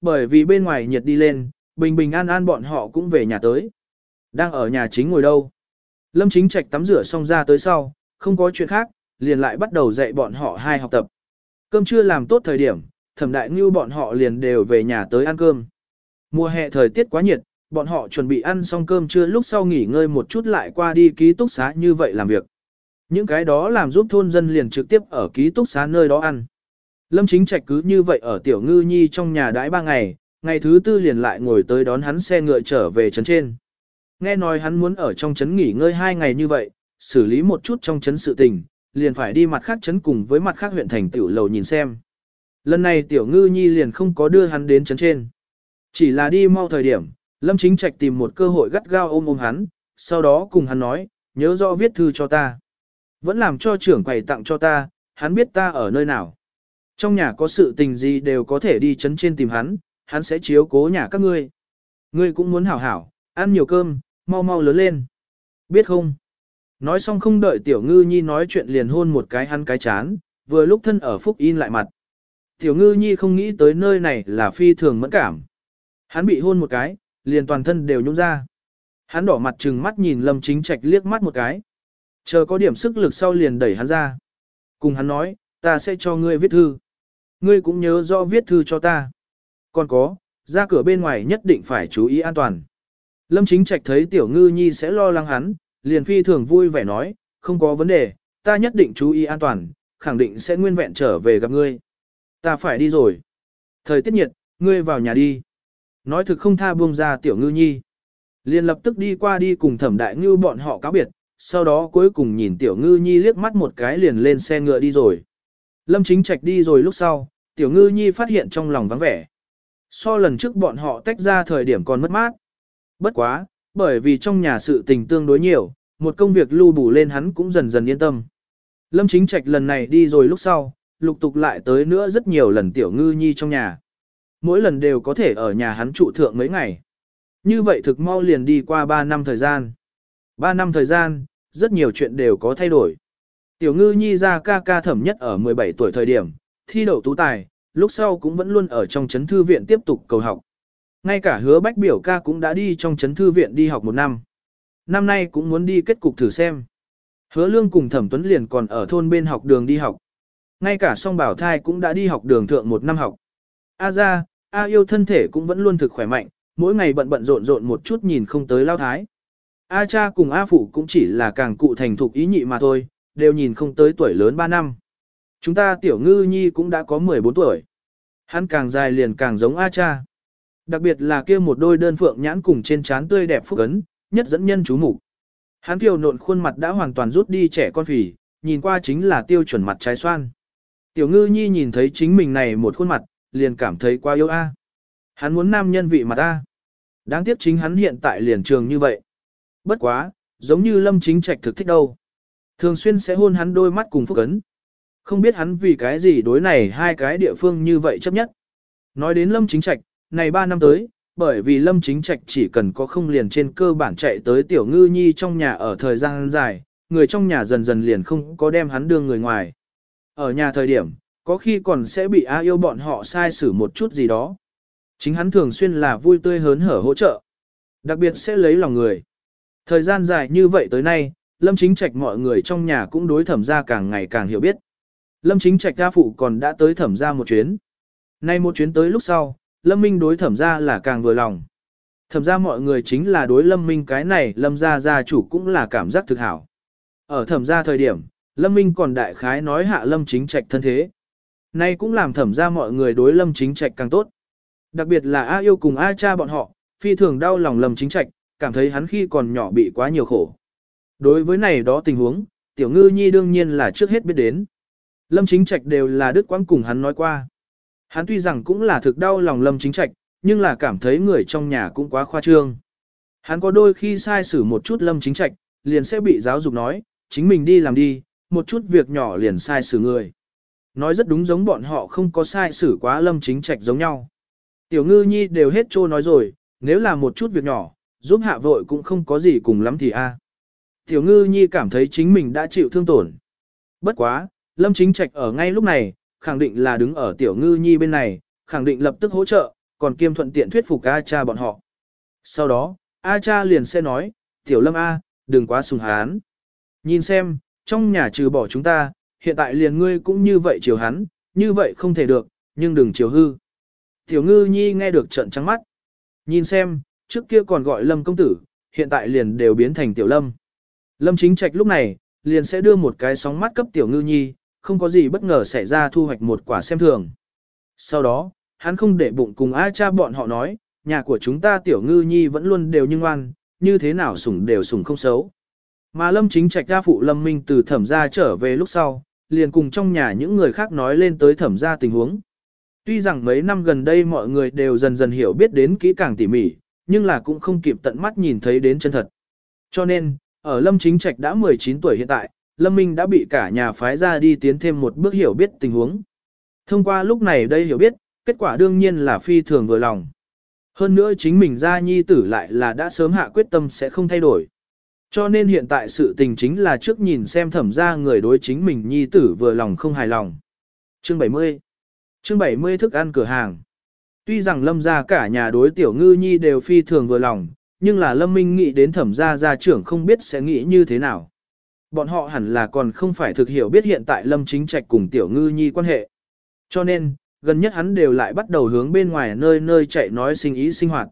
bởi vì bên ngoài nhiệt đi lên, bình bình an an bọn họ cũng về nhà tới. Đang ở nhà chính ngồi đâu. Lâm chính trạch tắm rửa xong ra tới sau, không có chuyện khác, liền lại bắt đầu dạy bọn họ hai học tập. Cơm chưa làm tốt thời điểm, thẩm đại ngưu bọn họ liền đều về nhà tới ăn cơm. Mùa hè thời tiết quá nhiệt, bọn họ chuẩn bị ăn xong cơm trưa lúc sau nghỉ ngơi một chút lại qua đi ký túc xá như vậy làm việc. Những cái đó làm giúp thôn dân liền trực tiếp ở ký túc xá nơi đó ăn. Lâm Chính Trạch cứ như vậy ở Tiểu Ngư Nhi trong nhà đãi ba ngày, ngày thứ tư liền lại ngồi tới đón hắn xe ngựa trở về trấn trên. Nghe nói hắn muốn ở trong trấn nghỉ ngơi hai ngày như vậy, xử lý một chút trong trấn sự tình, liền phải đi mặt khác trấn cùng với mặt khác huyện thành tiểu lầu nhìn xem. Lần này Tiểu Ngư Nhi liền không có đưa hắn đến trấn trên. Chỉ là đi mau thời điểm, Lâm Chính Trạch tìm một cơ hội gắt gao ôm ôm hắn, sau đó cùng hắn nói, nhớ rõ viết thư cho ta. Vẫn làm cho trưởng quầy tặng cho ta, hắn biết ta ở nơi nào. Trong nhà có sự tình gì đều có thể đi chấn trên tìm hắn, hắn sẽ chiếu cố nhà các ngươi. Ngươi cũng muốn hảo hảo, ăn nhiều cơm, mau mau lớn lên. Biết không? Nói xong không đợi tiểu ngư nhi nói chuyện liền hôn một cái hắn cái chán, vừa lúc thân ở phúc in lại mặt. Tiểu ngư nhi không nghĩ tới nơi này là phi thường mẫn cảm. Hắn bị hôn một cái, liền toàn thân đều nhung ra. Hắn đỏ mặt trừng mắt nhìn lâm chính trạch liếc mắt một cái. Chờ có điểm sức lực sau liền đẩy hắn ra. Cùng hắn nói, ta sẽ cho ngươi viết thư. Ngươi cũng nhớ rõ viết thư cho ta. Còn có, ra cửa bên ngoài nhất định phải chú ý an toàn. Lâm Chính Trạch thấy Tiểu Ngư Nhi sẽ lo lắng hắn, liền phi thường vui vẻ nói, không có vấn đề, ta nhất định chú ý an toàn, khẳng định sẽ nguyên vẹn trở về gặp ngươi. Ta phải đi rồi. Thời tiết nhiệt, ngươi vào nhà đi. Nói thực không tha buông ra Tiểu Ngư Nhi. Liền lập tức đi qua đi cùng thẩm đại ngư bọn họ cáo biệt, sau đó cuối cùng nhìn Tiểu Ngư Nhi liếc mắt một cái liền lên xe ngựa đi rồi. Lâm Chính Trạch đi rồi lúc sau, Tiểu Ngư Nhi phát hiện trong lòng vắng vẻ. So lần trước bọn họ tách ra thời điểm còn mất mát. Bất quá, bởi vì trong nhà sự tình tương đối nhiều, một công việc lưu bù lên hắn cũng dần dần yên tâm. Lâm Chính Trạch lần này đi rồi lúc sau, lục tục lại tới nữa rất nhiều lần Tiểu Ngư Nhi trong nhà. Mỗi lần đều có thể ở nhà hắn trụ thượng mấy ngày. Như vậy thực mau liền đi qua 3 năm thời gian. 3 năm thời gian, rất nhiều chuyện đều có thay đổi. Tiểu ngư nhi ra ca ca thẩm nhất ở 17 tuổi thời điểm, thi đậu tú tài, lúc sau cũng vẫn luôn ở trong chấn thư viện tiếp tục cầu học. Ngay cả hứa bách biểu ca cũng đã đi trong chấn thư viện đi học một năm. Năm nay cũng muốn đi kết cục thử xem. Hứa lương cùng thẩm tuấn liền còn ở thôn bên học đường đi học. Ngay cả song bảo thai cũng đã đi học đường thượng một năm học. A ra, A yêu thân thể cũng vẫn luôn thực khỏe mạnh, mỗi ngày bận bận rộn rộn một chút nhìn không tới lao thái. A cha cùng A phụ cũng chỉ là càng cụ thành thục ý nhị mà thôi, đều nhìn không tới tuổi lớn 3 năm. Chúng ta tiểu ngư nhi cũng đã có 14 tuổi. Hắn càng dài liền càng giống A cha. Đặc biệt là kia một đôi đơn phượng nhãn cùng trên trán tươi đẹp phúc ấn, nhất dẫn nhân chú mục. Hắn kiều nộn khuôn mặt đã hoàn toàn rút đi trẻ con phì, nhìn qua chính là tiêu chuẩn mặt trái xoan. Tiểu ngư nhi nhìn thấy chính mình này một khuôn mặt, liền cảm thấy quá yêu A. Hắn muốn nam nhân vị mặt A. Đáng tiếc chính hắn hiện tại liền trường như vậy. Bất quá, giống như lâm chính trạch thực thích đâu. Thường xuyên sẽ hôn hắn đôi mắt cùng phúc ấn. Không biết hắn vì cái gì đối này hai cái địa phương như vậy chấp nhất. Nói đến lâm chính trạch, này ba năm tới, bởi vì lâm chính trạch chỉ cần có không liền trên cơ bản chạy tới tiểu ngư nhi trong nhà ở thời gian dài, người trong nhà dần dần liền không có đem hắn đưa người ngoài. Ở nhà thời điểm, có khi còn sẽ bị A yêu bọn họ sai xử một chút gì đó. Chính hắn thường xuyên là vui tươi hớn hở hỗ trợ. Đặc biệt sẽ lấy lòng người. Thời gian dài như vậy tới nay, Lâm Chính Trạch mọi người trong nhà cũng đối thẩm ra càng ngày càng hiểu biết. Lâm Chính Trạch gia phụ còn đã tới thẩm ra một chuyến. Nay một chuyến tới lúc sau, Lâm Minh đối thẩm ra là càng vừa lòng. Thẩm ra mọi người chính là đối Lâm Minh cái này Lâm gia gia chủ cũng là cảm giác thực hảo. Ở thẩm ra thời điểm, Lâm Minh còn đại khái nói hạ Lâm Chính Trạch thân thế. Nay cũng làm thẩm ra mọi người đối Lâm Chính Trạch càng tốt. Đặc biệt là A yêu cùng A cha bọn họ, phi thường đau lòng Lâm Chính Trạch, cảm thấy hắn khi còn nhỏ bị quá nhiều khổ. Đối với này đó tình huống, Tiểu Ngư Nhi đương nhiên là trước hết biết đến. Lâm Chính Trạch đều là Đức Quang cùng hắn nói qua. Hắn tuy rằng cũng là thực đau lòng Lâm Chính Trạch, nhưng là cảm thấy người trong nhà cũng quá khoa trương. Hắn có đôi khi sai xử một chút Lâm Chính Trạch, liền sẽ bị giáo dục nói, chính mình đi làm đi, một chút việc nhỏ liền sai xử người. Nói rất đúng giống bọn họ không có sai xử quá Lâm Chính Trạch giống nhau. Tiểu Ngư Nhi đều hết trô nói rồi, nếu là một chút việc nhỏ, giúp hạ vội cũng không có gì cùng lắm thì a. Tiểu ngư nhi cảm thấy chính mình đã chịu thương tổn. Bất quá, lâm chính trạch ở ngay lúc này, khẳng định là đứng ở tiểu ngư nhi bên này, khẳng định lập tức hỗ trợ, còn kiêm thuận tiện thuyết phục A cha bọn họ. Sau đó, A cha liền sẽ nói, tiểu lâm A, đừng quá sùng hán. Nhìn xem, trong nhà trừ bỏ chúng ta, hiện tại liền ngươi cũng như vậy chiều hắn, như vậy không thể được, nhưng đừng chiều hư. Tiểu ngư nhi nghe được trận trắng mắt. Nhìn xem, trước kia còn gọi lâm công tử, hiện tại liền đều biến thành tiểu lâm. Lâm chính trạch lúc này, liền sẽ đưa một cái sóng mắt cấp tiểu ngư nhi, không có gì bất ngờ xảy ra thu hoạch một quả xem thường. Sau đó, hắn không để bụng cùng A cha bọn họ nói, nhà của chúng ta tiểu ngư nhi vẫn luôn đều như ngoan, như thế nào sủng đều sủng không xấu. Mà lâm chính trạch ra phụ lâm minh từ thẩm gia trở về lúc sau, liền cùng trong nhà những người khác nói lên tới thẩm gia tình huống. Tuy rằng mấy năm gần đây mọi người đều dần dần hiểu biết đến kỹ càng tỉ mỉ, nhưng là cũng không kịp tận mắt nhìn thấy đến chân thật. Cho nên, ở Lâm Chính Trạch đã 19 tuổi hiện tại, Lâm Minh đã bị cả nhà phái ra đi tiến thêm một bước hiểu biết tình huống. Thông qua lúc này đây hiểu biết, kết quả đương nhiên là phi thường vừa lòng. Hơn nữa chính mình ra nhi tử lại là đã sớm hạ quyết tâm sẽ không thay đổi. Cho nên hiện tại sự tình chính là trước nhìn xem thẩm ra người đối chính mình nhi tử vừa lòng không hài lòng. Chương 70 Chương 70 thức ăn cửa hàng Tuy rằng lâm ra cả nhà đối tiểu ngư nhi đều phi thường vừa lòng, nhưng là lâm minh nghĩ đến thẩm gia gia trưởng không biết sẽ nghĩ như thế nào. Bọn họ hẳn là còn không phải thực hiểu biết hiện tại lâm chính trạch cùng tiểu ngư nhi quan hệ. Cho nên, gần nhất hắn đều lại bắt đầu hướng bên ngoài nơi nơi chạy nói sinh ý sinh hoạt.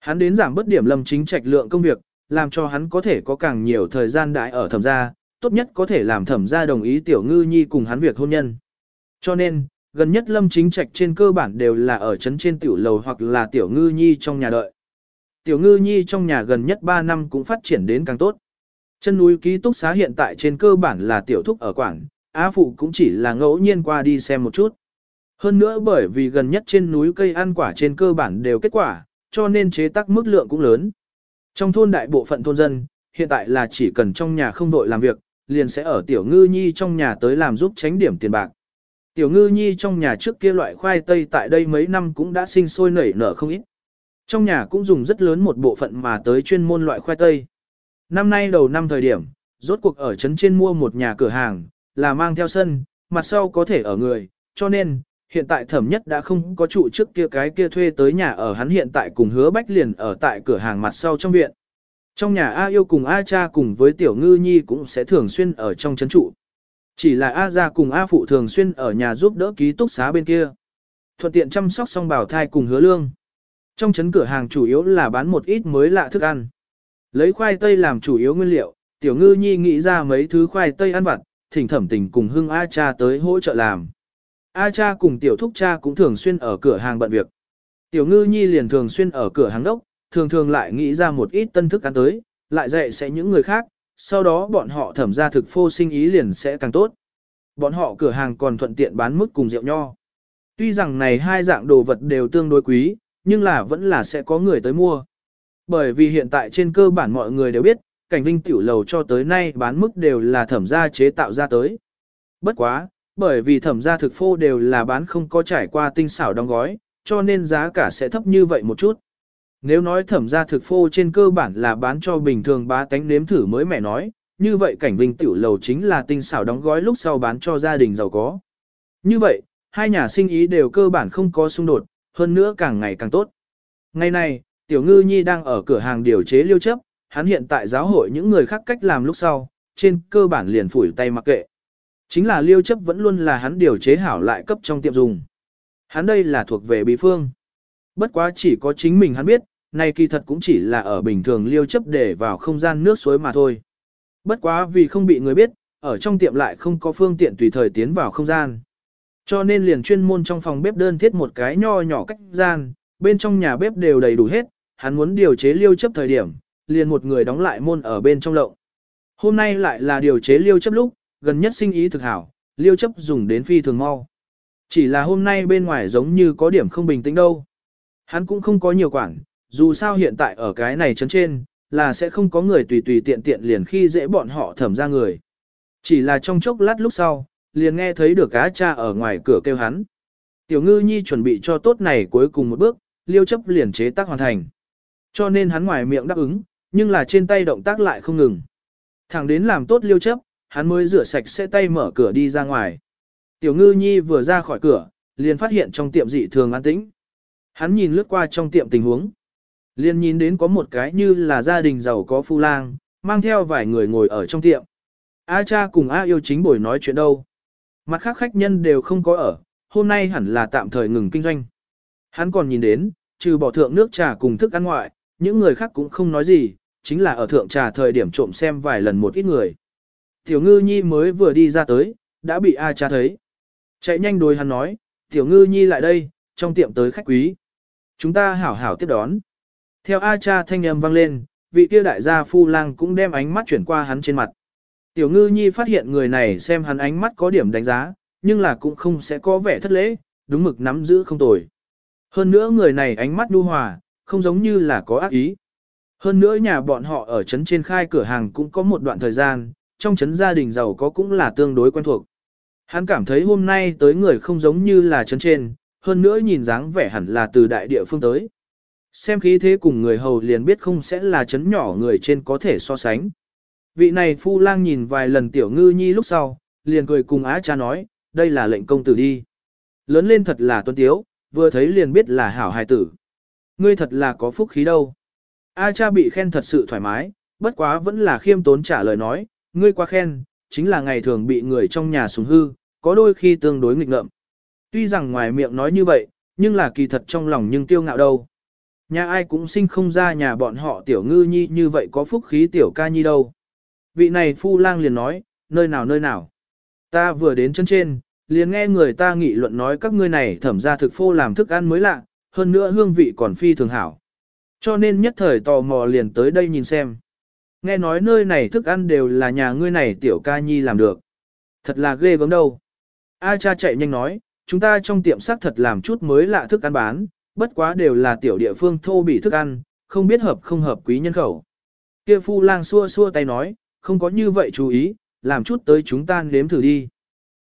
Hắn đến giảm bớt điểm lâm chính trạch lượng công việc, làm cho hắn có thể có càng nhiều thời gian đại ở thẩm gia, tốt nhất có thể làm thẩm gia đồng ý tiểu ngư nhi cùng hắn việc hôn nhân. Cho nên, gần nhất lâm chính trạch trên cơ bản đều là ở trấn trên tiểu lầu hoặc là tiểu ngư nhi trong nhà đợi. Tiểu ngư nhi trong nhà gần nhất 3 năm cũng phát triển đến càng tốt. Chân núi ký túc xá hiện tại trên cơ bản là tiểu thúc ở quảng, Á phụ cũng chỉ là ngẫu nhiên qua đi xem một chút. Hơn nữa bởi vì gần nhất trên núi cây ăn quả trên cơ bản đều kết quả, cho nên chế tác mức lượng cũng lớn. Trong thôn đại bộ phận thôn dân, hiện tại là chỉ cần trong nhà không đội làm việc, liền sẽ ở tiểu ngư nhi trong nhà tới làm giúp tránh điểm tiền bạc. Tiểu ngư nhi trong nhà trước kia loại khoai tây tại đây mấy năm cũng đã sinh sôi nảy nở không ít. Trong nhà cũng dùng rất lớn một bộ phận mà tới chuyên môn loại khoai tây. Năm nay đầu năm thời điểm, rốt cuộc ở trấn trên mua một nhà cửa hàng, là mang theo sân, mặt sau có thể ở người, cho nên, hiện tại thẩm nhất đã không có trụ trước kia cái kia thuê tới nhà ở hắn hiện tại cùng hứa bách liền ở tại cửa hàng mặt sau trong viện. Trong nhà A yêu cùng A cha cùng với tiểu ngư nhi cũng sẽ thường xuyên ở trong trấn trụ. Chỉ là A gia cùng A phụ thường xuyên ở nhà giúp đỡ ký túc xá bên kia. Thuận tiện chăm sóc xong bảo thai cùng hứa lương. Trong chấn cửa hàng chủ yếu là bán một ít mới lạ thức ăn. Lấy khoai tây làm chủ yếu nguyên liệu, tiểu ngư nhi nghĩ ra mấy thứ khoai tây ăn vặt, thỉnh thẩm tình cùng hưng A cha tới hỗ trợ làm. A cha cùng tiểu thúc cha cũng thường xuyên ở cửa hàng bận việc. Tiểu ngư nhi liền thường xuyên ở cửa hàng đốc, thường thường lại nghĩ ra một ít tân thức ăn tới, lại dạy sẽ những người khác, sau đó bọn họ thẩm ra thực phô sinh ý liền sẽ càng tốt. Bọn họ cửa hàng còn thuận tiện bán mức cùng rượu nho. Tuy rằng này hai dạng đồ vật đều tương đối quý, nhưng là vẫn là sẽ có người tới mua. Bởi vì hiện tại trên cơ bản mọi người đều biết, cảnh vinh tiểu lầu cho tới nay bán mức đều là thẩm gia chế tạo ra tới. Bất quá, bởi vì thẩm gia thực phô đều là bán không có trải qua tinh xảo đóng gói, cho nên giá cả sẽ thấp như vậy một chút. Nếu nói thẩm gia thực phô trên cơ bản là bán cho bình thường bá tánh nếm thử mới mẹ nói, như vậy cảnh vinh tiểu lầu chính là tinh xảo đóng gói lúc sau bán cho gia đình giàu có. Như vậy, hai nhà sinh ý đều cơ bản không có xung đột, hơn nữa càng ngày càng tốt. Ngày này, Tiểu Ngư Nhi đang ở cửa hàng điều chế liêu chấp, hắn hiện tại giáo hội những người khác cách làm lúc sau, trên cơ bản liền phủi tay mặc kệ. Chính là liêu chấp vẫn luôn là hắn điều chế hảo lại cấp trong tiệm dùng. Hắn đây là thuộc về bí phương. Bất quá chỉ có chính mình hắn biết, này kỳ thật cũng chỉ là ở bình thường liêu chấp để vào không gian nước suối mà thôi. Bất quá vì không bị người biết, ở trong tiệm lại không có phương tiện tùy thời tiến vào không gian. Cho nên liền chuyên môn trong phòng bếp đơn thiết một cái nho nhỏ cách gian, bên trong nhà bếp đều đầy đủ hết, hắn muốn điều chế liêu chấp thời điểm, liền một người đóng lại môn ở bên trong lộng. Hôm nay lại là điều chế liêu chấp lúc, gần nhất sinh ý thực hảo, liêu chấp dùng đến phi thường mau. Chỉ là hôm nay bên ngoài giống như có điểm không bình tĩnh đâu. Hắn cũng không có nhiều quản, dù sao hiện tại ở cái này chấn trên, là sẽ không có người tùy tùy tiện tiện liền khi dễ bọn họ thẩm ra người. Chỉ là trong chốc lát lúc sau, liền nghe thấy được cá cha ở ngoài cửa kêu hắn. Tiểu ngư nhi chuẩn bị cho tốt này cuối cùng một bước, liêu chấp liền chế tác hoàn thành. Cho nên hắn ngoài miệng đáp ứng, nhưng là trên tay động tác lại không ngừng. Thẳng đến làm tốt liêu chấp, hắn mới rửa sạch sẽ tay mở cửa đi ra ngoài. Tiểu ngư nhi vừa ra khỏi cửa, liền phát hiện trong tiệm dị thường an tĩnh. Hắn nhìn lướt qua trong tiệm tình huống. liền nhìn đến có một cái như là gia đình giàu có phu lang, mang theo vài người ngồi ở trong tiệm. A cha cùng A yêu chính buổi nói chuyện đâu. Mặt khác khách nhân đều không có ở, hôm nay hẳn là tạm thời ngừng kinh doanh. Hắn còn nhìn đến, trừ bỏ thượng nước trà cùng thức ăn ngoại, những người khác cũng không nói gì, chính là ở thượng trà thời điểm trộm xem vài lần một ít người. Tiểu ngư nhi mới vừa đi ra tới, đã bị A cha thấy. Chạy nhanh đối hắn nói, tiểu ngư nhi lại đây, trong tiệm tới khách quý. Chúng ta hảo hảo tiếp đón. Theo A cha thanh âm vang lên, vị kia đại gia phu lang cũng đem ánh mắt chuyển qua hắn trên mặt. Tiểu ngư nhi phát hiện người này xem hắn ánh mắt có điểm đánh giá, nhưng là cũng không sẽ có vẻ thất lễ, đúng mực nắm giữ không tồi. Hơn nữa người này ánh mắt nhu hòa, không giống như là có ác ý. Hơn nữa nhà bọn họ ở trấn trên khai cửa hàng cũng có một đoạn thời gian, trong trấn gia đình giàu có cũng là tương đối quen thuộc. Hắn cảm thấy hôm nay tới người không giống như là trấn trên, hơn nữa nhìn dáng vẻ hẳn là từ đại địa phương tới. Xem khí thế cùng người hầu liền biết không sẽ là trấn nhỏ người trên có thể so sánh. Vị này phu lang nhìn vài lần tiểu ngư nhi lúc sau, liền cười cùng á cha nói, đây là lệnh công tử đi. Lớn lên thật là tuân tiếu, vừa thấy liền biết là hảo hài tử. Ngươi thật là có phúc khí đâu. A cha bị khen thật sự thoải mái, bất quá vẫn là khiêm tốn trả lời nói, ngươi quá khen, chính là ngày thường bị người trong nhà sùng hư, có đôi khi tương đối nghịch ngợm. Tuy rằng ngoài miệng nói như vậy, nhưng là kỳ thật trong lòng nhưng tiêu ngạo đâu. Nhà ai cũng sinh không ra nhà bọn họ tiểu ngư nhi như vậy có phúc khí tiểu ca nhi đâu. Vị này phu lang liền nói, nơi nào nơi nào. Ta vừa đến chân trên, liền nghe người ta nghị luận nói các ngươi này thẩm ra thực phô làm thức ăn mới lạ, hơn nữa hương vị còn phi thường hảo. Cho nên nhất thời tò mò liền tới đây nhìn xem. Nghe nói nơi này thức ăn đều là nhà ngươi này tiểu ca nhi làm được. Thật là ghê gớm đâu. A cha chạy nhanh nói, chúng ta trong tiệm xác thật làm chút mới lạ thức ăn bán, bất quá đều là tiểu địa phương thô bị thức ăn, không biết hợp không hợp quý nhân khẩu. Kia phu lang xua xua tay nói, không có như vậy chú ý, làm chút tới chúng ta nếm thử đi.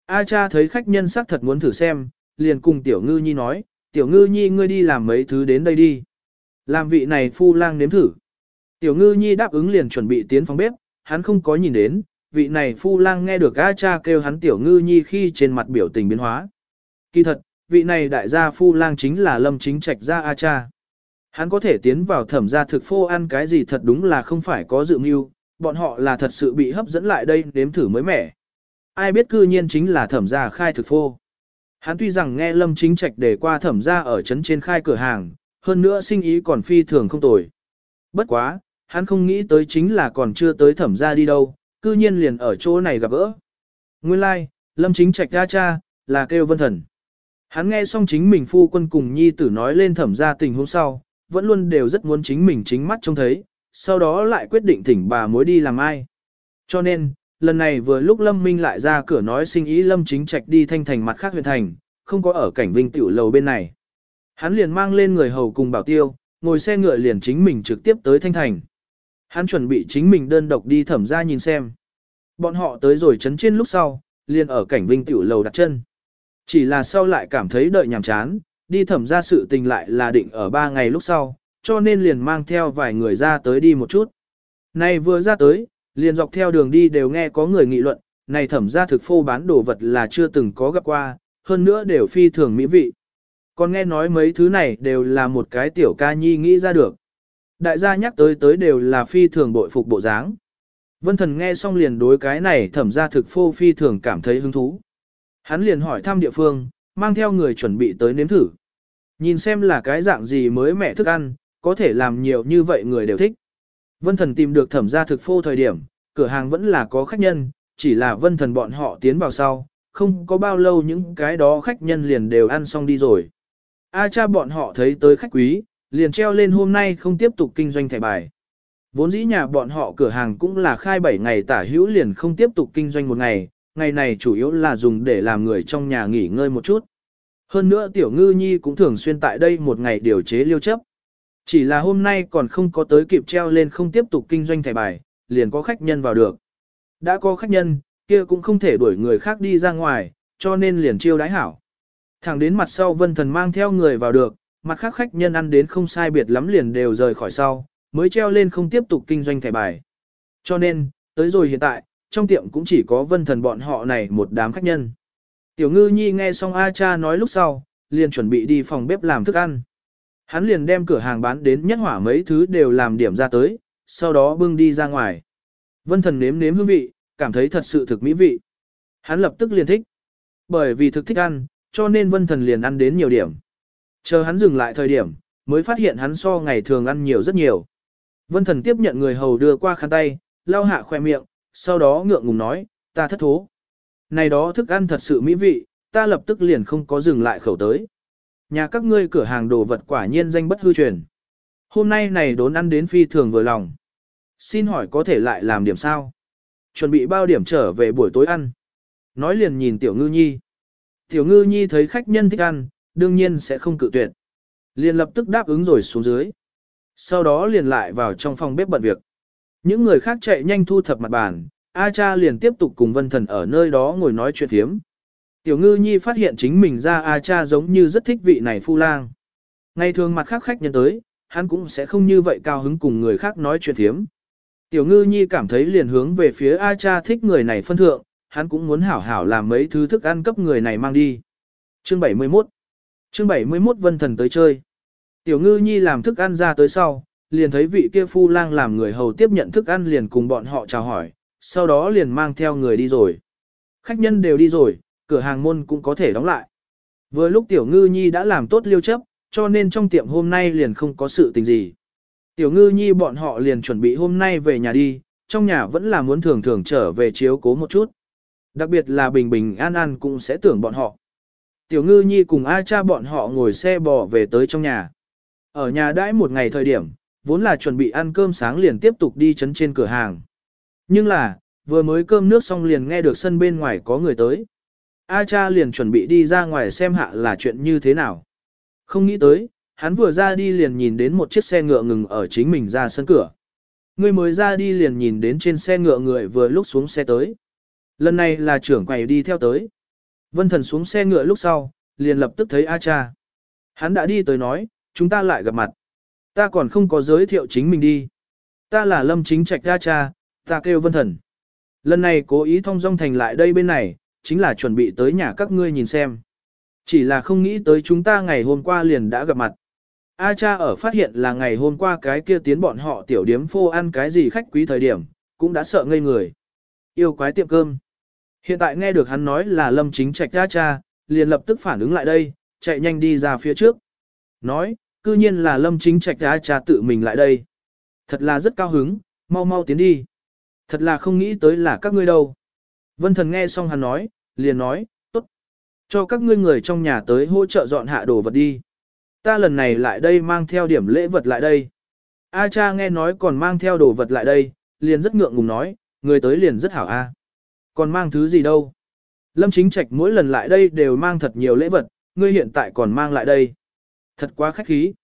A cha thấy khách nhân xác thật muốn thử xem, liền cùng tiểu ngư nhi nói, tiểu ngư nhi ngươi đi làm mấy thứ đến đây đi. Làm vị này phu lang nếm thử. Tiểu ngư nhi đáp ứng liền chuẩn bị tiến phòng bếp, hắn không có nhìn đến, vị này phu lang nghe được A cha kêu hắn tiểu ngư nhi khi trên mặt biểu tình biến hóa. Kỳ thật, vị này đại gia phu lang chính là lâm chính trạch gia A cha. Hắn có thể tiến vào thẩm gia thực phô ăn cái gì thật đúng là không phải có dự mưu, bọn họ là thật sự bị hấp dẫn lại đây nếm thử mới mẻ. Ai biết cư nhiên chính là thẩm gia khai thực phô. Hắn tuy rằng nghe lâm chính trạch để qua thẩm gia ở trấn trên khai cửa hàng, hơn nữa sinh ý còn phi thường không tồi. Bất quá, hắn không nghĩ tới chính là còn chưa tới thẩm gia đi đâu, cư nhiên liền ở chỗ này gặp gỡ. Nguyên lai, like, lâm chính trạch ra cha, là kêu vân thần. Hắn nghe xong chính mình phu quân cùng nhi tử nói lên thẩm gia tình huống sau, vẫn luôn đều rất muốn chính mình chính mắt trông thấy, sau đó lại quyết định thỉnh bà mối đi làm ai. Cho nên, lần này vừa lúc Lâm Minh lại ra cửa nói sinh ý Lâm Chính Trạch đi thanh thành mặt khác huyện thành, không có ở cảnh vinh tiểu lầu bên này. Hắn liền mang lên người hầu cùng bảo tiêu, ngồi xe ngựa liền chính mình trực tiếp tới thanh thành. Hắn chuẩn bị chính mình đơn độc đi thẩm ra nhìn xem. Bọn họ tới rồi chấn trên lúc sau, liền ở cảnh vinh tiểu lầu đặt chân. Chỉ là sau lại cảm thấy đợi nhàm chán, đi thẩm ra sự tình lại là định ở ba ngày lúc sau, cho nên liền mang theo vài người ra tới đi một chút. Này vừa ra tới, liền dọc theo đường đi đều nghe có người nghị luận, này thẩm ra thực phô bán đồ vật là chưa từng có gặp qua, hơn nữa đều phi thường mỹ vị. Còn nghe nói mấy thứ này đều là một cái tiểu ca nhi nghĩ ra được. Đại gia nhắc tới tới đều là phi thường bội phục bộ dáng. Vân thần nghe xong liền đối cái này thẩm ra thực phô phi thường cảm thấy hứng thú. Hắn liền hỏi thăm địa phương, mang theo người chuẩn bị tới nếm thử. Nhìn xem là cái dạng gì mới mẹ thức ăn, có thể làm nhiều như vậy người đều thích. Vân thần tìm được thẩm gia thực phô thời điểm, cửa hàng vẫn là có khách nhân, chỉ là vân thần bọn họ tiến vào sau, không có bao lâu những cái đó khách nhân liền đều ăn xong đi rồi. A cha bọn họ thấy tới khách quý, liền treo lên hôm nay không tiếp tục kinh doanh thẻ bài. Vốn dĩ nhà bọn họ cửa hàng cũng là khai 7 ngày tả hữu liền không tiếp tục kinh doanh một ngày, ngày này chủ yếu là dùng để làm người trong nhà nghỉ ngơi một chút. Hơn nữa tiểu ngư nhi cũng thường xuyên tại đây một ngày điều chế liêu chấp. Chỉ là hôm nay còn không có tới kịp treo lên không tiếp tục kinh doanh thẻ bài, liền có khách nhân vào được. Đã có khách nhân, kia cũng không thể đuổi người khác đi ra ngoài, cho nên liền chiêu đái hảo. Thẳng đến mặt sau vân thần mang theo người vào được, mặt khác khách nhân ăn đến không sai biệt lắm liền đều rời khỏi sau, mới treo lên không tiếp tục kinh doanh thẻ bài. Cho nên, tới rồi hiện tại, trong tiệm cũng chỉ có vân thần bọn họ này một đám khách nhân. Tiểu ngư nhi nghe xong A cha nói lúc sau, liền chuẩn bị đi phòng bếp làm thức ăn. Hắn liền đem cửa hàng bán đến nhất hỏa mấy thứ đều làm điểm ra tới, sau đó bưng đi ra ngoài. Vân thần nếm nếm hương vị, cảm thấy thật sự thực mỹ vị. Hắn lập tức liền thích. Bởi vì thực thích ăn, cho nên vân thần liền ăn đến nhiều điểm. Chờ hắn dừng lại thời điểm, mới phát hiện hắn so ngày thường ăn nhiều rất nhiều. Vân thần tiếp nhận người hầu đưa qua khăn tay, lau hạ khoe miệng, sau đó ngượng ngùng nói, ta thất thố. Này đó thức ăn thật sự mỹ vị, ta lập tức liền không có dừng lại khẩu tới. Nhà các ngươi cửa hàng đồ vật quả nhiên danh bất hư truyền. Hôm nay này đốn ăn đến phi thường vừa lòng. Xin hỏi có thể lại làm điểm sao? Chuẩn bị bao điểm trở về buổi tối ăn. Nói liền nhìn tiểu ngư nhi. Tiểu ngư nhi thấy khách nhân thích ăn, đương nhiên sẽ không cự tuyệt. Liền lập tức đáp ứng rồi xuống dưới. Sau đó liền lại vào trong phòng bếp bận việc. Những người khác chạy nhanh thu thập mặt bàn, A cha liền tiếp tục cùng vân thần ở nơi đó ngồi nói chuyện thiếm. Tiểu ngư nhi phát hiện chính mình ra A cha giống như rất thích vị này phu lang. Ngày thường mặt khác khách nhân tới, hắn cũng sẽ không như vậy cao hứng cùng người khác nói chuyện thiếm. Tiểu ngư nhi cảm thấy liền hướng về phía A cha thích người này phân thượng, hắn cũng muốn hảo hảo làm mấy thứ thức ăn cấp người này mang đi. Chương 71 Chương 71 Vân Thần tới chơi. Tiểu ngư nhi làm thức ăn ra tới sau, liền thấy vị kia phu lang làm người hầu tiếp nhận thức ăn liền cùng bọn họ chào hỏi, sau đó liền mang theo người đi rồi. Khách nhân đều đi rồi, cửa hàng môn cũng có thể đóng lại. Vừa lúc tiểu ngư nhi đã làm tốt liêu chấp, cho nên trong tiệm hôm nay liền không có sự tình gì. Tiểu ngư nhi bọn họ liền chuẩn bị hôm nay về nhà đi, trong nhà vẫn là muốn thường thường trở về chiếu cố một chút. Đặc biệt là bình bình an an cũng sẽ tưởng bọn họ. Tiểu ngư nhi cùng A cha bọn họ ngồi xe bò về tới trong nhà. Ở nhà đãi một ngày thời điểm, vốn là chuẩn bị ăn cơm sáng liền tiếp tục đi chấn trên cửa hàng. Nhưng là, vừa mới cơm nước xong liền nghe được sân bên ngoài có người tới. A cha liền chuẩn bị đi ra ngoài xem hạ là chuyện như thế nào. Không nghĩ tới, hắn vừa ra đi liền nhìn đến một chiếc xe ngựa ngừng ở chính mình ra sân cửa. Người mới ra đi liền nhìn đến trên xe ngựa người vừa lúc xuống xe tới. Lần này là trưởng quầy đi theo tới. Vân thần xuống xe ngựa lúc sau, liền lập tức thấy A cha. Hắn đã đi tới nói, chúng ta lại gặp mặt. Ta còn không có giới thiệu chính mình đi. Ta là lâm chính trạch A cha, ta kêu vân thần. Lần này cố ý thông dong thành lại đây bên này, chính là chuẩn bị tới nhà các ngươi nhìn xem. Chỉ là không nghĩ tới chúng ta ngày hôm qua liền đã gặp mặt. A cha ở phát hiện là ngày hôm qua cái kia tiến bọn họ tiểu điếm phô ăn cái gì khách quý thời điểm, cũng đã sợ ngây người. Yêu quái tiệm cơm. Hiện tại nghe được hắn nói là lâm chính trạch A cha, liền lập tức phản ứng lại đây, chạy nhanh đi ra phía trước. Nói, cư nhiên là lâm chính trạch A cha tự mình lại đây. Thật là rất cao hứng, mau mau tiến đi. Thật là không nghĩ tới là các ngươi đâu. Vân thần nghe xong hắn nói, liền nói, tốt. Cho các ngươi người trong nhà tới hỗ trợ dọn hạ đồ vật đi. Ta lần này lại đây mang theo điểm lễ vật lại đây. A cha nghe nói còn mang theo đồ vật lại đây, liền rất ngượng ngùng nói, người tới liền rất hảo a. Còn mang thứ gì đâu? Lâm chính trạch mỗi lần lại đây đều mang thật nhiều lễ vật, ngươi hiện tại còn mang lại đây. Thật quá khách khí.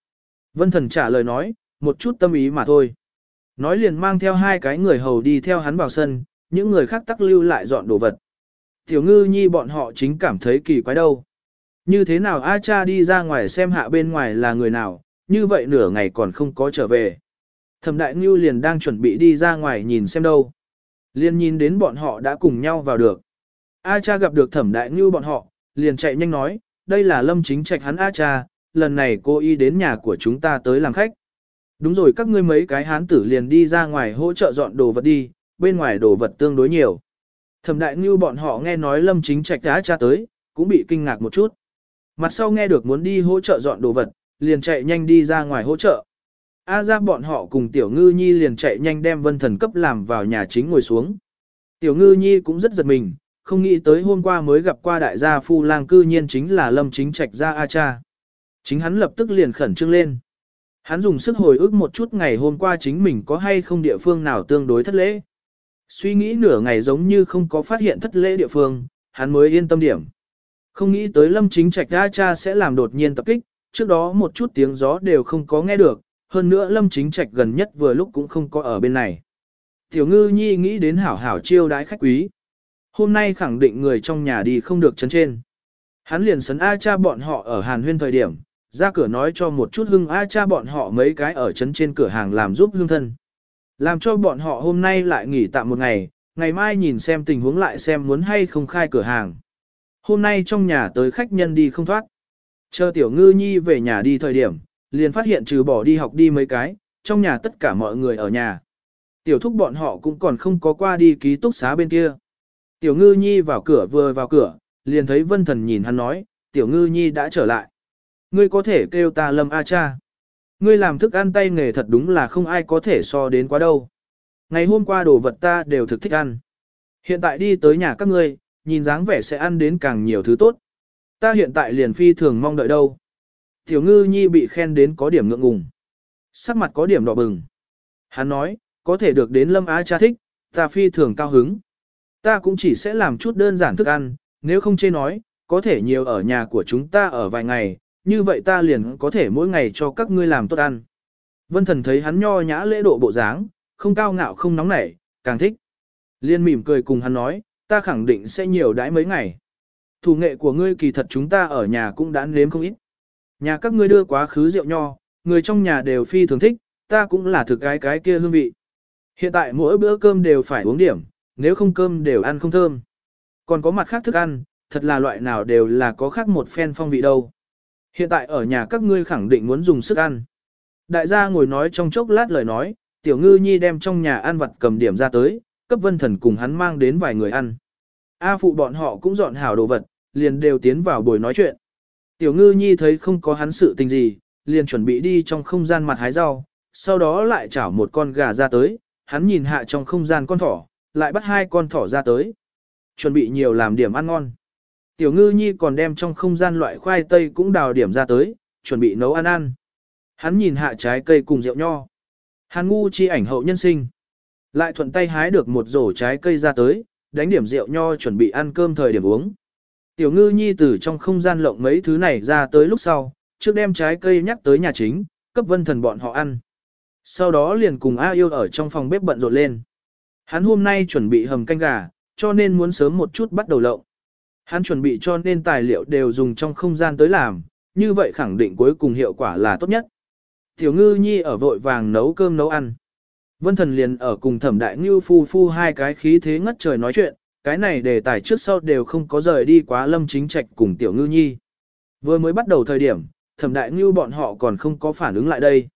Vân thần trả lời nói, một chút tâm ý mà thôi. Nói liền mang theo hai cái người hầu đi theo hắn vào sân, những người khác tắc lưu lại dọn đồ vật. Tiểu ngư nhi bọn họ chính cảm thấy kỳ quái đâu. Như thế nào A cha đi ra ngoài xem hạ bên ngoài là người nào, như vậy nửa ngày còn không có trở về. Thẩm đại ngưu liền đang chuẩn bị đi ra ngoài nhìn xem đâu. Liền nhìn đến bọn họ đã cùng nhau vào được. A cha gặp được thẩm đại ngưu bọn họ, liền chạy nhanh nói, đây là lâm chính trạch hắn A cha, lần này cô y đến nhà của chúng ta tới làm khách. Đúng rồi các ngươi mấy cái hán tử liền đi ra ngoài hỗ trợ dọn đồ vật đi, bên ngoài đồ vật tương đối nhiều. Thẩm đại ngưu bọn họ nghe nói lâm chính trạch đã cha tới, cũng bị kinh ngạc một chút. Mặt sau nghe được muốn đi hỗ trợ dọn đồ vật, liền chạy nhanh đi ra ngoài hỗ trợ. A ra bọn họ cùng Tiểu Ngư Nhi liền chạy nhanh đem vân thần cấp làm vào nhà chính ngồi xuống. Tiểu Ngư Nhi cũng rất giật mình, không nghĩ tới hôm qua mới gặp qua đại gia phu lang cư nhiên chính là lâm chính trạch gia A cha. Chính hắn lập tức liền khẩn trương lên. Hắn dùng sức hồi ức một chút ngày hôm qua chính mình có hay không địa phương nào tương đối thất lễ. Suy nghĩ nửa ngày giống như không có phát hiện thất lễ địa phương, hắn mới yên tâm điểm. Không nghĩ tới lâm chính trạch A cha sẽ làm đột nhiên tập kích, trước đó một chút tiếng gió đều không có nghe được, hơn nữa lâm chính trạch gần nhất vừa lúc cũng không có ở bên này. Tiểu ngư nhi nghĩ đến hảo hảo chiêu đái khách quý. Hôm nay khẳng định người trong nhà đi không được chấn trên. Hắn liền sấn A cha bọn họ ở Hàn Huyên thời điểm, ra cửa nói cho một chút hưng A cha bọn họ mấy cái ở chấn trên cửa hàng làm giúp hương thân. Làm cho bọn họ hôm nay lại nghỉ tạm một ngày, ngày mai nhìn xem tình huống lại xem muốn hay không khai cửa hàng. Hôm nay trong nhà tới khách nhân đi không thoát. Chờ tiểu ngư nhi về nhà đi thời điểm, liền phát hiện trừ bỏ đi học đi mấy cái, trong nhà tất cả mọi người ở nhà. Tiểu thúc bọn họ cũng còn không có qua đi ký túc xá bên kia. Tiểu ngư nhi vào cửa vừa vào cửa, liền thấy vân thần nhìn hắn nói, tiểu ngư nhi đã trở lại. Ngươi có thể kêu ta lâm a cha. Ngươi làm thức ăn tay nghề thật đúng là không ai có thể so đến quá đâu. Ngày hôm qua đồ vật ta đều thực thích ăn. Hiện tại đi tới nhà các ngươi, nhìn dáng vẻ sẽ ăn đến càng nhiều thứ tốt. Ta hiện tại liền phi thường mong đợi đâu. Tiểu ngư nhi bị khen đến có điểm ngượng ngùng. Sắc mặt có điểm đỏ bừng. Hắn nói, có thể được đến lâm á cha thích, ta phi thường cao hứng. Ta cũng chỉ sẽ làm chút đơn giản thức ăn, nếu không chê nói, có thể nhiều ở nhà của chúng ta ở vài ngày, như vậy ta liền có thể mỗi ngày cho các ngươi làm tốt ăn. Vân thần thấy hắn nho nhã lễ độ bộ dáng, không cao ngạo không nóng nảy, càng thích. Liên mỉm cười cùng hắn nói, ta khẳng định sẽ nhiều đãi mấy ngày. Thủ nghệ của ngươi kỳ thật chúng ta ở nhà cũng đã nếm không ít. Nhà các ngươi đưa quá khứ rượu nho, người trong nhà đều phi thường thích, ta cũng là thực cái cái kia hương vị. Hiện tại mỗi bữa cơm đều phải uống điểm, nếu không cơm đều ăn không thơm. Còn có mặt khác thức ăn, thật là loại nào đều là có khác một phen phong vị đâu. Hiện tại ở nhà các ngươi khẳng định muốn dùng sức ăn. Đại gia ngồi nói trong chốc lát lời nói, tiểu ngư nhi đem trong nhà ăn vặt cầm điểm ra tới, cấp vân thần cùng hắn mang đến vài người ăn. A phụ bọn họ cũng dọn hảo đồ vật, liền đều tiến vào buổi nói chuyện. Tiểu ngư nhi thấy không có hắn sự tình gì, liền chuẩn bị đi trong không gian mặt hái rau, sau đó lại chảo một con gà ra tới, hắn nhìn hạ trong không gian con thỏ, lại bắt hai con thỏ ra tới. Chuẩn bị nhiều làm điểm ăn ngon. Tiểu ngư nhi còn đem trong không gian loại khoai tây cũng đào điểm ra tới, chuẩn bị nấu ăn ăn. Hắn nhìn hạ trái cây cùng rượu nho. Hắn ngu chi ảnh hậu nhân sinh. Lại thuận tay hái được một rổ trái cây ra tới, đánh điểm rượu nho chuẩn bị ăn cơm thời điểm uống. Tiểu ngư nhi từ trong không gian lộng mấy thứ này ra tới lúc sau, trước đem trái cây nhắc tới nhà chính, cấp vân thần bọn họ ăn. Sau đó liền cùng A yêu ở trong phòng bếp bận rộn lên. Hắn hôm nay chuẩn bị hầm canh gà, cho nên muốn sớm một chút bắt đầu lộng. Hắn chuẩn bị cho nên tài liệu đều dùng trong không gian tới làm, như vậy khẳng định cuối cùng hiệu quả là tốt nhất. Tiểu ngư nhi ở vội vàng nấu cơm nấu ăn. Vân thần liền ở cùng thẩm đại ngư phu phu hai cái khí thế ngất trời nói chuyện, cái này đề tài trước sau đều không có rời đi quá lâm chính trạch cùng tiểu ngư nhi. Vừa mới bắt đầu thời điểm, thẩm đại ngư bọn họ còn không có phản ứng lại đây.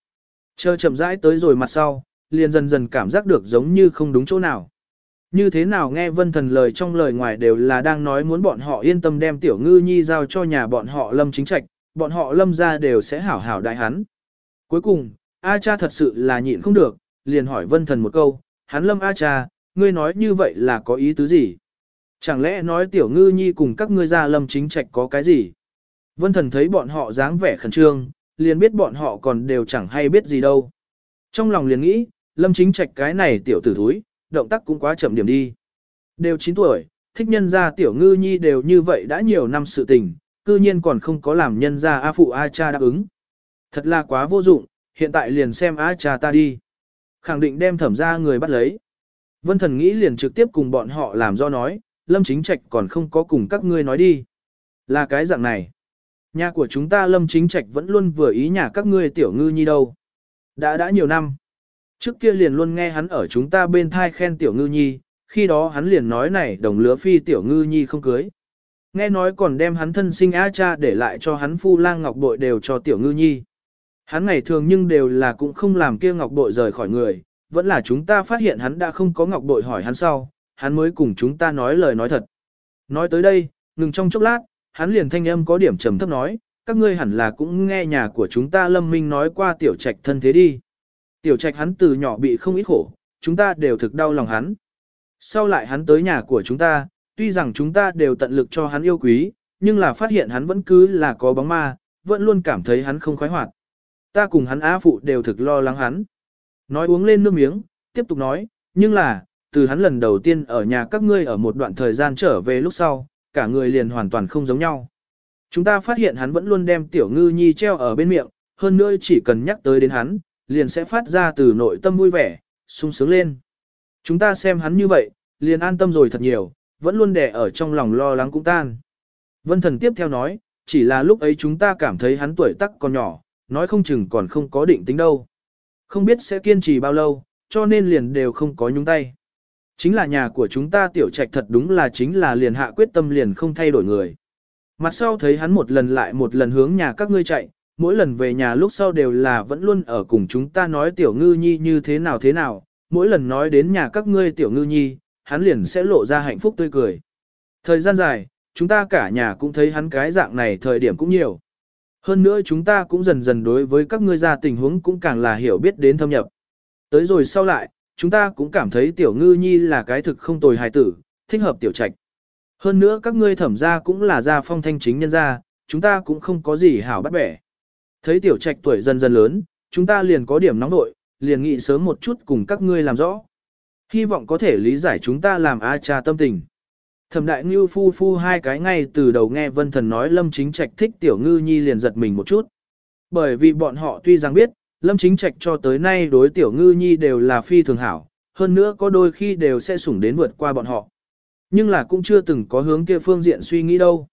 Chờ chậm rãi tới rồi mặt sau, liền dần dần cảm giác được giống như không đúng chỗ nào. Như thế nào nghe vân thần lời trong lời ngoài đều là đang nói muốn bọn họ yên tâm đem tiểu ngư nhi giao cho nhà bọn họ lâm chính trạch, bọn họ lâm ra đều sẽ hảo hảo đại hắn. Cuối cùng, A cha thật sự là nhịn không được, liền hỏi vân thần một câu, hắn lâm A cha, ngươi nói như vậy là có ý tứ gì? Chẳng lẽ nói tiểu ngư nhi cùng các ngươi ra lâm chính trạch có cái gì? Vân thần thấy bọn họ dáng vẻ khẩn trương, liền biết bọn họ còn đều chẳng hay biết gì đâu. Trong lòng liền nghĩ, lâm chính trạch cái này tiểu tử thúi, động tác cũng quá chậm điểm đi. Đều 9 tuổi, thích nhân gia tiểu ngư nhi đều như vậy đã nhiều năm sự tình, cư nhiên còn không có làm nhân gia A phụ A cha đáp ứng. Thật là quá vô dụng, hiện tại liền xem A cha ta đi. Khẳng định đem thẩm ra người bắt lấy. Vân thần nghĩ liền trực tiếp cùng bọn họ làm do nói, lâm chính trạch còn không có cùng các ngươi nói đi. Là cái dạng này. Nhà của chúng ta lâm chính trạch vẫn luôn vừa ý nhà các ngươi tiểu ngư nhi đâu. Đã đã nhiều năm. Trước kia liền luôn nghe hắn ở chúng ta bên thai khen tiểu ngư nhi, khi đó hắn liền nói này đồng lứa phi tiểu ngư nhi không cưới. Nghe nói còn đem hắn thân sinh a cha để lại cho hắn phu lang ngọc bội đều cho tiểu ngư nhi. Hắn ngày thường nhưng đều là cũng không làm kia ngọc bội rời khỏi người, vẫn là chúng ta phát hiện hắn đã không có ngọc bội hỏi hắn sau, hắn mới cùng chúng ta nói lời nói thật. Nói tới đây, ngừng trong chốc lát, hắn liền thanh âm có điểm trầm thấp nói, các ngươi hẳn là cũng nghe nhà của chúng ta lâm minh nói qua tiểu trạch thân thế đi. Tiểu trạch hắn từ nhỏ bị không ít khổ, chúng ta đều thực đau lòng hắn. Sau lại hắn tới nhà của chúng ta, tuy rằng chúng ta đều tận lực cho hắn yêu quý, nhưng là phát hiện hắn vẫn cứ là có bóng ma, vẫn luôn cảm thấy hắn không khoái hoạt. Ta cùng hắn á phụ đều thực lo lắng hắn. Nói uống lên nước miếng, tiếp tục nói, nhưng là, từ hắn lần đầu tiên ở nhà các ngươi ở một đoạn thời gian trở về lúc sau, cả người liền hoàn toàn không giống nhau. Chúng ta phát hiện hắn vẫn luôn đem tiểu ngư nhi treo ở bên miệng, hơn nữa chỉ cần nhắc tới đến hắn, liền sẽ phát ra từ nội tâm vui vẻ, sung sướng lên. Chúng ta xem hắn như vậy, liền an tâm rồi thật nhiều, vẫn luôn đè ở trong lòng lo lắng cũng tan. Vân thần tiếp theo nói, chỉ là lúc ấy chúng ta cảm thấy hắn tuổi tác còn nhỏ, nói không chừng còn không có định tính đâu. Không biết sẽ kiên trì bao lâu, cho nên liền đều không có nhúng tay. Chính là nhà của chúng ta tiểu trạch thật đúng là chính là liền hạ quyết tâm liền không thay đổi người. Mặt sau thấy hắn một lần lại một lần hướng nhà các ngươi chạy, mỗi lần về nhà lúc sau đều là vẫn luôn ở cùng chúng ta nói tiểu ngư nhi như thế nào thế nào, mỗi lần nói đến nhà các ngươi tiểu ngư nhi, hắn liền sẽ lộ ra hạnh phúc tươi cười. Thời gian dài, chúng ta cả nhà cũng thấy hắn cái dạng này thời điểm cũng nhiều. Hơn nữa chúng ta cũng dần dần đối với các ngươi ra tình huống cũng càng là hiểu biết đến thâm nhập. Tới rồi sau lại, chúng ta cũng cảm thấy tiểu ngư nhi là cái thực không tồi hài tử, thích hợp tiểu trạch. Hơn nữa các ngươi thẩm gia cũng là gia phong thanh chính nhân gia, chúng ta cũng không có gì hảo bắt bẻ. Thấy tiểu trạch tuổi dần dần lớn, chúng ta liền có điểm nóng nội, liền nghị sớm một chút cùng các ngươi làm rõ. Hy vọng có thể lý giải chúng ta làm A cha tâm tình. Thẩm đại ngưu phu phu hai cái ngay từ đầu nghe vân thần nói lâm chính trạch thích tiểu ngư nhi liền giật mình một chút. Bởi vì bọn họ tuy rằng biết, lâm chính trạch cho tới nay đối tiểu ngư nhi đều là phi thường hảo, hơn nữa có đôi khi đều sẽ sủng đến vượt qua bọn họ. Nhưng là cũng chưa từng có hướng kia phương diện suy nghĩ đâu.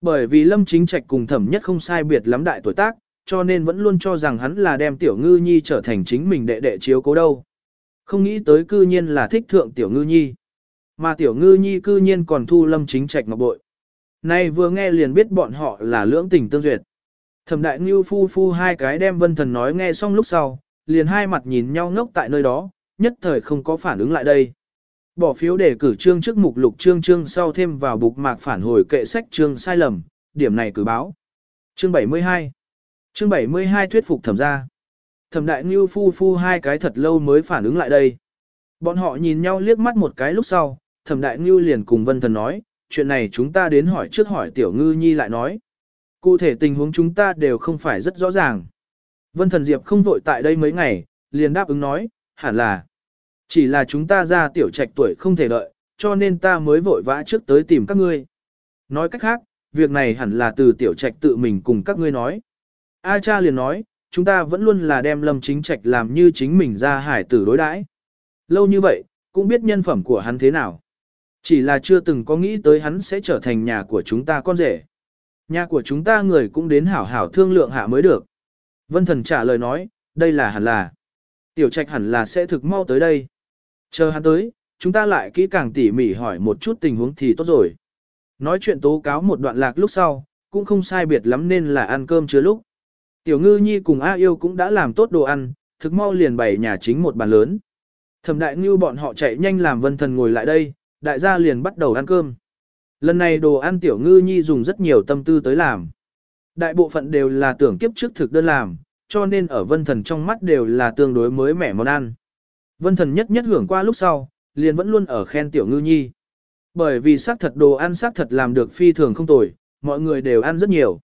Bởi vì lâm chính trạch cùng thẩm nhất không sai biệt lắm đại tuổi tác, cho nên vẫn luôn cho rằng hắn là đem tiểu ngư nhi trở thành chính mình đệ đệ chiếu cố đâu. Không nghĩ tới cư nhiên là thích thượng tiểu ngư nhi. Mà tiểu ngư nhi cư nhiên còn thu lâm chính trạch ngọc bội. Nay vừa nghe liền biết bọn họ là lưỡng tình tương duyệt. Thẩm đại ngưu phu phu hai cái đem vân thần nói nghe xong lúc sau, liền hai mặt nhìn nhau ngốc tại nơi đó, nhất thời không có phản ứng lại đây. Bỏ phiếu để cử trương trước mục lục trương trương sau thêm vào bục mạc phản hồi kệ sách trương sai lầm, điểm này cử báo. Chương 72 Chương 72 thuyết phục thẩm ra. Thẩm đại ngưu phu phu hai cái thật lâu mới phản ứng lại đây. Bọn họ nhìn nhau liếc mắt một cái lúc sau, thẩm đại ngưu liền cùng vân thần nói, chuyện này chúng ta đến hỏi trước hỏi tiểu ngư nhi lại nói. Cụ thể tình huống chúng ta đều không phải rất rõ ràng. Vân thần diệp không vội tại đây mấy ngày, liền đáp ứng nói, hẳn là. Chỉ là chúng ta ra tiểu trạch tuổi không thể đợi, cho nên ta mới vội vã trước tới tìm các ngươi. Nói cách khác, việc này hẳn là từ tiểu trạch tự mình cùng các ngươi nói. A cha liền nói, chúng ta vẫn luôn là đem lâm chính trạch làm như chính mình ra hải tử đối đãi. Lâu như vậy, cũng biết nhân phẩm của hắn thế nào. Chỉ là chưa từng có nghĩ tới hắn sẽ trở thành nhà của chúng ta con rể. Nhà của chúng ta người cũng đến hảo hảo thương lượng hạ mới được. Vân thần trả lời nói, đây là hẳn là. Tiểu trạch hẳn là sẽ thực mau tới đây. Chờ hắn tới, chúng ta lại kỹ càng tỉ mỉ hỏi một chút tình huống thì tốt rồi. Nói chuyện tố cáo một đoạn lạc lúc sau, cũng không sai biệt lắm nên là ăn cơm chưa lúc. Tiểu ngư nhi cùng A yêu cũng đã làm tốt đồ ăn, thực mau liền bày nhà chính một bàn lớn. Thẩm đại ngư bọn họ chạy nhanh làm vân thần ngồi lại đây, đại gia liền bắt đầu ăn cơm. Lần này đồ ăn tiểu ngư nhi dùng rất nhiều tâm tư tới làm. Đại bộ phận đều là tưởng kiếp trước thực đơn làm, cho nên ở vân thần trong mắt đều là tương đối mới mẻ món ăn. Vân thần nhất nhất hưởng qua lúc sau, liền vẫn luôn ở khen tiểu ngư nhi. Bởi vì xác thật đồ ăn xác thật làm được phi thường không tồi, mọi người đều ăn rất nhiều.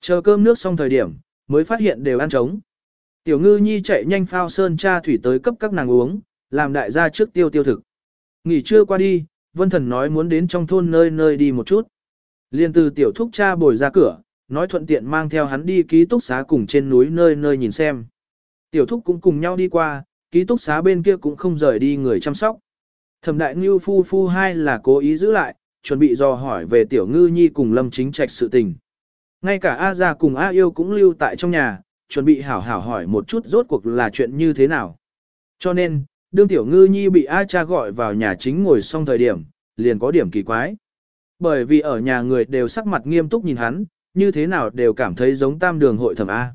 Chờ cơm nước xong thời điểm, mới phát hiện đều ăn trống. Tiểu ngư nhi chạy nhanh phao sơn cha thủy tới cấp các nàng uống, làm đại gia trước tiêu tiêu thực. Nghỉ trưa qua đi, vân thần nói muốn đến trong thôn nơi nơi đi một chút. Liên từ tiểu thúc cha bồi ra cửa, nói thuận tiện mang theo hắn đi ký túc xá cùng trên núi nơi nơi nhìn xem. Tiểu thúc cũng cùng nhau đi qua, ký túc xá bên kia cũng không rời đi người chăm sóc. Thẩm đại ngưu phu phu hai là cố ý giữ lại, chuẩn bị dò hỏi về tiểu ngư nhi cùng lâm chính trạch sự tình. Ngay cả A gia cùng A yêu cũng lưu tại trong nhà, chuẩn bị hảo hảo hỏi một chút rốt cuộc là chuyện như thế nào. Cho nên, đương tiểu ngư nhi bị A cha gọi vào nhà chính ngồi xong thời điểm, liền có điểm kỳ quái. Bởi vì ở nhà người đều sắc mặt nghiêm túc nhìn hắn, như thế nào đều cảm thấy giống tam đường hội thẩm A.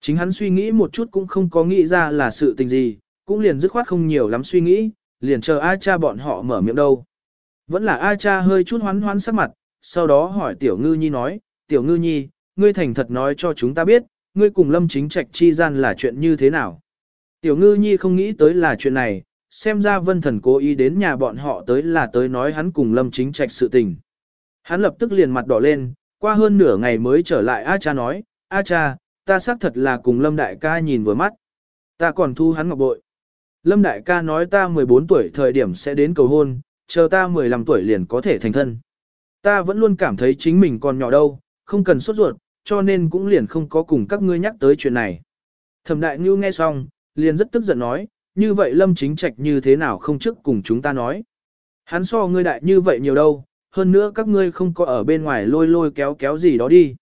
Chính hắn suy nghĩ một chút cũng không có nghĩ ra là sự tình gì, cũng liền dứt khoát không nhiều lắm suy nghĩ, liền chờ A cha bọn họ mở miệng đâu. Vẫn là A cha hơi chút hoán hoán sắc mặt, sau đó hỏi tiểu ngư nhi nói, tiểu ngư nhi, ngươi thành thật nói cho chúng ta biết, ngươi cùng lâm chính trạch chi gian là chuyện như thế nào. Tiểu ngư nhi không nghĩ tới là chuyện này, xem ra vân thần cố ý đến nhà bọn họ tới là tới nói hắn cùng lâm chính trạch sự tình. Hắn lập tức liền mặt đỏ lên, qua hơn nửa ngày mới trở lại A cha nói, A cha, ta xác thật là cùng lâm đại ca nhìn vừa mắt. Ta còn thu hắn ngọc bội. Lâm đại ca nói ta 14 tuổi thời điểm sẽ đến cầu hôn, chờ ta 15 tuổi liền có thể thành thân. Ta vẫn luôn cảm thấy chính mình còn nhỏ đâu, không cần sốt ruột, cho nên cũng liền không có cùng các ngươi nhắc tới chuyện này. Thẩm đại ngưu nghe xong, liền rất tức giận nói, như vậy lâm chính trạch như thế nào không trước cùng chúng ta nói. Hắn so ngươi đại như vậy nhiều đâu, hơn nữa các ngươi không có ở bên ngoài lôi lôi kéo kéo gì đó đi.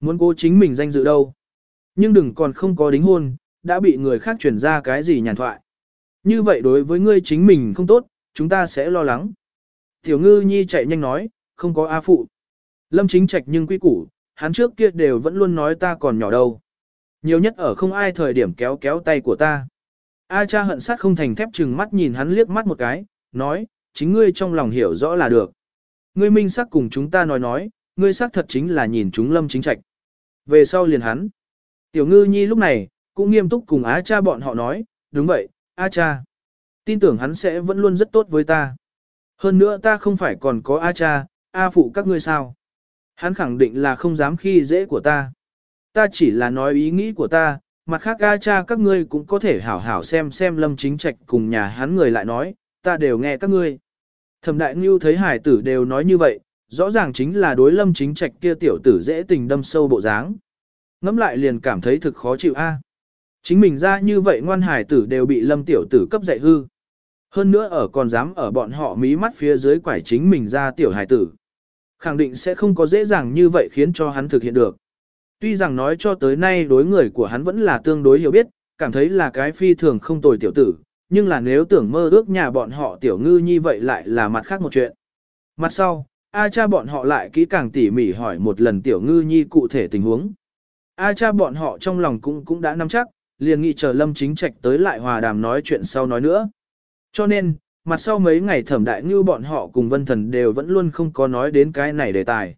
Muốn cố chính mình danh dự đâu. Nhưng đừng còn không có đính hôn, đã bị người khác chuyển ra cái gì nhàn thoại. Như vậy đối với ngươi chính mình không tốt, chúng ta sẽ lo lắng. Tiểu ngư nhi chạy nhanh nói, không có A phụ. Lâm chính trạch nhưng quy củ, hắn trước kia đều vẫn luôn nói ta còn nhỏ đâu. Nhiều nhất ở không ai thời điểm kéo kéo tay của ta. A cha hận sát không thành thép chừng mắt nhìn hắn liếc mắt một cái, nói, chính ngươi trong lòng hiểu rõ là được. Ngươi minh sắc cùng chúng ta nói nói, ngươi sắc thật chính là nhìn chúng lâm chính trạch. Về sau liền hắn. Tiểu ngư nhi lúc này, cũng nghiêm túc cùng á cha bọn họ nói, đúng vậy, á cha. Tin tưởng hắn sẽ vẫn luôn rất tốt với ta. Hơn nữa ta không phải còn có á cha, a phụ các ngươi sao. Hắn khẳng định là không dám khi dễ của ta. Ta chỉ là nói ý nghĩ của ta, mặt khác a cha các ngươi cũng có thể hảo hảo xem xem lâm chính trạch cùng nhà hắn người lại nói, ta đều nghe các ngươi. Thẩm đại ngưu thấy hải tử đều nói như vậy, rõ ràng chính là đối lâm chính trạch kia tiểu tử dễ tình đâm sâu bộ dáng. Ngắm lại liền cảm thấy thực khó chịu a. Chính mình ra như vậy ngoan hải tử đều bị lâm tiểu tử cấp dạy hư. Hơn nữa ở còn dám ở bọn họ mí mắt phía dưới quải chính mình ra tiểu hải tử. Khẳng định sẽ không có dễ dàng như vậy khiến cho hắn thực hiện được. Tuy rằng nói cho tới nay đối người của hắn vẫn là tương đối hiểu biết, cảm thấy là cái phi thường không tồi tiểu tử, nhưng là nếu tưởng mơ ước nhà bọn họ tiểu ngư như vậy lại là mặt khác một chuyện. Mặt sau, A cha bọn họ lại kỹ càng tỉ mỉ hỏi một lần tiểu ngư nhi cụ thể tình huống. A cha bọn họ trong lòng cũng cũng đã nắm chắc, liền nghị chờ lâm chính trạch tới lại hòa đàm nói chuyện sau nói nữa. Cho nên, mặt sau mấy ngày thẩm đại như bọn họ cùng vân thần đều vẫn luôn không có nói đến cái này đề tài.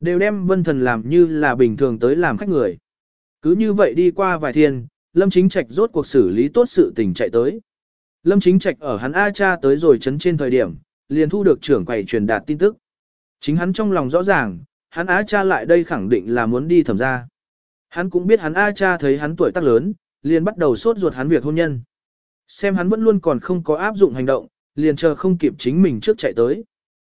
Đều đem vân thần làm như là bình thường tới làm khách người. Cứ như vậy đi qua vài thiên, lâm chính trạch rốt cuộc xử lý tốt sự tình chạy tới. Lâm chính trạch ở hắn A cha tới rồi chấn trên thời điểm, liền thu được trưởng quầy truyền đạt tin tức. Chính hắn trong lòng rõ ràng, hắn A cha lại đây khẳng định là muốn đi thẩm ra. Hắn cũng biết hắn A cha thấy hắn tuổi tác lớn, liền bắt đầu sốt ruột hắn việc hôn nhân. Xem hắn vẫn luôn còn không có áp dụng hành động, liền chờ không kịp chính mình trước chạy tới.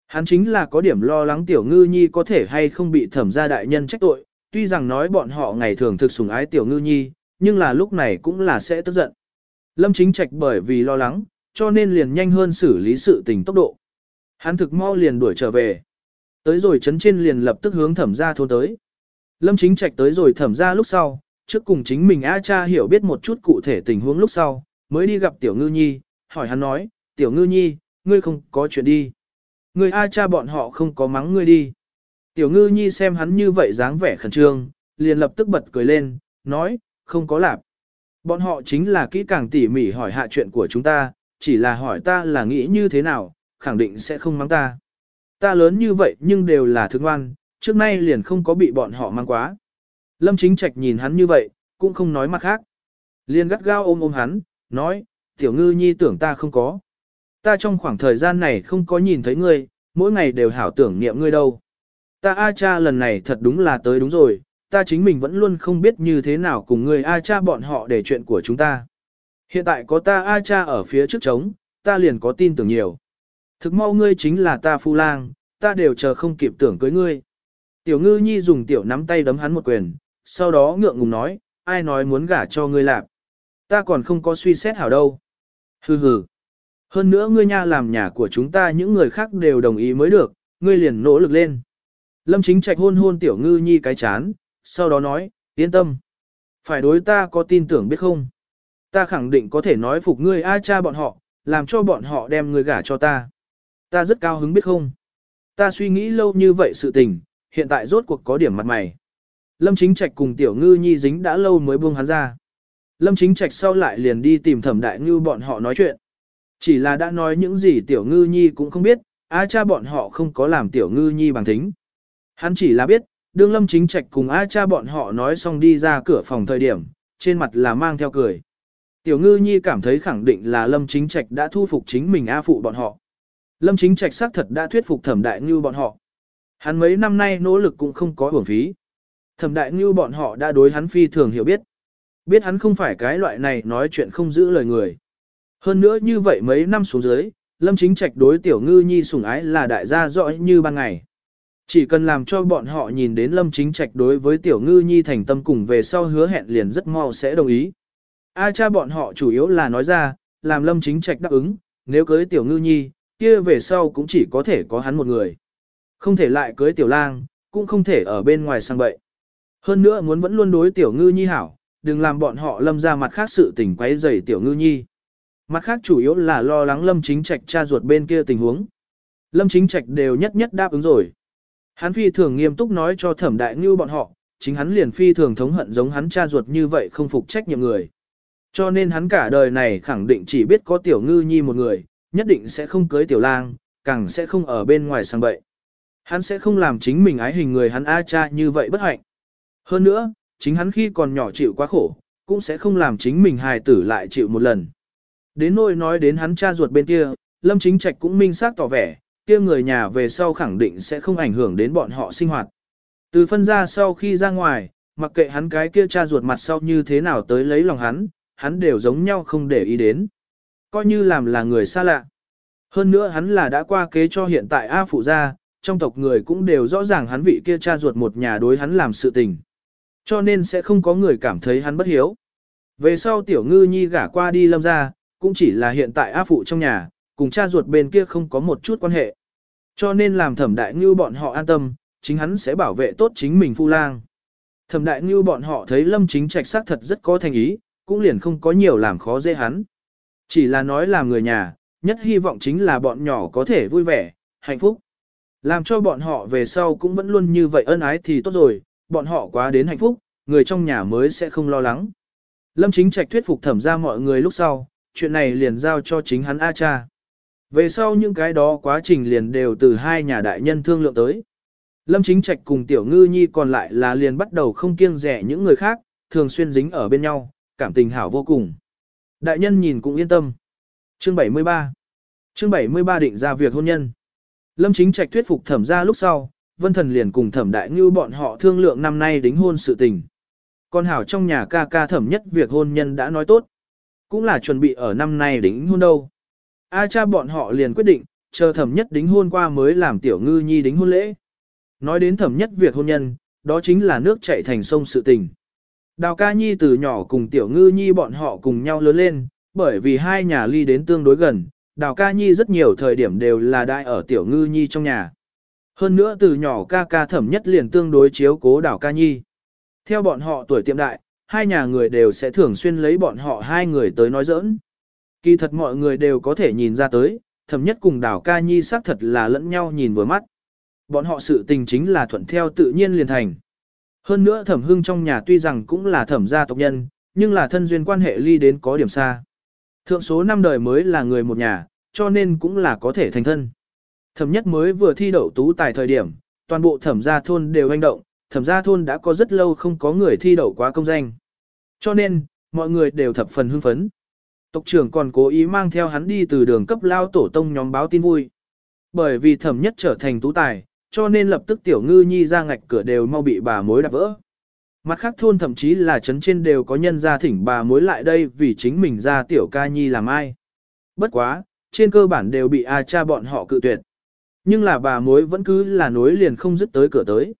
Hắn chính là có điểm lo lắng tiểu ngư nhi có thể hay không bị thẩm gia đại nhân trách tội, tuy rằng nói bọn họ ngày thường thực sủng ái tiểu ngư nhi, nhưng là lúc này cũng là sẽ tức giận. Lâm chính trạch bởi vì lo lắng, cho nên liền nhanh hơn xử lý sự tình tốc độ. Hắn thực mau liền đuổi trở về. Tới rồi chấn trên liền lập tức hướng thẩm gia thôn tới. Lâm chính trạch tới rồi thẩm gia lúc sau, trước cùng chính mình A cha hiểu biết một chút cụ thể tình huống lúc sau, mới đi gặp tiểu ngư nhi, hỏi hắn nói, tiểu ngư nhi, ngươi không có chuyện đi. Ngươi A cha bọn họ không có mắng ngươi đi. Tiểu ngư nhi xem hắn như vậy dáng vẻ khẩn trương, liền lập tức bật cười lên, nói, không có lạp. Bọn họ chính là kỹ càng tỉ mỉ hỏi hạ chuyện của chúng ta, chỉ là hỏi ta là nghĩ như thế nào, khẳng định sẽ không mắng ta. Ta lớn như vậy nhưng đều là thương ngoan, trước nay liền không có bị bọn họ mang quá. Lâm chính trạch nhìn hắn như vậy, cũng không nói mặt khác. Liền gắt gao ôm ôm hắn, nói, tiểu ngư nhi tưởng ta không có. Ta trong khoảng thời gian này không có nhìn thấy ngươi, mỗi ngày đều hảo tưởng niệm ngươi đâu. Ta A cha lần này thật đúng là tới đúng rồi, ta chính mình vẫn luôn không biết như thế nào cùng ngươi A cha bọn họ để chuyện của chúng ta. Hiện tại có ta A cha ở phía trước trống, ta liền có tin tưởng nhiều. Thực mau ngươi chính là ta phu lang, ta đều chờ không kịp tưởng cưới ngươi. Tiểu ngư nhi dùng tiểu nắm tay đấm hắn một quyền, sau đó ngượng ngùng nói, ai nói muốn gả cho ngươi lạp. Ta còn không có suy xét hảo đâu. Hừ hừ. Hơn nữa ngươi nha làm nhà của chúng ta những người khác đều đồng ý mới được, ngươi liền nỗ lực lên. Lâm chính trạch hôn hôn tiểu ngư nhi cái chán, sau đó nói, yên tâm. Phải đối ta có tin tưởng biết không? Ta khẳng định có thể nói phục ngươi a cha bọn họ, làm cho bọn họ đem ngươi gả cho ta. Ta rất cao hứng biết không? Ta suy nghĩ lâu như vậy sự tình, hiện tại rốt cuộc có điểm mặt mày. Lâm chính trạch cùng tiểu ngư nhi dính đã lâu mới buông hắn ra. Lâm chính trạch sau lại liền đi tìm thẩm đại ngư bọn họ nói chuyện. Chỉ là đã nói những gì tiểu ngư nhi cũng không biết, A cha bọn họ không có làm tiểu ngư nhi bằng thính. Hắn chỉ là biết, đương lâm chính trạch cùng A cha bọn họ nói xong đi ra cửa phòng thời điểm, trên mặt là mang theo cười. Tiểu ngư nhi cảm thấy khẳng định là lâm chính trạch đã thu phục chính mình A phụ bọn họ. Lâm chính trạch xác thật đã thuyết phục thẩm đại ngư bọn họ. Hắn mấy năm nay nỗ lực cũng không có uổng phí. Thẩm đại ngư bọn họ đã đối hắn phi thường hiểu biết. Biết hắn không phải cái loại này nói chuyện không giữ lời người. Hơn nữa như vậy mấy năm xuống dưới, Lâm Chính Trạch đối tiểu ngư nhi sủng ái là đại gia rõ như ban ngày. Chỉ cần làm cho bọn họ nhìn đến Lâm Chính Trạch đối với tiểu ngư nhi thành tâm cùng về sau hứa hẹn liền rất mau sẽ đồng ý. A cha bọn họ chủ yếu là nói ra, làm Lâm Chính Trạch đáp ứng, nếu cưới tiểu ngư nhi, kia về sau cũng chỉ có thể có hắn một người. Không thể lại cưới tiểu lang, cũng không thể ở bên ngoài sang bậy. Hơn nữa muốn vẫn luôn đối tiểu ngư nhi hảo, đừng làm bọn họ lâm ra mặt khác sự tình quấy rầy tiểu ngư nhi. Mặt khác chủ yếu là lo lắng Lâm Chính Trạch cha ruột bên kia tình huống. Lâm Chính Trạch đều nhất nhất đáp ứng rồi. Hắn phi thường nghiêm túc nói cho thẩm đại ngưu bọn họ, chính hắn liền phi thường thống hận giống hắn cha ruột như vậy không phục trách nhiệm người. Cho nên hắn cả đời này khẳng định chỉ biết có tiểu ngư nhi một người, nhất định sẽ không cưới tiểu lang, càng sẽ không ở bên ngoài sang bậy. Hắn sẽ không làm chính mình ái hình người hắn A cha như vậy bất hạnh. Hơn nữa, chính hắn khi còn nhỏ chịu quá khổ, cũng sẽ không làm chính mình hài tử lại chịu một lần. Đến nỗi nói đến hắn cha ruột bên kia, Lâm Chính Trạch cũng minh xác tỏ vẻ, kia người nhà về sau khẳng định sẽ không ảnh hưởng đến bọn họ sinh hoạt. Từ phân ra sau khi ra ngoài, mặc kệ hắn cái kia cha ruột mặt sau như thế nào tới lấy lòng hắn, hắn đều giống nhau không để ý đến. Coi như làm là người xa lạ. Hơn nữa hắn là đã qua kế cho hiện tại A phụ gia, trong tộc người cũng đều rõ ràng hắn vị kia cha ruột một nhà đối hắn làm sự tình. Cho nên sẽ không có người cảm thấy hắn bất hiếu. Về sau tiểu ngư nhi gả qua đi lâm ra, cũng chỉ là hiện tại A phụ trong nhà, cùng cha ruột bên kia không có một chút quan hệ. Cho nên làm thẩm đại ngưu bọn họ an tâm, chính hắn sẽ bảo vệ tốt chính mình phu lang. Thẩm đại ngưu bọn họ thấy lâm chính trạch xác thật rất có thành ý, cũng liền không có nhiều làm khó dễ hắn. Chỉ là nói làm người nhà, nhất hy vọng chính là bọn nhỏ có thể vui vẻ, hạnh phúc. Làm cho bọn họ về sau cũng vẫn luôn như vậy ân ái thì tốt rồi, bọn họ quá đến hạnh phúc, người trong nhà mới sẽ không lo lắng. Lâm chính trạch thuyết phục thẩm ra mọi người lúc sau, chuyện này liền giao cho chính hắn A cha. Về sau những cái đó quá trình liền đều từ hai nhà đại nhân thương lượng tới. Lâm chính trạch cùng tiểu ngư nhi còn lại là liền bắt đầu không kiêng rẻ những người khác, thường xuyên dính ở bên nhau, cảm tình hảo vô cùng. Đại nhân nhìn cũng yên tâm. Chương 73 Chương 73 định ra việc hôn nhân. Lâm chính trạch thuyết phục thẩm ra lúc sau, vân thần liền cùng thẩm đại ngư bọn họ thương lượng năm nay đính hôn sự tình. Con hảo trong nhà ca ca thẩm nhất việc hôn nhân đã nói tốt. Cũng là chuẩn bị ở năm nay đính hôn đâu. A cha bọn họ liền quyết định, chờ thẩm nhất đính hôn qua mới làm tiểu ngư nhi đính hôn lễ. Nói đến thẩm nhất việc hôn nhân, đó chính là nước chảy thành sông sự tình. Đào ca nhi từ nhỏ cùng tiểu ngư nhi bọn họ cùng nhau lớn lên, bởi vì hai nhà ly đến tương đối gần, đào ca nhi rất nhiều thời điểm đều là đại ở tiểu ngư nhi trong nhà. Hơn nữa từ nhỏ ca ca thẩm nhất liền tương đối chiếu cố đào ca nhi. Theo bọn họ tuổi tiệm đại, hai nhà người đều sẽ thường xuyên lấy bọn họ hai người tới nói giỡn. Kỳ thật mọi người đều có thể nhìn ra tới, thẩm nhất cùng đảo ca nhi xác thật là lẫn nhau nhìn vừa mắt. Bọn họ sự tình chính là thuận theo tự nhiên liền thành. Hơn nữa thẩm hưng trong nhà tuy rằng cũng là thẩm gia tộc nhân, nhưng là thân duyên quan hệ ly đến có điểm xa. Thượng số năm đời mới là người một nhà, cho nên cũng là có thể thành thân. Thẩm nhất mới vừa thi đậu tú tài thời điểm, toàn bộ thẩm gia thôn đều hành động, thẩm gia thôn đã có rất lâu không có người thi đậu quá công danh. Cho nên, mọi người đều thập phần hưng phấn. Tộc trưởng còn cố ý mang theo hắn đi từ đường cấp lao tổ tông nhóm báo tin vui. Bởi vì thẩm nhất trở thành tú tài, cho nên lập tức tiểu ngư nhi ra ngạch cửa đều mau bị bà mối đạp vỡ. Mặt khác thôn thậm chí là trấn trên đều có nhân gia thỉnh bà mối lại đây vì chính mình ra tiểu ca nhi làm ai. Bất quá, trên cơ bản đều bị A cha bọn họ cự tuyệt. Nhưng là bà mối vẫn cứ là nối liền không dứt tới cửa tới.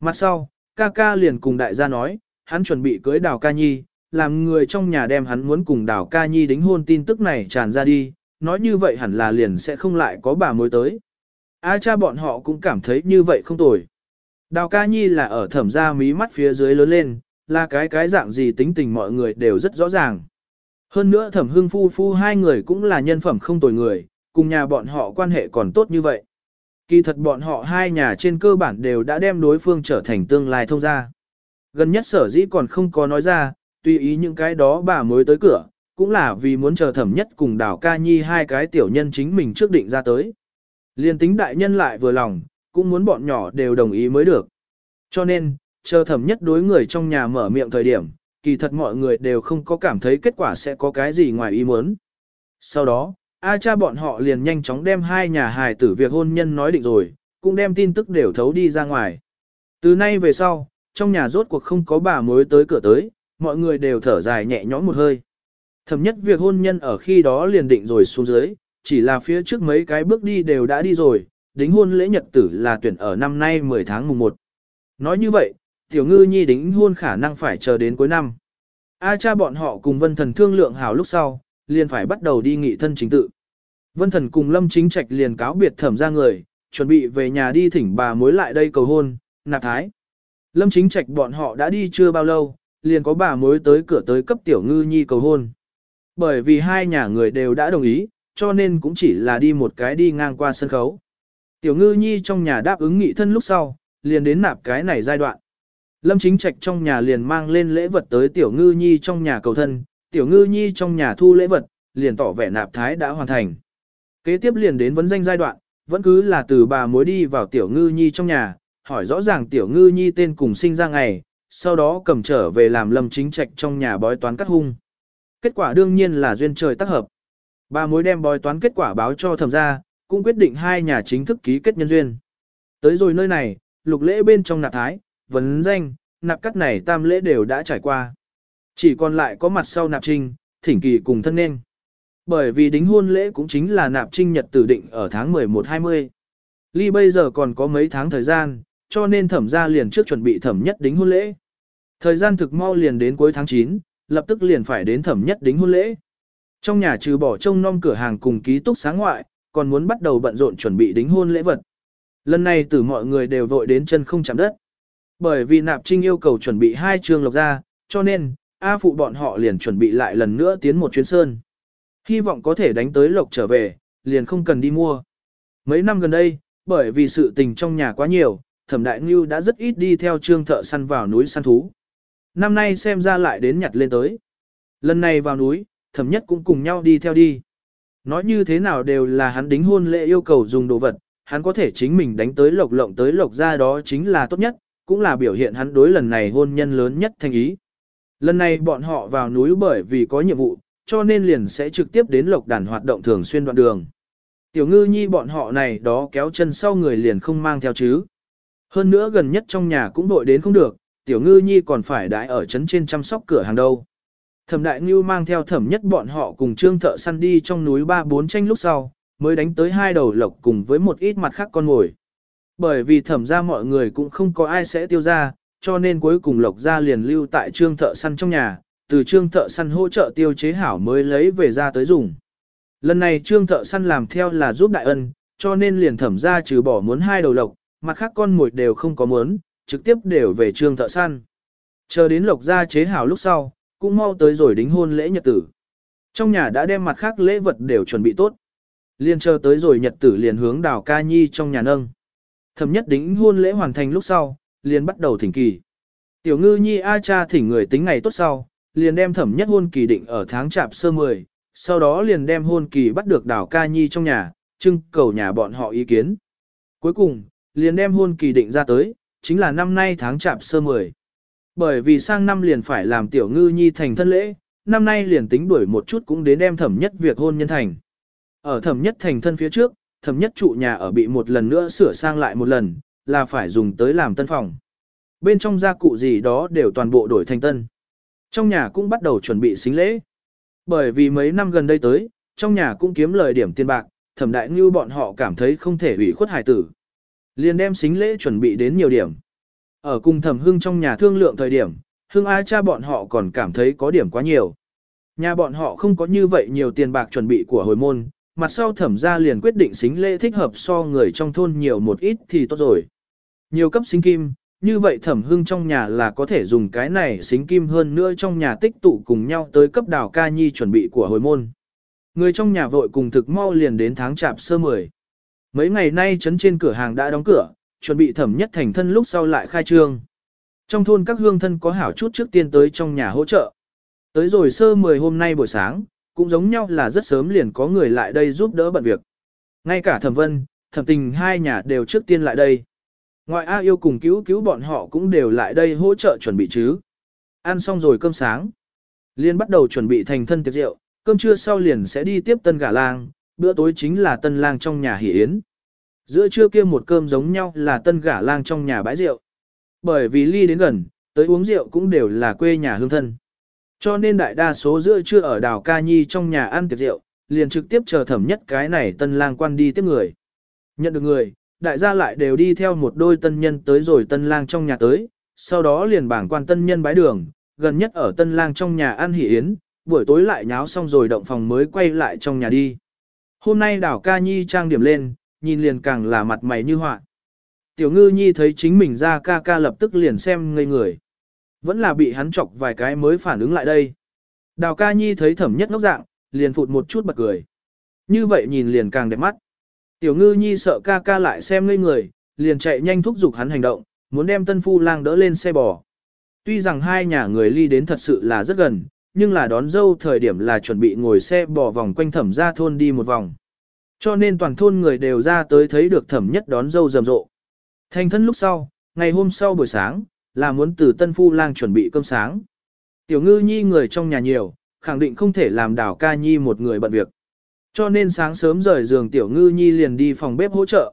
Mặt sau, ca ca liền cùng đại gia nói, hắn chuẩn bị cưới đào ca nhi, làm người trong nhà đem hắn muốn cùng đào ca nhi đính hôn tin tức này tràn ra đi, nói như vậy hẳn là liền sẽ không lại có bà mối tới. A cha bọn họ cũng cảm thấy như vậy không tồi. Đào ca nhi là ở thẩm gia mí mắt phía dưới lớn lên, là cái cái dạng gì tính tình mọi người đều rất rõ ràng. Hơn nữa thẩm hưng phu phu hai người cũng là nhân phẩm không tồi người, cùng nhà bọn họ quan hệ còn tốt như vậy. Kỳ thật bọn họ hai nhà trên cơ bản đều đã đem đối phương trở thành tương lai thông gia. Gần nhất sở dĩ còn không có nói ra, tùy ý những cái đó bà mới tới cửa, cũng là vì muốn chờ thẩm nhất cùng đào ca nhi hai cái tiểu nhân chính mình trước định ra tới. Liên tính đại nhân lại vừa lòng, cũng muốn bọn nhỏ đều đồng ý mới được. Cho nên, chờ thẩm nhất đối người trong nhà mở miệng thời điểm, kỳ thật mọi người đều không có cảm thấy kết quả sẽ có cái gì ngoài ý muốn. Sau đó, A cha bọn họ liền nhanh chóng đem hai nhà hài tử việc hôn nhân nói định rồi, cũng đem tin tức đều thấu đi ra ngoài. Từ nay về sau, trong nhà rốt cuộc không có bà mối tới cửa tới, mọi người đều thở dài nhẹ nhõm một hơi. Thẩm nhất việc hôn nhân ở khi đó liền định rồi xuống dưới, chỉ là phía trước mấy cái bước đi đều đã đi rồi, đính hôn lễ nhật tử là tuyển ở năm nay 10 tháng mùng 1. Nói như vậy, tiểu ngư nhi đính hôn khả năng phải chờ đến cuối năm. A cha bọn họ cùng vân thần thương lượng hảo lúc sau, liền phải bắt đầu đi nghị thân chính tự. Vân thần cùng lâm chính trạch liền cáo biệt thẩm ra người, chuẩn bị về nhà đi thỉnh bà mối lại đây cầu hôn, nạp thái. Lâm chính trạch bọn họ đã đi chưa bao lâu, liền có bà mối tới cửa tới cấp tiểu ngư nhi cầu hôn. Bởi vì hai nhà người đều đã đồng ý, cho nên cũng chỉ là đi một cái đi ngang qua sân khấu. Tiểu ngư nhi trong nhà đáp ứng nghị thân lúc sau, liền đến nạp cái này giai đoạn. Lâm chính trạch trong nhà liền mang lên lễ vật tới tiểu ngư nhi trong nhà cầu thân, tiểu ngư nhi trong nhà thu lễ vật, liền tỏ vẻ nạp thái đã hoàn thành. Kế tiếp liền đến vấn danh giai đoạn, vẫn cứ là từ bà mối đi vào tiểu ngư nhi trong nhà, hỏi rõ ràng tiểu ngư nhi tên cùng sinh ra ngày, sau đó cầm trở về làm lâm chính trạch trong nhà bói toán cắt hung. Kết quả đương nhiên là duyên trời tác hợp. Bà mối đem bói toán kết quả báo cho thẩm gia, cũng quyết định hai nhà chính thức ký kết nhân duyên. Tới rồi nơi này, lục lễ bên trong nạp thái, vấn danh, nạp cắt này tam lễ đều đã trải qua. Chỉ còn lại có mặt sau nạp trinh, thỉnh kỳ cùng thân nên. Bởi vì đính hôn lễ cũng chính là nạp trinh nhật tử định ở tháng 11-20. Ly bây giờ còn có mấy tháng thời gian, cho nên thẩm gia liền trước chuẩn bị thẩm nhất đính hôn lễ. Thời gian thực mau liền đến cuối tháng 9, lập tức liền phải đến thẩm nhất đính hôn lễ. Trong nhà trừ bỏ trông nom cửa hàng cùng ký túc sáng ngoại, còn muốn bắt đầu bận rộn chuẩn bị đính hôn lễ vật. Lần này từ mọi người đều vội đến chân không chạm đất. Bởi vì nạp trinh yêu cầu chuẩn bị hai trường lộc ra, cho nên, A phụ bọn họ liền chuẩn bị lại lần nữa tiến một chuyến sơn. Hy vọng có thể đánh tới lộc trở về, liền không cần đi mua. Mấy năm gần đây, bởi vì sự tình trong nhà quá nhiều, thẩm đại ngưu đã rất ít đi theo trương thợ săn vào núi săn thú. Năm nay xem ra lại đến nhặt lên tới. Lần này vào núi, thẩm nhất cũng cùng nhau đi theo đi. Nói như thế nào đều là hắn đính hôn lễ yêu cầu dùng đồ vật, hắn có thể chính mình đánh tới lộc lộng tới lộc ra đó chính là tốt nhất, cũng là biểu hiện hắn đối lần này hôn nhân lớn nhất thành ý. Lần này bọn họ vào núi bởi vì có nhiệm vụ, cho nên liền sẽ trực tiếp đến lộc đàn hoạt động thường xuyên đoạn đường. Tiểu ngư nhi bọn họ này đó kéo chân sau người liền không mang theo chứ. Hơn nữa gần nhất trong nhà cũng đội đến không được, tiểu ngư nhi còn phải đãi ở trấn trên chăm sóc cửa hàng đâu. Thẩm đại ngưu mang theo thẩm nhất bọn họ cùng trương thợ săn đi trong núi ba bốn tranh lúc sau, mới đánh tới hai đầu lộc cùng với một ít mặt khác con ngồi. Bởi vì thẩm ra mọi người cũng không có ai sẽ tiêu ra, cho nên cuối cùng lộc gia liền lưu tại trương thợ săn trong nhà, từ trương thợ săn hỗ trợ tiêu chế hảo mới lấy về ra tới dùng. Lần này trương thợ săn làm theo là giúp đại ân, cho nên liền thẩm ra trừ bỏ muốn hai đầu lộc, mặt khác con mồi đều không có muốn, trực tiếp đều về trương thợ săn. Chờ đến lộc ra chế hảo lúc sau, cũng mau tới rồi đính hôn lễ nhật tử. Trong nhà đã đem mặt khác lễ vật đều chuẩn bị tốt. Liên chờ tới rồi nhật tử liền hướng đào ca nhi trong nhà nâng. Thẩm nhất đính hôn lễ hoàn thành lúc sau, liền bắt đầu thỉnh kỳ. Tiểu ngư nhi A cha thỉnh người tính ngày tốt sau, liền đem thẩm nhất hôn kỳ định ở tháng chạp sơ 10, sau đó liền đem hôn kỳ bắt được đảo ca nhi trong nhà, trưng cầu nhà bọn họ ý kiến. Cuối cùng, liền đem hôn kỳ định ra tới, chính là năm nay tháng chạp sơ 10. Bởi vì sang năm liền phải làm tiểu ngư nhi thành thân lễ, năm nay liền tính đuổi một chút cũng đến đem thẩm nhất việc hôn nhân thành. Ở thẩm nhất thành thân phía trước, thẩm nhất trụ nhà ở bị một lần nữa sửa sang lại một lần, là phải dùng tới làm tân phòng. Bên trong gia cụ gì đó đều toàn bộ đổi thành tân. Trong nhà cũng bắt đầu chuẩn bị xính lễ. Bởi vì mấy năm gần đây tới, trong nhà cũng kiếm lời điểm tiền bạc, thẩm đại như bọn họ cảm thấy không thể ủy khuất hải tử. Liền đem xính lễ chuẩn bị đến nhiều điểm. Ở cùng thẩm hưng trong nhà thương lượng thời điểm, hưng ai cha bọn họ còn cảm thấy có điểm quá nhiều. Nhà bọn họ không có như vậy nhiều tiền bạc chuẩn bị của hồi môn, mặt sau thẩm ra liền quyết định xính lễ thích hợp so người trong thôn nhiều một ít thì tốt rồi. Nhiều cấp xính kim, như vậy thẩm hưng trong nhà là có thể dùng cái này xính kim hơn nữa trong nhà tích tụ cùng nhau tới cấp đào ca nhi chuẩn bị của hồi môn. Người trong nhà vội cùng thực mau liền đến tháng chạp sơ mười. Mấy ngày nay trấn trên cửa hàng đã đóng cửa, chuẩn bị thẩm nhất thành thân lúc sau lại khai trương. Trong thôn các hương thân có hảo chút trước tiên tới trong nhà hỗ trợ. Tới rồi sơ mười hôm nay buổi sáng, cũng giống nhau là rất sớm liền có người lại đây giúp đỡ bận việc. Ngay cả thẩm vân, thẩm tình hai nhà đều trước tiên lại đây. Ngoại A yêu cùng cứu cứu bọn họ cũng đều lại đây hỗ trợ chuẩn bị chứ. Ăn xong rồi cơm sáng. Liên bắt đầu chuẩn bị thành thân tiệc rượu, cơm trưa sau liền sẽ đi tiếp tân gả lang, bữa tối chính là tân lang trong nhà hỷ yến. Giữa trưa kia một cơm giống nhau là tân gả lang trong nhà bãi rượu. Bởi vì ly đến gần, tới uống rượu cũng đều là quê nhà hương thân. Cho nên đại đa số giữa trưa ở đảo ca nhi trong nhà ăn tiệc rượu, liền trực tiếp chờ thẩm nhất cái này tân lang quan đi tiếp người. Nhận được người, đại gia lại đều đi theo một đôi tân nhân tới rồi tân lang trong nhà tới, sau đó liền bảng quan tân nhân bái đường, gần nhất ở tân lang trong nhà ăn hỉ yến, buổi tối lại nháo xong rồi động phòng mới quay lại trong nhà đi. Hôm nay đảo ca nhi trang điểm lên, nhìn liền càng là mặt mày như họa. Tiểu ngư nhi thấy chính mình ra ca ca lập tức liền xem ngây người. Vẫn là bị hắn chọc vài cái mới phản ứng lại đây. Đào ca nhi thấy thẩm nhất ngốc dạng, liền phụt một chút bật cười. Như vậy nhìn liền càng đẹp mắt. Tiểu ngư nhi sợ ca ca lại xem ngây người, liền chạy nhanh thúc giục hắn hành động, muốn đem tân phu lang đỡ lên xe bò. Tuy rằng hai nhà người ly đến thật sự là rất gần, nhưng là đón dâu thời điểm là chuẩn bị ngồi xe bò vòng quanh thẩm ra thôn đi một vòng. Cho nên toàn thôn người đều ra tới thấy được thẩm nhất đón dâu rầm rộ. Thành thân lúc sau, ngày hôm sau buổi sáng, là muốn từ tân phu lang chuẩn bị cơm sáng. Tiểu ngư nhi người trong nhà nhiều, khẳng định không thể làm đảo ca nhi một người bận việc. Cho nên sáng sớm rời giường tiểu ngư nhi liền đi phòng bếp hỗ trợ.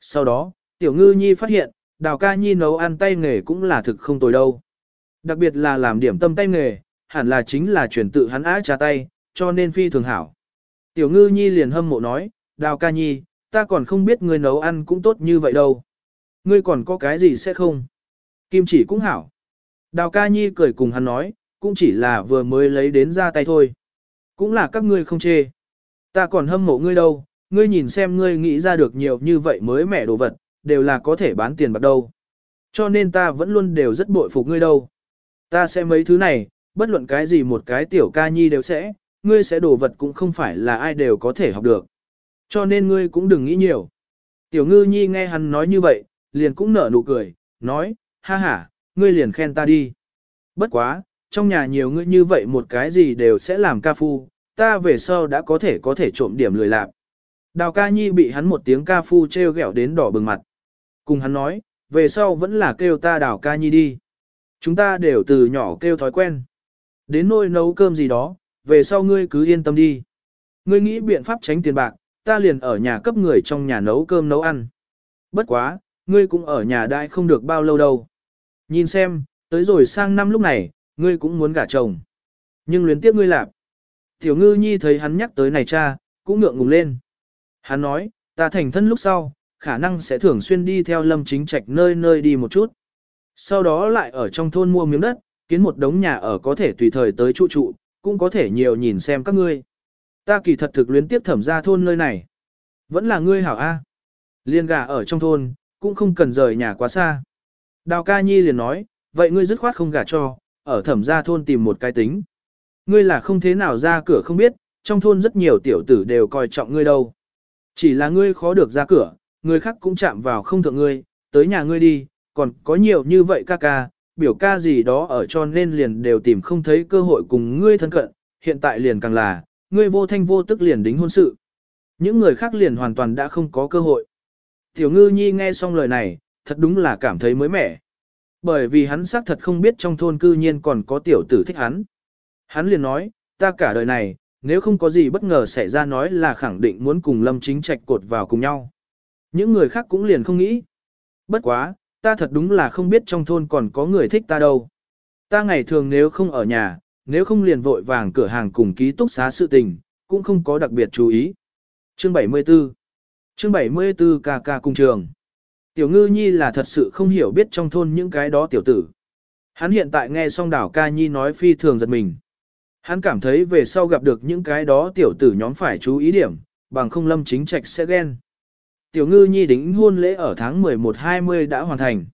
Sau đó, tiểu ngư nhi phát hiện, đào ca nhi nấu ăn tay nghề cũng là thực không tồi đâu. Đặc biệt là làm điểm tâm tay nghề, hẳn là chính là chuyển tự hắn á trà tay, cho nên phi thường hảo. Tiểu ngư nhi liền hâm mộ nói, đào ca nhi, ta còn không biết ngươi nấu ăn cũng tốt như vậy đâu. Ngươi còn có cái gì sẽ không? Kim chỉ cũng hảo. Đào ca nhi cười cùng hắn nói, cũng chỉ là vừa mới lấy đến ra tay thôi. Cũng là các ngươi không chê. Ta còn hâm mộ ngươi đâu, ngươi nhìn xem ngươi nghĩ ra được nhiều như vậy mới mẻ đồ vật, đều là có thể bán tiền bạc đâu. Cho nên ta vẫn luôn đều rất bội phục ngươi đâu. Ta sẽ mấy thứ này, bất luận cái gì một cái tiểu ca nhi đều sẽ, ngươi sẽ đồ vật cũng không phải là ai đều có thể học được. Cho nên ngươi cũng đừng nghĩ nhiều. Tiểu ngư nhi nghe hắn nói như vậy, liền cũng nở nụ cười, nói, ha ha, ngươi liền khen ta đi. Bất quá, trong nhà nhiều ngươi như vậy một cái gì đều sẽ làm ca phu, ta về sau đã có thể có thể trộm điểm lười lạc. Đào ca nhi bị hắn một tiếng ca phu treo gẹo đến đỏ bừng mặt. Cùng hắn nói, về sau vẫn là kêu ta đào ca nhi đi. Chúng ta đều từ nhỏ kêu thói quen. Đến nôi nấu cơm gì đó, về sau ngươi cứ yên tâm đi. Ngươi nghĩ biện pháp tránh tiền bạc, ta liền ở nhà cấp người trong nhà nấu cơm nấu ăn. Bất quá, ngươi cũng ở nhà đại không được bao lâu đâu. Nhìn xem, tới rồi sang năm lúc này, ngươi cũng muốn gả chồng. Nhưng luyến tiếc ngươi lạp. Tiểu ngư nhi thấy hắn nhắc tới này cha, cũng ngượng ngùng lên. Hắn nói, ta thành thân lúc sau, khả năng sẽ thường xuyên đi theo lâm chính trạch nơi nơi đi một chút. Sau đó lại ở trong thôn mua miếng đất, kiến một đống nhà ở có thể tùy thời tới trụ trụ, cũng có thể nhiều nhìn xem các ngươi. Ta kỳ thật thực luyến tiếp thẩm ra thôn nơi này. Vẫn là ngươi hảo A. Liên gà ở trong thôn, cũng không cần rời nhà quá xa. Đào ca nhi liền nói, vậy ngươi dứt khoát không gả cho, ở thẩm gia thôn tìm một cái tính. Ngươi là không thế nào ra cửa không biết, trong thôn rất nhiều tiểu tử đều coi trọng ngươi đâu. Chỉ là ngươi khó được ra cửa, người khác cũng chạm vào không thượng ngươi, tới nhà ngươi đi, còn có nhiều như vậy ca ca, biểu ca gì đó ở cho nên liền đều tìm không thấy cơ hội cùng ngươi thân cận, hiện tại liền càng là, ngươi vô thanh vô tức liền đính hôn sự. Những người khác liền hoàn toàn đã không có cơ hội. Tiểu ngư nhi nghe xong lời này, thật đúng là cảm thấy mới mẻ. Bởi vì hắn xác thật không biết trong thôn cư nhiên còn có tiểu tử thích hắn. Hắn liền nói, ta cả đời này, nếu không có gì bất ngờ xảy ra nói là khẳng định muốn cùng lâm chính trạch cột vào cùng nhau. Những người khác cũng liền không nghĩ. Bất quá, ta thật đúng là không biết trong thôn còn có người thích ta đâu. Ta ngày thường nếu không ở nhà, nếu không liền vội vàng cửa hàng cùng ký túc xá sự tình, cũng không có đặc biệt chú ý. Chương 74 Chương 74 ca ca cung trường Tiểu ngư nhi là thật sự không hiểu biết trong thôn những cái đó tiểu tử. Hắn hiện tại nghe xong đảo ca nhi nói phi thường giật mình. Hắn cảm thấy về sau gặp được những cái đó tiểu tử nhóm phải chú ý điểm, bằng không lâm chính trạch sẽ ghen. Tiểu ngư nhi đính hôn lễ ở tháng 11-20 đã hoàn thành.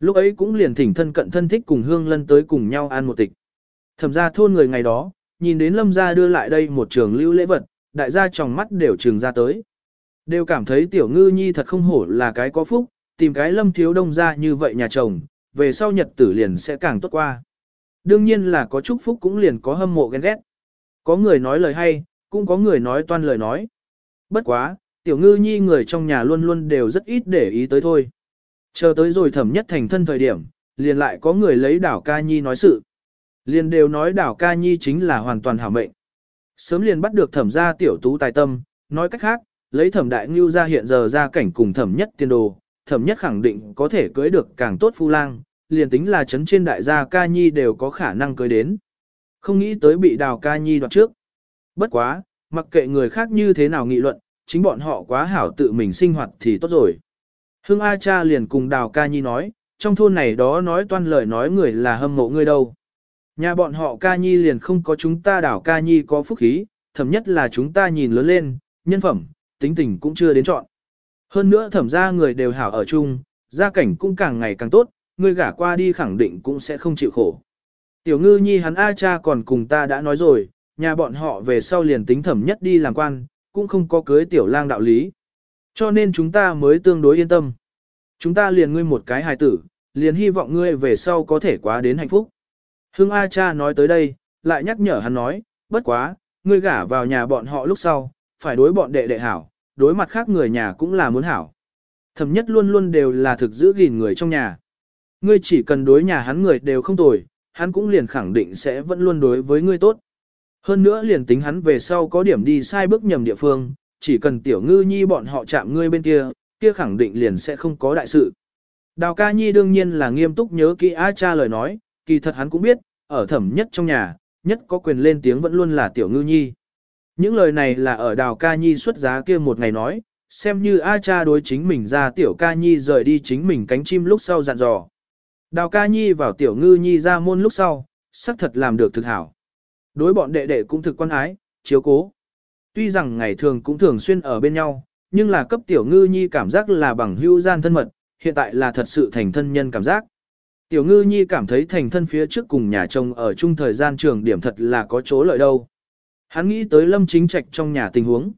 Lúc ấy cũng liền thỉnh thân cận thân thích cùng hương lân tới cùng nhau ăn một tịch. Thẩm ra thôn người ngày đó, nhìn đến lâm gia đưa lại đây một trường lưu lễ vật, đại gia tròng mắt đều trường ra tới. Đều cảm thấy tiểu ngư nhi thật không hổ là cái có phúc, tìm cái lâm thiếu đông ra như vậy nhà chồng, về sau nhật tử liền sẽ càng tốt qua. Đương nhiên là có chúc phúc cũng liền có hâm mộ ghen ghét. Có người nói lời hay, cũng có người nói toan lời nói. Bất quá, tiểu ngư nhi người trong nhà luôn luôn đều rất ít để ý tới thôi. Chờ tới rồi thẩm nhất thành thân thời điểm, liền lại có người lấy đảo ca nhi nói sự. Liền đều nói đảo ca nhi chính là hoàn toàn hảo mệnh. Sớm liền bắt được thẩm gia tiểu tú tài tâm, nói cách khác, lấy thẩm đại ngưu ra hiện giờ ra cảnh cùng thẩm nhất tiên đồ, thẩm nhất khẳng định có thể cưới được càng tốt phu lang, liền tính là chấn trên đại gia ca nhi đều có khả năng cưới đến. Không nghĩ tới bị đào ca nhi đoạt trước. Bất quá, mặc kệ người khác như thế nào nghị luận, chính bọn họ quá hảo tự mình sinh hoạt thì tốt rồi. Hương A cha liền cùng đào ca nhi nói, trong thôn này đó nói toan lời nói người là hâm mộ ngươi đâu. Nhà bọn họ ca nhi liền không có chúng ta đảo ca nhi có phúc khí, thầm nhất là chúng ta nhìn lớn lên, nhân phẩm, tính tình cũng chưa đến chọn. Hơn nữa thẩm ra người đều hảo ở chung, gia cảnh cũng càng ngày càng tốt, Ngươi gả qua đi khẳng định cũng sẽ không chịu khổ. Tiểu ngư nhi hắn A cha còn cùng ta đã nói rồi, nhà bọn họ về sau liền tính thẩm nhất đi làm quan, cũng không có cưới tiểu lang đạo lý. Cho nên chúng ta mới tương đối yên tâm. Chúng ta liền ngươi một cái hài tử, liền hy vọng ngươi về sau có thể quá đến hạnh phúc. Hương A cha nói tới đây, lại nhắc nhở hắn nói, bất quá, ngươi gả vào nhà bọn họ lúc sau, phải đối bọn đệ đệ hảo, đối mặt khác người nhà cũng là muốn hảo. Thẩm nhất luôn luôn đều là thực giữ gìn người trong nhà. Ngươi chỉ cần đối nhà hắn người đều không tồi, hắn cũng liền khẳng định sẽ vẫn luôn đối với ngươi tốt. Hơn nữa liền tính hắn về sau có điểm đi sai bước nhầm địa phương, chỉ cần tiểu ngư nhi bọn họ chạm ngươi bên kia, kia khẳng định liền sẽ không có đại sự. Đào ca nhi đương nhiên là nghiêm túc nhớ kỹ A cha lời nói, kỳ thật hắn cũng biết, ở thẩm nhất trong nhà, nhất có quyền lên tiếng vẫn luôn là tiểu ngư nhi. Những lời này là ở đào ca nhi xuất giá kia một ngày nói, xem như A cha đối chính mình ra tiểu ca nhi rời đi chính mình cánh chim lúc sau dặn dò. Đào ca nhi vào tiểu ngư nhi ra môn lúc sau, xác thật làm được thực hảo. Đối bọn đệ đệ cũng thực quan ái, chiếu cố. Tuy rằng ngày thường cũng thường xuyên ở bên nhau, nhưng là cấp tiểu ngư nhi cảm giác là bằng hữu gian thân mật, hiện tại là thật sự thành thân nhân cảm giác. Tiểu ngư nhi cảm thấy thành thân phía trước cùng nhà chồng ở chung thời gian trường điểm thật là có chỗ lợi đâu. Hắn nghĩ tới lâm chính trạch trong nhà tình huống.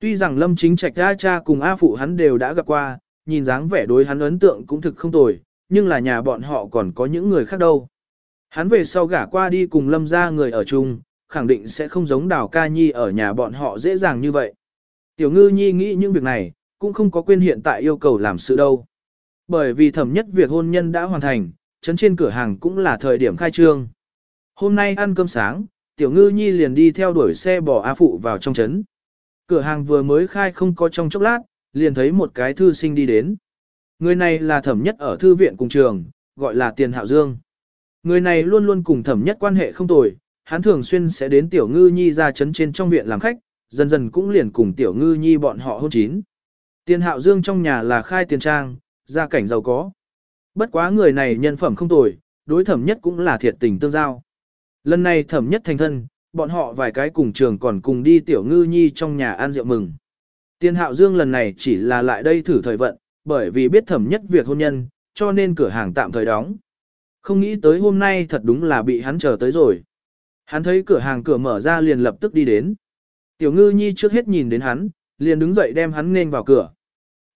Tuy rằng lâm chính trạch A cha cùng A phụ hắn đều đã gặp qua, nhìn dáng vẻ đối hắn ấn tượng cũng thực không tồi, nhưng là nhà bọn họ còn có những người khác đâu. Hắn về sau gả qua đi cùng lâm ra người ở chung, khẳng định sẽ không giống đào ca nhi ở nhà bọn họ dễ dàng như vậy. Tiểu ngư nhi nghĩ những việc này, cũng không có quên hiện tại yêu cầu làm sự đâu. Bởi vì thẩm nhất việc hôn nhân đã hoàn thành, chấn trên cửa hàng cũng là thời điểm khai trương. Hôm nay ăn cơm sáng, tiểu ngư nhi liền đi theo đuổi xe bò A Phụ vào trong trấn. Cửa hàng vừa mới khai không có trong chốc lát, liền thấy một cái thư sinh đi đến. Người này là thẩm nhất ở thư viện cùng trường, gọi là Tiền Hạo Dương. Người này luôn luôn cùng thẩm nhất quan hệ không tồi, hắn thường xuyên sẽ đến tiểu ngư nhi ra chấn trên trong viện làm khách, dần dần cũng liền cùng tiểu ngư nhi bọn họ hôn chín. Tiền Hạo Dương trong nhà là khai tiền trang, gia cảnh giàu có. Bất quá người này nhân phẩm không tồi, đối thẩm nhất cũng là thiệt tình tương giao. Lần này thẩm nhất thành thân, bọn họ vài cái cùng trường còn cùng đi tiểu ngư nhi trong nhà ăn rượu mừng. tiền hạo dương lần này chỉ là lại đây thử thời vận, bởi vì biết thẩm nhất việc hôn nhân, cho nên cửa hàng tạm thời đóng. Không nghĩ tới hôm nay thật đúng là bị hắn chờ tới rồi. Hắn thấy cửa hàng cửa mở ra liền lập tức đi đến. Tiểu ngư nhi trước hết nhìn đến hắn, liền đứng dậy đem hắn nên vào cửa.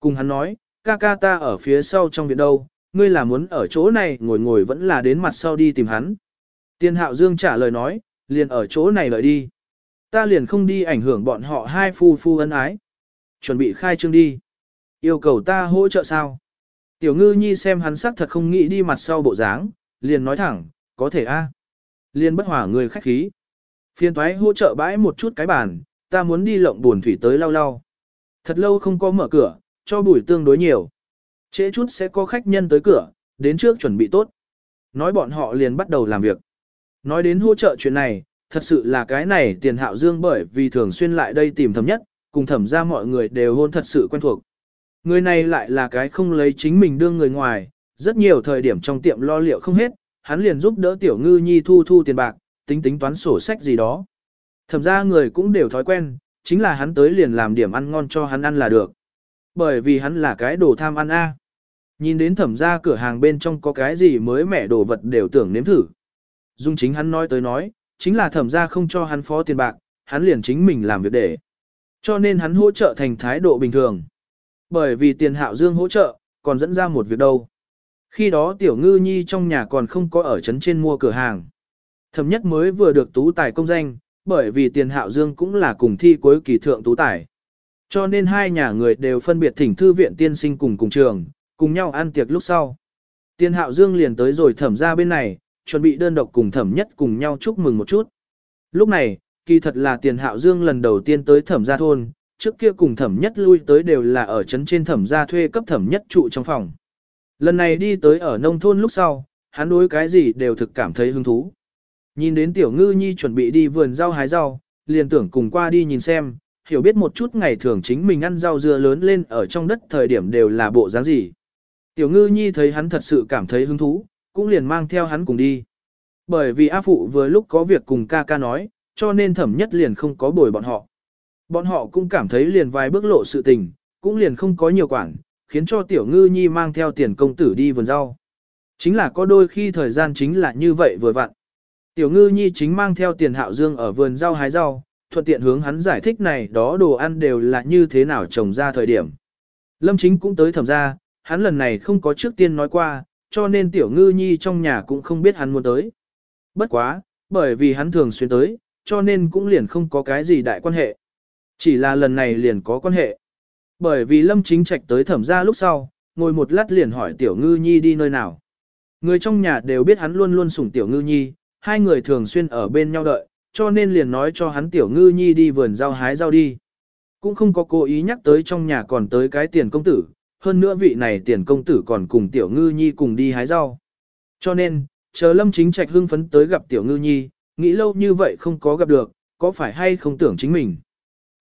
Cùng hắn nói, ca ca ta ở phía sau trong viện đâu, ngươi là muốn ở chỗ này ngồi ngồi vẫn là đến mặt sau đi tìm hắn. Tiên hạo dương trả lời nói, liền ở chỗ này lợi đi. Ta liền không đi ảnh hưởng bọn họ hai phu phu ân ái. Chuẩn bị khai trương đi. Yêu cầu ta hỗ trợ sao? Tiểu ngư nhi xem hắn sắc thật không nghĩ đi mặt sau bộ dáng, liền nói thẳng, có thể a. Liền bất hỏa người khách khí. Phiên thoái hỗ trợ bãi một chút cái bàn, ta muốn đi lộng buồn thủy tới lau lau. Thật lâu không có mở cửa, cho bùi tương đối nhiều. Trễ chút sẽ có khách nhân tới cửa, đến trước chuẩn bị tốt. Nói bọn họ liền bắt đầu làm việc. Nói đến hỗ trợ chuyện này, thật sự là cái này tiền hạo dương bởi vì thường xuyên lại đây tìm thẩm nhất, cùng thẩm ra mọi người đều hôn thật sự quen thuộc. Người này lại là cái không lấy chính mình đương người ngoài, rất nhiều thời điểm trong tiệm lo liệu không hết, hắn liền giúp đỡ tiểu ngư nhi thu thu tiền bạc, tính tính toán sổ sách gì đó. Thẩm ra người cũng đều thói quen, chính là hắn tới liền làm điểm ăn ngon cho hắn ăn là được. Bởi vì hắn là cái đồ tham ăn a. Nhìn đến thẩm ra cửa hàng bên trong có cái gì mới mẻ đồ vật đều tưởng nếm thử. Dung chính hắn nói tới nói, chính là thẩm ra không cho hắn phó tiền bạc, hắn liền chính mình làm việc để. Cho nên hắn hỗ trợ thành thái độ bình thường. Bởi vì tiền hạo dương hỗ trợ, còn dẫn ra một việc đâu. Khi đó tiểu ngư nhi trong nhà còn không có ở trấn trên mua cửa hàng. Thẩm nhất mới vừa được tú tài công danh, bởi vì tiền hạo dương cũng là cùng thi cuối kỳ thượng tú tài. Cho nên hai nhà người đều phân biệt thỉnh thư viện tiên sinh cùng cùng trường, cùng nhau ăn tiệc lúc sau. Tiền hạo dương liền tới rồi thẩm ra bên này, chuẩn bị đơn độc cùng thẩm nhất cùng nhau chúc mừng một chút. Lúc này, kỳ thật là tiền hạo dương lần đầu tiên tới thẩm gia thôn, trước kia cùng thẩm nhất lui tới đều là ở trấn trên thẩm gia thuê cấp thẩm nhất trụ trong phòng. Lần này đi tới ở nông thôn lúc sau, hắn đối cái gì đều thực cảm thấy hứng thú. Nhìn đến tiểu ngư nhi chuẩn bị đi vườn rau hái rau, liền tưởng cùng qua đi nhìn xem, hiểu biết một chút ngày thường chính mình ăn rau dưa lớn lên ở trong đất thời điểm đều là bộ dáng gì. Tiểu ngư nhi thấy hắn thật sự cảm thấy hứng thú, cũng liền mang theo hắn cùng đi. Bởi vì A Phụ vừa lúc có việc cùng ca ca nói, cho nên thẩm nhất liền không có bồi bọn họ. Bọn họ cũng cảm thấy liền vài bước lộ sự tình, cũng liền không có nhiều quản, khiến cho tiểu ngư nhi mang theo tiền công tử đi vườn rau. Chính là có đôi khi thời gian chính là như vậy vừa vặn. Tiểu ngư nhi chính mang theo tiền hạo dương ở vườn rau hái rau, thuận tiện hướng hắn giải thích này đó đồ ăn đều là như thế nào trồng ra thời điểm. Lâm chính cũng tới thẩm ra, hắn lần này không có trước tiên nói qua, cho nên tiểu ngư nhi trong nhà cũng không biết hắn muốn tới. Bất quá, bởi vì hắn thường xuyên tới, cho nên cũng liền không có cái gì đại quan hệ. Chỉ là lần này liền có quan hệ. Bởi vì Lâm Chính Trạch tới thẩm ra lúc sau, ngồi một lát liền hỏi Tiểu Ngư Nhi đi nơi nào. Người trong nhà đều biết hắn luôn luôn sủng Tiểu Ngư Nhi, hai người thường xuyên ở bên nhau đợi, cho nên liền nói cho hắn Tiểu Ngư Nhi đi vườn rau hái rau đi. Cũng không có cố ý nhắc tới trong nhà còn tới cái tiền công tử, hơn nữa vị này tiền công tử còn cùng Tiểu Ngư Nhi cùng đi hái rau. Cho nên, chờ Lâm Chính Trạch hưng phấn tới gặp Tiểu Ngư Nhi, nghĩ lâu như vậy không có gặp được, có phải hay không tưởng chính mình.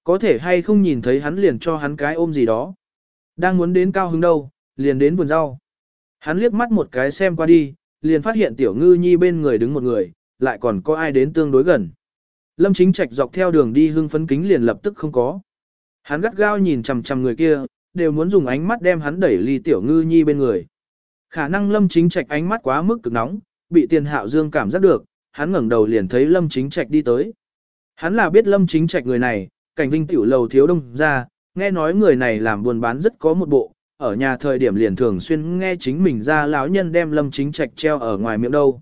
Có thể hay không nhìn thấy hắn liền cho hắn cái ôm gì đó. Đang muốn đến cao hứng đâu, liền đến vườn rau. Hắn liếc mắt một cái xem qua đi, liền phát hiện tiểu ngư nhi bên người đứng một người, lại còn có ai đến tương đối gần. Lâm chính trạch dọc theo đường đi hưng phấn kính liền lập tức không có. Hắn gắt gao nhìn chằm chằm người kia, đều muốn dùng ánh mắt đem hắn đẩy ly tiểu ngư nhi bên người. Khả năng lâm chính trạch ánh mắt quá mức cực nóng, bị tiền hạo dương cảm giác được, hắn ngẩng đầu liền thấy lâm chính trạch đi tới. Hắn là biết lâm chính trạch người này, cảnh vinh tiểu lầu thiếu đông ra, nghe nói người này làm buôn bán rất có một bộ, ở nhà thời điểm liền thường xuyên nghe chính mình ra lão nhân đem lâm chính trạch treo ở ngoài miệng đâu.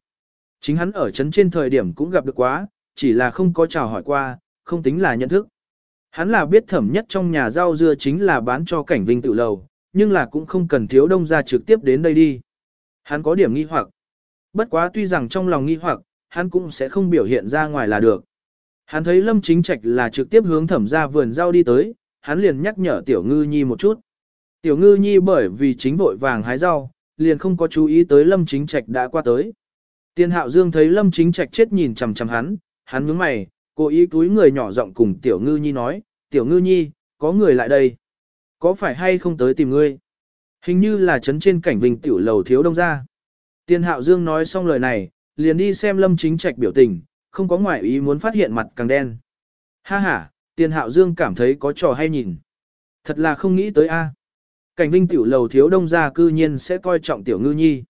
Chính hắn ở trấn trên thời điểm cũng gặp được quá, chỉ là không có chào hỏi qua, không tính là nhận thức. Hắn là biết thẩm nhất trong nhà rau dưa chính là bán cho cảnh vinh tự lầu, nhưng là cũng không cần thiếu đông ra trực tiếp đến đây đi. Hắn có điểm nghi hoặc. Bất quá tuy rằng trong lòng nghi hoặc, hắn cũng sẽ không biểu hiện ra ngoài là được. Hắn thấy Lâm Chính Trạch là trực tiếp hướng thẩm ra vườn rau đi tới, hắn liền nhắc nhở Tiểu Ngư Nhi một chút. Tiểu Ngư Nhi bởi vì chính vội vàng hái rau, liền không có chú ý tới Lâm Chính Trạch đã qua tới. Tiên Hạo Dương thấy Lâm Chính Trạch chết nhìn chằm chằm hắn, hắn nhướng mày, cố ý túi người nhỏ giọng cùng Tiểu Ngư Nhi nói, Tiểu Ngư Nhi, có người lại đây. Có phải hay không tới tìm ngươi? Hình như là chấn trên cảnh vinh tiểu lầu thiếu đông ra. Tiên Hạo Dương nói xong lời này, liền đi xem Lâm Chính Trạch biểu tình, không có ngoại ý muốn phát hiện mặt càng đen. Ha ha, tiền hạo dương cảm thấy có trò hay nhìn. Thật là không nghĩ tới a. À. Cảnh vinh tiểu lầu thiếu đông gia cư nhiên sẽ coi trọng tiểu ngư nhi.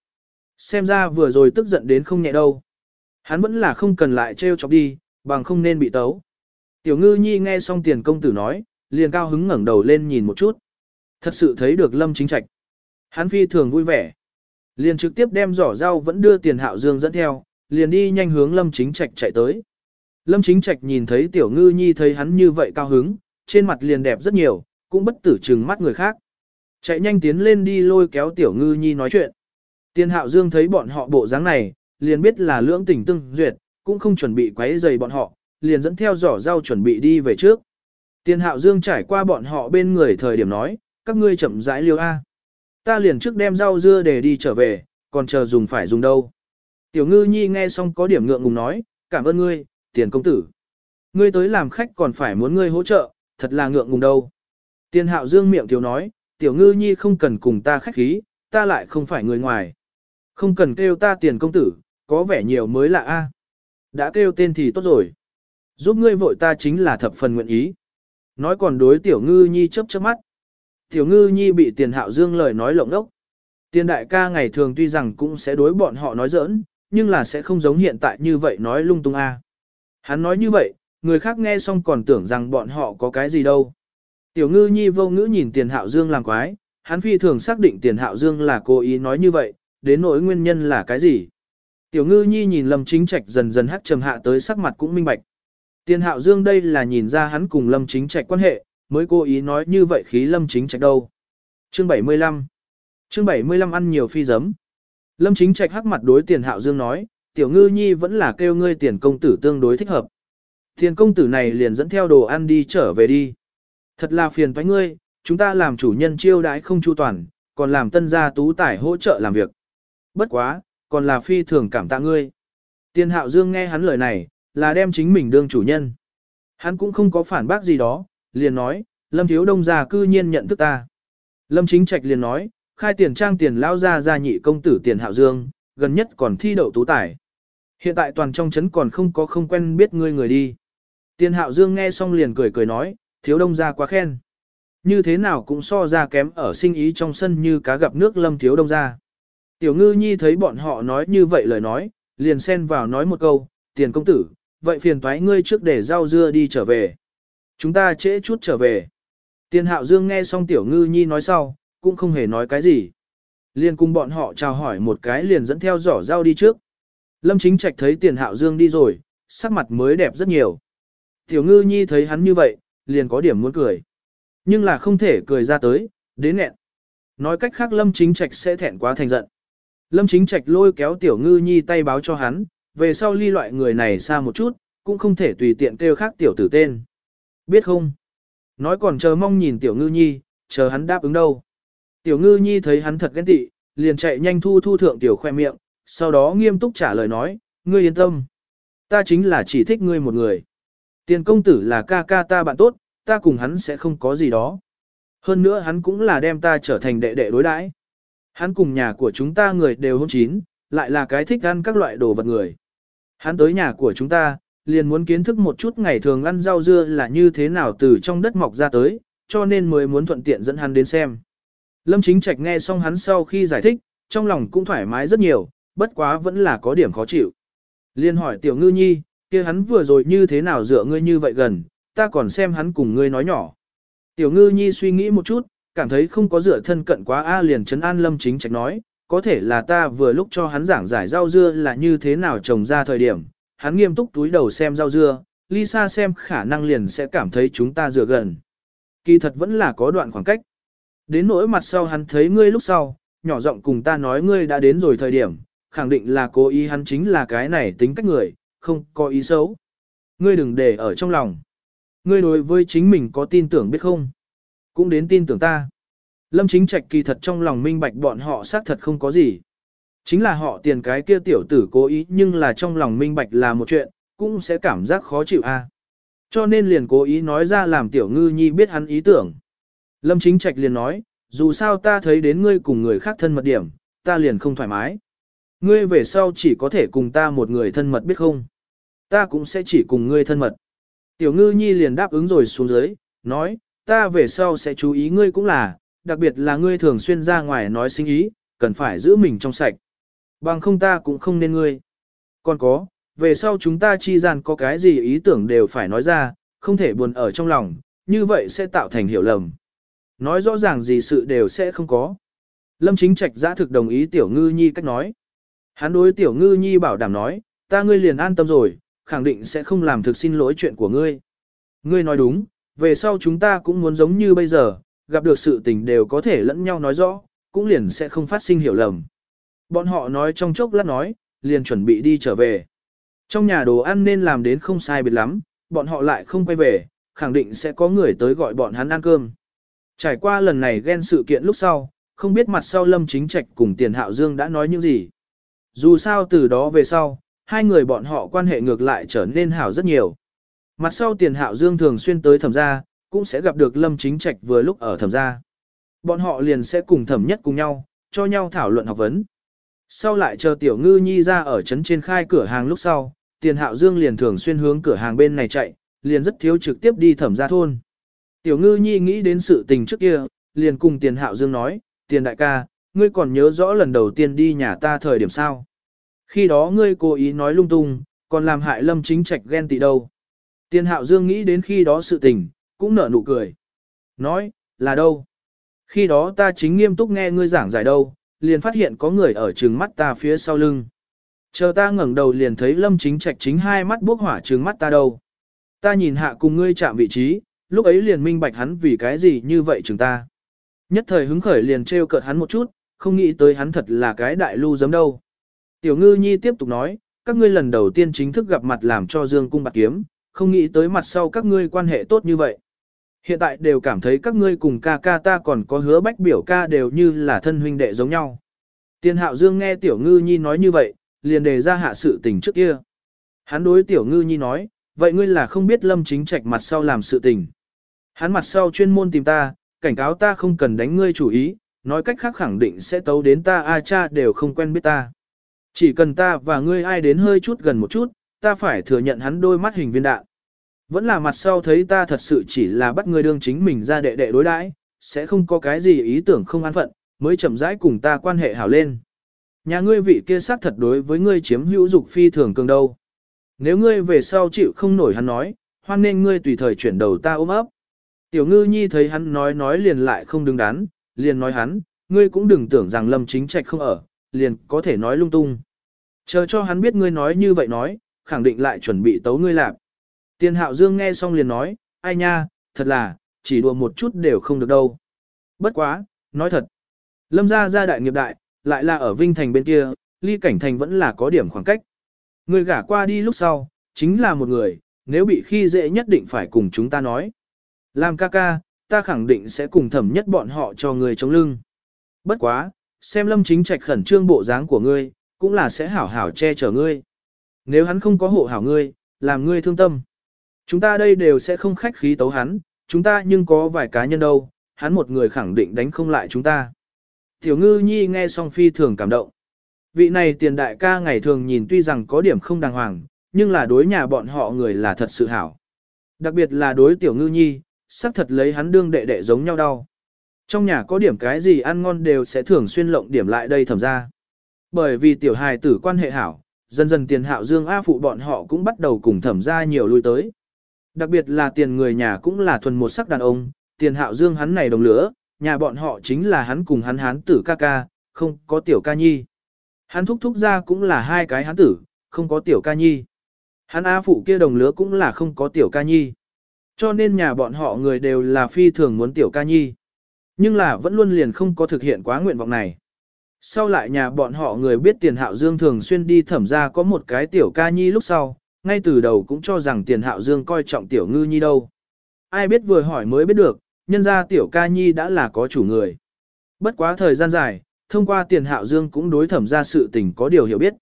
Xem ra vừa rồi tức giận đến không nhẹ đâu. Hắn vẫn là không cần lại trêu chọc đi, bằng không nên bị tấu. Tiểu ngư nhi nghe xong tiền công tử nói, liền cao hứng ngẩng đầu lên nhìn một chút. Thật sự thấy được lâm chính trạch. Hắn phi thường vui vẻ. Liền trực tiếp đem giỏ rau vẫn đưa tiền hạo dương dẫn theo, liền đi nhanh hướng Lâm Chính Trạch chạy tới. Lâm Chính Trạch nhìn thấy Tiểu Ngư Nhi thấy hắn như vậy cao hứng, trên mặt liền đẹp rất nhiều, cũng bất tử trừng mắt người khác. Chạy nhanh tiến lên đi lôi kéo Tiểu Ngư Nhi nói chuyện. Tiên Hạo Dương thấy bọn họ bộ dáng này, liền biết là lưỡng tình tương duyệt, cũng không chuẩn bị quấy rầy bọn họ, liền dẫn theo giỏ rau chuẩn bị đi về trước. Tiên Hạo Dương trải qua bọn họ bên người thời điểm nói, các ngươi chậm rãi liêu A. Ta liền trước đem rau dưa để đi trở về, còn chờ dùng phải dùng đâu. Tiểu ngư nhi nghe xong có điểm ngượng ngùng nói, cảm ơn ngươi, tiền công tử. Ngươi tới làm khách còn phải muốn ngươi hỗ trợ, thật là ngượng ngùng đâu. Tiền hạo dương miệng thiếu nói, tiểu ngư nhi không cần cùng ta khách khí, ta lại không phải người ngoài. Không cần kêu ta tiền công tử, có vẻ nhiều mới lạ a. Đã kêu tên thì tốt rồi. Giúp ngươi vội ta chính là thập phần nguyện ý. Nói còn đối tiểu ngư nhi chớp chớp mắt. Tiểu ngư nhi bị tiền hạo dương lời nói lộng đốc. Tiền đại ca ngày thường tuy rằng cũng sẽ đối bọn họ nói giỡn, nhưng là sẽ không giống hiện tại như vậy nói lung tung a. Hắn nói như vậy, người khác nghe xong còn tưởng rằng bọn họ có cái gì đâu. Tiểu ngư nhi vô ngữ nhìn tiền hạo dương làm quái, hắn phi thường xác định tiền hạo dương là cố ý nói như vậy, đến nỗi nguyên nhân là cái gì. Tiểu ngư nhi nhìn lâm chính trạch dần dần hắt trầm hạ tới sắc mặt cũng minh bạch. Tiền hạo dương đây là nhìn ra hắn cùng lâm chính trạch quan hệ, mới cố ý nói như vậy khí lâm chính trạch đâu. Chương 75 Chương 75 ăn nhiều phi giấm, Lâm Chính Trạch hắc mặt đối Tiền Hạo Dương nói, tiểu ngư nhi vẫn là kêu ngươi tiền công tử tương đối thích hợp. Tiền công tử này liền dẫn theo đồ ăn đi trở về đi. Thật là phiền toái ngươi, chúng ta làm chủ nhân chiêu đãi không chu toàn, còn làm tân gia tú tải hỗ trợ làm việc. Bất quá, còn là phi thường cảm tạ ngươi. Tiền Hạo Dương nghe hắn lời này, là đem chính mình đương chủ nhân. Hắn cũng không có phản bác gì đó, liền nói, Lâm Thiếu Đông gia cư nhiên nhận thức ta. Lâm Chính Trạch liền nói, khai tiền trang tiền lao ra gia nhị công tử tiền hạo dương, gần nhất còn thi đậu tú tài. Hiện tại toàn trong trấn còn không có không quen biết ngươi người đi. Tiền hạo dương nghe xong liền cười cười nói, thiếu đông ra quá khen. Như thế nào cũng so ra kém ở sinh ý trong sân như cá gặp nước lâm thiếu đông ra. Tiểu ngư nhi thấy bọn họ nói như vậy lời nói, liền xen vào nói một câu, tiền công tử, vậy phiền toái ngươi trước để rau dưa đi trở về. Chúng ta trễ chút trở về. Tiền hạo dương nghe xong tiểu ngư nhi nói sau, cũng không hề nói cái gì. Liền cùng bọn họ chào hỏi một cái liền dẫn theo giỏ dao đi trước. Lâm chính trạch thấy tiền hạo dương đi rồi, sắc mặt mới đẹp rất nhiều. Tiểu ngư nhi thấy hắn như vậy, liền có điểm muốn cười. Nhưng là không thể cười ra tới, đến nghẹn. Nói cách khác lâm chính trạch sẽ thẹn quá thành giận. Lâm chính trạch lôi kéo tiểu ngư nhi tay báo cho hắn, về sau ly loại người này xa một chút, cũng không thể tùy tiện kêu khác tiểu tử tên. Biết không? Nói còn chờ mong nhìn tiểu ngư nhi, chờ hắn đáp ứng đâu. Tiểu ngư nhi thấy hắn thật ghen tị, liền chạy nhanh thu thu thượng tiểu khoe miệng, sau đó nghiêm túc trả lời nói, ngươi yên tâm. Ta chính là chỉ thích ngươi một người. Tiền công tử là ca ca ta bạn tốt, ta cùng hắn sẽ không có gì đó. Hơn nữa hắn cũng là đem ta trở thành đệ đệ đối đãi. Hắn cùng nhà của chúng ta người đều hôn chín, lại là cái thích ăn các loại đồ vật người. Hắn tới nhà của chúng ta, liền muốn kiến thức một chút ngày thường ăn rau dưa là như thế nào từ trong đất mọc ra tới, cho nên mới muốn thuận tiện dẫn hắn đến xem. Lâm Chính Trạch nghe xong hắn sau khi giải thích, trong lòng cũng thoải mái rất nhiều, bất quá vẫn là có điểm khó chịu. Liên hỏi tiểu ngư nhi, kia hắn vừa rồi như thế nào dựa ngươi như vậy gần, ta còn xem hắn cùng ngươi nói nhỏ. Tiểu ngư nhi suy nghĩ một chút, cảm thấy không có dựa thân cận quá a liền chấn an lâm chính trạch nói, có thể là ta vừa lúc cho hắn giảng giải rau dưa là như thế nào trồng ra thời điểm, hắn nghiêm túc túi đầu xem rau dưa, Lisa xem khả năng liền sẽ cảm thấy chúng ta dựa gần. Kỳ thật vẫn là có đoạn khoảng cách. Đến nỗi mặt sau hắn thấy ngươi lúc sau, nhỏ giọng cùng ta nói ngươi đã đến rồi thời điểm, khẳng định là cố ý hắn chính là cái này tính cách người, không có ý xấu. Ngươi đừng để ở trong lòng. Ngươi đối với chính mình có tin tưởng biết không? Cũng đến tin tưởng ta. Lâm chính trạch kỳ thật trong lòng minh bạch bọn họ xác thật không có gì. Chính là họ tiền cái kia tiểu tử cố ý nhưng là trong lòng minh bạch là một chuyện, cũng sẽ cảm giác khó chịu a. Cho nên liền cố ý nói ra làm tiểu ngư nhi biết hắn ý tưởng. Lâm chính trạch liền nói, dù sao ta thấy đến ngươi cùng người khác thân mật điểm, ta liền không thoải mái. Ngươi về sau chỉ có thể cùng ta một người thân mật biết không? Ta cũng sẽ chỉ cùng ngươi thân mật. Tiểu ngư nhi liền đáp ứng rồi xuống dưới, nói, ta về sau sẽ chú ý ngươi cũng là, đặc biệt là ngươi thường xuyên ra ngoài nói sinh ý, cần phải giữ mình trong sạch. Bằng không ta cũng không nên ngươi. Còn có, về sau chúng ta chi gian có cái gì ý tưởng đều phải nói ra, không thể buồn ở trong lòng, như vậy sẽ tạo thành hiểu lầm. Nói rõ ràng gì sự đều sẽ không có. Lâm Chính Trạch giã thực đồng ý Tiểu Ngư Nhi cách nói. Hắn đối Tiểu Ngư Nhi bảo đảm nói, ta ngươi liền an tâm rồi, khẳng định sẽ không làm thực xin lỗi chuyện của ngươi. Ngươi nói đúng, về sau chúng ta cũng muốn giống như bây giờ, gặp được sự tình đều có thể lẫn nhau nói rõ, cũng liền sẽ không phát sinh hiểu lầm. Bọn họ nói trong chốc lát nói, liền chuẩn bị đi trở về. Trong nhà đồ ăn nên làm đến không sai biệt lắm, bọn họ lại không quay về, khẳng định sẽ có người tới gọi bọn hắn ăn cơm. Trải qua lần này ghen sự kiện lúc sau, không biết mặt sau Lâm Chính Trạch cùng Tiền Hạo Dương đã nói những gì. Dù sao từ đó về sau, hai người bọn họ quan hệ ngược lại trở nên hảo rất nhiều. Mặt sau Tiền Hạo Dương thường xuyên tới thẩm gia, cũng sẽ gặp được Lâm Chính Trạch vừa lúc ở thẩm gia. Bọn họ liền sẽ cùng thẩm nhất cùng nhau, cho nhau thảo luận học vấn. Sau lại chờ Tiểu Ngư Nhi ra ở trấn trên khai cửa hàng lúc sau, Tiền Hạo Dương liền thường xuyên hướng cửa hàng bên này chạy, liền rất thiếu trực tiếp đi thẩm gia thôn. Tiểu ngư nhi nghĩ đến sự tình trước kia, liền cùng tiền hạo dương nói, tiền đại ca, ngươi còn nhớ rõ lần đầu tiên đi nhà ta thời điểm sao. Khi đó ngươi cố ý nói lung tung, còn làm hại lâm chính trạch ghen tị đâu. Tiền hạo dương nghĩ đến khi đó sự tình, cũng nở nụ cười. Nói, là đâu? Khi đó ta chính nghiêm túc nghe ngươi giảng giải đâu, liền phát hiện có người ở trừng mắt ta phía sau lưng. Chờ ta ngẩng đầu liền thấy lâm chính trạch chính hai mắt bốc hỏa trừng mắt ta đâu. Ta nhìn hạ cùng ngươi chạm vị trí, lúc ấy liền minh bạch hắn vì cái gì như vậy chúng ta. Nhất thời hứng khởi liền trêu cợt hắn một chút, không nghĩ tới hắn thật là cái đại lưu giấm đâu. Tiểu ngư nhi tiếp tục nói, các ngươi lần đầu tiên chính thức gặp mặt làm cho dương cung bạc kiếm, không nghĩ tới mặt sau các ngươi quan hệ tốt như vậy. Hiện tại đều cảm thấy các ngươi cùng ca ca ta còn có hứa bách biểu ca đều như là thân huynh đệ giống nhau. Tiên hạo dương nghe tiểu ngư nhi nói như vậy, liền đề ra hạ sự tình trước kia. Hắn đối tiểu ngư nhi nói, vậy ngươi là không biết lâm chính trạch mặt sau làm sự tình. Hắn mặt sau chuyên môn tìm ta, cảnh cáo ta không cần đánh ngươi chủ ý, nói cách khác khẳng định sẽ tấu đến ta a cha đều không quen biết ta. Chỉ cần ta và ngươi ai đến hơi chút gần một chút, ta phải thừa nhận hắn đôi mắt hình viên đạn. Vẫn là mặt sau thấy ta thật sự chỉ là bắt ngươi đương chính mình ra đệ đệ đối đãi, sẽ không có cái gì ý tưởng không an phận, mới chậm rãi cùng ta quan hệ hảo lên. Nhà ngươi vị kia xác thật đối với ngươi chiếm hữu dục phi thường cường đâu. Nếu ngươi về sau chịu không nổi hắn nói, hoan nên ngươi tùy thời chuyển đầu ta ôm ấp. Tiểu ngư nhi thấy hắn nói nói liền lại không đứng đắn, liền nói hắn, ngươi cũng đừng tưởng rằng lâm chính trạch không ở, liền có thể nói lung tung. Chờ cho hắn biết ngươi nói như vậy nói, khẳng định lại chuẩn bị tấu ngươi lạp. Tiền hạo dương nghe xong liền nói, ai nha, thật là, chỉ đùa một chút đều không được đâu. Bất quá, nói thật. Lâm gia gia đại nghiệp đại, lại là ở Vinh Thành bên kia, ly cảnh thành vẫn là có điểm khoảng cách. Người gả qua đi lúc sau, chính là một người, nếu bị khi dễ nhất định phải cùng chúng ta nói. Làm ca ca, ta khẳng định sẽ cùng thẩm nhất bọn họ cho người chống lưng. Bất quá, xem lâm chính trạch khẩn trương bộ dáng của ngươi, cũng là sẽ hảo hảo che chở ngươi. Nếu hắn không có hộ hảo ngươi, làm ngươi thương tâm. Chúng ta đây đều sẽ không khách khí tấu hắn, chúng ta nhưng có vài cá nhân đâu, hắn một người khẳng định đánh không lại chúng ta. Tiểu ngư nhi nghe xong phi thường cảm động. Vị này tiền đại ca ngày thường nhìn tuy rằng có điểm không đàng hoàng, nhưng là đối nhà bọn họ người là thật sự hảo. Đặc biệt là đối tiểu ngư nhi, xác thật lấy hắn đương đệ đệ giống nhau đau. Trong nhà có điểm cái gì ăn ngon đều sẽ thường xuyên lộng điểm lại đây thẩm ra. Bởi vì tiểu hài tử quan hệ hảo, dần dần tiền hạo dương A phụ bọn họ cũng bắt đầu cùng thẩm ra nhiều lui tới. Đặc biệt là tiền người nhà cũng là thuần một sắc đàn ông, tiền hạo dương hắn này đồng lửa, nhà bọn họ chính là hắn cùng hắn hán tử ca ca, không có tiểu ca nhi. Hắn thúc thúc ra cũng là hai cái hán tử, không có tiểu ca nhi. Hắn A phụ kia đồng lứa cũng là không có tiểu ca nhi. Cho nên nhà bọn họ người đều là phi thường muốn tiểu ca nhi. Nhưng là vẫn luôn liền không có thực hiện quá nguyện vọng này. Sau lại nhà bọn họ người biết tiền hạo dương thường xuyên đi thẩm ra có một cái tiểu ca nhi lúc sau, ngay từ đầu cũng cho rằng tiền hạo dương coi trọng tiểu ngư nhi đâu. Ai biết vừa hỏi mới biết được, nhân ra tiểu ca nhi đã là có chủ người. Bất quá thời gian dài, thông qua tiền hạo dương cũng đối thẩm ra sự tình có điều hiểu biết.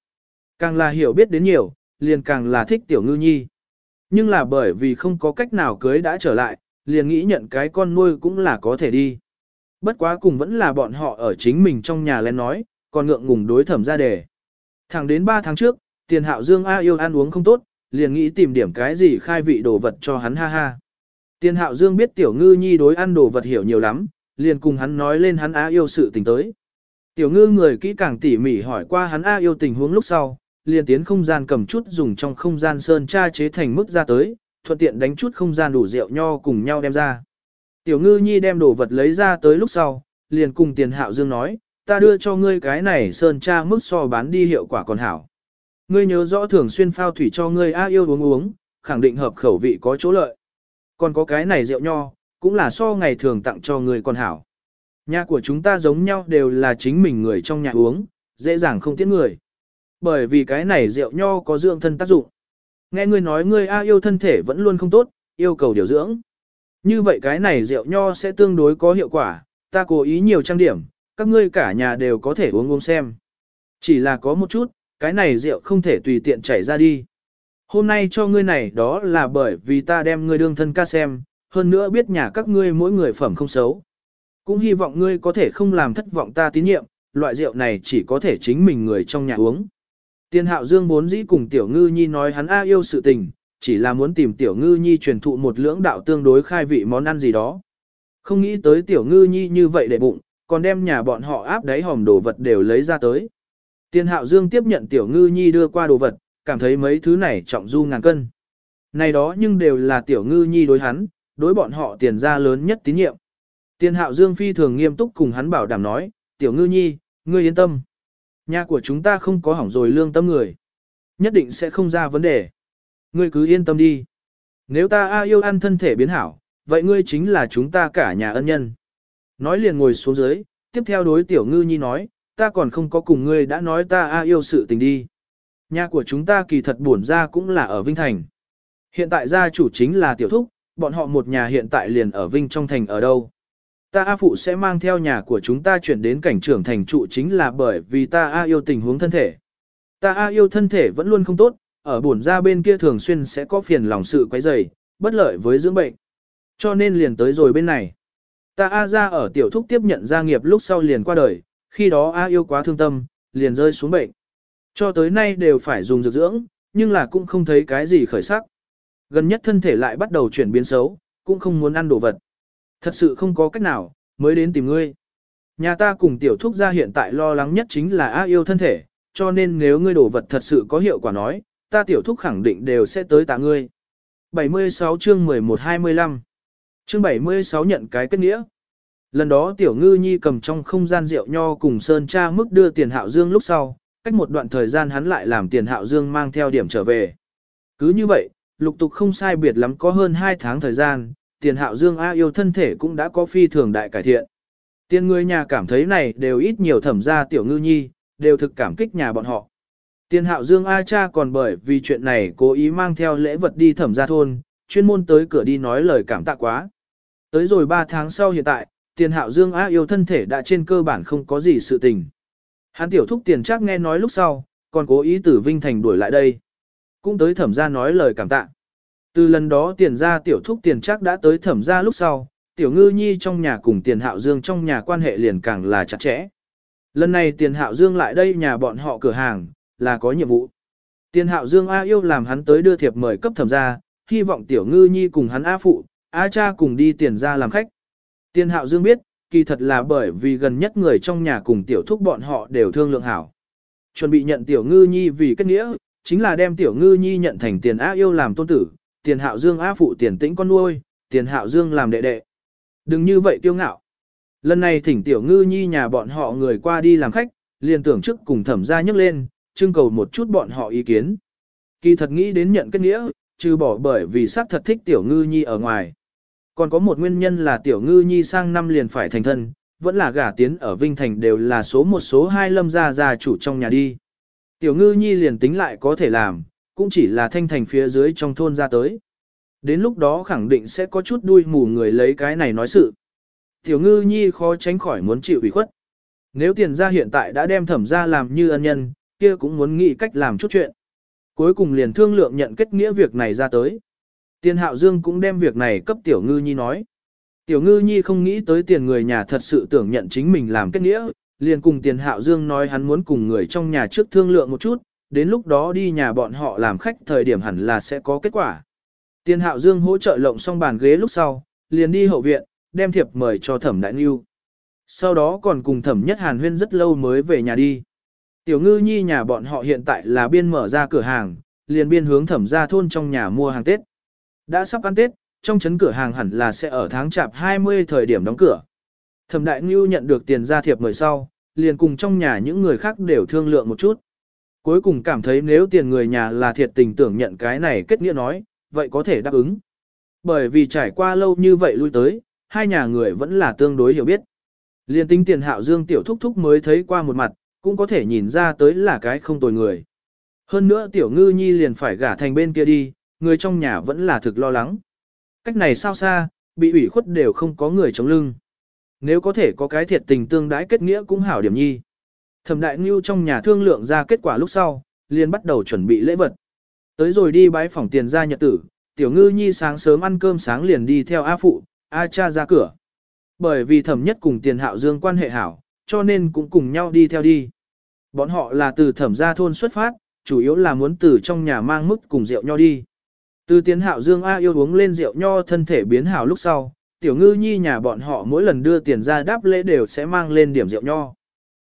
Càng là hiểu biết đến nhiều, liền càng là thích tiểu ngư nhi. Nhưng là bởi vì không có cách nào cưới đã trở lại, liền nghĩ nhận cái con nuôi cũng là có thể đi. Bất quá cùng vẫn là bọn họ ở chính mình trong nhà lên nói, còn ngượng ngùng đối thẩm ra đề. Thẳng đến 3 tháng trước, tiền hạo dương A yêu ăn uống không tốt, liền nghĩ tìm điểm cái gì khai vị đồ vật cho hắn ha ha. Tiền hạo dương biết tiểu ngư nhi đối ăn đồ vật hiểu nhiều lắm, liền cùng hắn nói lên hắn A yêu sự tình tới. Tiểu ngư người kỹ càng tỉ mỉ hỏi qua hắn A yêu tình huống lúc sau, liền tiến không gian cầm chút dùng trong không gian sơn tra chế thành mức ra tới, thuận tiện đánh chút không gian đủ rượu nho cùng nhau đem ra. Tiểu ngư nhi đem đồ vật lấy ra tới lúc sau, liền cùng tiền hạo dương nói, ta đưa cho ngươi cái này sơn tra mức so bán đi hiệu quả còn hảo. Ngươi nhớ rõ thường xuyên phao thủy cho ngươi A yêu uống uống, khẳng định hợp khẩu vị có chỗ lợi. Còn có cái này rượu nho, cũng là so ngày thường tặng cho ngươi còn hảo. Nhà của chúng ta giống nhau đều là chính mình người trong nhà uống, dễ dàng không tiếc người. Bởi vì cái này rượu nho có dưỡng thân tác dụng. Nghe ngươi nói ngươi A yêu thân thể vẫn luôn không tốt, yêu cầu điều dưỡng. Như vậy cái này rượu nho sẽ tương đối có hiệu quả, ta cố ý nhiều trang điểm, các ngươi cả nhà đều có thể uống uống xem. Chỉ là có một chút, cái này rượu không thể tùy tiện chảy ra đi. Hôm nay cho ngươi này đó là bởi vì ta đem ngươi đương thân ca xem, hơn nữa biết nhà các ngươi mỗi người phẩm không xấu. Cũng hy vọng ngươi có thể không làm thất vọng ta tín nhiệm, loại rượu này chỉ có thể chính mình người trong nhà uống. Tiên hạo dương vốn dĩ cùng tiểu ngư nhi nói hắn a yêu sự tình, chỉ là muốn tìm tiểu ngư nhi truyền thụ một lưỡng đạo tương đối khai vị món ăn gì đó. Không nghĩ tới tiểu ngư nhi như vậy để bụng, còn đem nhà bọn họ áp đáy hòm đồ vật đều lấy ra tới. Tiên hạo dương tiếp nhận tiểu ngư nhi đưa qua đồ vật, cảm thấy mấy thứ này trọng du ngàn cân. Này đó nhưng đều là tiểu ngư nhi đối hắn, đối bọn họ tiền ra lớn nhất tín nhiệm. Tiên hạo dương phi thường nghiêm túc cùng hắn bảo đảm nói, tiểu ngư nhi, ngươi yên tâm. Nhà của chúng ta không có hỏng rồi lương tâm người. Nhất định sẽ không ra vấn đề. Ngươi cứ yên tâm đi. Nếu ta A yêu ăn thân thể biến hảo, vậy ngươi chính là chúng ta cả nhà ân nhân. Nói liền ngồi xuống dưới, tiếp theo đối tiểu ngư nhi nói, ta còn không có cùng ngươi đã nói ta A yêu sự tình đi. Nhà của chúng ta kỳ thật buồn ra cũng là ở Vinh Thành. Hiện tại gia chủ chính là tiểu thúc, bọn họ một nhà hiện tại liền ở Vinh trong thành ở đâu. Ta A Phụ sẽ mang theo nhà của chúng ta chuyển đến cảnh trưởng thành trụ chính là bởi vì ta A yêu tình huống thân thể. Ta A yêu thân thể vẫn luôn không tốt, ở bổn ra bên kia thường xuyên sẽ có phiền lòng sự quấy rầy, bất lợi với dưỡng bệnh. Cho nên liền tới rồi bên này. Ta A ra ở tiểu thúc tiếp nhận gia nghiệp lúc sau liền qua đời, khi đó A yêu quá thương tâm, liền rơi xuống bệnh. Cho tới nay đều phải dùng dược dưỡng, nhưng là cũng không thấy cái gì khởi sắc. Gần nhất thân thể lại bắt đầu chuyển biến xấu, cũng không muốn ăn đồ vật. Thật sự không có cách nào, mới đến tìm ngươi. Nhà ta cùng tiểu thúc gia hiện tại lo lắng nhất chính là A yêu thân thể, cho nên nếu ngươi đổ vật thật sự có hiệu quả nói, ta tiểu thúc khẳng định đều sẽ tới tạ ngươi. 76 chương 11-25 Chương 76 nhận cái kết nghĩa. Lần đó tiểu ngư nhi cầm trong không gian rượu nho cùng sơn cha mức đưa tiền hạo dương lúc sau, cách một đoạn thời gian hắn lại làm tiền hạo dương mang theo điểm trở về. Cứ như vậy, lục tục không sai biệt lắm có hơn 2 tháng thời gian, tiền hạo dương A yêu thân thể cũng đã có phi thường đại cải thiện. Tiền người nhà cảm thấy này đều ít nhiều thẩm ra tiểu ngư nhi, đều thực cảm kích nhà bọn họ. Tiền hạo dương A cha còn bởi vì chuyện này cố ý mang theo lễ vật đi thẩm ra thôn, chuyên môn tới cửa đi nói lời cảm tạ quá. Tới rồi 3 tháng sau hiện tại, tiền hạo dương A yêu thân thể đã trên cơ bản không có gì sự tình. Hắn tiểu thúc tiền chắc nghe nói lúc sau, còn cố ý tử Vinh Thành đuổi lại đây. Cũng tới thẩm ra nói lời cảm tạ. Từ lần đó tiền ra tiểu thúc tiền chắc đã tới thẩm ra lúc sau, tiểu ngư nhi trong nhà cùng tiền hạo dương trong nhà quan hệ liền càng là chặt chẽ. Lần này tiền hạo dương lại đây nhà bọn họ cửa hàng, là có nhiệm vụ. Tiền hạo dương A yêu làm hắn tới đưa thiệp mời cấp thẩm ra, hy vọng tiểu ngư nhi cùng hắn A phụ, A cha cùng đi tiền ra làm khách. Tiền hạo dương biết, kỳ thật là bởi vì gần nhất người trong nhà cùng tiểu thúc bọn họ đều thương lượng hảo. Chuẩn bị nhận tiểu ngư nhi vì kết nghĩa, chính là đem tiểu ngư nhi nhận thành tiền A yêu làm tôn tử, tiền hạo dương á phụ tiền tĩnh con nuôi, tiền hạo dương làm đệ đệ. Đừng như vậy kiêu ngạo. Lần này thỉnh tiểu ngư nhi nhà bọn họ người qua đi làm khách, liền tưởng trước cùng thẩm gia nhấc lên, trưng cầu một chút bọn họ ý kiến. Kỳ thật nghĩ đến nhận kết nghĩa, trừ bỏ bởi vì xác thật thích tiểu ngư nhi ở ngoài. Còn có một nguyên nhân là tiểu ngư nhi sang năm liền phải thành thân, vẫn là gả tiến ở Vinh Thành đều là số một số hai lâm gia gia chủ trong nhà đi. Tiểu ngư nhi liền tính lại có thể làm, cũng chỉ là thanh thành phía dưới trong thôn ra tới. Đến lúc đó khẳng định sẽ có chút đuôi mù người lấy cái này nói sự. Tiểu ngư nhi khó tránh khỏi muốn chịu ủy khuất. Nếu tiền gia hiện tại đã đem thẩm gia làm như ân nhân, kia cũng muốn nghĩ cách làm chút chuyện. Cuối cùng liền thương lượng nhận kết nghĩa việc này ra tới. Tiền hạo dương cũng đem việc này cấp tiểu ngư nhi nói. Tiểu ngư nhi không nghĩ tới tiền người nhà thật sự tưởng nhận chính mình làm kết nghĩa, liền cùng tiền hạo dương nói hắn muốn cùng người trong nhà trước thương lượng một chút, đến lúc đó đi nhà bọn họ làm khách thời điểm hẳn là sẽ có kết quả. Tiền hạo dương hỗ trợ lộng xong bàn ghế lúc sau, liền đi hậu viện, đem thiệp mời cho thẩm đại nghiêu. Sau đó còn cùng thẩm nhất hàn huyên rất lâu mới về nhà đi. Tiểu ngư nhi nhà bọn họ hiện tại là biên mở ra cửa hàng, liền biên hướng thẩm ra thôn trong nhà mua hàng Tết. Đã sắp ăn Tết, trong chấn cửa hàng hẳn là sẽ ở tháng chạp 20 thời điểm đóng cửa. Thẩm đại Nưu nhận được tiền ra thiệp mời sau, liền cùng trong nhà những người khác đều thương lượng một chút. Cuối cùng cảm thấy nếu tiền người nhà là thiệt tình tưởng nhận cái này kết nghĩa nói, vậy có thể đáp ứng. Bởi vì trải qua lâu như vậy lui tới, hai nhà người vẫn là tương đối hiểu biết. Liên tính tiền hạo dương tiểu thúc thúc mới thấy qua một mặt, cũng có thể nhìn ra tới là cái không tồi người. Hơn nữa tiểu ngư nhi liền phải gả thành bên kia đi, người trong nhà vẫn là thực lo lắng. Cách này sao xa, bị ủy khuất đều không có người chống lưng. Nếu có thể có cái thiệt tình tương đái kết nghĩa cũng hảo điểm nhi. Thẩm đại ngưu trong nhà thương lượng ra kết quả lúc sau, liền bắt đầu chuẩn bị lễ vật. Tới rồi đi bái phòng tiền gia nhật tử, tiểu ngư nhi sáng sớm ăn cơm sáng liền đi theo A phụ, A cha ra cửa. Bởi vì thẩm nhất cùng tiền hạo dương quan hệ hảo, cho nên cũng cùng nhau đi theo đi. Bọn họ là từ thẩm gia thôn xuất phát, chủ yếu là muốn từ trong nhà mang mức cùng rượu nho đi. Từ tiền hạo dương A yêu uống lên rượu nho thân thể biến hảo lúc sau, tiểu ngư nhi nhà bọn họ mỗi lần đưa tiền ra đáp lễ đều sẽ mang lên điểm rượu nho.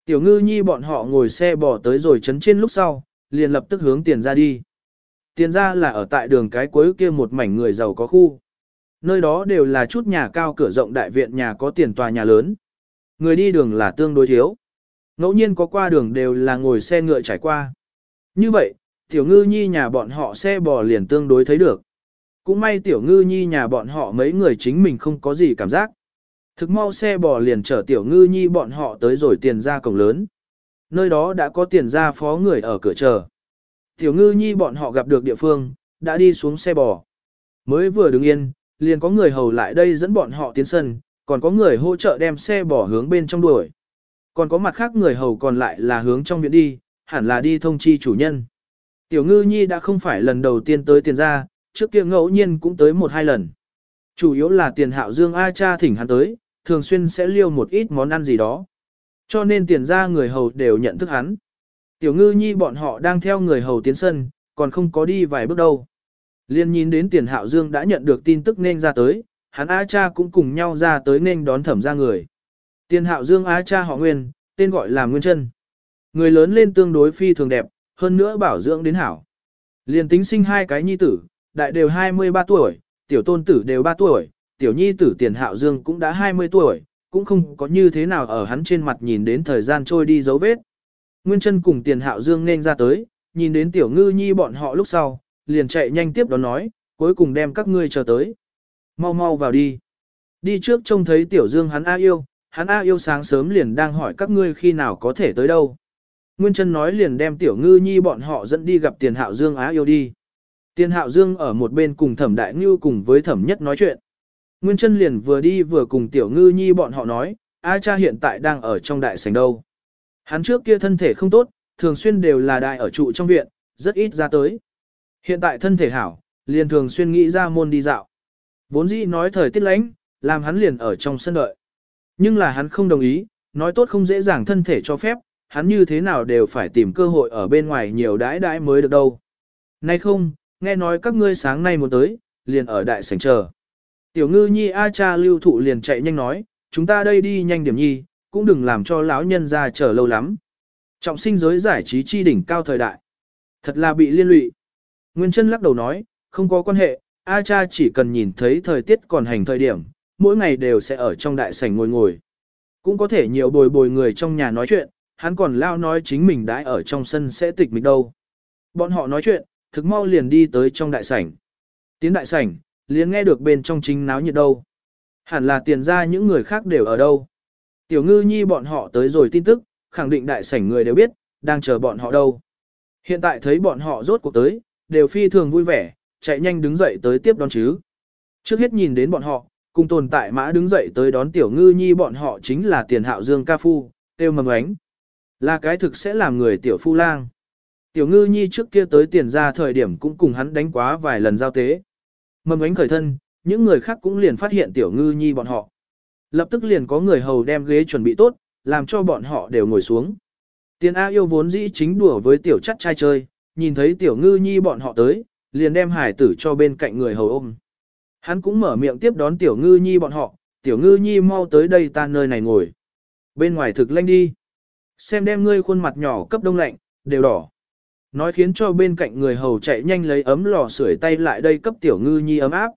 Tiểu ngư nhi bọn họ ngồi xe bỏ tới rồi chấn trên lúc sau, liền lập tức hướng tiền ra đi. Tiền ra là ở tại đường cái cuối kia một mảnh người giàu có khu. Nơi đó đều là chút nhà cao cửa rộng đại viện nhà có tiền tòa nhà lớn. Người đi đường là tương đối thiếu. Ngẫu nhiên có qua đường đều là ngồi xe ngựa trải qua. Như vậy, tiểu ngư nhi nhà bọn họ xe bò liền tương đối thấy được. Cũng may tiểu ngư nhi nhà bọn họ mấy người chính mình không có gì cảm giác. Thực mau xe bò liền chở tiểu ngư nhi bọn họ tới rồi tiền ra cổng lớn. Nơi đó đã có tiền ra phó người ở cửa chờ. Tiểu ngư nhi bọn họ gặp được địa phương, đã đi xuống xe bò. Mới vừa đứng yên, liền có người hầu lại đây dẫn bọn họ tiến sân, còn có người hỗ trợ đem xe bò hướng bên trong đuổi. Còn có mặt khác người hầu còn lại là hướng trong viện đi, hẳn là đi thông chi chủ nhân. Tiểu ngư nhi đã không phải lần đầu tiên tới tiền ra, trước kia ngẫu nhiên cũng tới một hai lần. Chủ yếu là tiền hạo dương A cha thỉnh hắn tới, thường xuyên sẽ liêu một ít món ăn gì đó. Cho nên tiền ra người hầu đều nhận thức hắn. Tiểu ngư nhi bọn họ đang theo người hầu tiến sân, còn không có đi vài bước đâu. Liên nhìn đến tiền hạo dương đã nhận được tin tức nên ra tới, hắn A cha cũng cùng nhau ra tới nên đón thẩm ra người. Tiền hạo dương A cha họ Nguyên, tên gọi là Nguyên chân Người lớn lên tương đối phi thường đẹp, hơn nữa bảo dưỡng đến hảo. Liên tính sinh hai cái nhi tử, đại đều 23 tuổi, tiểu tôn tử đều 3 tuổi, tiểu nhi tử tiền hạo dương cũng đã 20 tuổi, cũng không có như thế nào ở hắn trên mặt nhìn đến thời gian trôi đi dấu vết. Nguyên chân cùng tiền hạo dương nên ra tới, nhìn đến tiểu ngư nhi bọn họ lúc sau, liền chạy nhanh tiếp đó nói, cuối cùng đem các ngươi chờ tới. Mau mau vào đi. Đi trước trông thấy tiểu dương hắn A yêu, hắn A yêu sáng sớm liền đang hỏi các ngươi khi nào có thể tới đâu. Nguyên chân nói liền đem tiểu ngư nhi bọn họ dẫn đi gặp tiền hạo dương Á yêu đi. Tiền hạo dương ở một bên cùng thẩm đại ngư cùng với thẩm nhất nói chuyện. Nguyên chân liền vừa đi vừa cùng tiểu ngư nhi bọn họ nói, A cha hiện tại đang ở trong đại sảnh đâu. Hắn trước kia thân thể không tốt, thường xuyên đều là đại ở trụ trong viện, rất ít ra tới. Hiện tại thân thể hảo, liền thường xuyên nghĩ ra môn đi dạo. Vốn dĩ nói thời tiết lánh, làm hắn liền ở trong sân đợi. Nhưng là hắn không đồng ý, nói tốt không dễ dàng thân thể cho phép, hắn như thế nào đều phải tìm cơ hội ở bên ngoài nhiều đãi đãi mới được đâu. Nay không, nghe nói các ngươi sáng nay muốn tới, liền ở đại sảnh chờ. Tiểu ngư nhi A cha lưu thụ liền chạy nhanh nói, chúng ta đây đi nhanh điểm nhi, cũng đừng làm cho lão nhân ra chờ lâu lắm. Trọng sinh giới giải trí chi đỉnh cao thời đại. Thật là bị liên lụy. Nguyên chân lắc đầu nói, không có quan hệ, A cha chỉ cần nhìn thấy thời tiết còn hành thời điểm, mỗi ngày đều sẽ ở trong đại sảnh ngồi ngồi. Cũng có thể nhiều bồi bồi người trong nhà nói chuyện, hắn còn lao nói chính mình đã ở trong sân sẽ tịch mịch đâu. Bọn họ nói chuyện, thực mau liền đi tới trong đại sảnh. Tiến đại sảnh, liền nghe được bên trong chính náo nhiệt đâu. Hẳn là tiền ra những người khác đều ở đâu. Tiểu ngư nhi bọn họ tới rồi tin tức, khẳng định đại sảnh người đều biết, đang chờ bọn họ đâu. Hiện tại thấy bọn họ rốt cuộc tới, đều phi thường vui vẻ, chạy nhanh đứng dậy tới tiếp đón chứ. Trước hết nhìn đến bọn họ, cùng tồn tại mã đứng dậy tới đón tiểu ngư nhi bọn họ chính là tiền hạo dương ca phu, tiêu mầm ánh. Là cái thực sẽ làm người tiểu phu lang. Tiểu ngư nhi trước kia tới tiền ra thời điểm cũng cùng hắn đánh quá vài lần giao tế. Mầm ánh khởi thân, những người khác cũng liền phát hiện tiểu ngư nhi bọn họ. Lập tức liền có người hầu đem ghế chuẩn bị tốt, làm cho bọn họ đều ngồi xuống. Tiền A yêu vốn dĩ chính đùa với tiểu chắc trai chơi, nhìn thấy tiểu ngư nhi bọn họ tới, liền đem hải tử cho bên cạnh người hầu ôm. Hắn cũng mở miệng tiếp đón tiểu ngư nhi bọn họ, tiểu ngư nhi mau tới đây ta nơi này ngồi. Bên ngoài thực lanh đi. Xem đem ngươi khuôn mặt nhỏ cấp đông lạnh, đều đỏ. Nói khiến cho bên cạnh người hầu chạy nhanh lấy ấm lò sưởi tay lại đây cấp tiểu ngư nhi ấm áp.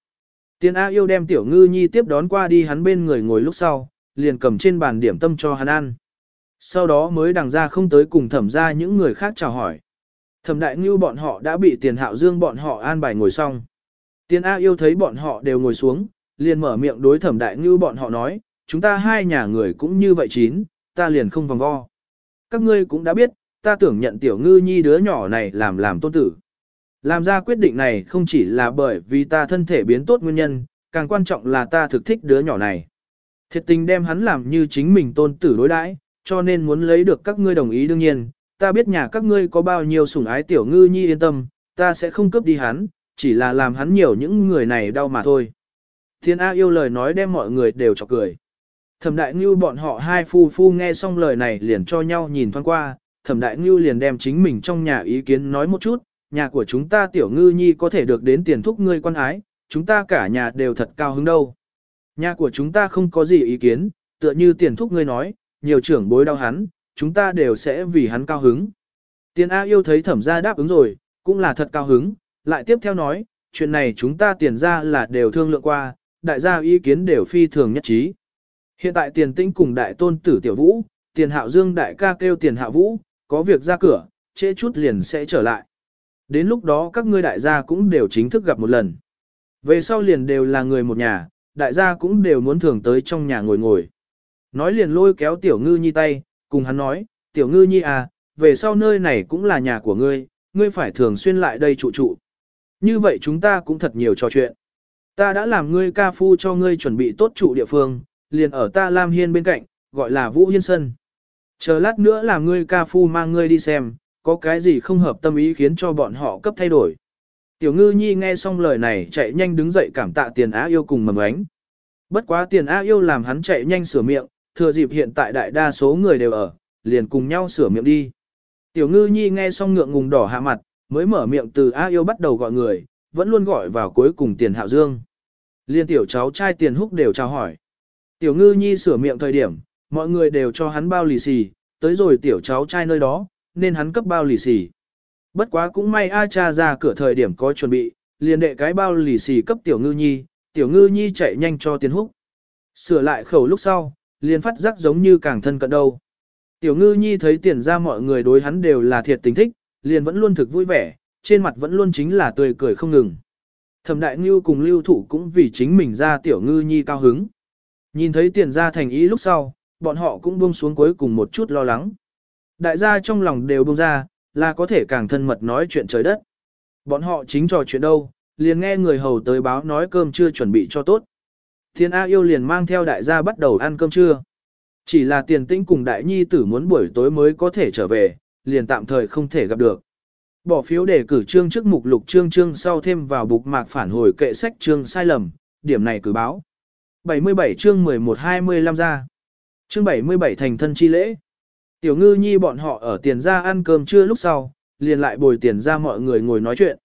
Tiên A yêu đem tiểu ngư nhi tiếp đón qua đi hắn bên người ngồi lúc sau, liền cầm trên bàn điểm tâm cho hắn ăn. Sau đó mới đằng ra không tới cùng thẩm ra những người khác chào hỏi. Thẩm đại ngưu bọn họ đã bị tiền hạo dương bọn họ an bài ngồi xong. Tiên A yêu thấy bọn họ đều ngồi xuống, liền mở miệng đối thẩm đại ngưu bọn họ nói, chúng ta hai nhà người cũng như vậy chín, ta liền không vòng vo. Các ngươi cũng đã biết, ta tưởng nhận tiểu ngư nhi đứa nhỏ này làm làm tôn tử. Làm ra quyết định này không chỉ là bởi vì ta thân thể biến tốt nguyên nhân, càng quan trọng là ta thực thích đứa nhỏ này. Thiệt tình đem hắn làm như chính mình tôn tử đối đãi, cho nên muốn lấy được các ngươi đồng ý đương nhiên, ta biết nhà các ngươi có bao nhiêu sủng ái tiểu ngư nhi yên tâm, ta sẽ không cướp đi hắn, chỉ là làm hắn nhiều những người này đau mà thôi. Thiên A yêu lời nói đem mọi người đều chọc cười. Thẩm đại ngưu bọn họ hai phu phu nghe xong lời này liền cho nhau nhìn thoáng qua, thẩm đại ngưu liền đem chính mình trong nhà ý kiến nói một chút, nhà của chúng ta tiểu ngư nhi có thể được đến tiền thúc ngươi quan ái, chúng ta cả nhà đều thật cao hứng đâu. Nhà của chúng ta không có gì ý kiến, tựa như tiền thúc ngươi nói, nhiều trưởng bối đau hắn, chúng ta đều sẽ vì hắn cao hứng. Tiền A yêu thấy thẩm gia đáp ứng rồi, cũng là thật cao hứng, lại tiếp theo nói, chuyện này chúng ta tiền ra là đều thương lượng qua, đại gia ý kiến đều phi thường nhất trí. Hiện tại tiền tĩnh cùng đại tôn tử tiểu vũ, tiền hạo dương đại ca kêu tiền hạ vũ, có việc ra cửa, trễ chút liền sẽ trở lại. Đến lúc đó các ngươi đại gia cũng đều chính thức gặp một lần. Về sau liền đều là người một nhà, đại gia cũng đều muốn thường tới trong nhà ngồi ngồi. Nói liền lôi kéo tiểu ngư nhi tay, cùng hắn nói, tiểu ngư nhi à, về sau nơi này cũng là nhà của ngươi, ngươi phải thường xuyên lại đây trụ trụ. Như vậy chúng ta cũng thật nhiều trò chuyện. Ta đã làm ngươi ca phu cho ngươi chuẩn bị tốt trụ địa phương, liền ở ta Lam Hiên bên cạnh, gọi là Vũ Hiên Sân. Chờ lát nữa là ngươi ca phu mang ngươi đi xem, có cái gì không hợp tâm ý khiến cho bọn họ cấp thay đổi. Tiểu ngư nhi nghe xong lời này chạy nhanh đứng dậy cảm tạ tiền á yêu cùng mầm ánh. Bất quá tiền á yêu làm hắn chạy nhanh sửa miệng, thừa dịp hiện tại đại đa số người đều ở, liền cùng nhau sửa miệng đi. Tiểu ngư nhi nghe xong ngượng ngùng đỏ hạ mặt, mới mở miệng từ á yêu bắt đầu gọi người, vẫn luôn gọi vào cuối cùng tiền hạo dương. Liên tiểu cháu trai tiền húc đều chào hỏi. Tiểu ngư nhi sửa miệng thời điểm, mọi người đều cho hắn bao lì xì, tới rồi tiểu cháu trai nơi đó, nên hắn cấp bao lì xì. Bất quá cũng may A cha ra cửa thời điểm có chuẩn bị, liền đệ cái bao lì xì cấp tiểu ngư nhi, tiểu ngư nhi chạy nhanh cho tiền húc. Sửa lại khẩu lúc sau, liền phát giác giống như càng thân cận đâu. Tiểu ngư nhi thấy tiền ra mọi người đối hắn đều là thiệt tình thích, liền vẫn luôn thực vui vẻ, trên mặt vẫn luôn chính là tươi cười không ngừng. Thẩm đại ngư cùng lưu thủ cũng vì chính mình ra tiểu ngư nhi cao hứng. Nhìn thấy tiền ra thành ý lúc sau, bọn họ cũng buông xuống cuối cùng một chút lo lắng. Đại gia trong lòng đều buông ra, là có thể càng thân mật nói chuyện trời đất. Bọn họ chính trò chuyện đâu, liền nghe người hầu tới báo nói cơm chưa chuẩn bị cho tốt. Thiên A yêu liền mang theo đại gia bắt đầu ăn cơm trưa. Chỉ là tiền tĩnh cùng đại nhi tử muốn buổi tối mới có thể trở về, liền tạm thời không thể gặp được. Bỏ phiếu để cử trương trước mục lục trương trương sau thêm vào bục mạc phản hồi kệ sách trương sai lầm, điểm này cử báo. 77 chương 11-25 ra. Chương 77 thành thân chi lễ. Tiểu ngư nhi bọn họ ở tiền ra ăn cơm trưa lúc sau, liền lại bồi tiền ra mọi người ngồi nói chuyện.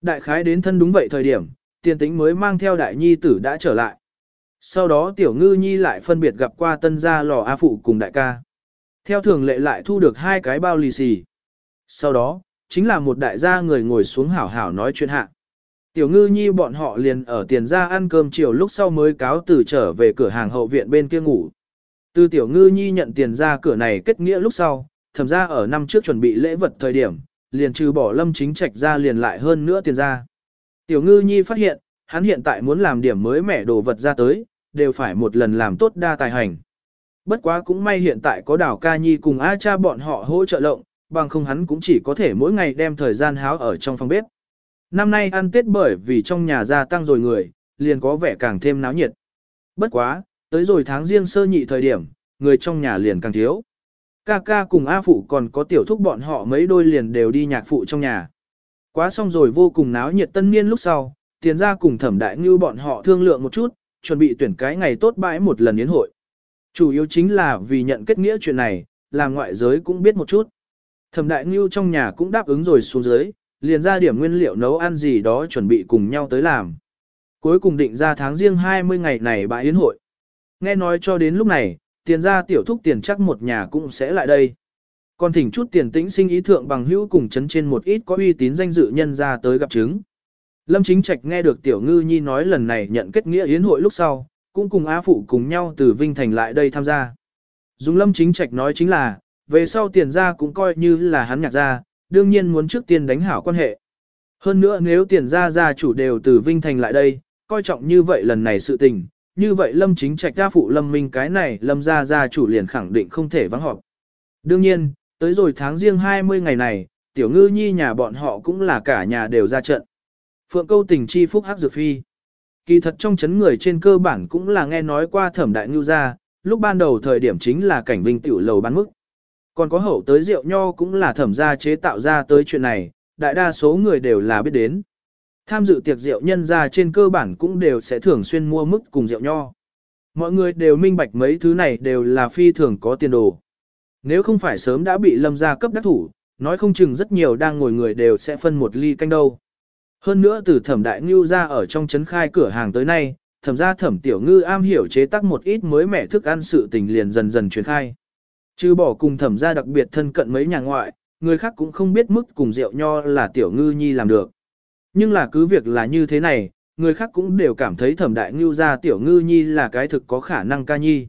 Đại khái đến thân đúng vậy thời điểm, tiền tính mới mang theo đại nhi tử đã trở lại. Sau đó tiểu ngư nhi lại phân biệt gặp qua tân gia lò A Phụ cùng đại ca. Theo thường lệ lại thu được hai cái bao lì xì. Sau đó, chính là một đại gia người ngồi xuống hảo hảo nói chuyện hạ. Tiểu ngư nhi bọn họ liền ở tiền ra ăn cơm chiều lúc sau mới cáo từ trở về cửa hàng hậu viện bên kia ngủ. Từ tiểu ngư nhi nhận tiền ra cửa này kết nghĩa lúc sau, thầm ra ở năm trước chuẩn bị lễ vật thời điểm, liền trừ bỏ lâm chính trạch ra liền lại hơn nữa tiền ra. Tiểu ngư nhi phát hiện, hắn hiện tại muốn làm điểm mới mẻ đồ vật ra tới, đều phải một lần làm tốt đa tài hành. Bất quá cũng may hiện tại có đảo ca nhi cùng A cha bọn họ hỗ trợ lộng, bằng không hắn cũng chỉ có thể mỗi ngày đem thời gian háo ở trong phòng bếp. Năm nay ăn Tết bởi vì trong nhà gia tăng rồi người, liền có vẻ càng thêm náo nhiệt. Bất quá, tới rồi tháng riêng sơ nhị thời điểm, người trong nhà liền càng thiếu. Ca ca cùng A phụ còn có tiểu thúc bọn họ mấy đôi liền đều đi nhạc phụ trong nhà. Quá xong rồi vô cùng náo nhiệt tân niên lúc sau, tiền ra cùng thẩm đại ngưu bọn họ thương lượng một chút, chuẩn bị tuyển cái ngày tốt bãi một lần yến hội. Chủ yếu chính là vì nhận kết nghĩa chuyện này, làm ngoại giới cũng biết một chút. Thẩm đại ngưu trong nhà cũng đáp ứng rồi xuống dưới, liền ra điểm nguyên liệu nấu ăn gì đó chuẩn bị cùng nhau tới làm. Cuối cùng định ra tháng riêng 20 ngày này bãi yến hội. Nghe nói cho đến lúc này, tiền ra tiểu thúc tiền chắc một nhà cũng sẽ lại đây. Còn thỉnh chút tiền tĩnh sinh ý thượng bằng hữu cùng chấn trên một ít có uy tín danh dự nhân ra tới gặp chứng. Lâm Chính Trạch nghe được Tiểu Ngư Nhi nói lần này nhận kết nghĩa yến hội lúc sau, cũng cùng Á Phụ cùng nhau từ Vinh Thành lại đây tham gia. Dùng Lâm Chính Trạch nói chính là, về sau tiền ra cũng coi như là hắn nhạc ra, đương nhiên muốn trước tiên đánh hảo quan hệ. Hơn nữa nếu tiền ra gia chủ đều từ Vinh Thành lại đây, coi trọng như vậy lần này sự tình, như vậy Lâm Chính Trạch gia phụ Lâm Minh cái này Lâm gia gia chủ liền khẳng định không thể vắng họp. Đương nhiên, tới rồi tháng riêng 20 ngày này, Tiểu Ngư Nhi nhà bọn họ cũng là cả nhà đều ra trận. Phượng câu tình chi phúc hắc dược phi. Kỳ thật trong chấn người trên cơ bản cũng là nghe nói qua thẩm đại ngưu gia, lúc ban đầu thời điểm chính là cảnh vinh tiểu lầu bán mức. Còn có hậu tới rượu nho cũng là thẩm gia chế tạo ra tới chuyện này, đại đa số người đều là biết đến. Tham dự tiệc rượu nhân gia trên cơ bản cũng đều sẽ thường xuyên mua mức cùng rượu nho. Mọi người đều minh bạch mấy thứ này đều là phi thường có tiền đồ. Nếu không phải sớm đã bị lâm gia cấp đắc thủ, nói không chừng rất nhiều đang ngồi người đều sẽ phân một ly canh đâu. Hơn nữa từ thẩm đại ngưu ra ở trong trấn khai cửa hàng tới nay, thẩm ra thẩm tiểu ngư am hiểu chế tác một ít mới mẻ thức ăn sự tình liền dần dần truyền khai. Chứ bỏ cùng thẩm ra đặc biệt thân cận mấy nhà ngoại, người khác cũng không biết mức cùng rượu nho là tiểu ngư nhi làm được. Nhưng là cứ việc là như thế này, người khác cũng đều cảm thấy thẩm đại ngưu ra tiểu ngư nhi là cái thực có khả năng ca nhi.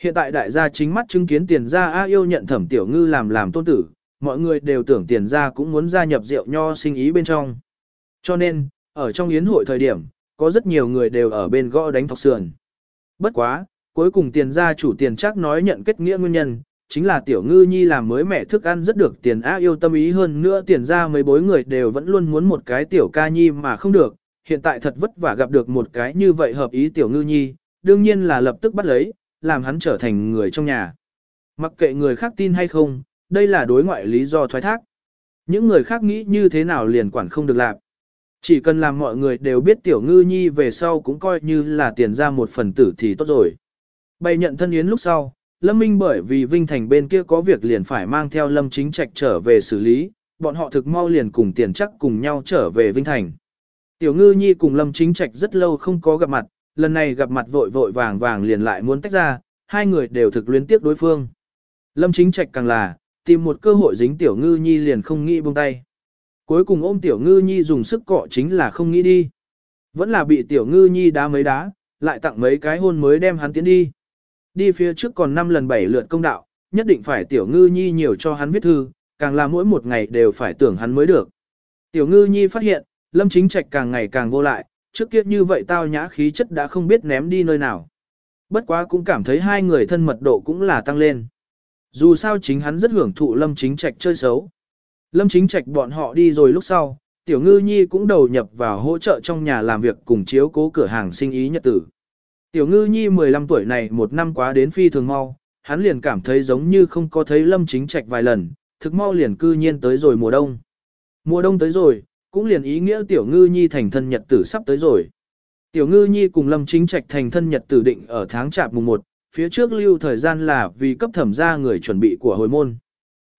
Hiện tại đại gia chính mắt chứng kiến tiền gia A yêu nhận thẩm tiểu ngư làm làm tôn tử, mọi người đều tưởng tiền gia cũng muốn gia nhập rượu nho sinh ý bên trong. Cho nên, ở trong yến hội thời điểm, có rất nhiều người đều ở bên gõ đánh thọc sườn. Bất quá, cuối cùng tiền gia chủ tiền chắc nói nhận kết nghĩa nguyên nhân, chính là tiểu ngư nhi làm mới mẹ thức ăn rất được tiền á yêu tâm ý hơn nữa tiền ra mấy bối người đều vẫn luôn muốn một cái tiểu ca nhi mà không được, hiện tại thật vất vả gặp được một cái như vậy hợp ý tiểu ngư nhi, đương nhiên là lập tức bắt lấy, làm hắn trở thành người trong nhà. Mặc kệ người khác tin hay không, đây là đối ngoại lý do thoái thác. Những người khác nghĩ như thế nào liền quản không được làm. Chỉ cần làm mọi người đều biết tiểu ngư nhi về sau cũng coi như là tiền ra một phần tử thì tốt rồi. Bày nhận thân yến lúc sau, Lâm Minh bởi vì Vinh Thành bên kia có việc liền phải mang theo Lâm Chính Trạch trở về xử lý, bọn họ thực mau liền cùng tiền chắc cùng nhau trở về Vinh Thành. Tiểu ngư nhi cùng Lâm Chính Trạch rất lâu không có gặp mặt, lần này gặp mặt vội vội vàng vàng liền lại muốn tách ra, hai người đều thực luyến tiếc đối phương. Lâm Chính Trạch càng là, tìm một cơ hội dính Tiểu ngư nhi liền không nghĩ buông tay. Cuối cùng ôm Tiểu ngư nhi dùng sức cọ chính là không nghĩ đi. Vẫn là bị tiểu ngư nhi đá mấy đá, lại tặng mấy cái hôn mới đem hắn tiến đi. Đi phía trước còn 5 lần 7 lượt công đạo, nhất định phải tiểu ngư nhi nhiều cho hắn viết thư, càng là mỗi một ngày đều phải tưởng hắn mới được. Tiểu ngư nhi phát hiện, lâm chính trạch càng ngày càng vô lại, trước kia như vậy tao nhã khí chất đã không biết ném đi nơi nào. Bất quá cũng cảm thấy hai người thân mật độ cũng là tăng lên. Dù sao chính hắn rất hưởng thụ lâm chính trạch chơi xấu. Lâm chính trạch bọn họ đi rồi lúc sau, tiểu ngư nhi cũng đầu nhập vào hỗ trợ trong nhà làm việc cùng chiếu cố cửa hàng sinh ý nhật tử. Tiểu ngư nhi 15 tuổi này một năm quá đến phi thường mau, hắn liền cảm thấy giống như không có thấy lâm chính trạch vài lần, thực mau liền cư nhiên tới rồi mùa đông. Mùa đông tới rồi, cũng liền ý nghĩa tiểu ngư nhi thành thân nhật tử sắp tới rồi. Tiểu ngư nhi cùng lâm chính trạch thành thân nhật tử định ở tháng chạp mùng 1, phía trước lưu thời gian là vì cấp thẩm ra người chuẩn bị của hồi môn.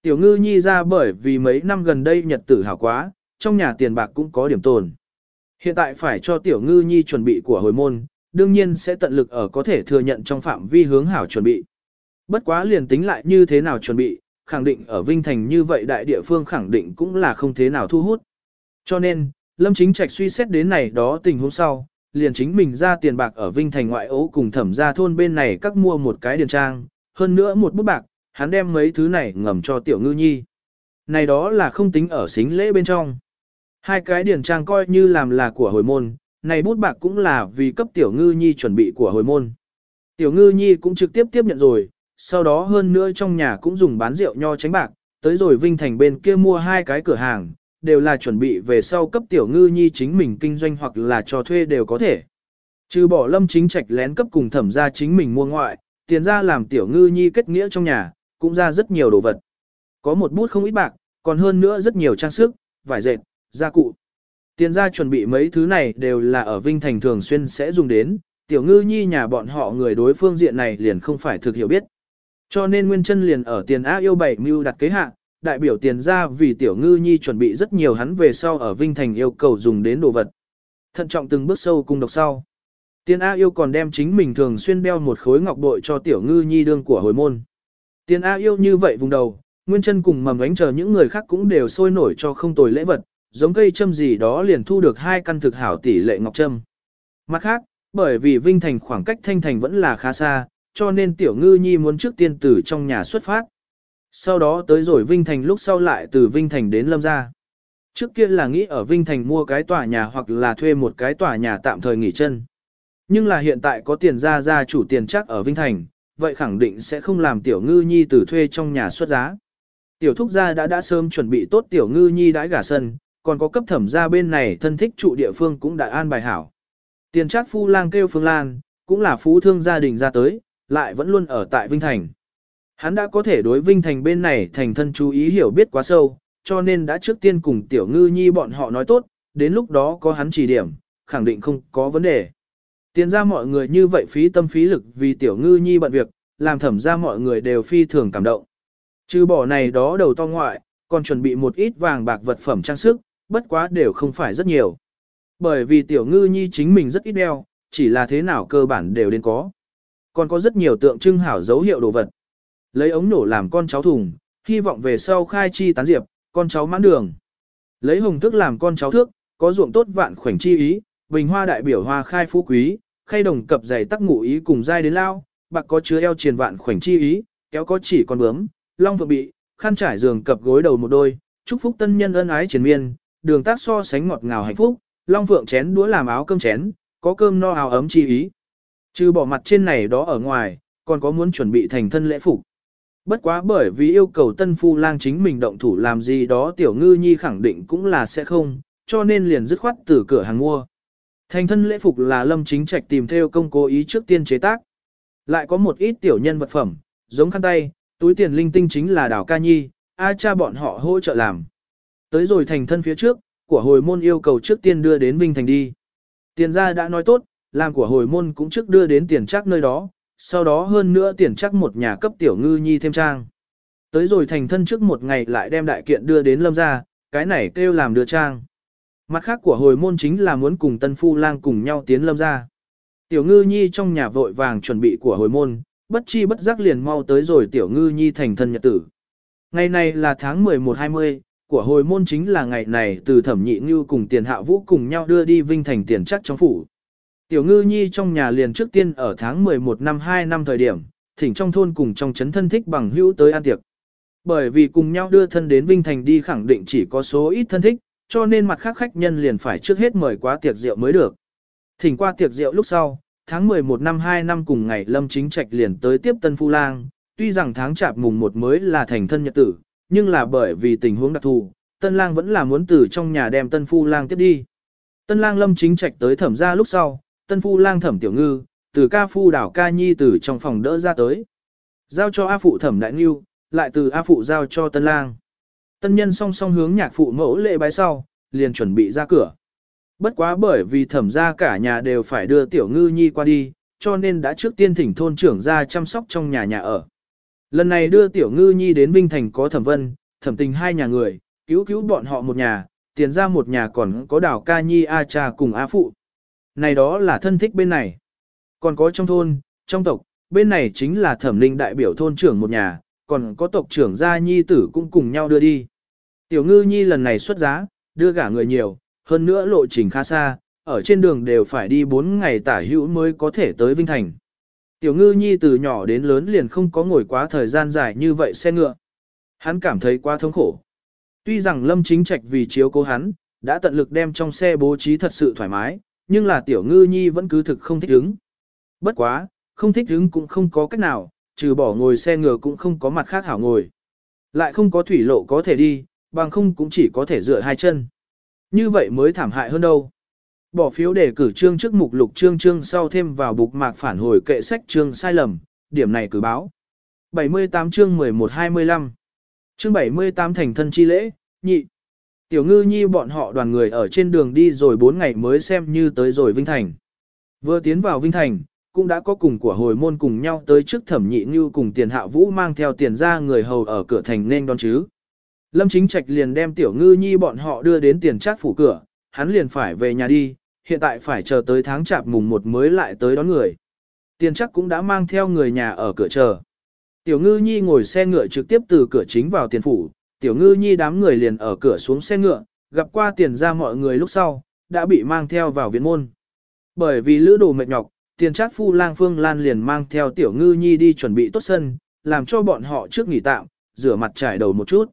Tiểu ngư nhi ra bởi vì mấy năm gần đây nhật tử hảo quá, trong nhà tiền bạc cũng có điểm tồn. Hiện tại phải cho tiểu ngư nhi chuẩn bị của hồi môn, đương nhiên sẽ tận lực ở có thể thừa nhận trong phạm vi hướng hảo chuẩn bị. Bất quá liền tính lại như thế nào chuẩn bị, khẳng định ở Vinh Thành như vậy đại địa phương khẳng định cũng là không thế nào thu hút. Cho nên, Lâm Chính Trạch suy xét đến này đó tình huống sau, liền chính mình ra tiền bạc ở Vinh Thành ngoại ố cùng thẩm ra thôn bên này các mua một cái điền trang, hơn nữa một bút bạc, hắn đem mấy thứ này ngầm cho tiểu ngư nhi. Này đó là không tính ở xính lễ bên trong. Hai cái điền trang coi như làm là của hồi môn, này bút bạc cũng là vì cấp tiểu ngư nhi chuẩn bị của hồi môn. Tiểu ngư nhi cũng trực tiếp tiếp nhận rồi, sau đó hơn nữa trong nhà cũng dùng bán rượu nho tránh bạc, tới rồi Vinh Thành bên kia mua hai cái cửa hàng, đều là chuẩn bị về sau cấp tiểu ngư nhi chính mình kinh doanh hoặc là cho thuê đều có thể. Trừ bỏ lâm chính trạch lén cấp cùng thẩm ra chính mình mua ngoại, tiền ra làm tiểu ngư nhi kết nghĩa trong nhà, cũng ra rất nhiều đồ vật. Có một bút không ít bạc, còn hơn nữa rất nhiều trang sức, vải dệt, gia cụ. Tiền ra chuẩn bị mấy thứ này đều là ở Vinh Thành thường xuyên sẽ dùng đến, tiểu ngư nhi nhà bọn họ người đối phương diện này liền không phải thực hiểu biết. Cho nên Nguyên chân liền ở tiền á yêu bảy mưu đặt kế hạ, đại biểu tiền ra vì tiểu ngư nhi chuẩn bị rất nhiều hắn về sau ở Vinh Thành yêu cầu dùng đến đồ vật. Thận trọng từng bước sâu cùng độc sau. Tiền A yêu còn đem chính mình thường xuyên đeo một khối ngọc bội cho tiểu ngư nhi đương của hồi môn. Tiền A yêu như vậy vùng đầu, Nguyên chân cùng mầm ánh chờ những người khác cũng đều sôi nổi cho không tồi lễ vật, giống cây châm gì đó liền thu được hai căn thực hảo tỷ lệ ngọc châm. Mặt khác, bởi vì Vinh Thành khoảng cách Thanh Thành vẫn là khá xa, cho nên tiểu ngư nhi muốn trước tiên từ trong nhà xuất phát. Sau đó tới rồi Vinh Thành lúc sau lại từ Vinh Thành đến Lâm Gia. Trước kia là nghĩ ở Vinh Thành mua cái tòa nhà hoặc là thuê một cái tòa nhà tạm thời nghỉ chân. Nhưng là hiện tại có tiền ra ra chủ tiền chắc ở Vinh Thành, vậy khẳng định sẽ không làm tiểu ngư nhi từ thuê trong nhà xuất giá. Tiểu thúc gia đã đã sớm chuẩn bị tốt tiểu ngư nhi đãi gả sân, còn có cấp thẩm gia bên này thân thích trụ địa phương cũng đã an bài hảo. Tiền chắc phu lang kêu Phương Lan, cũng là phú thương gia đình ra tới, lại vẫn luôn ở tại Vinh Thành. Hắn đã có thể đối Vinh Thành bên này thành thân chú ý hiểu biết quá sâu, cho nên đã trước tiên cùng Tiểu Ngư Nhi bọn họ nói tốt, đến lúc đó có hắn chỉ điểm, khẳng định không có vấn đề. Tiền ra mọi người như vậy phí tâm phí lực vì Tiểu Ngư Nhi bận việc, làm thẩm ra mọi người đều phi thường cảm động. Trừ bỏ này đó đầu to ngoại, còn chuẩn bị một ít vàng bạc vật phẩm trang sức, bất quá đều không phải rất nhiều. Bởi vì Tiểu Ngư Nhi chính mình rất ít đeo, chỉ là thế nào cơ bản đều đến có còn có rất nhiều tượng trưng hảo dấu hiệu đồ vật. Lấy ống nổ làm con cháu thùng, hy vọng về sau khai chi tán diệp, con cháu mãn đường. Lấy hồng thức làm con cháu thước, có ruộng tốt vạn khoảnh chi ý, bình hoa đại biểu hoa khai phú quý, khay đồng cập dày tắc ngụ ý cùng dai đến lao, bạc có chứa eo triền vạn khoảnh chi ý, kéo có chỉ con bướm, long vượng bị, khăn trải giường cập gối đầu một đôi, chúc phúc tân nhân ân ái triền miên, đường tác so sánh ngọt ngào hạnh phúc, long vượng chén đũa làm áo cơm chén, có cơm no áo ấm chi ý. Trừ bỏ mặt trên này đó ở ngoài, còn có muốn chuẩn bị thành thân lễ phục. Bất quá bởi vì yêu cầu tân phu lang chính mình động thủ làm gì đó tiểu ngư nhi khẳng định cũng là sẽ không, cho nên liền dứt khoát từ cửa hàng mua. Thành thân lễ phục là lâm chính trạch tìm theo công cố ý trước tiên chế tác. Lại có một ít tiểu nhân vật phẩm, giống khăn tay, túi tiền linh tinh chính là đảo ca nhi, a cha bọn họ hỗ trợ làm. Tới rồi thành thân phía trước, của hồi môn yêu cầu trước tiên đưa đến Vinh Thành đi. Tiền gia đã nói tốt, làm của hồi môn cũng trước đưa đến tiền chắc nơi đó, sau đó hơn nữa tiền chắc một nhà cấp tiểu ngư nhi thêm trang. Tới rồi thành thân trước một ngày lại đem đại kiện đưa đến lâm gia cái này kêu làm đưa trang. Mặt khác của hồi môn chính là muốn cùng tân phu lang cùng nhau tiến lâm gia Tiểu ngư nhi trong nhà vội vàng chuẩn bị của hồi môn, bất chi bất giác liền mau tới rồi tiểu ngư nhi thành thân nhật tử. Ngày này là tháng 11-20, của hồi môn chính là ngày này từ thẩm nhị như cùng tiền hạ vũ cùng nhau đưa đi vinh thành tiền chắc trong phủ. Tiểu ngư nhi trong nhà liền trước tiên ở tháng 11 năm 2 năm thời điểm, thỉnh trong thôn cùng trong chấn thân thích bằng hữu tới ăn tiệc. Bởi vì cùng nhau đưa thân đến Vinh Thành đi khẳng định chỉ có số ít thân thích, cho nên mặt khác khách nhân liền phải trước hết mời qua tiệc rượu mới được. Thỉnh qua tiệc rượu lúc sau, tháng 11 năm 2 năm cùng ngày Lâm Chính Trạch liền tới tiếp Tân Phu Lang, tuy rằng tháng chạp mùng 1 mới là thành thân nhật tử, nhưng là bởi vì tình huống đặc thù, Tân Lang vẫn là muốn từ trong nhà đem Tân Phu Lang tiếp đi. Tân Lang Lâm Chính Trạch tới thẩm ra lúc sau, Tân Phu Lang thẩm tiểu ngư, từ ca phu đảo ca nhi từ trong phòng đỡ ra tới. Giao cho A phụ thẩm đại nghiêu, lại từ A phụ giao cho Tân Lang. Tân nhân song song hướng nhạc phụ mẫu lễ bái sau, liền chuẩn bị ra cửa. Bất quá bởi vì thẩm ra cả nhà đều phải đưa tiểu ngư nhi qua đi, cho nên đã trước tiên thỉnh thôn trưởng ra chăm sóc trong nhà nhà ở. Lần này đưa tiểu ngư nhi đến Vinh Thành có thẩm vân, thẩm tình hai nhà người, cứu cứu bọn họ một nhà, tiền ra một nhà còn có đảo ca nhi A cha cùng A phụ. Này đó là thân thích bên này. Còn có trong thôn, trong tộc, bên này chính là thẩm linh đại biểu thôn trưởng một nhà, còn có tộc trưởng gia nhi tử cũng cùng nhau đưa đi. Tiểu ngư nhi lần này xuất giá, đưa gả người nhiều, hơn nữa lộ trình khá xa, ở trên đường đều phải đi 4 ngày tả hữu mới có thể tới Vinh Thành. Tiểu ngư nhi từ nhỏ đến lớn liền không có ngồi quá thời gian dài như vậy xe ngựa. Hắn cảm thấy quá thống khổ. Tuy rằng Lâm Chính Trạch vì chiếu cố hắn, đã tận lực đem trong xe bố trí thật sự thoải mái, nhưng là tiểu ngư nhi vẫn cứ thực không thích ứng. Bất quá, không thích ứng cũng không có cách nào, trừ bỏ ngồi xe ngựa cũng không có mặt khác hảo ngồi. Lại không có thủy lộ có thể đi, bằng không cũng chỉ có thể dựa hai chân. Như vậy mới thảm hại hơn đâu. Bỏ phiếu để cử trương trước mục lục trương trương sau thêm vào bục mạc phản hồi kệ sách trương sai lầm, điểm này cử báo. 78 chương 11-25 Chương 78 thành thân chi lễ, nhị. Tiểu ngư nhi bọn họ đoàn người ở trên đường đi rồi 4 ngày mới xem như tới rồi Vinh Thành. Vừa tiến vào Vinh Thành, cũng đã có cùng của hồi môn cùng nhau tới trước thẩm nhị như cùng tiền hạ vũ mang theo tiền ra người hầu ở cửa thành nên đón chứ. Lâm chính trạch liền đem tiểu ngư nhi bọn họ đưa đến tiền trác phủ cửa, hắn liền phải về nhà đi, hiện tại phải chờ tới tháng chạp mùng một mới lại tới đón người. Tiền chắc cũng đã mang theo người nhà ở cửa chờ. Tiểu ngư nhi ngồi xe ngựa trực tiếp từ cửa chính vào tiền phủ, tiểu ngư nhi đám người liền ở cửa xuống xe ngựa, gặp qua tiền ra mọi người lúc sau, đã bị mang theo vào viện môn. Bởi vì lữ đồ mệt nhọc, tiền trác phu lang phương lan liền mang theo tiểu ngư nhi đi chuẩn bị tốt sân, làm cho bọn họ trước nghỉ tạm, rửa mặt trải đầu một chút.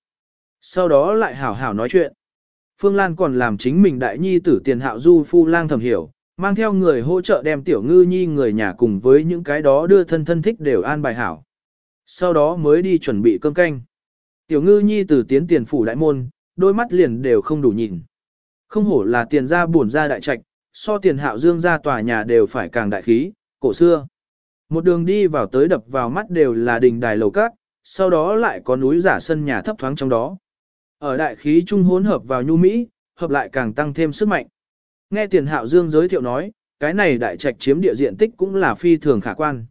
Sau đó lại hảo hảo nói chuyện. Phương Lan còn làm chính mình đại nhi tử tiền hạo du phu lang thầm hiểu, mang theo người hỗ trợ đem tiểu ngư nhi người nhà cùng với những cái đó đưa thân thân thích đều an bài hảo. Sau đó mới đi chuẩn bị cơm canh. Tiểu ngư nhi từ tiến tiền phủ đại môn, đôi mắt liền đều không đủ nhìn. Không hổ là tiền ra buồn ra đại trạch, so tiền hạo dương ra tòa nhà đều phải càng đại khí, cổ xưa. Một đường đi vào tới đập vào mắt đều là đình đài lầu cát, sau đó lại có núi giả sân nhà thấp thoáng trong đó. Ở đại khí trung hỗn hợp vào nhu mỹ, hợp lại càng tăng thêm sức mạnh. Nghe tiền hạo dương giới thiệu nói, cái này đại trạch chiếm địa diện tích cũng là phi thường khả quan.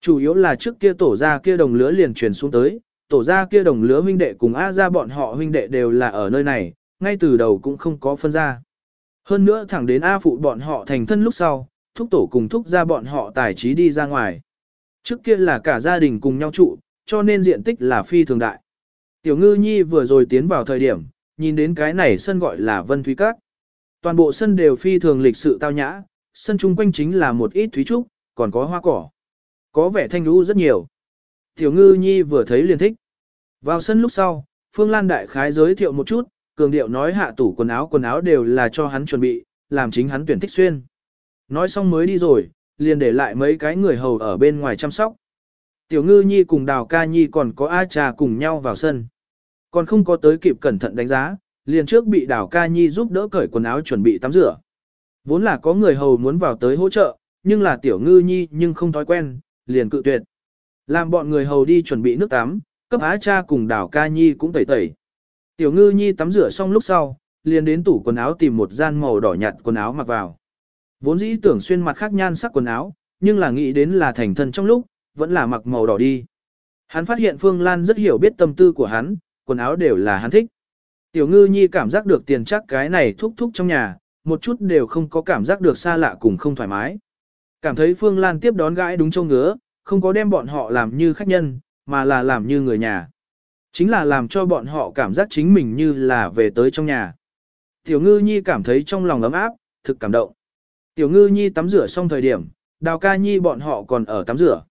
Chủ yếu là trước kia tổ gia kia đồng lứa liền truyền xuống tới, tổ gia kia đồng lứa huynh đệ cùng A gia bọn họ huynh đệ đều là ở nơi này, ngay từ đầu cũng không có phân ra. Hơn nữa thẳng đến A phụ bọn họ thành thân lúc sau, thúc tổ cùng thúc ra bọn họ tài trí đi ra ngoài. Trước kia là cả gia đình cùng nhau trụ, cho nên diện tích là phi thường đại. Tiểu ngư nhi vừa rồi tiến vào thời điểm, nhìn đến cái này sân gọi là Vân Thúy Các. Toàn bộ sân đều phi thường lịch sự tao nhã, sân chung quanh chính là một ít thúy trúc, còn có hoa cỏ. Có vẻ thanh lũ rất nhiều. Tiểu ngư nhi vừa thấy liền thích. Vào sân lúc sau, Phương Lan Đại Khái giới thiệu một chút, cường điệu nói hạ tủ quần áo quần áo đều là cho hắn chuẩn bị, làm chính hắn tuyển thích xuyên. Nói xong mới đi rồi, liền để lại mấy cái người hầu ở bên ngoài chăm sóc. Tiểu ngư nhi cùng đào ca nhi còn có A trà cùng nhau vào sân. Còn không có tới kịp cẩn thận đánh giá, liền trước bị đảo ca nhi giúp đỡ cởi quần áo chuẩn bị tắm rửa. Vốn là có người hầu muốn vào tới hỗ trợ, nhưng là tiểu ngư nhi nhưng không thói quen, liền cự tuyệt. Làm bọn người hầu đi chuẩn bị nước tắm, cấp á cha cùng đảo ca nhi cũng tẩy tẩy. Tiểu ngư nhi tắm rửa xong lúc sau, liền đến tủ quần áo tìm một gian màu đỏ nhạt quần áo mặc vào. Vốn dĩ tưởng xuyên mặt khác nhan sắc quần áo, nhưng là nghĩ đến là thành thân trong lúc, vẫn là mặc màu đỏ đi. Hắn phát hiện Phương Lan rất hiểu biết tâm tư của hắn, quần áo đều là hắn thích. Tiểu ngư nhi cảm giác được tiền chắc cái này thúc thúc trong nhà, một chút đều không có cảm giác được xa lạ cùng không thoải mái. Cảm thấy Phương Lan tiếp đón gãi đúng châu ngứa, không có đem bọn họ làm như khách nhân, mà là làm như người nhà. Chính là làm cho bọn họ cảm giác chính mình như là về tới trong nhà. Tiểu ngư nhi cảm thấy trong lòng ấm áp, thực cảm động. Tiểu ngư nhi tắm rửa xong thời điểm, đào ca nhi bọn họ còn ở tắm rửa.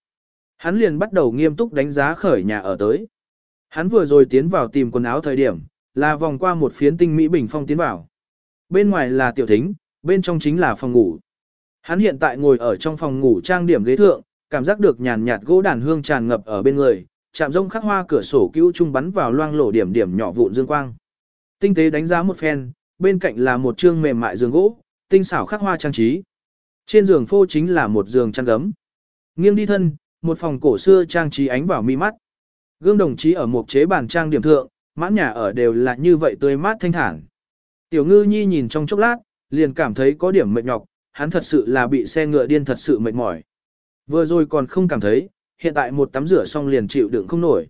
Hắn liền bắt đầu nghiêm túc đánh giá khởi nhà ở tới. Hắn vừa rồi tiến vào tìm quần áo thời điểm, là vòng qua một phiến tinh mỹ bình phong tiến vào. Bên ngoài là tiểu thính, bên trong chính là phòng ngủ. Hắn hiện tại ngồi ở trong phòng ngủ trang điểm ghế thượng, cảm giác được nhàn nhạt gỗ đàn hương tràn ngập ở bên người, chạm rông khắc hoa cửa sổ cứu trung bắn vào loang lổ điểm điểm nhỏ vụn dương quang. Tinh tế đánh giá một phen, bên cạnh là một trương mềm mại giường gỗ, tinh xảo khắc hoa trang trí. Trên giường phô chính là một giường chăn gấm. Nghiêng đi thân, một phòng cổ xưa trang trí ánh vào mi mắt. Gương đồng chí ở một chế bàn trang điểm thượng, mãn nhà ở đều là như vậy tươi mát thanh thản. Tiểu ngư nhi nhìn trong chốc lát, liền cảm thấy có điểm mệt nhọc, hắn thật sự là bị xe ngựa điên thật sự mệt mỏi. Vừa rồi còn không cảm thấy, hiện tại một tắm rửa xong liền chịu đựng không nổi.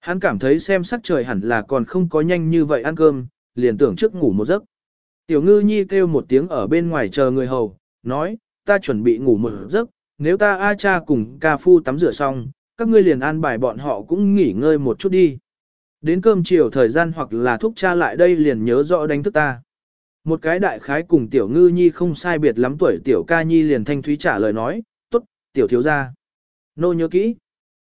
Hắn cảm thấy xem sắc trời hẳn là còn không có nhanh như vậy ăn cơm, liền tưởng trước ngủ một giấc. Tiểu ngư nhi kêu một tiếng ở bên ngoài chờ người hầu, nói, ta chuẩn bị ngủ một giấc, nếu ta A cha cùng ca phu tắm rửa xong, các ngươi liền an bài bọn họ cũng nghỉ ngơi một chút đi. Đến cơm chiều thời gian hoặc là thúc cha lại đây liền nhớ rõ đánh thức ta. Một cái đại khái cùng tiểu ngư nhi không sai biệt lắm tuổi tiểu ca nhi liền thanh thúy trả lời nói, tốt, tiểu thiếu gia. Nô nhớ kỹ.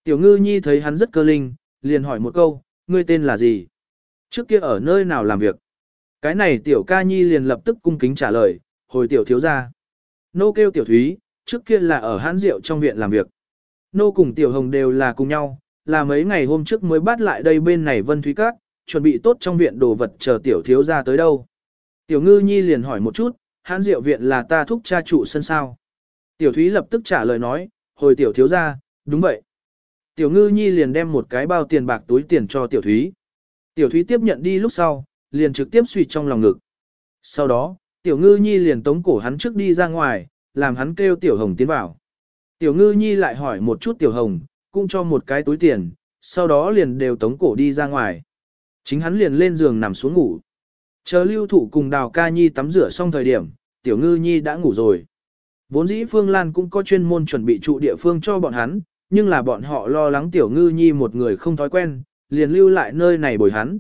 Tiểu ngư nhi thấy hắn rất cơ linh, liền hỏi một câu, ngươi tên là gì? Trước kia ở nơi nào làm việc? Cái này tiểu ca nhi liền lập tức cung kính trả lời, hồi tiểu thiếu gia. Nô kêu tiểu thúy, trước kia là ở hãn rượu trong viện làm việc. Nô cùng tiểu hồng đều là cùng nhau, là mấy ngày hôm trước mới bắt lại đây bên này vân thúy cát, chuẩn bị tốt trong viện đồ vật chờ tiểu thiếu gia tới đâu. Tiểu ngư nhi liền hỏi một chút, hãn diệu viện là ta thúc cha trụ sân sao. Tiểu thúy lập tức trả lời nói, hồi tiểu thiếu gia, đúng vậy. Tiểu ngư nhi liền đem một cái bao tiền bạc túi tiền cho tiểu thúy. Tiểu thúy tiếp nhận đi lúc sau, liền trực tiếp suy trong lòng ngực. Sau đó, tiểu ngư nhi liền tống cổ hắn trước đi ra ngoài, làm hắn kêu tiểu hồng tiến vào. Tiểu ngư nhi lại hỏi một chút tiểu hồng, cũng cho một cái túi tiền, sau đó liền đều tống cổ đi ra ngoài. Chính hắn liền lên giường nằm xuống ngủ. Chờ lưu thủ cùng đào ca nhi tắm rửa xong thời điểm, tiểu ngư nhi đã ngủ rồi. Vốn dĩ Phương Lan cũng có chuyên môn chuẩn bị trụ địa phương cho bọn hắn, nhưng là bọn họ lo lắng tiểu ngư nhi một người không thói quen, liền lưu lại nơi này bồi hắn.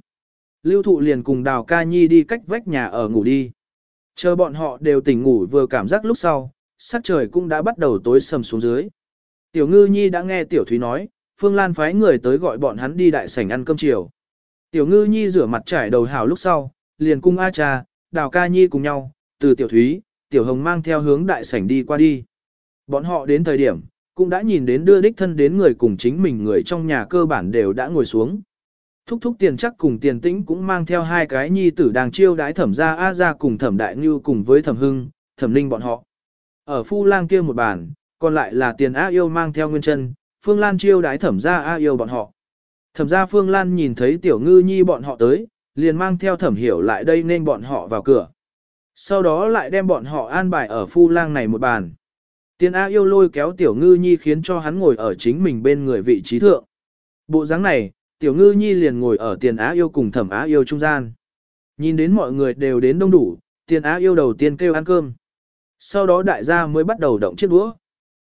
Lưu thụ liền cùng đào ca nhi đi cách vách nhà ở ngủ đi. Chờ bọn họ đều tỉnh ngủ vừa cảm giác lúc sau, sắc trời cũng đã bắt đầu tối sầm xuống dưới. Tiểu ngư nhi đã nghe tiểu thúy nói, Phương Lan phái người tới gọi bọn hắn đi đại sảnh ăn cơm chiều. Tiểu ngư nhi rửa mặt trải đầu hào lúc sau, liền cung A cha, đào ca nhi cùng nhau, từ tiểu thúy, tiểu hồng mang theo hướng đại sảnh đi qua đi. Bọn họ đến thời điểm, cũng đã nhìn đến đưa đích thân đến người cùng chính mình người trong nhà cơ bản đều đã ngồi xuống. Thúc thúc tiền chắc cùng tiền tĩnh cũng mang theo hai cái nhi tử đang chiêu đái thẩm gia A ra cùng thẩm đại như cùng với thẩm hưng, thẩm ninh bọn họ. Ở phu lang kia một bàn, còn lại là tiền A yêu mang theo nguyên chân, phương lan chiêu đái thẩm gia A yêu bọn họ. Thẩm gia phương lan nhìn thấy tiểu ngư nhi bọn họ tới, liền mang theo thẩm hiểu lại đây nên bọn họ vào cửa. Sau đó lại đem bọn họ an bài ở phu lang này một bàn. Tiền A yêu lôi kéo tiểu ngư nhi khiến cho hắn ngồi ở chính mình bên người vị trí thượng. Bộ dáng này, tiểu ngư nhi liền ngồi ở tiền Á yêu cùng thẩm Á yêu trung gian. Nhìn đến mọi người đều đến đông đủ, tiền Á yêu đầu tiên kêu ăn cơm. Sau đó đại gia mới bắt đầu động chiếc đũa.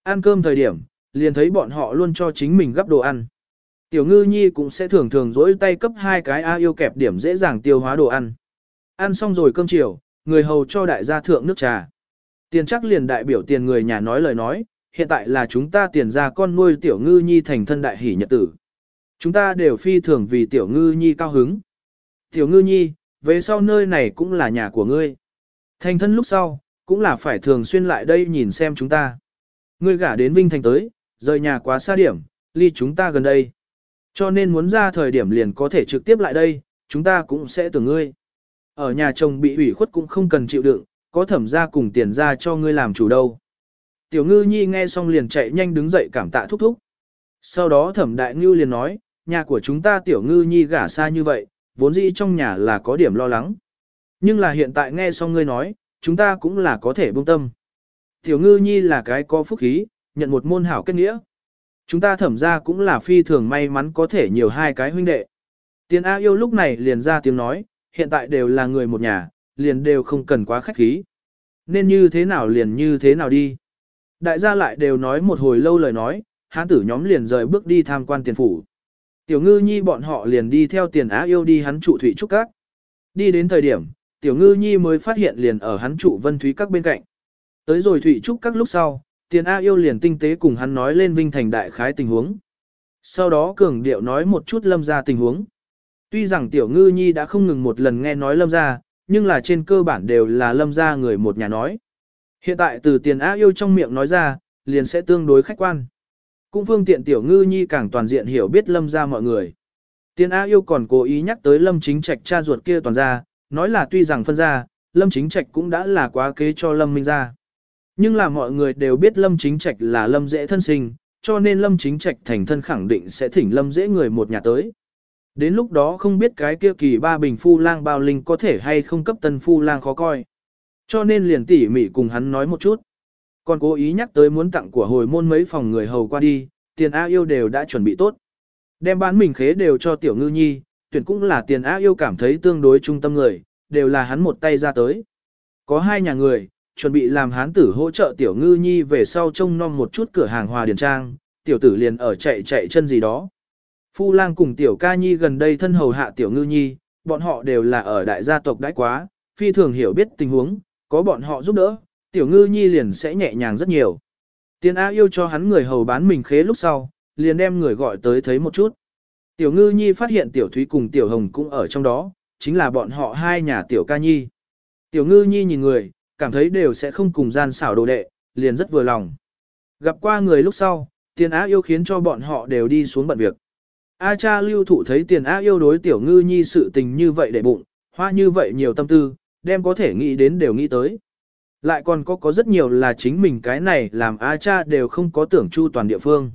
Ăn cơm thời điểm, liền thấy bọn họ luôn cho chính mình gấp đồ ăn. Tiểu ngư nhi cũng sẽ thường thường dỗi tay cấp hai cái A yêu kẹp điểm dễ dàng tiêu hóa đồ ăn. Ăn xong rồi cơm chiều, người hầu cho đại gia thượng nước trà. Tiền chắc liền đại biểu tiền người nhà nói lời nói, hiện tại là chúng ta tiền ra con nuôi tiểu ngư nhi thành thân đại hỷ nhật tử. Chúng ta đều phi thường vì tiểu ngư nhi cao hứng. Tiểu ngư nhi, về sau nơi này cũng là nhà của ngươi. Thành thân lúc sau, cũng là phải thường xuyên lại đây nhìn xem chúng ta. Ngươi gả đến Vinh Thành tới, rời nhà quá xa điểm, ly chúng ta gần đây. Cho nên muốn ra thời điểm liền có thể trực tiếp lại đây, chúng ta cũng sẽ tưởng ngươi. Ở nhà chồng bị ủy khuất cũng không cần chịu đựng, có thẩm ra cùng tiền ra cho ngươi làm chủ đâu. Tiểu ngư nhi nghe xong liền chạy nhanh đứng dậy cảm tạ thúc thúc. Sau đó thẩm đại ngư liền nói, nhà của chúng ta tiểu ngư nhi gả xa như vậy, vốn dĩ trong nhà là có điểm lo lắng. Nhưng là hiện tại nghe xong ngươi nói, chúng ta cũng là có thể buông tâm. Tiểu ngư nhi là cái có phúc khí, nhận một môn hảo kết nghĩa. Chúng ta thẩm ra cũng là phi thường may mắn có thể nhiều hai cái huynh đệ. Tiền A yêu lúc này liền ra tiếng nói, hiện tại đều là người một nhà, liền đều không cần quá khách khí. Nên như thế nào liền như thế nào đi. Đại gia lại đều nói một hồi lâu lời nói, hán tử nhóm liền rời bước đi tham quan tiền phủ. Tiểu ngư nhi bọn họ liền đi theo tiền á yêu đi hắn trụ thủy trúc các. Đi đến thời điểm, tiểu ngư nhi mới phát hiện liền ở hắn trụ vân thúy các bên cạnh. Tới rồi thủy trúc các lúc sau, tiền A yêu liền tinh tế cùng hắn nói lên vinh thành đại khái tình huống. Sau đó cường điệu nói một chút lâm ra tình huống. Tuy rằng tiểu ngư nhi đã không ngừng một lần nghe nói lâm ra, nhưng là trên cơ bản đều là lâm ra người một nhà nói. Hiện tại từ tiền A yêu trong miệng nói ra, liền sẽ tương đối khách quan. Cũng phương tiện tiểu ngư nhi càng toàn diện hiểu biết lâm ra mọi người. Tiền A yêu còn cố ý nhắc tới lâm chính trạch cha ruột kia toàn ra, nói là tuy rằng phân ra, lâm chính trạch cũng đã là quá kế cho lâm minh ra. Nhưng là mọi người đều biết lâm chính trạch là lâm dễ thân sinh, cho nên lâm chính trạch thành thân khẳng định sẽ thỉnh lâm dễ người một nhà tới. Đến lúc đó không biết cái kia kỳ ba bình phu lang bao linh có thể hay không cấp tân phu lang khó coi. Cho nên liền tỉ mỉ cùng hắn nói một chút. Còn cố ý nhắc tới muốn tặng của hồi môn mấy phòng người hầu qua đi, tiền A yêu đều đã chuẩn bị tốt. Đem bán mình khế đều cho tiểu ngư nhi, tuyển cũng là tiền á yêu cảm thấy tương đối trung tâm người, đều là hắn một tay ra tới. Có hai nhà người, chuẩn bị làm hán tử hỗ trợ tiểu ngư nhi về sau trông nom một chút cửa hàng hòa điền trang, tiểu tử liền ở chạy chạy chân gì đó. Phu lang cùng tiểu ca nhi gần đây thân hầu hạ tiểu ngư nhi, bọn họ đều là ở đại gia tộc đãi quá, phi thường hiểu biết tình huống, có bọn họ giúp đỡ, tiểu ngư nhi liền sẽ nhẹ nhàng rất nhiều. Tiền A yêu cho hắn người hầu bán mình khế lúc sau, liền đem người gọi tới thấy một chút. Tiểu ngư nhi phát hiện tiểu thúy cùng tiểu hồng cũng ở trong đó, chính là bọn họ hai nhà tiểu ca nhi. Tiểu ngư nhi nhìn người, cảm thấy đều sẽ không cùng gian xảo đồ đệ, liền rất vừa lòng. Gặp qua người lúc sau, tiền á yêu khiến cho bọn họ đều đi xuống bận việc. A cha lưu thụ thấy tiền á yêu đối tiểu ngư nhi sự tình như vậy để bụng, hoa như vậy nhiều tâm tư, đem có thể nghĩ đến đều nghĩ tới. Lại còn có có rất nhiều là chính mình cái này làm A cha đều không có tưởng chu toàn địa phương.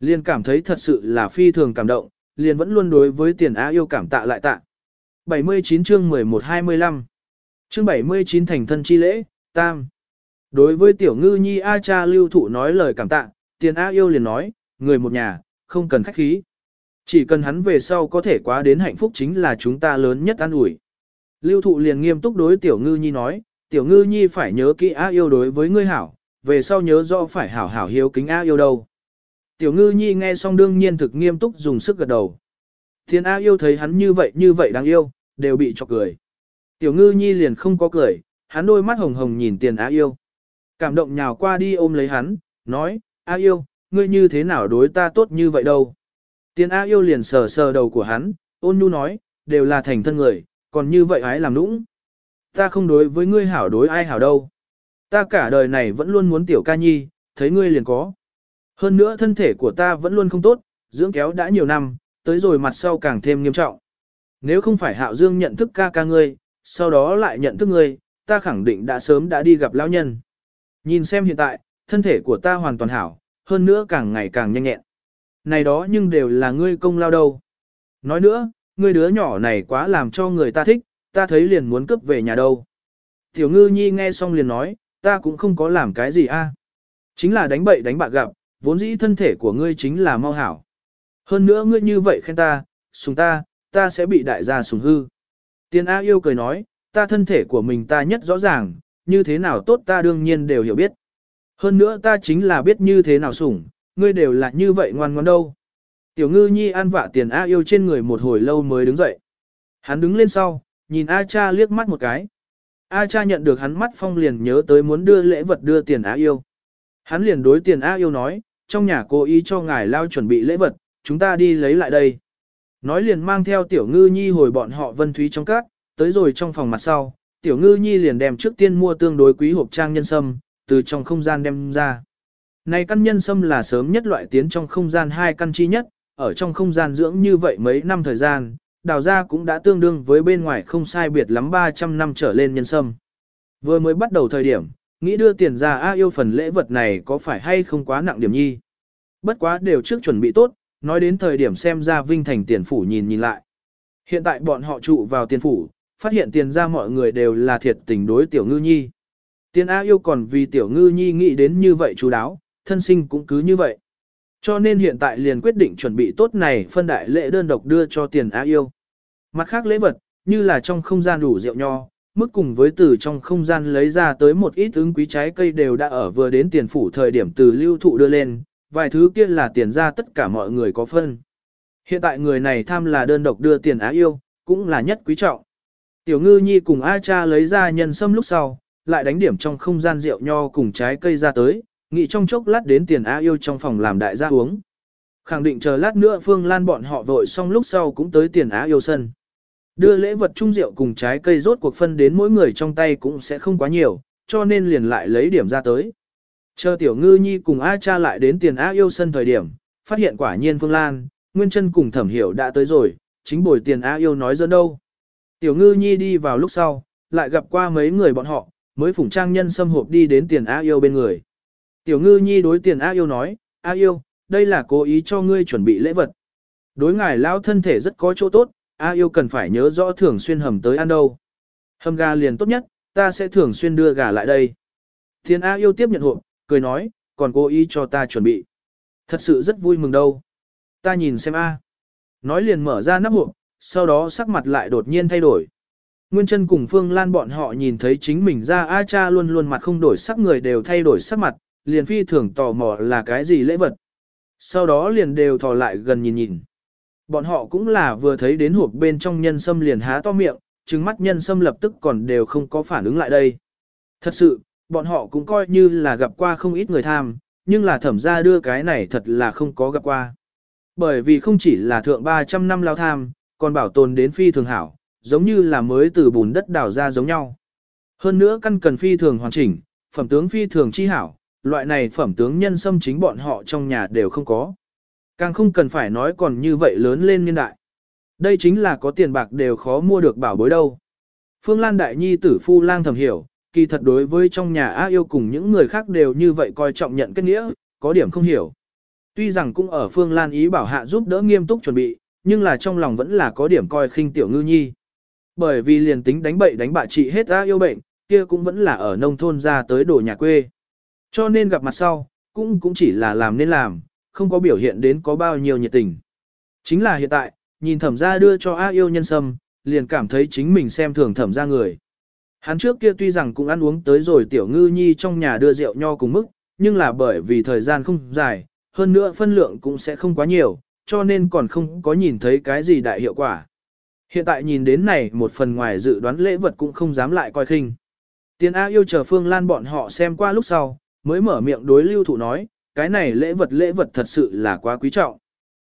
Liên cảm thấy thật sự là phi thường cảm động, liền vẫn luôn đối với tiền á yêu cảm tạ lại tạ. 79 chương 11-25 Chương 79 thành thân chi lễ, tam. Đối với tiểu ngư nhi A cha lưu thụ nói lời cảm tạ, tiền A yêu liền nói, người một nhà, không cần khách khí. Chỉ cần hắn về sau có thể quá đến hạnh phúc chính là chúng ta lớn nhất an ủi. Lưu thụ liền nghiêm túc đối tiểu ngư nhi nói, tiểu ngư nhi phải nhớ kỹ A yêu đối với ngươi hảo, về sau nhớ rõ phải hảo hảo hiếu kính A yêu đâu. Tiểu ngư nhi nghe xong đương nhiên thực nghiêm túc dùng sức gật đầu. Thiên A yêu thấy hắn như vậy như vậy đáng yêu, đều bị chọc cười. Tiểu ngư nhi liền không có cười, hắn đôi mắt hồng hồng nhìn tiền A yêu. Cảm động nhào qua đi ôm lấy hắn, nói, A yêu, ngươi như thế nào đối ta tốt như vậy đâu. Tiền A yêu liền sờ sờ đầu của hắn, ôn nhu nói, đều là thành thân người, còn như vậy ái làm nũng. Ta không đối với ngươi hảo đối ai hảo đâu. Ta cả đời này vẫn luôn muốn tiểu ca nhi, thấy ngươi liền có. Hơn nữa thân thể của ta vẫn luôn không tốt, dưỡng kéo đã nhiều năm, tới rồi mặt sau càng thêm nghiêm trọng. Nếu không phải hạo dương nhận thức ca ca ngươi, sau đó lại nhận thức ngươi, ta khẳng định đã sớm đã đi gặp lão nhân. Nhìn xem hiện tại, thân thể của ta hoàn toàn hảo, hơn nữa càng ngày càng nhanh nhẹn. Này đó nhưng đều là ngươi công lao đâu. Nói nữa, ngươi đứa nhỏ này quá làm cho người ta thích, ta thấy liền muốn cướp về nhà đâu. Tiểu ngư nhi nghe xong liền nói, ta cũng không có làm cái gì a. Chính là đánh bậy đánh bạ gặp, vốn dĩ thân thể của ngươi chính là mau hảo. Hơn nữa ngươi như vậy khen ta, sùng ta, ta sẽ bị đại gia sùng hư. Tiên A yêu cười nói, ta thân thể của mình ta nhất rõ ràng, như thế nào tốt ta đương nhiên đều hiểu biết. Hơn nữa ta chính là biết như thế nào sủng, ngươi đều là như vậy ngoan ngoan đâu. Tiểu ngư nhi an vạ tiền A yêu trên người một hồi lâu mới đứng dậy. Hắn đứng lên sau, nhìn A cha liếc mắt một cái. A cha nhận được hắn mắt phong liền nhớ tới muốn đưa lễ vật đưa tiền A yêu. Hắn liền đối tiền A yêu nói, trong nhà cố ý cho ngài lao chuẩn bị lễ vật, chúng ta đi lấy lại đây. Nói liền mang theo tiểu ngư nhi hồi bọn họ vân thúy trong các, tới rồi trong phòng mặt sau, tiểu ngư nhi liền đem trước tiên mua tương đối quý hộp trang nhân sâm, từ trong không gian đem ra. Này căn nhân sâm là sớm nhất loại tiến trong không gian hai căn chi nhất, ở trong không gian dưỡng như vậy mấy năm thời gian, đào ra cũng đã tương đương với bên ngoài không sai biệt lắm 300 năm trở lên nhân sâm. Vừa mới bắt đầu thời điểm, nghĩ đưa tiền ra A yêu phần lễ vật này có phải hay không quá nặng điểm nhi. Bất quá đều trước chuẩn bị tốt, nói đến thời điểm xem ra Vinh Thành tiền phủ nhìn nhìn lại. Hiện tại bọn họ trụ vào tiền phủ, phát hiện tiền ra mọi người đều là thiệt tình đối tiểu ngư nhi. Tiền A yêu còn vì tiểu ngư nhi nghĩ đến như vậy chú đáo, thân sinh cũng cứ như vậy. Cho nên hiện tại liền quyết định chuẩn bị tốt này phân đại lễ đơn độc đưa cho tiền A yêu. Mặt khác lễ vật, như là trong không gian đủ rượu nho, mức cùng với từ trong không gian lấy ra tới một ít ứng quý trái cây đều đã ở vừa đến tiền phủ thời điểm từ lưu thụ đưa lên, vài thứ kia là tiền ra tất cả mọi người có phân. Hiện tại người này tham là đơn độc đưa tiền á yêu, cũng là nhất quý trọng. Tiểu ngư nhi cùng A cha lấy ra nhân sâm lúc sau, lại đánh điểm trong không gian rượu nho cùng trái cây ra tới, nghĩ trong chốc lát đến tiền A yêu trong phòng làm đại gia uống. Khẳng định chờ lát nữa Phương Lan bọn họ vội xong lúc sau cũng tới tiền Á yêu sân. Đưa lễ vật trung rượu cùng trái cây rốt cuộc phân đến mỗi người trong tay cũng sẽ không quá nhiều, cho nên liền lại lấy điểm ra tới. Chờ tiểu ngư nhi cùng A cha lại đến tiền a yêu sân thời điểm, phát hiện quả nhiên Phương Lan, Nguyên chân cùng thẩm hiểu đã tới rồi, chính bồi tiền a yêu nói dẫn đâu. Tiểu ngư nhi đi vào lúc sau, lại gặp qua mấy người bọn họ, mới phủng trang nhân xâm hộp đi đến tiền a yêu bên người. Tiểu ngư nhi đối tiền a yêu nói, a yêu, đây là cố ý cho ngươi chuẩn bị lễ vật. Đối ngài lao thân thể rất có chỗ tốt, A yêu cần phải nhớ rõ thường xuyên hầm tới ăn đâu. Hầm gà liền tốt nhất, ta sẽ thường xuyên đưa gà lại đây. Thiên A yêu tiếp nhận hộp, cười nói, còn cố ý cho ta chuẩn bị. Thật sự rất vui mừng đâu. Ta nhìn xem A. Nói liền mở ra nắp hộp, sau đó sắc mặt lại đột nhiên thay đổi. Nguyên chân cùng Phương Lan bọn họ nhìn thấy chính mình ra A cha luôn luôn mặt không đổi sắc người đều thay đổi sắc mặt, liền phi thường tò mò là cái gì lễ vật. Sau đó liền đều thò lại gần nhìn nhìn. Bọn họ cũng là vừa thấy đến hộp bên trong nhân sâm liền há to miệng, trừng mắt nhân sâm lập tức còn đều không có phản ứng lại đây. Thật sự, bọn họ cũng coi như là gặp qua không ít người tham, nhưng là thẩm ra đưa cái này thật là không có gặp qua. Bởi vì không chỉ là thượng 300 năm lao tham, còn bảo tồn đến phi thường hảo, giống như là mới từ bùn đất đào ra giống nhau. Hơn nữa căn cần phi thường hoàn chỉnh, phẩm tướng phi thường chi hảo, loại này phẩm tướng nhân sâm chính bọn họ trong nhà đều không có. Càng không cần phải nói còn như vậy lớn lên niên đại. Đây chính là có tiền bạc đều khó mua được bảo bối đâu. Phương Lan Đại Nhi tử phu lang thầm hiểu, kỳ thật đối với trong nhà A yêu cùng những người khác đều như vậy coi trọng nhận kết nghĩa, có điểm không hiểu. Tuy rằng cũng ở Phương Lan ý bảo hạ giúp đỡ nghiêm túc chuẩn bị, nhưng là trong lòng vẫn là có điểm coi khinh tiểu ngư nhi. Bởi vì liền tính đánh bậy đánh bạ trị hết A yêu bệnh, kia cũng vẫn là ở nông thôn ra tới đổ nhà quê. Cho nên gặp mặt sau, cũng cũng chỉ là làm nên làm, không có biểu hiện đến có bao nhiêu nhiệt tình. Chính là hiện tại, nhìn thẩm Gia đưa cho A yêu nhân sâm, liền cảm thấy chính mình xem thường thẩm Gia người. Hắn trước kia tuy rằng cũng ăn uống tới rồi tiểu ngư nhi trong nhà đưa rượu nho cùng mức, nhưng là bởi vì thời gian không dài, hơn nữa phân lượng cũng sẽ không quá nhiều, cho nên còn không có nhìn thấy cái gì đại hiệu quả. Hiện tại nhìn đến này một phần ngoài dự đoán lễ vật cũng không dám lại coi khinh. Tiên A yêu chờ Phương Lan bọn họ xem qua lúc sau, mới mở miệng đối lưu thụ nói, cái này lễ vật lễ vật thật sự là quá quý trọng.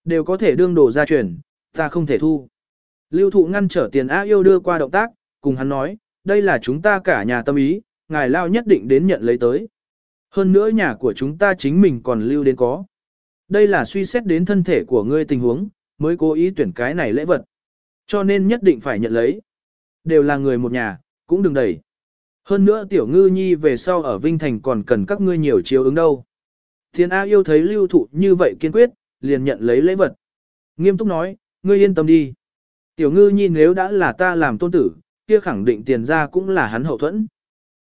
Đều có thể đương đồ gia truyền, ta không thể thu. Lưu thụ ngăn trở tiền A yêu đưa qua động tác, cùng hắn nói, đây là chúng ta cả nhà tâm ý, ngài lao nhất định đến nhận lấy tới. Hơn nữa nhà của chúng ta chính mình còn lưu đến có. Đây là suy xét đến thân thể của ngươi tình huống, mới cố ý tuyển cái này lễ vật. Cho nên nhất định phải nhận lấy. Đều là người một nhà, cũng đừng đẩy. Hơn nữa tiểu ngư nhi về sau ở Vinh Thành còn cần các ngươi nhiều chiếu ứng đâu. Thiên A yêu thấy lưu thụ như vậy kiên quyết, liền nhận lấy lễ vật. Nghiêm túc nói, ngươi yên tâm đi. Tiểu ngư nhi nếu đã là ta làm tôn tử, kia khẳng định tiền ra cũng là hắn hậu thuẫn.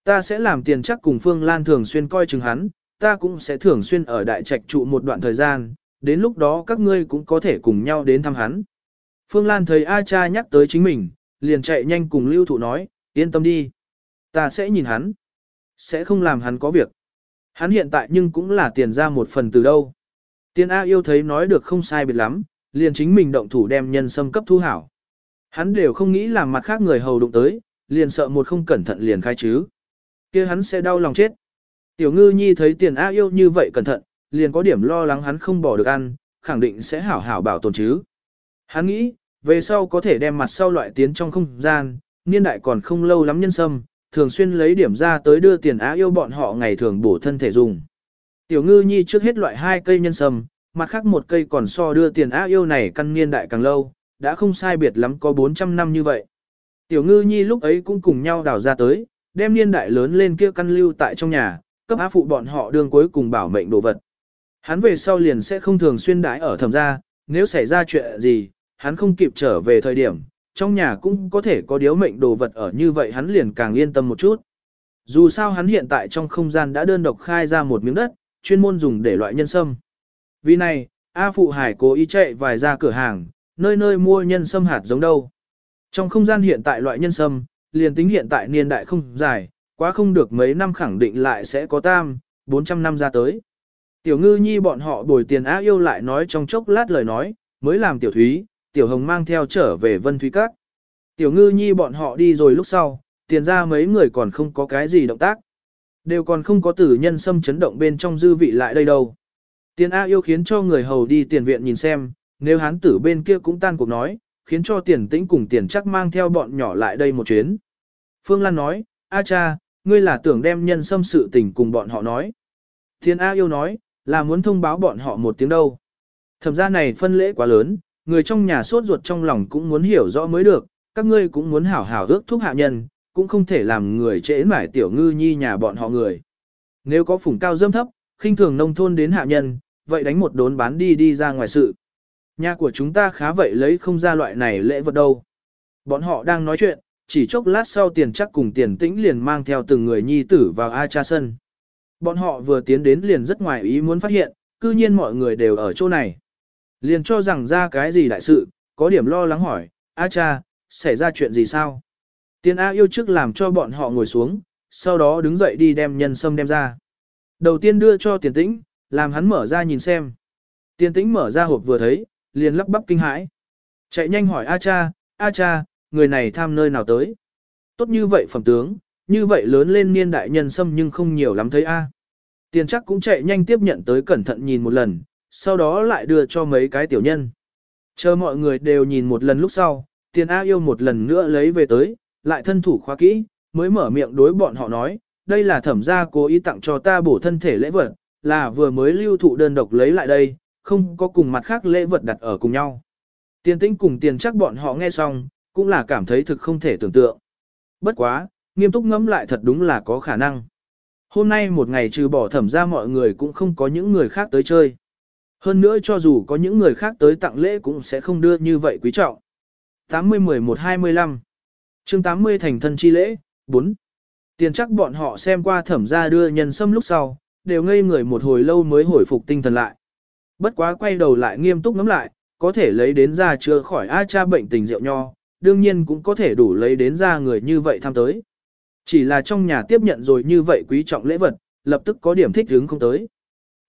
Ta sẽ làm tiền chắc cùng Phương Lan thường xuyên coi chừng hắn, ta cũng sẽ thường xuyên ở đại trạch trụ một đoạn thời gian, đến lúc đó các ngươi cũng có thể cùng nhau đến thăm hắn. Phương Lan thấy A cha nhắc tới chính mình, liền chạy nhanh cùng lưu thụ nói, yên tâm đi. Ta sẽ nhìn hắn. Sẽ không làm hắn có việc. Hắn hiện tại nhưng cũng là tiền ra một phần từ đâu. Tiên A yêu thấy nói được không sai biệt lắm, liền chính mình động thủ đem nhân sâm cấp thu hảo. Hắn đều không nghĩ làm mặt khác người hầu đụng tới, liền sợ một không cẩn thận liền khai chứ. kia hắn sẽ đau lòng chết. Tiểu ngư nhi thấy tiền A yêu như vậy cẩn thận, liền có điểm lo lắng hắn không bỏ được ăn, khẳng định sẽ hảo hảo bảo tồn chứ. Hắn nghĩ, về sau có thể đem mặt sau loại tiến trong không gian, niên đại còn không lâu lắm nhân sâm, thường xuyên lấy điểm ra tới đưa tiền á yêu bọn họ ngày thường bổ thân thể dùng. Tiểu ngư nhi trước hết loại hai cây nhân sâm, mặt khác một cây còn so đưa tiền á yêu này căn niên đại càng lâu, đã không sai biệt lắm có 400 năm như vậy. Tiểu ngư nhi lúc ấy cũng cùng nhau đào ra tới, đem niên đại lớn lên kia căn lưu tại trong nhà, cấp á phụ bọn họ đương cuối cùng bảo mệnh đồ vật. Hắn về sau liền sẽ không thường xuyên đãi ở thầm gia, nếu xảy ra chuyện gì, hắn không kịp trở về thời điểm, trong nhà cũng có thể có điếu mệnh đồ vật ở như vậy hắn liền càng yên tâm một chút. Dù sao hắn hiện tại trong không gian đã đơn độc khai ra một miếng đất, chuyên môn dùng để loại nhân sâm. Vì này, A Phụ Hải cố ý chạy vài ra cửa hàng, nơi nơi mua nhân sâm hạt giống đâu. Trong không gian hiện tại loại nhân sâm, liền tính hiện tại niên đại không dài, quá không được mấy năm khẳng định lại sẽ có tam, 400 năm ra tới. Tiểu ngư nhi bọn họ đổi tiền á yêu lại nói trong chốc lát lời nói, mới làm tiểu thúy, tiểu hồng mang theo trở về vân thúy các. Tiểu ngư nhi bọn họ đi rồi lúc sau, tiền ra mấy người còn không có cái gì động tác. Đều còn không có tử nhân xâm chấn động bên trong dư vị lại đây đâu. Tiền A yêu khiến cho người hầu đi tiền viện nhìn xem, nếu hán tử bên kia cũng tan cuộc nói, khiến cho tiền tĩnh cùng tiền chắc mang theo bọn nhỏ lại đây một chuyến. Phương Lan nói, A cha, ngươi là tưởng đem nhân xâm sự tình cùng bọn họ nói. Tiền A yêu nói, là muốn thông báo bọn họ một tiếng đâu. Thẩm ra này phân lễ quá lớn, người trong nhà sốt ruột trong lòng cũng muốn hiểu rõ mới được, các ngươi cũng muốn hảo hảo ước thúc hạ nhân, cũng không thể làm người trễ mải tiểu ngư nhi nhà bọn họ người. Nếu có phủng cao dâm thấp, khinh thường nông thôn đến hạ nhân, vậy đánh một đốn bán đi đi ra ngoài sự. Nhà của chúng ta khá vậy lấy không ra loại này lễ vật đâu. Bọn họ đang nói chuyện, chỉ chốc lát sau tiền chắc cùng tiền tĩnh liền mang theo từng người nhi tử vào A cha sân. Bọn họ vừa tiến đến liền rất ngoài ý muốn phát hiện, cư nhiên mọi người đều ở chỗ này. Liền cho rằng ra cái gì đại sự, có điểm lo lắng hỏi, A cha, xảy ra chuyện gì sao? Tiền A yêu trước làm cho bọn họ ngồi xuống, sau đó đứng dậy đi đem nhân sâm đem ra. Đầu tiên đưa cho tiền tĩnh, làm hắn mở ra nhìn xem. Tiền tĩnh mở ra hộp vừa thấy, liền lắp bắp kinh hãi. Chạy nhanh hỏi A cha, A cha, người này tham nơi nào tới? Tốt như vậy phẩm tướng, như vậy lớn lên niên đại nhân sâm nhưng không nhiều lắm thấy A. Tiền chắc cũng chạy nhanh tiếp nhận tới cẩn thận nhìn một lần, sau đó lại đưa cho mấy cái tiểu nhân. Chờ mọi người đều nhìn một lần lúc sau, tiền A yêu một lần nữa lấy về tới, lại thân thủ khóa kỹ, mới mở miệng đối bọn họ nói, đây là thẩm gia cố ý tặng cho ta bổ thân thể lễ vật, là vừa mới lưu thụ đơn độc lấy lại đây, không có cùng mặt khác lễ vật đặt ở cùng nhau. Tiền tĩnh cùng tiền chắc bọn họ nghe xong, cũng là cảm thấy thực không thể tưởng tượng. Bất quá, nghiêm túc ngẫm lại thật đúng là có khả năng. Hôm nay một ngày trừ bỏ thẩm ra mọi người cũng không có những người khác tới chơi. Hơn nữa cho dù có những người khác tới tặng lễ cũng sẽ không đưa như vậy quý trọng. 80-11-25 chương 80 thành thân chi lễ, 4. Tiền chắc bọn họ xem qua thẩm ra đưa nhân sâm lúc sau, đều ngây người một hồi lâu mới hồi phục tinh thần lại. Bất quá quay đầu lại nghiêm túc ngắm lại, có thể lấy đến ra chữa khỏi A cha bệnh tình rượu nho, đương nhiên cũng có thể đủ lấy đến ra người như vậy tham tới. Chỉ là trong nhà tiếp nhận rồi như vậy quý trọng lễ vật, lập tức có điểm thích hướng không tới.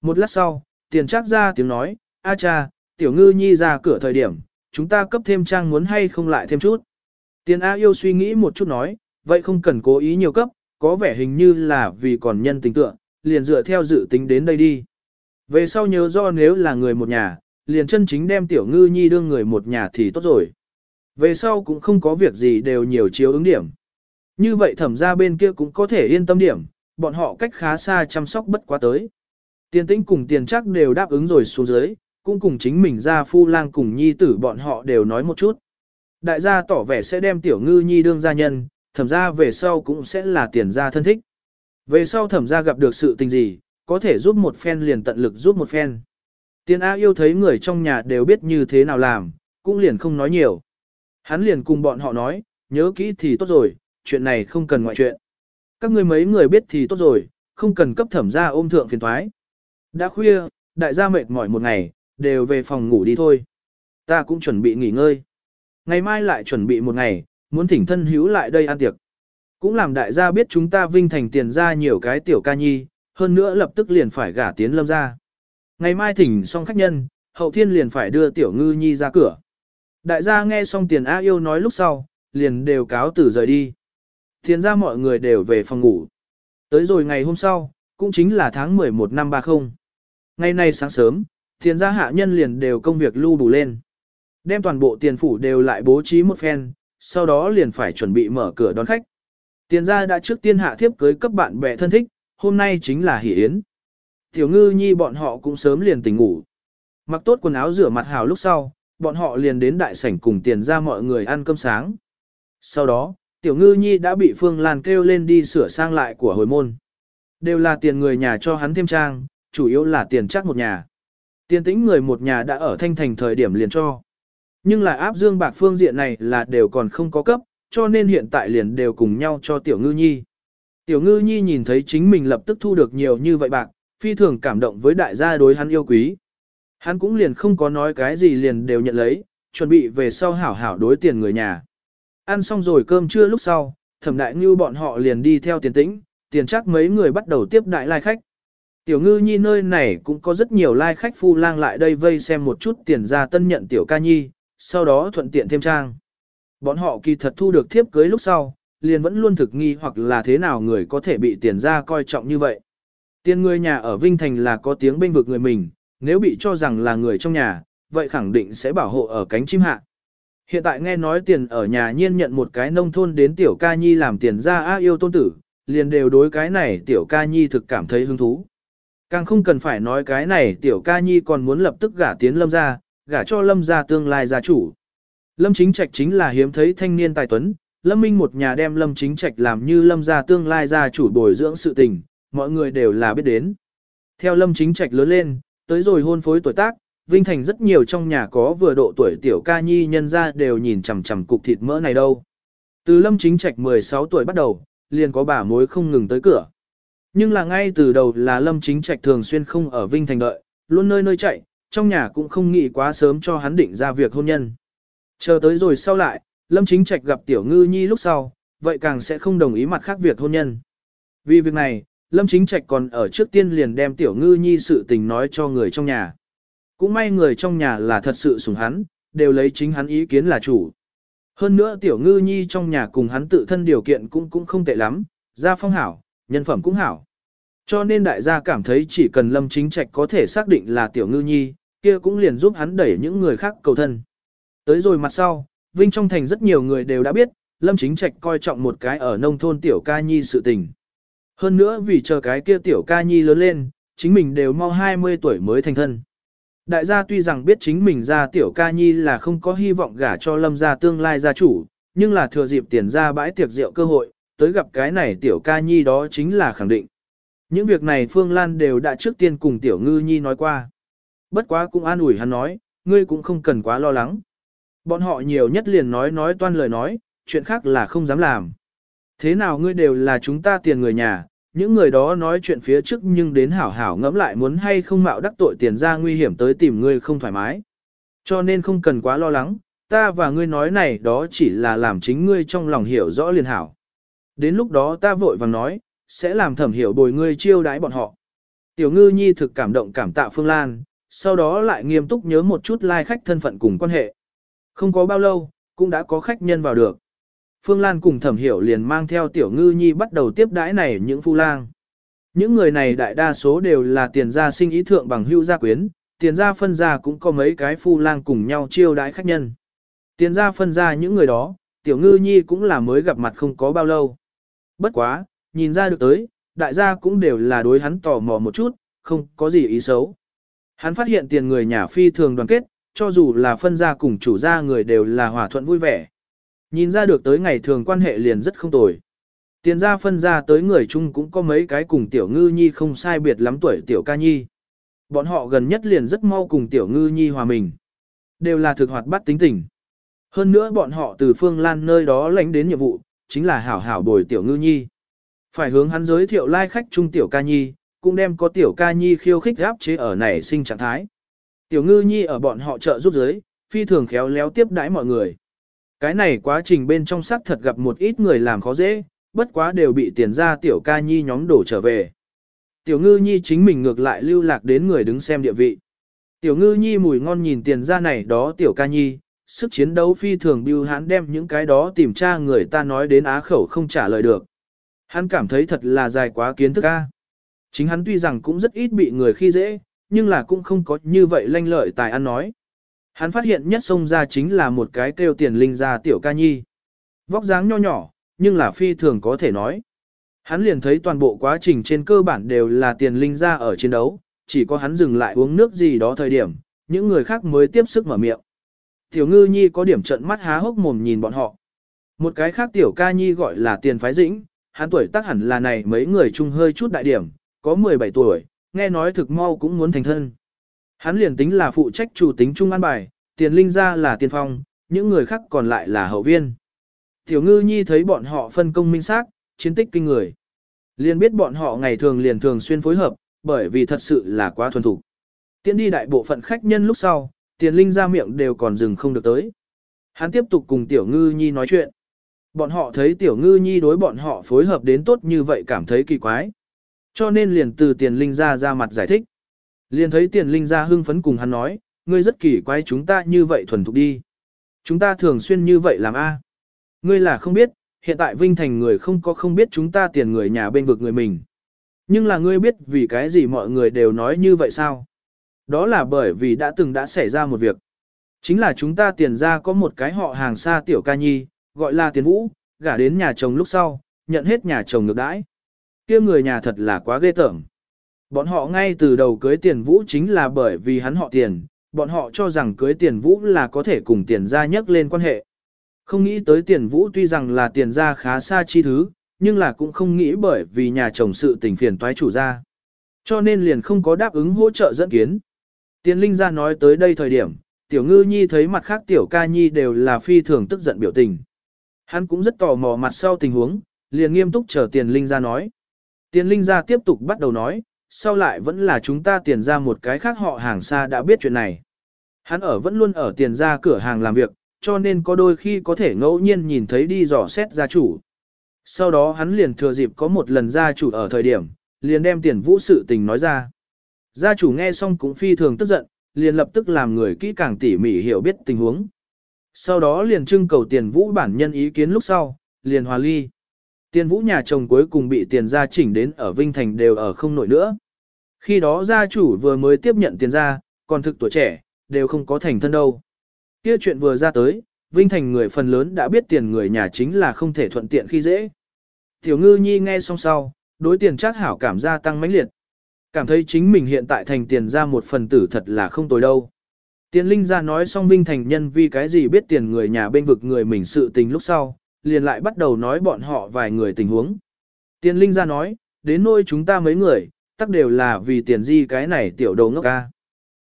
Một lát sau, tiền chắc ra tiếng nói, A cha, tiểu ngư nhi ra cửa thời điểm, chúng ta cấp thêm trang muốn hay không lại thêm chút. Tiền A yêu suy nghĩ một chút nói, vậy không cần cố ý nhiều cấp, có vẻ hình như là vì còn nhân tình tựa, liền dựa theo dự tính đến đây đi. Về sau nhớ do nếu là người một nhà, liền chân chính đem tiểu ngư nhi đương người một nhà thì tốt rồi. Về sau cũng không có việc gì đều nhiều chiếu ứng điểm. Như vậy thẩm ra bên kia cũng có thể yên tâm điểm, bọn họ cách khá xa chăm sóc bất quá tới. Tiền tĩnh cùng tiền chắc đều đáp ứng rồi xuống dưới, cũng cùng chính mình ra phu lang cùng nhi tử bọn họ đều nói một chút. Đại gia tỏ vẻ sẽ đem tiểu ngư nhi đương gia nhân, thẩm ra về sau cũng sẽ là tiền gia thân thích. Về sau thẩm ra gặp được sự tình gì, có thể giúp một phen liền tận lực giúp một phen. Tiền A yêu thấy người trong nhà đều biết như thế nào làm, cũng liền không nói nhiều. Hắn liền cùng bọn họ nói, nhớ kỹ thì tốt rồi, chuyện này không cần ngoại chuyện. Các ngươi mấy người biết thì tốt rồi, không cần cấp thẩm ra ôm thượng phiền thoái. Đã khuya, đại gia mệt mỏi một ngày, đều về phòng ngủ đi thôi. Ta cũng chuẩn bị nghỉ ngơi. Ngày mai lại chuẩn bị một ngày, muốn thỉnh thân hữu lại đây ăn tiệc. Cũng làm đại gia biết chúng ta vinh thành tiền ra nhiều cái tiểu ca nhi, hơn nữa lập tức liền phải gả tiến lâm ra. Ngày mai thỉnh xong khách nhân, hậu thiên liền phải đưa tiểu ngư nhi ra cửa. Đại gia nghe xong tiền A yêu nói lúc sau, liền đều cáo từ rời đi. Thiền ra mọi người đều về phòng ngủ. Tới rồi ngày hôm sau, cũng chính là tháng 11 năm 30. Ngày nay sáng sớm, tiền gia hạ nhân liền đều công việc lưu đủ lên. Đem toàn bộ tiền phủ đều lại bố trí một phen, sau đó liền phải chuẩn bị mở cửa đón khách. Tiền gia đã trước tiên hạ thiếp cưới cấp bạn bè thân thích, hôm nay chính là hỷ yến. Tiểu ngư nhi bọn họ cũng sớm liền tỉnh ngủ. Mặc tốt quần áo rửa mặt hào lúc sau, bọn họ liền đến đại sảnh cùng tiền ra mọi người ăn cơm sáng. Sau đó, tiểu ngư nhi đã bị Phương Lan kêu lên đi sửa sang lại của hồi môn. Đều là tiền người nhà cho hắn thêm trang, chủ yếu là tiền chắc một nhà. Tiền tĩnh người một nhà đã ở thanh thành thời điểm liền cho. Nhưng là áp dương bạc phương diện này là đều còn không có cấp, cho nên hiện tại liền đều cùng nhau cho tiểu ngư nhi. Tiểu ngư nhi nhìn thấy chính mình lập tức thu được nhiều như vậy bạc, phi thường cảm động với đại gia đối hắn yêu quý. Hắn cũng liền không có nói cái gì liền đều nhận lấy, chuẩn bị về sau hảo hảo đối tiền người nhà. Ăn xong rồi cơm trưa lúc sau, thẩm đại như bọn họ liền đi theo tiền tĩnh, tiền chắc mấy người bắt đầu tiếp đại lai khách. Tiểu ngư nhi nơi này cũng có rất nhiều lai like khách phu lang lại đây vây xem một chút tiền ra tân nhận tiểu ca nhi, sau đó thuận tiện thêm trang. Bọn họ kỳ thật thu được thiếp cưới lúc sau, liền vẫn luôn thực nghi hoặc là thế nào người có thể bị tiền ra coi trọng như vậy. Tiền người nhà ở Vinh Thành là có tiếng bên vực người mình, nếu bị cho rằng là người trong nhà, vậy khẳng định sẽ bảo hộ ở cánh chim hạ. Hiện tại nghe nói tiền ở nhà nhiên nhận một cái nông thôn đến tiểu ca nhi làm tiền ra á yêu tôn tử, liền đều đối cái này tiểu ca nhi thực cảm thấy hứng thú. Càng không cần phải nói cái này tiểu ca nhi còn muốn lập tức gả tiến lâm ra, gả cho lâm ra tương lai gia chủ. Lâm chính trạch chính là hiếm thấy thanh niên tài tuấn, lâm minh một nhà đem lâm chính trạch làm như lâm ra tương lai gia chủ bồi dưỡng sự tình, mọi người đều là biết đến. Theo lâm chính trạch lớn lên, tới rồi hôn phối tuổi tác, Vinh Thành rất nhiều trong nhà có vừa độ tuổi tiểu ca nhi nhân ra đều nhìn chằm chằm cục thịt mỡ này đâu. Từ lâm chính trạch 16 tuổi bắt đầu, liền có bà mối không ngừng tới cửa. Nhưng là ngay từ đầu là lâm chính trạch thường xuyên không ở Vinh Thành đợi, luôn nơi nơi chạy, trong nhà cũng không nghĩ quá sớm cho hắn định ra việc hôn nhân. Chờ tới rồi sau lại, lâm chính trạch gặp tiểu ngư nhi lúc sau, vậy càng sẽ không đồng ý mặt khác việc hôn nhân. Vì việc này, lâm chính trạch còn ở trước tiên liền đem tiểu ngư nhi sự tình nói cho người trong nhà. Cũng may người trong nhà là thật sự sủng hắn, đều lấy chính hắn ý kiến là chủ. Hơn nữa tiểu ngư nhi trong nhà cùng hắn tự thân điều kiện cũng cũng không tệ lắm, gia phong hảo, nhân phẩm cũng hảo. Cho nên đại gia cảm thấy chỉ cần lâm chính trạch có thể xác định là tiểu ngư nhi, kia cũng liền giúp hắn đẩy những người khác cầu thân. Tới rồi mặt sau, Vinh trong thành rất nhiều người đều đã biết, lâm chính trạch coi trọng một cái ở nông thôn tiểu ca nhi sự tình. Hơn nữa vì chờ cái kia tiểu ca nhi lớn lên, chính mình đều mau 20 tuổi mới thành thân. Đại gia tuy rằng biết chính mình ra tiểu ca nhi là không có hy vọng gả cho lâm gia tương lai gia chủ, nhưng là thừa dịp tiền ra bãi tiệc rượu cơ hội, tới gặp cái này tiểu ca nhi đó chính là khẳng định. Những việc này Phương Lan đều đã trước tiên cùng tiểu ngư nhi nói qua. Bất quá cũng an ủi hắn nói, ngươi cũng không cần quá lo lắng. Bọn họ nhiều nhất liền nói nói toan lời nói, chuyện khác là không dám làm. Thế nào ngươi đều là chúng ta tiền người nhà, những người đó nói chuyện phía trước nhưng đến hảo hảo ngẫm lại muốn hay không mạo đắc tội tiền ra nguy hiểm tới tìm ngươi không thoải mái. Cho nên không cần quá lo lắng, ta và ngươi nói này đó chỉ là làm chính ngươi trong lòng hiểu rõ liền hảo. Đến lúc đó ta vội vàng nói, sẽ làm thẩm hiểu bồi ngươi chiêu đái bọn họ. Tiểu ngư nhi thực cảm động cảm tạ Phương Lan, sau đó lại nghiêm túc nhớ một chút lai like khách thân phận cùng quan hệ. Không có bao lâu, cũng đã có khách nhân vào được. Phương Lan cùng thẩm hiểu liền mang theo tiểu ngư nhi bắt đầu tiếp đãi này những phu lang. Những người này đại đa số đều là tiền gia sinh ý thượng bằng hưu gia quyến, tiền gia phân gia cũng có mấy cái phu lang cùng nhau chiêu đãi khách nhân. Tiền gia phân gia những người đó, tiểu ngư nhi cũng là mới gặp mặt không có bao lâu. Bất quá, nhìn ra được tới, đại gia cũng đều là đối hắn tò mò một chút, không có gì ý xấu. Hắn phát hiện tiền người nhà phi thường đoàn kết, cho dù là phân gia cùng chủ gia người đều là hòa thuận vui vẻ. Nhìn ra được tới ngày thường quan hệ liền rất không tồi. Tiền gia phân gia tới người chung cũng có mấy cái cùng tiểu ngư nhi không sai biệt lắm tuổi tiểu ca nhi. Bọn họ gần nhất liền rất mau cùng tiểu ngư nhi hòa mình. Đều là thực hoạt bắt tính tình. Hơn nữa bọn họ từ phương lan nơi đó lãnh đến nhiệm vụ, chính là hảo hảo bồi tiểu ngư nhi. Phải hướng hắn giới thiệu lai like khách trung tiểu ca nhi, cũng đem có tiểu ca nhi khiêu khích áp chế ở nảy sinh trạng thái. Tiểu ngư nhi ở bọn họ trợ giúp giới, phi thường khéo léo tiếp đãi mọi người. Cái này quá trình bên trong xác thật gặp một ít người làm khó dễ, bất quá đều bị tiền ra tiểu ca nhi nhóm đổ trở về. Tiểu ngư nhi chính mình ngược lại lưu lạc đến người đứng xem địa vị. Tiểu ngư nhi mùi ngon nhìn tiền ra này đó tiểu ca nhi, sức chiến đấu phi thường biêu hắn đem những cái đó tìm tra người ta nói đến á khẩu không trả lời được. Hắn cảm thấy thật là dài quá kiến thức ca. Chính hắn tuy rằng cũng rất ít bị người khi dễ, nhưng là cũng không có như vậy lanh lợi tài ăn nói. Hắn phát hiện nhất sông ra chính là một cái kêu tiền linh ra tiểu ca nhi. Vóc dáng nho nhỏ, nhưng là phi thường có thể nói. Hắn liền thấy toàn bộ quá trình trên cơ bản đều là tiền linh ra ở chiến đấu, chỉ có hắn dừng lại uống nước gì đó thời điểm, những người khác mới tiếp sức mở miệng. Tiểu ngư nhi có điểm trận mắt há hốc mồm nhìn bọn họ. Một cái khác tiểu ca nhi gọi là tiền phái dĩnh, hắn tuổi tác hẳn là này mấy người chung hơi chút đại điểm, có 17 tuổi, nghe nói thực mau cũng muốn thành thân. Hắn liền tính là phụ trách chủ tính trung an bài, tiền linh ra là tiền phong, những người khác còn lại là hậu viên. Tiểu ngư nhi thấy bọn họ phân công minh xác, chiến tích kinh người. Liền biết bọn họ ngày thường liền thường xuyên phối hợp, bởi vì thật sự là quá thuần thủ. Tiến đi đại bộ phận khách nhân lúc sau, tiền linh ra miệng đều còn dừng không được tới. Hắn tiếp tục cùng tiểu ngư nhi nói chuyện. Bọn họ thấy tiểu ngư nhi đối bọn họ phối hợp đến tốt như vậy cảm thấy kỳ quái. Cho nên liền từ tiền linh ra ra mặt giải thích. Liền thấy tiền linh ra hưng phấn cùng hắn nói, ngươi rất kỳ quái chúng ta như vậy thuần thục đi. Chúng ta thường xuyên như vậy làm a. Ngươi là không biết, hiện tại Vinh Thành người không có không biết chúng ta tiền người nhà bên vực người mình. Nhưng là ngươi biết vì cái gì mọi người đều nói như vậy sao? Đó là bởi vì đã từng đã xảy ra một việc. Chính là chúng ta tiền ra có một cái họ hàng xa tiểu ca nhi, gọi là tiền vũ, gả đến nhà chồng lúc sau, nhận hết nhà chồng ngược đãi. kia người nhà thật là quá ghê tởm. Bọn họ ngay từ đầu cưới tiền vũ chính là bởi vì hắn họ tiền, bọn họ cho rằng cưới tiền vũ là có thể cùng tiền ra nhắc lên quan hệ. Không nghĩ tới tiền vũ tuy rằng là tiền ra khá xa chi thứ, nhưng là cũng không nghĩ bởi vì nhà chồng sự tình phiền toái chủ ra. Cho nên liền không có đáp ứng hỗ trợ dẫn kiến. Tiền linh ra nói tới đây thời điểm, tiểu ngư nhi thấy mặt khác tiểu ca nhi đều là phi thường tức giận biểu tình. Hắn cũng rất tò mò mặt sau tình huống, liền nghiêm túc chờ tiền linh ra nói. Tiền linh ra tiếp tục bắt đầu nói, sau lại vẫn là chúng ta tiền ra một cái khác họ hàng xa đã biết chuyện này. Hắn ở vẫn luôn ở tiền ra cửa hàng làm việc, cho nên có đôi khi có thể ngẫu nhiên nhìn thấy đi dò xét gia chủ. Sau đó hắn liền thừa dịp có một lần gia chủ ở thời điểm, liền đem tiền vũ sự tình nói ra. Gia chủ nghe xong cũng phi thường tức giận, liền lập tức làm người kỹ càng tỉ mỉ hiểu biết tình huống. Sau đó liền trưng cầu tiền vũ bản nhân ý kiến lúc sau, liền hòa ly. Tiền vũ nhà chồng cuối cùng bị tiền gia chỉnh đến ở Vinh Thành đều ở không nổi nữa. Khi đó gia chủ vừa mới tiếp nhận tiền gia, còn thực tuổi trẻ, đều không có thành thân đâu. Kia chuyện vừa ra tới, Vinh Thành người phần lớn đã biết tiền người nhà chính là không thể thuận tiện khi dễ. Tiểu ngư nhi nghe xong sau, đối tiền chắc hảo cảm gia tăng mãnh liệt. Cảm thấy chính mình hiện tại thành tiền ra một phần tử thật là không tồi đâu. Tiền linh ra nói xong Vinh Thành nhân vì cái gì biết tiền người nhà bên vực người mình sự tình lúc sau, liền lại bắt đầu nói bọn họ vài người tình huống. Tiền linh ra nói, đến nôi chúng ta mấy người, tắc đều là vì tiền di cái này tiểu đầu ngốc ca.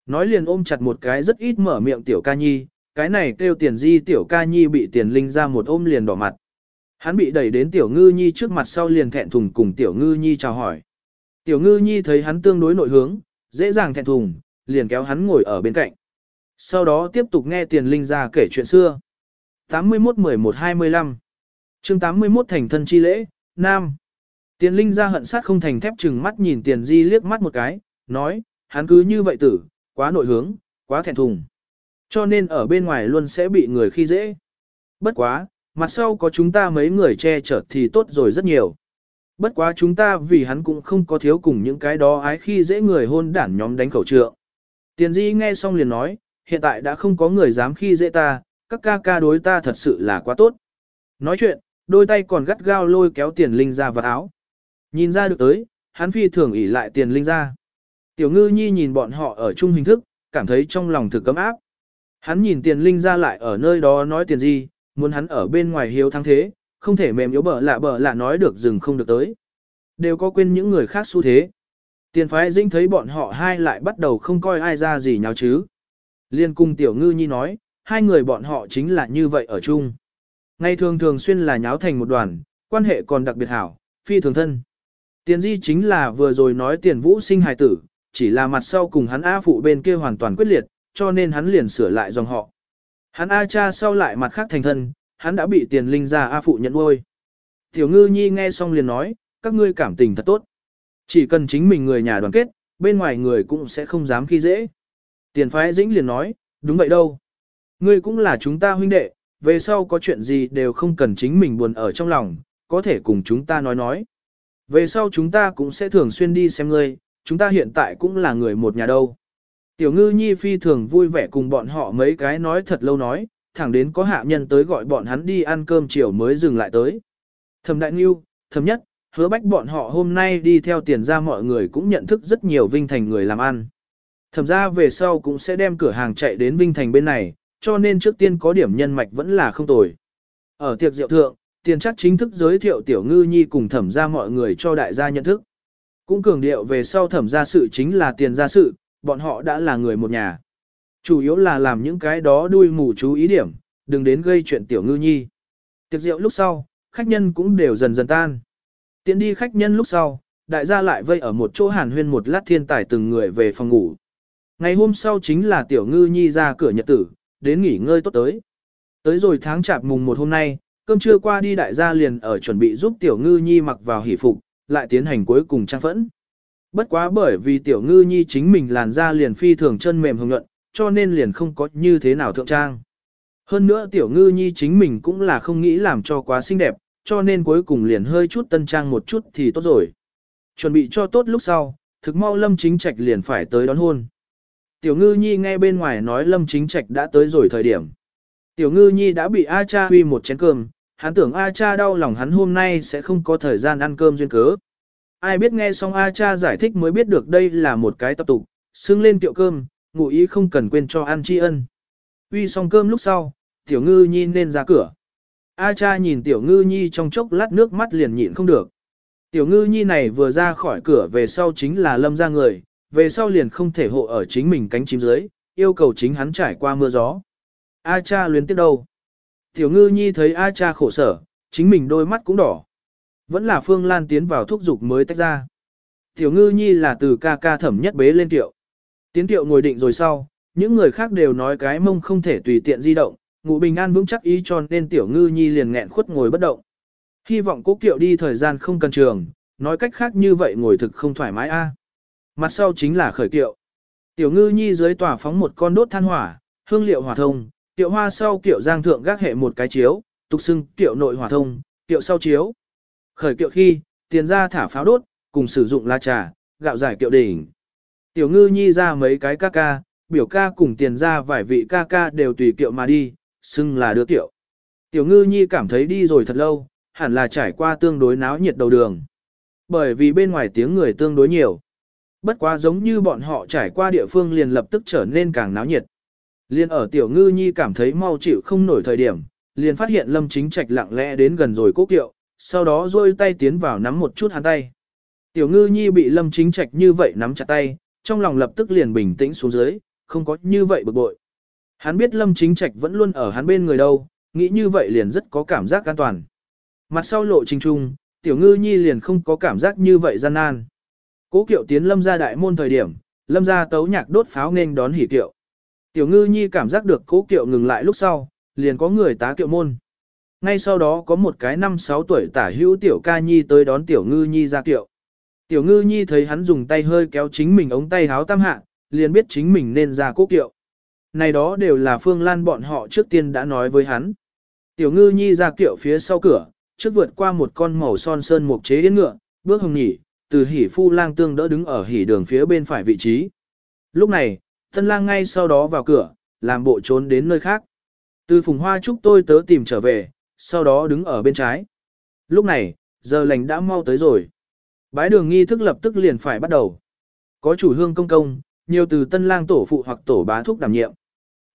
Nói liền ôm chặt một cái rất ít mở miệng tiểu ca nhi, cái này kêu tiền di tiểu ca nhi bị tiền linh ra một ôm liền đỏ mặt. Hắn bị đẩy đến tiểu ngư nhi trước mặt sau liền thẹn thùng cùng tiểu ngư nhi chào hỏi. Tiểu ngư nhi thấy hắn tương đối nội hướng, dễ dàng thẹn thùng, liền kéo hắn ngồi ở bên cạnh. Sau đó tiếp tục nghe tiền linh ra kể chuyện xưa. 81-11-25 chương 81 thành thân chi lễ, Nam. Tiền linh ra hận sát không thành thép chừng mắt nhìn tiền di liếc mắt một cái, nói, hắn cứ như vậy tử, quá nội hướng, quá thẹn thùng. Cho nên ở bên ngoài luôn sẽ bị người khi dễ. Bất quá, mặt sau có chúng ta mấy người che chở thì tốt rồi rất nhiều. Bất quá chúng ta vì hắn cũng không có thiếu cùng những cái đó ái khi dễ người hôn đản nhóm đánh khẩu trượng. Tiền di nghe xong liền nói, hiện tại đã không có người dám khi dễ ta, các ca ca đối ta thật sự là quá tốt. Nói chuyện, đôi tay còn gắt gao lôi kéo tiền linh ra vào áo. Nhìn ra được tới, hắn phi thường ỉ lại tiền linh ra. Tiểu ngư nhi nhìn bọn họ ở chung hình thức, cảm thấy trong lòng thực cấm áp. Hắn nhìn tiền linh ra lại ở nơi đó nói tiền gì, muốn hắn ở bên ngoài hiếu thắng thế, không thể mềm yếu bở lạ bở lạ nói được dừng không được tới. Đều có quên những người khác xu thế. Tiền phái dinh thấy bọn họ hai lại bắt đầu không coi ai ra gì nhau chứ. Liên cung tiểu ngư nhi nói, hai người bọn họ chính là như vậy ở chung. Ngày thường thường xuyên là nháo thành một đoàn, quan hệ còn đặc biệt hảo, phi thường thân. Tiền di chính là vừa rồi nói tiền vũ sinh hài tử, chỉ là mặt sau cùng hắn A phụ bên kia hoàn toàn quyết liệt, cho nên hắn liền sửa lại dòng họ. Hắn A cha sau lại mặt khác thành thân, hắn đã bị tiền linh ra A phụ nhận nuôi. Tiểu ngư nhi nghe xong liền nói, các ngươi cảm tình thật tốt. Chỉ cần chính mình người nhà đoàn kết, bên ngoài người cũng sẽ không dám khi dễ. Tiền phái dĩnh liền nói, đúng vậy đâu. Ngươi cũng là chúng ta huynh đệ, về sau có chuyện gì đều không cần chính mình buồn ở trong lòng, có thể cùng chúng ta nói nói. Về sau chúng ta cũng sẽ thường xuyên đi xem ngươi, chúng ta hiện tại cũng là người một nhà đâu. Tiểu ngư nhi phi thường vui vẻ cùng bọn họ mấy cái nói thật lâu nói, thẳng đến có hạ nhân tới gọi bọn hắn đi ăn cơm chiều mới dừng lại tới. Thẩm đại nghiêu, thẩm nhất, hứa bách bọn họ hôm nay đi theo tiền ra mọi người cũng nhận thức rất nhiều vinh thành người làm ăn. Thẩm ra về sau cũng sẽ đem cửa hàng chạy đến vinh thành bên này, cho nên trước tiên có điểm nhân mạch vẫn là không tồi. Ở tiệc rượu thượng, tiền chắc chính thức giới thiệu tiểu ngư nhi cùng thẩm ra mọi người cho đại gia nhận thức. Cũng cường điệu về sau thẩm ra sự chính là tiền ra sự, bọn họ đã là người một nhà. Chủ yếu là làm những cái đó đuôi mù chú ý điểm, đừng đến gây chuyện tiểu ngư nhi. Tiệc rượu lúc sau, khách nhân cũng đều dần dần tan. Tiến đi khách nhân lúc sau, đại gia lại vây ở một chỗ hàn huyên một lát thiên tài từng người về phòng ngủ. Ngày hôm sau chính là tiểu ngư nhi ra cửa nhật tử, đến nghỉ ngơi tốt tới. Tới rồi tháng chạp mùng một hôm nay, cơm trưa qua đi đại gia liền ở chuẩn bị giúp tiểu ngư nhi mặc vào hỷ phục, lại tiến hành cuối cùng trang phẫn. Bất quá bởi vì tiểu ngư nhi chính mình làn da liền phi thường chân mềm hồng nhuận, cho nên liền không có như thế nào thượng trang. Hơn nữa tiểu ngư nhi chính mình cũng là không nghĩ làm cho quá xinh đẹp, cho nên cuối cùng liền hơi chút tân trang một chút thì tốt rồi. Chuẩn bị cho tốt lúc sau, thực mau lâm chính trạch liền phải tới đón hôn. Tiểu ngư nhi nghe bên ngoài nói lâm chính trạch đã tới rồi thời điểm. Tiểu ngư nhi đã bị A cha huy một chén cơm, hắn tưởng A cha đau lòng hắn hôm nay sẽ không có thời gian ăn cơm duyên cớ. Ai biết nghe xong A cha giải thích mới biết được đây là một cái tập tục, xưng lên tiệu cơm, ngụ ý không cần quên cho ăn tri ân. Uy xong cơm lúc sau, tiểu ngư nhi nên ra cửa. A cha nhìn tiểu ngư nhi trong chốc lát nước mắt liền nhịn không được. Tiểu ngư nhi này vừa ra khỏi cửa về sau chính là lâm ra người, về sau liền không thể hộ ở chính mình cánh chim dưới, yêu cầu chính hắn trải qua mưa gió. A cha luyến tiếp đâu. Tiểu ngư nhi thấy A cha khổ sở, chính mình đôi mắt cũng đỏ. Vẫn là Phương Lan tiến vào thúc dục mới tách ra. Tiểu ngư nhi là từ ca ca thẩm nhất bế lên tiệu. Tiến tiệu ngồi định rồi sau, những người khác đều nói cái mông không thể tùy tiện di động, ngủ bình an vững chắc ý cho nên tiểu ngư nhi liền nghẹn khuất ngồi bất động. Hy vọng cố kiệu đi thời gian không cần trường, nói cách khác như vậy ngồi thực không thoải mái a. Mặt sau chính là khởi kiệu. Tiểu ngư nhi dưới tòa phóng một con đốt than hỏa, hương liệu hỏa thông, kiệu hoa sau kiệu giang thượng gác hệ một cái chiếu, tục xưng kiệu nội hỏa thông, kiệu sau chiếu. Khởi kiệu khi, tiền ra thả pháo đốt, cùng sử dụng lá trà, gạo giải kiệu đỉnh. Tiểu ngư nhi ra mấy cái ca ca, biểu ca cùng tiền ra vài vị ca ca đều tùy kiệu mà đi, xưng là đưa kiệu. Tiểu ngư nhi cảm thấy đi rồi thật lâu, hẳn là trải qua tương đối náo nhiệt đầu đường. Bởi vì bên ngoài tiếng người tương đối nhiều. Bất quá giống như bọn họ trải qua địa phương liền lập tức trở nên càng náo nhiệt. Liên ở tiểu ngư nhi cảm thấy mau chịu không nổi thời điểm, liền phát hiện lâm chính trạch lặng lẽ đến gần rồi cố kiệu, sau đó rôi tay tiến vào nắm một chút hắn tay. Tiểu ngư nhi bị lâm chính trạch như vậy nắm chặt tay, trong lòng lập tức liền bình tĩnh xuống dưới, không có như vậy bực bội. Hắn biết lâm chính trạch vẫn luôn ở hắn bên người đâu, nghĩ như vậy liền rất có cảm giác an toàn. Mặt sau lộ trình trung, tiểu ngư nhi liền không có cảm giác như vậy gian nan. Cố kiệu tiến lâm ra đại môn thời điểm, lâm ra tấu nhạc đốt pháo nên đón hỉ kiệu. Tiểu ngư nhi cảm giác được cố kiệu ngừng lại lúc sau, liền có người tá kiệu môn. Ngay sau đó có một cái năm sáu tuổi tả hữu tiểu ca nhi tới đón tiểu ngư nhi ra kiệu. Tiểu ngư nhi thấy hắn dùng tay hơi kéo chính mình ống tay háo tam hạ, liền biết chính mình nên ra cố kiệu. Này đó đều là Phương Lan bọn họ trước tiên đã nói với hắn. Tiểu ngư nhi ra kiệu phía sau cửa, trước vượt qua một con màu son sơn mục chế yên ngựa, bước hồng nhỉ, từ hỉ phu lang tương đỡ đứng ở hỉ đường phía bên phải vị trí. Lúc này, tân lang ngay sau đó vào cửa, làm bộ trốn đến nơi khác. Từ phùng hoa chúc tôi tớ tìm trở về, sau đó đứng ở bên trái. Lúc này, giờ lành đã mau tới rồi. Bái đường nghi thức lập tức liền phải bắt đầu. Có chủ hương công công, nhiều từ tân lang tổ phụ hoặc tổ bá thúc đảm nhiệm.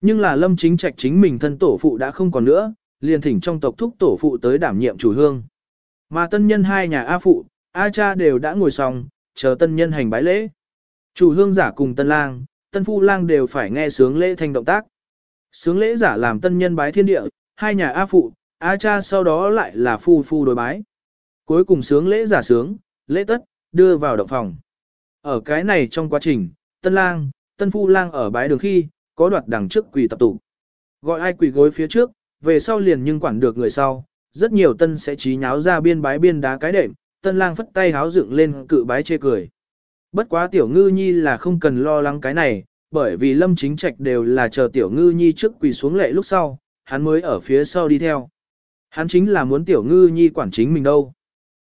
Nhưng là lâm chính trạch chính mình thân tổ phụ đã không còn nữa, liền thỉnh trong tộc thúc tổ phụ tới đảm nhiệm chủ hương. Mà tân nhân hai nhà A phụ, A cha đều đã ngồi xong, chờ tân nhân hành bái lễ. Chủ hương giả cùng tân lang, tân phu lang đều phải nghe sướng lễ thành động tác. Sướng lễ giả làm tân nhân bái thiên địa, hai nhà A phụ, A cha sau đó lại là phu phu đối bái. Cuối cùng sướng lễ giả sướng, lễ tất, đưa vào động phòng. Ở cái này trong quá trình, tân lang, tân phu lang ở bái đường khi, có đoạt đằng trước quỳ tập tụ. Gọi ai quỳ gối phía trước, về sau liền nhưng quản được người sau, rất nhiều tân sẽ trí nháo ra biên bái biên đá cái đệm, tân lang phất tay háo dựng lên cự bái chê cười. Bất quá tiểu ngư nhi là không cần lo lắng cái này, bởi vì lâm chính trạch đều là chờ tiểu ngư nhi trước quỳ xuống lệ lúc sau, hắn mới ở phía sau đi theo. Hắn chính là muốn tiểu ngư nhi quản chính mình đâu.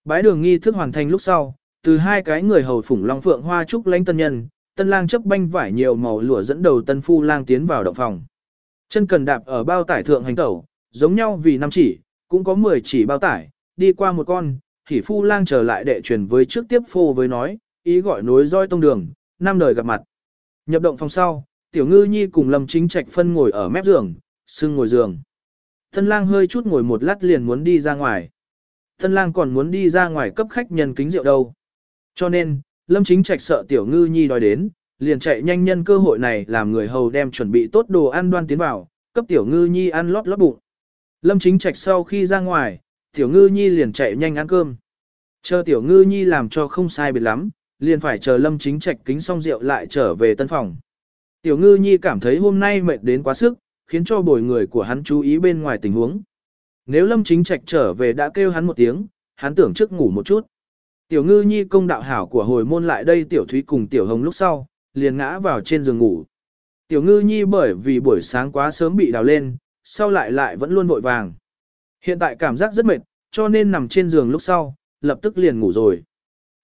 Bái đường nghi thức hoàn thành lúc sau, từ hai cái người hầu phủng long phượng hoa trúc lãnh tân nhân, tân lang chấp banh vải nhiều màu lụa dẫn đầu tân phu lang tiến vào động phòng. Chân cần đạp ở bao tải thượng hành tẩu, giống nhau vì năm chỉ, cũng có 10 chỉ bao tải, đi qua một con, thì phu lang trở lại đệ truyền với trước tiếp phô với nói, ý gọi nối roi tông đường, năm đời gặp mặt. Nhập động phòng sau, tiểu ngư nhi cùng lâm chính trạch phân ngồi ở mép giường, sưng ngồi giường. Tân lang hơi chút ngồi một lát liền muốn đi ra ngoài. Tân lang còn muốn đi ra ngoài cấp khách nhân kính rượu đâu. Cho nên, lâm chính trạch sợ tiểu ngư nhi đòi đến, liền chạy nhanh nhân cơ hội này làm người hầu đem chuẩn bị tốt đồ ăn đoan tiến vào, cấp tiểu ngư nhi ăn lót lót bụng. Lâm chính trạch sau khi ra ngoài, tiểu ngư nhi liền chạy nhanh ăn cơm. Chờ tiểu ngư nhi làm cho không sai biệt lắm, liền phải chờ lâm chính trạch kính xong rượu lại trở về tân phòng. Tiểu ngư nhi cảm thấy hôm nay mệt đến quá sức, khiến cho bồi người của hắn chú ý bên ngoài tình huống. Nếu lâm chính trạch trở về đã kêu hắn một tiếng, hắn tưởng trước ngủ một chút. Tiểu ngư nhi công đạo hảo của hồi môn lại đây tiểu thúy cùng tiểu hồng lúc sau, liền ngã vào trên giường ngủ. Tiểu ngư nhi bởi vì buổi sáng quá sớm bị đào lên, sau lại lại vẫn luôn vội vàng. Hiện tại cảm giác rất mệt, cho nên nằm trên giường lúc sau, lập tức liền ngủ rồi.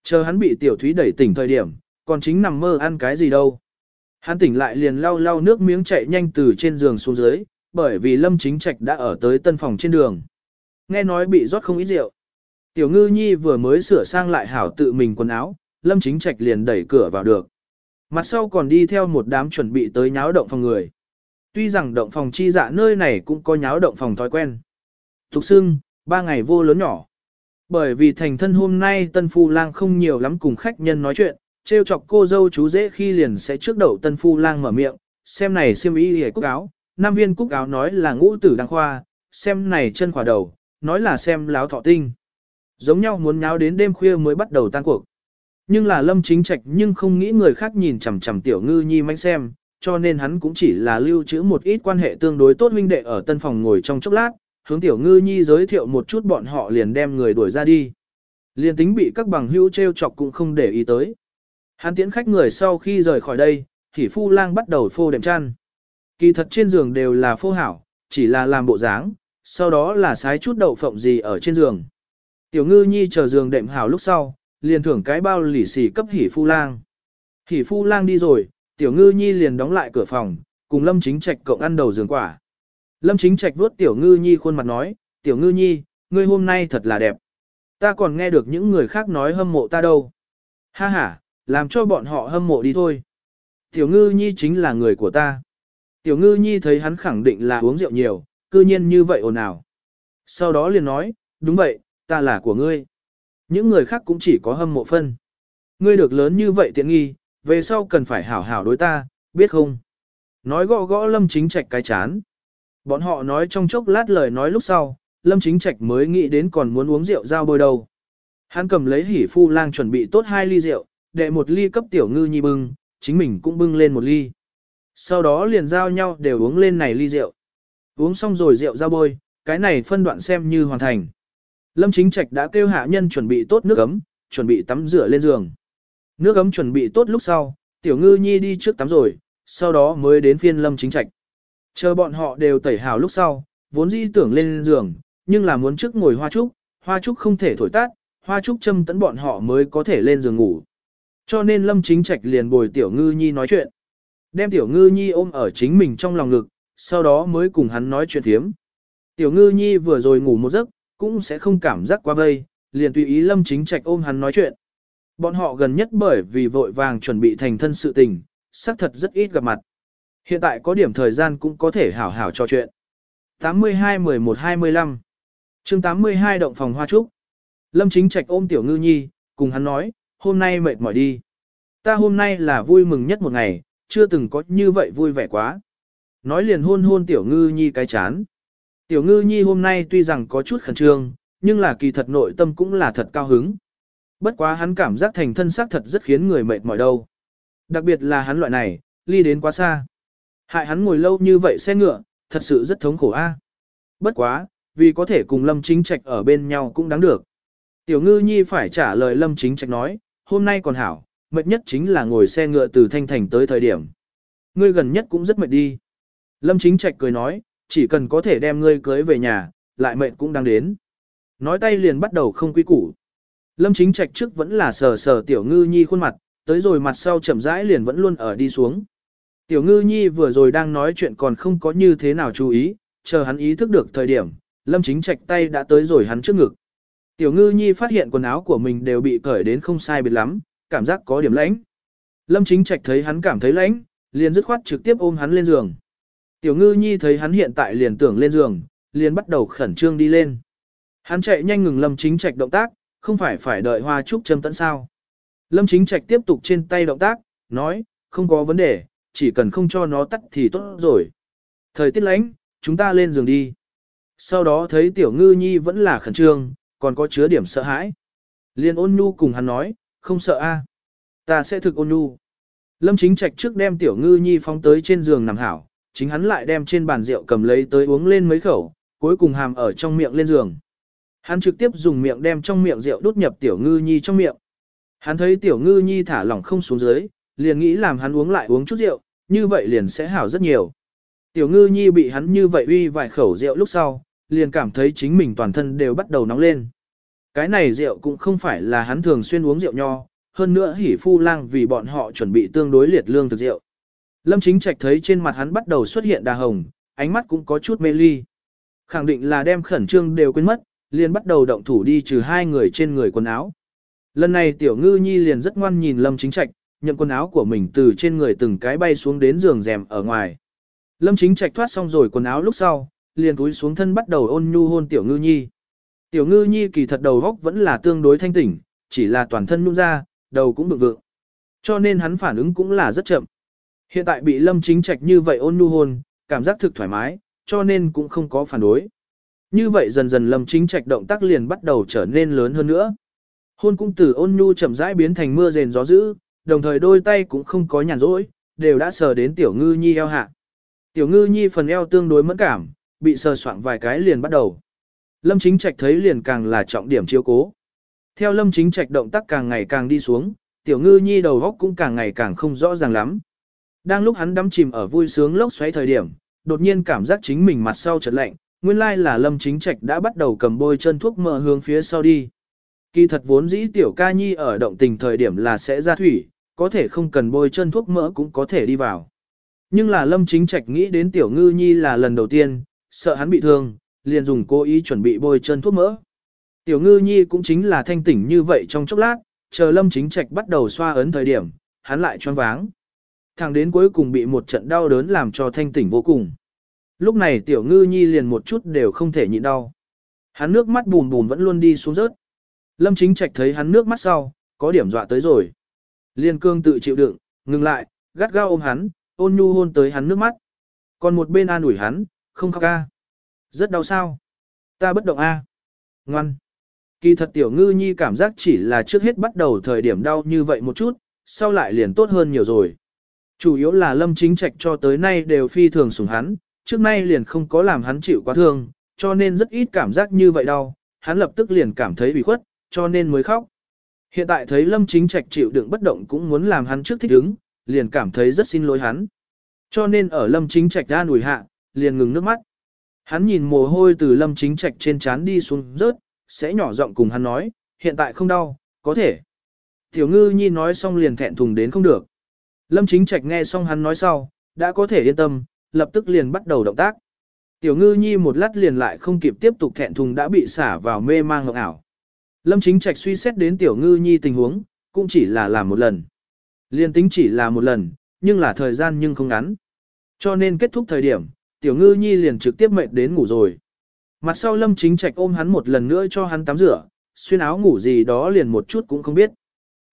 Chờ hắn bị tiểu thúy đẩy tỉnh thời điểm, còn chính nằm mơ ăn cái gì đâu. Hắn tỉnh lại liền lau lau nước miếng chạy nhanh từ trên giường xuống dưới, bởi vì Lâm Chính Trạch đã ở tới tân phòng trên đường. Nghe nói bị rót không ít rượu. Tiểu ngư nhi vừa mới sửa sang lại hảo tự mình quần áo, Lâm Chính Trạch liền đẩy cửa vào được. Mặt sau còn đi theo một đám chuẩn bị tới nháo động phòng người. Tuy rằng động phòng chi dạ nơi này cũng có nháo động phòng thói quen. Thục xưng, ba ngày vô lớn nhỏ. Bởi vì thành thân hôm nay tân phu lang không nhiều lắm cùng khách nhân nói chuyện, trêu chọc cô dâu chú dễ khi liền sẽ trước đầu tân phu lang mở miệng, xem này xiêm y hề cúc áo, nam viên cúc áo nói là ngũ tử đăng khoa, xem này chân khỏa đầu, nói là xem láo thọ tinh. Giống nhau muốn nháo đến đêm khuya mới bắt đầu tan cuộc. Nhưng là lâm chính trạch nhưng không nghĩ người khác nhìn chằm chằm tiểu ngư nhi manh xem, cho nên hắn cũng chỉ là lưu trữ một ít quan hệ tương đối tốt huynh đệ ở tân phòng ngồi trong chốc lát, hướng tiểu ngư nhi giới thiệu một chút bọn họ liền đem người đuổi ra đi. Liền tính bị các bằng hữu treo chọc cũng không để ý tới. Hắn tiễn khách người sau khi rời khỏi đây, thì phu lang bắt đầu phô đệm chăn. Kỳ thật trên giường đều là phô hảo, chỉ là làm bộ dáng, sau đó là sái chút đậu phộng gì ở trên giường. Tiểu ngư nhi chờ giường đệm hảo lúc sau, liền thưởng cái bao lì xì cấp hỉ phu lang. Hỉ phu lang đi rồi, tiểu ngư nhi liền đóng lại cửa phòng, cùng lâm chính trạch cộng ăn đầu giường quả. Lâm chính trạch vuốt tiểu ngư nhi khuôn mặt nói, tiểu ngư nhi, ngươi hôm nay thật là đẹp. Ta còn nghe được những người khác nói hâm mộ ta đâu. Ha ha, làm cho bọn họ hâm mộ đi thôi. Tiểu ngư nhi chính là người của ta. Tiểu ngư nhi thấy hắn khẳng định là uống rượu nhiều, cư nhiên như vậy ồn ào. Sau đó liền nói, đúng vậy, ta là của ngươi. Những người khác cũng chỉ có hâm mộ phân. Ngươi được lớn như vậy tiện nghi, về sau cần phải hảo hảo đối ta, biết không? Nói gõ gõ lâm chính trạch cái chán. Bọn họ nói trong chốc lát lời nói lúc sau, lâm chính trạch mới nghĩ đến còn muốn uống rượu giao bôi đầu. Hắn cầm lấy hỉ phu lang chuẩn bị tốt hai ly rượu, đệ một ly cấp tiểu ngư nhi bưng, chính mình cũng bưng lên một ly. Sau đó liền giao nhau đều uống lên này ly rượu. Uống xong rồi rượu ra bôi, cái này phân đoạn xem như hoàn thành. Lâm Chính Trạch đã kêu hạ nhân chuẩn bị tốt nước ấm, chuẩn bị tắm rửa lên giường. Nước ấm chuẩn bị tốt lúc sau, Tiểu Ngư Nhi đi trước tắm rồi, sau đó mới đến phiên Lâm Chính Trạch. Chờ bọn họ đều tẩy hào lúc sau, vốn dĩ tưởng lên giường, nhưng là muốn trước ngồi hoa trúc, hoa trúc không thể thổi tát, hoa trúc châm tấn bọn họ mới có thể lên giường ngủ. Cho nên Lâm Chính Trạch liền bồi Tiểu Ngư Nhi nói chuyện. Đem Tiểu Ngư Nhi ôm ở chính mình trong lòng ngực, sau đó mới cùng hắn nói chuyện thiếm. Tiểu Ngư Nhi vừa rồi ngủ một giấc, cũng sẽ không cảm giác quá vây, liền tùy ý Lâm Chính Trạch ôm hắn nói chuyện. Bọn họ gần nhất bởi vì vội vàng chuẩn bị thành thân sự tình, xác thật rất ít gặp mặt. Hiện tại có điểm thời gian cũng có thể hảo hảo trò chuyện. 82-11-25 chương 82 động phòng hoa trúc. Lâm Chính Trạch ôm Tiểu Ngư Nhi, cùng hắn nói, hôm nay mệt mỏi đi. Ta hôm nay là vui mừng nhất một ngày, chưa từng có như vậy vui vẻ quá. Nói liền hôn hôn Tiểu Ngư Nhi cái chán. Tiểu ngư nhi hôm nay tuy rằng có chút khẩn trương, nhưng là kỳ thật nội tâm cũng là thật cao hứng. Bất quá hắn cảm giác thành thân xác thật rất khiến người mệt mỏi đâu. Đặc biệt là hắn loại này, ly đến quá xa. Hại hắn ngồi lâu như vậy xe ngựa, thật sự rất thống khổ a. Bất quá, vì có thể cùng Lâm Chính Trạch ở bên nhau cũng đáng được. Tiểu ngư nhi phải trả lời Lâm Chính Trạch nói, hôm nay còn hảo, mệt nhất chính là ngồi xe ngựa từ Thanh Thành tới thời điểm. Ngươi gần nhất cũng rất mệt đi. Lâm Chính Trạch cười nói, chỉ cần có thể đem ngươi cưới về nhà, lại mệt cũng đang đến. Nói tay liền bắt đầu không quy củ. Lâm chính trạch trước vẫn là sờ sờ tiểu ngư nhi khuôn mặt, tới rồi mặt sau chậm rãi liền vẫn luôn ở đi xuống. Tiểu ngư nhi vừa rồi đang nói chuyện còn không có như thế nào chú ý, chờ hắn ý thức được thời điểm, lâm chính trạch tay đã tới rồi hắn trước ngực. Tiểu ngư nhi phát hiện quần áo của mình đều bị cởi đến không sai biệt lắm, cảm giác có điểm lãnh. Lâm chính trạch thấy hắn cảm thấy lãnh, liền dứt khoát trực tiếp ôm hắn lên giường. Tiểu ngư nhi thấy hắn hiện tại liền tưởng lên giường, liền bắt đầu khẩn trương đi lên. Hắn chạy nhanh ngừng lâm chính trạch động tác, không phải phải đợi hoa trúc châm tận sao. Lâm chính trạch tiếp tục trên tay động tác, nói, không có vấn đề, chỉ cần không cho nó tắt thì tốt rồi. Thời tiết lánh, chúng ta lên giường đi. Sau đó thấy tiểu ngư nhi vẫn là khẩn trương, còn có chứa điểm sợ hãi. Liên ôn nhu cùng hắn nói, không sợ a, Ta sẽ thực ôn nhu. Lâm chính trạch trước đem tiểu ngư nhi phóng tới trên giường nằm hảo, chính hắn lại đem trên bàn rượu cầm lấy tới uống lên mấy khẩu, cuối cùng hàm ở trong miệng lên giường. Hắn trực tiếp dùng miệng đem trong miệng rượu đút nhập tiểu ngư nhi trong miệng. Hắn thấy tiểu ngư nhi thả lỏng không xuống dưới, liền nghĩ làm hắn uống lại uống chút rượu, như vậy liền sẽ hảo rất nhiều. Tiểu ngư nhi bị hắn như vậy uy vài khẩu rượu lúc sau, liền cảm thấy chính mình toàn thân đều bắt đầu nóng lên. Cái này rượu cũng không phải là hắn thường xuyên uống rượu nho, hơn nữa hỉ phu lang vì bọn họ chuẩn bị tương đối liệt lương thực rượu. Lâm chính trạch thấy trên mặt hắn bắt đầu xuất hiện đà hồng, ánh mắt cũng có chút mê ly. Khẳng định là đem khẩn trương đều quên mất, liền bắt đầu động thủ đi trừ hai người trên người quần áo. Lần này tiểu ngư nhi liền rất ngoan nhìn lâm chính trạch, nhận quần áo của mình từ trên người từng cái bay xuống đến giường rèm ở ngoài. Lâm chính trạch thoát xong rồi quần áo lúc sau, liền cúi xuống thân bắt đầu ôn nhu hôn tiểu ngư nhi. Tiểu ngư nhi kỳ thật đầu góc vẫn là tương đối thanh tỉnh, chỉ là toàn thân nhung ra, đầu cũng bực vượng. Cho nên hắn phản ứng cũng là rất chậm. Hiện tại bị lâm chính trạch như vậy ôn nhu hôn, cảm giác thực thoải mái, cho nên cũng không có phản đối. Như vậy dần dần lâm chính trạch động tác liền bắt đầu trở nên lớn hơn nữa. Hôn cũng từ ôn nhu chậm rãi biến thành mưa rền gió dữ, đồng thời đôi tay cũng không có nhàn rỗi, đều đã sờ đến tiểu ngư nhi eo hạ. Tiểu ngư nhi phần eo tương đối mẫn cảm, bị sờ soạng vài cái liền bắt đầu. Lâm chính trạch thấy liền càng là trọng điểm chiếu cố. Theo lâm chính trạch động tác càng ngày càng đi xuống, tiểu ngư nhi đầu góc cũng càng ngày càng không rõ ràng lắm. Đang lúc hắn đắm chìm ở vui sướng lốc xoáy thời điểm, đột nhiên cảm giác chính mình mặt sau chợt lạnh, nguyên lai là lâm chính trạch đã bắt đầu cầm bôi chân thuốc mỡ hướng phía sau đi. Kỳ thật vốn dĩ tiểu ca nhi ở động tình thời điểm là sẽ ra thủy, có thể không cần bôi chân thuốc mỡ cũng có thể đi vào. Nhưng là lâm chính trạch nghĩ đến tiểu ngư nhi là lần đầu tiên, sợ hắn bị thương, liền dùng cố ý chuẩn bị bôi chân thuốc mỡ. Tiểu ngư nhi cũng chính là thanh tỉnh như vậy trong chốc lát, chờ lâm chính trạch bắt đầu xoa ấn thời điểm, hắn lại choáng váng. Thằng đến cuối cùng bị một trận đau đớn làm cho thanh tỉnh vô cùng. Lúc này tiểu ngư nhi liền một chút đều không thể nhịn đau. Hắn nước mắt bùn bùn vẫn luôn đi xuống rớt. Lâm chính trạch thấy hắn nước mắt sau, có điểm dọa tới rồi. Liên cương tự chịu đựng, ngừng lại, gắt gao ôm hắn, ôn nhu hôn tới hắn nước mắt. Còn một bên an ủi hắn, không khóc ca. Rất đau sao? Ta bất động a. Ngoan. Kỳ thật tiểu ngư nhi cảm giác chỉ là trước hết bắt đầu thời điểm đau như vậy một chút, sau lại liền tốt hơn nhiều rồi. Chủ yếu là lâm chính trạch cho tới nay đều phi thường sủng hắn, trước nay liền không có làm hắn chịu quá thương, cho nên rất ít cảm giác như vậy đau, hắn lập tức liền cảm thấy bị khuất, cho nên mới khóc. Hiện tại thấy lâm chính trạch chịu đựng bất động cũng muốn làm hắn trước thích ứng, liền cảm thấy rất xin lỗi hắn. Cho nên ở lâm chính trạch ra nùi hạ, liền ngừng nước mắt. Hắn nhìn mồ hôi từ lâm chính trạch trên trán đi xuống rớt, sẽ nhỏ giọng cùng hắn nói, hiện tại không đau, có thể. Tiểu ngư nhi nói xong liền thẹn thùng đến không được. Lâm chính trạch nghe xong hắn nói sau, đã có thể yên tâm, lập tức liền bắt đầu động tác. Tiểu ngư nhi một lát liền lại không kịp tiếp tục thẹn thùng đã bị xả vào mê mang ngọc ảo. Lâm chính trạch suy xét đến tiểu ngư nhi tình huống, cũng chỉ là làm một lần. Liên tính chỉ là một lần, nhưng là thời gian nhưng không ngắn. Cho nên kết thúc thời điểm, tiểu ngư nhi liền trực tiếp mệt đến ngủ rồi. Mặt sau lâm chính trạch ôm hắn một lần nữa cho hắn tắm rửa, xuyên áo ngủ gì đó liền một chút cũng không biết.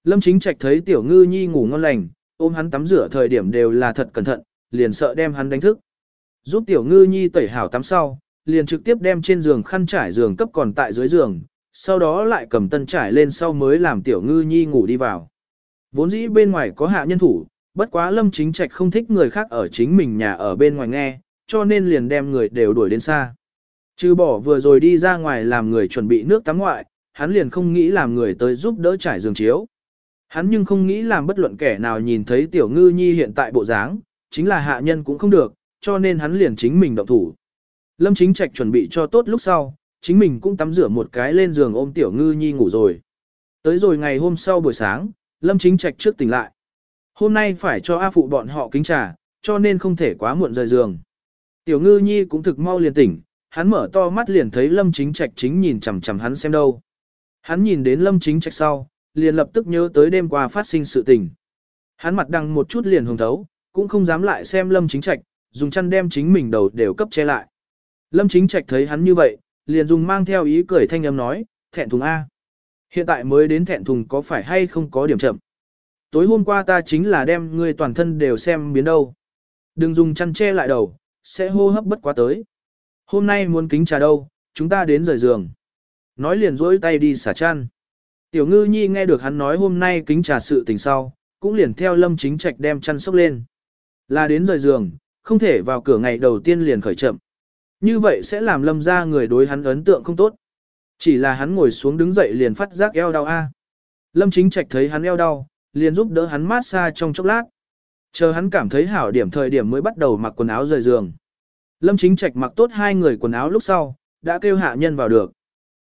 Lâm chính trạch thấy tiểu ngư nhi ngủ ngon lành, ôm hắn tắm rửa thời điểm đều là thật cẩn thận, liền sợ đem hắn đánh thức. Giúp tiểu ngư nhi tẩy hảo tắm sau, liền trực tiếp đem trên giường khăn trải giường cấp còn tại dưới giường, sau đó lại cầm tân trải lên sau mới làm tiểu ngư nhi ngủ đi vào. Vốn dĩ bên ngoài có hạ nhân thủ, bất quá lâm chính trạch không thích người khác ở chính mình nhà ở bên ngoài nghe, cho nên liền đem người đều đuổi đến xa. Trừ bỏ vừa rồi đi ra ngoài làm người chuẩn bị nước tắm ngoại, hắn liền không nghĩ làm người tới giúp đỡ trải giường chiếu. Hắn nhưng không nghĩ làm bất luận kẻ nào nhìn thấy tiểu ngư nhi hiện tại bộ dáng, chính là hạ nhân cũng không được, cho nên hắn liền chính mình động thủ. Lâm chính trạch chuẩn bị cho tốt lúc sau, chính mình cũng tắm rửa một cái lên giường ôm tiểu ngư nhi ngủ rồi. Tới rồi ngày hôm sau buổi sáng, Lâm chính trạch trước tỉnh lại. Hôm nay phải cho A phụ bọn họ kính trà, cho nên không thể quá muộn rời giường. Tiểu ngư nhi cũng thực mau liền tỉnh, hắn mở to mắt liền thấy lâm chính trạch chính nhìn chằm chằm hắn xem đâu. Hắn nhìn đến lâm chính trạch sau, liền lập tức nhớ tới đêm qua phát sinh sự tình. Hắn mặt đằng một chút liền hồng thấu, cũng không dám lại xem lâm chính trạch, dùng chăn đem chính mình đầu đều cấp che lại. Lâm chính trạch thấy hắn như vậy, liền dùng mang theo ý cười thanh âm nói, thẹn thùng A. Hiện tại mới đến thẹn thùng có phải hay không có điểm chậm. Tối hôm qua ta chính là đem ngươi toàn thân đều xem biến đâu. Đừng dùng chăn che lại đầu, sẽ hô hấp bất quá tới. Hôm nay muốn kính trà đâu, chúng ta đến rời giường. Nói liền rỗi tay đi xả chăn. Tiểu ngư nhi nghe được hắn nói hôm nay kính trà sự tình sau, cũng liền theo lâm chính trạch đem chăn sốc lên. Là đến rời giường, không thể vào cửa ngày đầu tiên liền khởi chậm. Như vậy sẽ làm lâm ra người đối hắn ấn tượng không tốt. Chỉ là hắn ngồi xuống đứng dậy liền phát giác eo đau a. Lâm Chính Trạch thấy hắn eo đau, liền giúp đỡ hắn mát xa trong chốc lát. Chờ hắn cảm thấy hảo điểm thời điểm mới bắt đầu mặc quần áo rời giường. Lâm Chính Trạch mặc tốt hai người quần áo lúc sau, đã kêu hạ nhân vào được.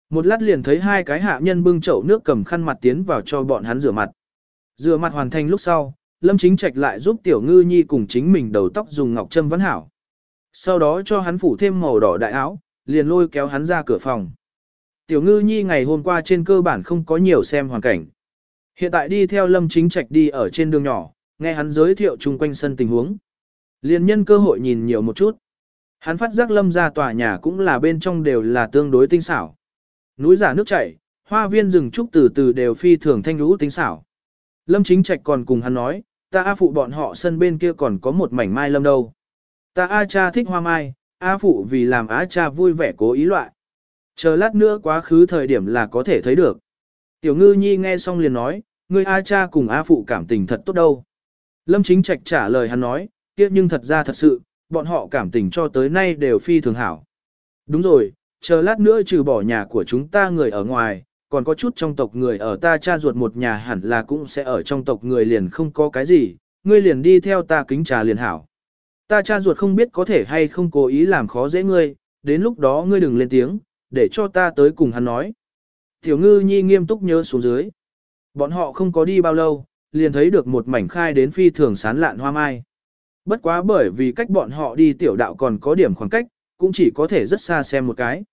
Một lát liền thấy hai cái hạ nhân bưng chậu nước cầm khăn mặt tiến vào cho bọn hắn rửa mặt. Rửa mặt hoàn thành lúc sau, Lâm Chính Trạch lại giúp Tiểu Ngư Nhi cùng chính mình đầu tóc dùng ngọc châm vấn hảo. Sau đó cho hắn phủ thêm màu đỏ đại áo, liền lôi kéo hắn ra cửa phòng. Tiểu Ngư Nhi ngày hôm qua trên cơ bản không có nhiều xem hoàn cảnh. Hiện tại đi theo Lâm Chính Trạch đi ở trên đường nhỏ, nghe hắn giới thiệu chung quanh sân tình huống. Liền nhân cơ hội nhìn nhiều một chút. Hắn phát giác Lâm ra tòa nhà cũng là bên trong đều là tương đối tinh xảo. Núi giả nước chảy, hoa viên rừng trúc từ từ đều phi thường thanh lũ tinh xảo. Lâm Chính Trạch còn cùng hắn nói, ta A phụ bọn họ sân bên kia còn có một mảnh mai lâm đâu. Ta A cha thích hoa mai, A phụ vì làm A cha vui vẻ cố ý loại. Chờ lát nữa quá khứ thời điểm là có thể thấy được. Tiểu ngư nhi nghe xong liền nói, người A cha cùng A phụ cảm tình thật tốt đâu. Lâm Chính Trạch trả lời hắn nói, kia nhưng thật ra thật sự, bọn họ cảm tình cho tới nay đều phi thường hảo. Đúng rồi, chờ lát nữa trừ bỏ nhà của chúng ta người ở ngoài, còn có chút trong tộc người ở ta cha ruột một nhà hẳn là cũng sẽ ở trong tộc người liền không có cái gì, ngươi liền đi theo ta kính trà liền hảo. Ta cha ruột không biết có thể hay không cố ý làm khó dễ ngươi, đến lúc đó ngươi đừng lên tiếng, để cho ta tới cùng hắn nói. Tiểu ngư nhi nghiêm túc nhớ xuống dưới. Bọn họ không có đi bao lâu, liền thấy được một mảnh khai đến phi thường sán lạn hoa mai. Bất quá bởi vì cách bọn họ đi tiểu đạo còn có điểm khoảng cách, cũng chỉ có thể rất xa xem một cái.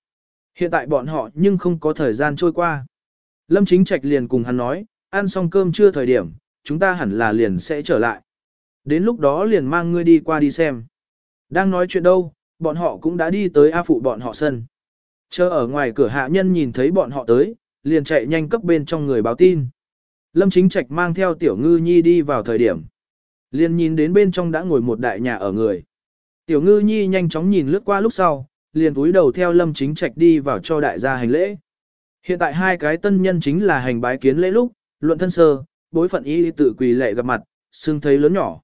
Hiện tại bọn họ nhưng không có thời gian trôi qua. Lâm Chính Trạch liền cùng hắn nói, ăn xong cơm chưa thời điểm, chúng ta hẳn là liền sẽ trở lại. Đến lúc đó liền mang ngươi đi qua đi xem. Đang nói chuyện đâu, bọn họ cũng đã đi tới A phụ bọn họ sân. Chờ ở ngoài cửa hạ nhân nhìn thấy bọn họ tới, liền chạy nhanh cấp bên trong người báo tin. Lâm Chính Trạch mang theo Tiểu Ngư Nhi đi vào thời điểm. Liền nhìn đến bên trong đã ngồi một đại nhà ở người. Tiểu Ngư Nhi nhanh chóng nhìn lướt qua lúc sau, liền túi đầu theo Lâm Chính Trạch đi vào cho đại gia hành lễ. Hiện tại hai cái tân nhân chính là hành bái kiến lễ lúc, luận thân sơ, bối phận y tự quỳ lệ gặp mặt, xương thấy lớn nhỏ.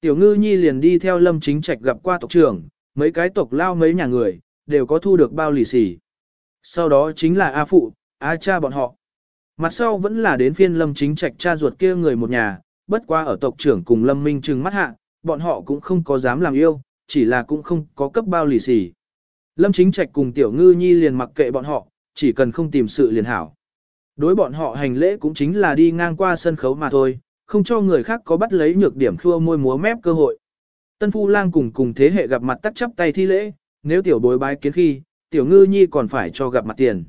Tiểu Ngư Nhi liền đi theo Lâm Chính Trạch gặp qua tộc trưởng, mấy cái tộc lao mấy nhà người, đều có thu được bao lì xì. Sau đó chính là A Phụ, A Cha bọn họ. Mặt sau vẫn là đến phiên Lâm Chính Trạch cha ruột kia người một nhà, bất qua ở tộc trưởng cùng Lâm Minh trừng mắt hạ, bọn họ cũng không có dám làm yêu, chỉ là cũng không có cấp bao lì xì. Lâm Chính Trạch cùng Tiểu Ngư Nhi liền mặc kệ bọn họ, chỉ cần không tìm sự liền hảo. Đối bọn họ hành lễ cũng chính là đi ngang qua sân khấu mà thôi, không cho người khác có bắt lấy nhược điểm khua môi múa mép cơ hội. Tân Phu Lang cùng cùng thế hệ gặp mặt tắt chắp tay thi lễ, nếu tiểu bối bái kiến khi, tiểu ngư nhi còn phải cho gặp mặt tiền.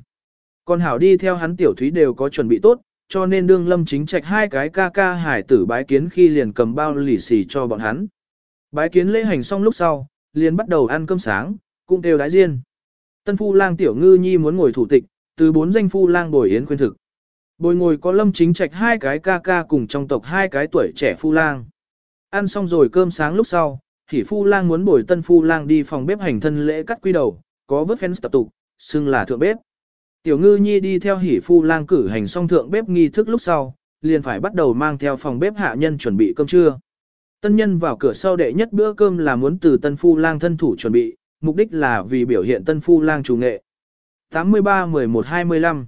Còn hảo đi theo hắn tiểu thúy đều có chuẩn bị tốt, cho nên đương lâm chính trạch hai cái ca ca hải tử bái kiến khi liền cầm bao lì xì cho bọn hắn. Bái kiến lễ hành xong lúc sau, liền bắt đầu ăn cơm sáng, cũng đều đái riêng. Tân phu lang tiểu ngư nhi muốn ngồi thủ tịch, từ bốn danh phu lang bồi yến khuyên thực. Bồi ngồi có lâm chính trạch hai cái ca ca cùng trong tộc hai cái tuổi trẻ phu lang. Ăn xong rồi cơm sáng lúc sau, thì phu lang muốn bồi tân phu lang đi phòng bếp hành thân lễ cắt quy đầu, có vớt phén tập tục, xưng là thượng bếp. Tiểu ngư nhi đi theo hỉ phu lang cử hành xong thượng bếp nghi thức lúc sau, liền phải bắt đầu mang theo phòng bếp hạ nhân chuẩn bị cơm trưa. Tân nhân vào cửa sau đệ nhất bữa cơm là muốn từ tân phu lang thân thủ chuẩn bị, mục đích là vì biểu hiện tân phu lang chủ nghệ. 83-11-25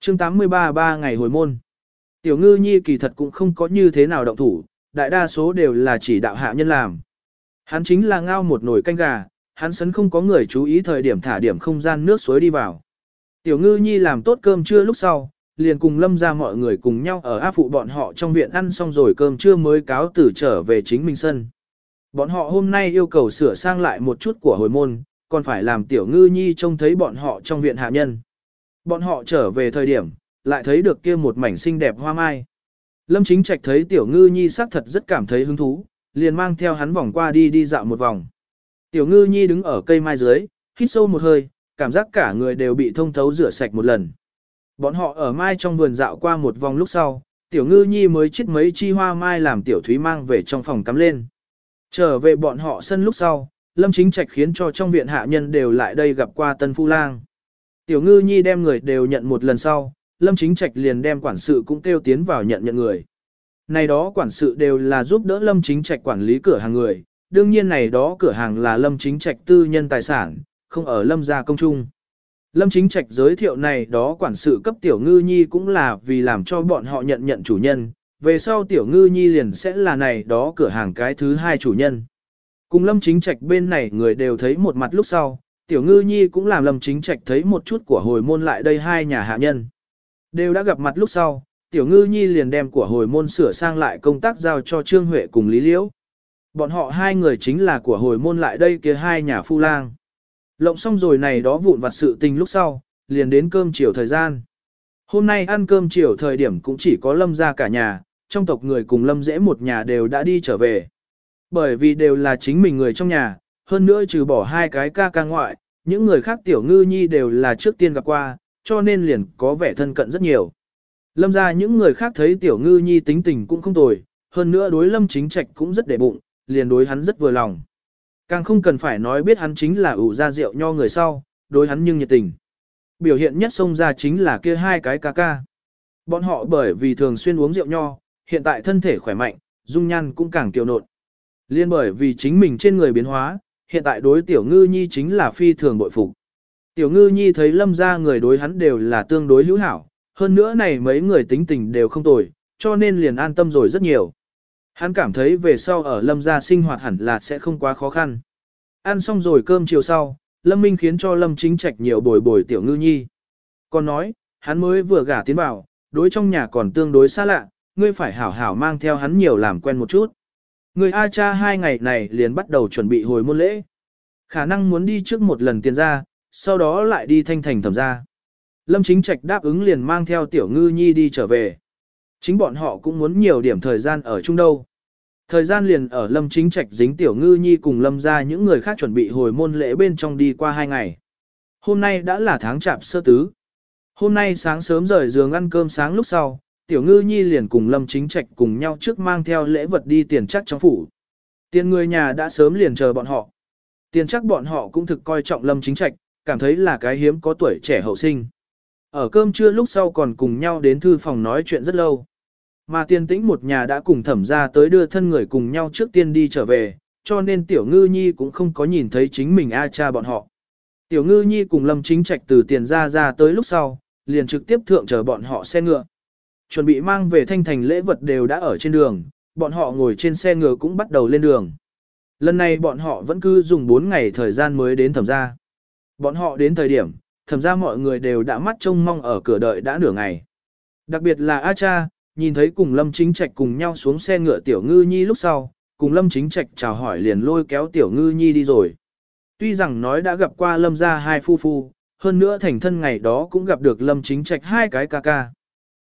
chương 83 ba ngày hồi môn. Tiểu ngư nhi kỳ thật cũng không có như thế nào động thủ, đại đa số đều là chỉ đạo hạ nhân làm. Hắn chính là ngao một nồi canh gà, hắn sấn không có người chú ý thời điểm thả điểm không gian nước suối đi vào. Tiểu ngư nhi làm tốt cơm trưa lúc sau, liền cùng lâm ra mọi người cùng nhau ở áp phụ bọn họ trong viện ăn xong rồi cơm trưa mới cáo tử trở về chính mình sân. Bọn họ hôm nay yêu cầu sửa sang lại một chút của hồi môn, còn phải làm tiểu ngư nhi trông thấy bọn họ trong viện hạ nhân. Bọn họ trở về thời điểm, lại thấy được kia một mảnh xinh đẹp hoa mai. Lâm chính trạch thấy tiểu ngư nhi xác thật rất cảm thấy hứng thú, liền mang theo hắn vòng qua đi đi dạo một vòng. Tiểu ngư nhi đứng ở cây mai dưới, hít sâu một hơi, cảm giác cả người đều bị thông thấu rửa sạch một lần. Bọn họ ở mai trong vườn dạo qua một vòng lúc sau, tiểu ngư nhi mới chít mấy chi hoa mai làm tiểu thúy mang về trong phòng cắm lên. Trở về bọn họ sân lúc sau, lâm chính trạch khiến cho trong viện hạ nhân đều lại đây gặp qua tân phu lang. Tiểu ngư nhi đem người đều nhận một lần sau, lâm chính trạch liền đem quản sự cũng kêu tiến vào nhận nhận người. Này đó quản sự đều là giúp đỡ lâm chính trạch quản lý cửa hàng người, đương nhiên này đó cửa hàng là lâm chính trạch tư nhân tài sản, không ở lâm gia công trung. Lâm Chính Trạch giới thiệu này đó quản sự cấp tiểu ngư nhi cũng là vì làm cho bọn họ nhận nhận chủ nhân, về sau tiểu ngư nhi liền sẽ là này đó cửa hàng cái thứ hai chủ nhân. Cùng Lâm Chính Trạch bên này người đều thấy một mặt lúc sau, tiểu ngư nhi cũng làm Lâm Chính Trạch thấy một chút của hồi môn lại đây hai nhà hạ nhân. Đều đã gặp mặt lúc sau, tiểu ngư nhi liền đem của hồi môn sửa sang lại công tác giao cho Trương Huệ cùng Lý Liễu. Bọn họ hai người chính là của hồi môn lại đây kia hai nhà phu lang. Lộng xong rồi này đó vụn vặt sự tình lúc sau, liền đến cơm chiều thời gian. Hôm nay ăn cơm chiều thời điểm cũng chỉ có lâm ra cả nhà, trong tộc người cùng lâm dễ một nhà đều đã đi trở về. Bởi vì đều là chính mình người trong nhà, hơn nữa trừ bỏ hai cái ca ca ngoại, những người khác tiểu ngư nhi đều là trước tiên gặp qua, cho nên liền có vẻ thân cận rất nhiều. Lâm ra những người khác thấy tiểu ngư nhi tính tình cũng không tồi, hơn nữa đối lâm chính trạch cũng rất để bụng, liền đối hắn rất vừa lòng. Càng không cần phải nói biết hắn chính là ủ ra rượu nho người sau, đối hắn nhưng nhiệt tình. Biểu hiện nhất xông ra chính là kia hai cái ca ca. Bọn họ bởi vì thường xuyên uống rượu nho, hiện tại thân thể khỏe mạnh, dung nhan cũng càng kiều nộn. Liên bởi vì chính mình trên người biến hóa, hiện tại đối tiểu ngư nhi chính là phi thường bội phục. Tiểu ngư nhi thấy lâm ra người đối hắn đều là tương đối hữu hảo, hơn nữa này mấy người tính tình đều không tồi, cho nên liền an tâm rồi rất nhiều. Hắn cảm thấy về sau ở lâm gia sinh hoạt hẳn là sẽ không quá khó khăn. Ăn xong rồi cơm chiều sau, lâm minh khiến cho lâm chính trạch nhiều bồi bồi tiểu ngư nhi. Còn nói, hắn mới vừa gả tiến vào, đối trong nhà còn tương đối xa lạ, ngươi phải hảo hảo mang theo hắn nhiều làm quen một chút. Người A cha hai ngày này liền bắt đầu chuẩn bị hồi môn lễ. Khả năng muốn đi trước một lần tiền ra, sau đó lại đi thanh thành thẩm ra. Lâm Chính Trạch đáp ứng liền mang theo Tiểu Ngư Nhi đi trở về. Chính bọn họ cũng muốn nhiều điểm thời gian ở chung đâu. Thời gian liền ở Lâm Chính Trạch dính Tiểu Ngư Nhi cùng Lâm ra những người khác chuẩn bị hồi môn lễ bên trong đi qua hai ngày. Hôm nay đã là tháng chạp sơ tứ. Hôm nay sáng sớm rời giường ăn cơm sáng lúc sau, Tiểu Ngư Nhi liền cùng Lâm Chính Trạch cùng nhau trước mang theo lễ vật đi tiền chắc trong phủ. Tiền người nhà đã sớm liền chờ bọn họ. Tiền chắc bọn họ cũng thực coi trọng Lâm Chính Trạch, cảm thấy là cái hiếm có tuổi trẻ hậu sinh. Ở cơm trưa lúc sau còn cùng nhau đến thư phòng nói chuyện rất lâu. Mà tiên tĩnh một nhà đã cùng thẩm ra tới đưa thân người cùng nhau trước tiên đi trở về, cho nên tiểu ngư nhi cũng không có nhìn thấy chính mình A cha bọn họ. Tiểu ngư nhi cùng lâm chính trạch từ tiền ra ra tới lúc sau, liền trực tiếp thượng chờ bọn họ xe ngựa. Chuẩn bị mang về thanh thành lễ vật đều đã ở trên đường, bọn họ ngồi trên xe ngựa cũng bắt đầu lên đường. Lần này bọn họ vẫn cứ dùng 4 ngày thời gian mới đến thẩm ra. Bọn họ đến thời điểm, thẩm ra mọi người đều đã mắt trông mong ở cửa đợi đã nửa ngày. Đặc biệt là A cha, nhìn thấy cùng Lâm Chính Trạch cùng nhau xuống xe ngựa Tiểu Ngư Nhi lúc sau, cùng Lâm Chính Trạch chào hỏi liền lôi kéo Tiểu Ngư Nhi đi rồi. Tuy rằng nói đã gặp qua Lâm gia hai phu phu, hơn nữa thành thân ngày đó cũng gặp được Lâm Chính Trạch hai cái ca ca.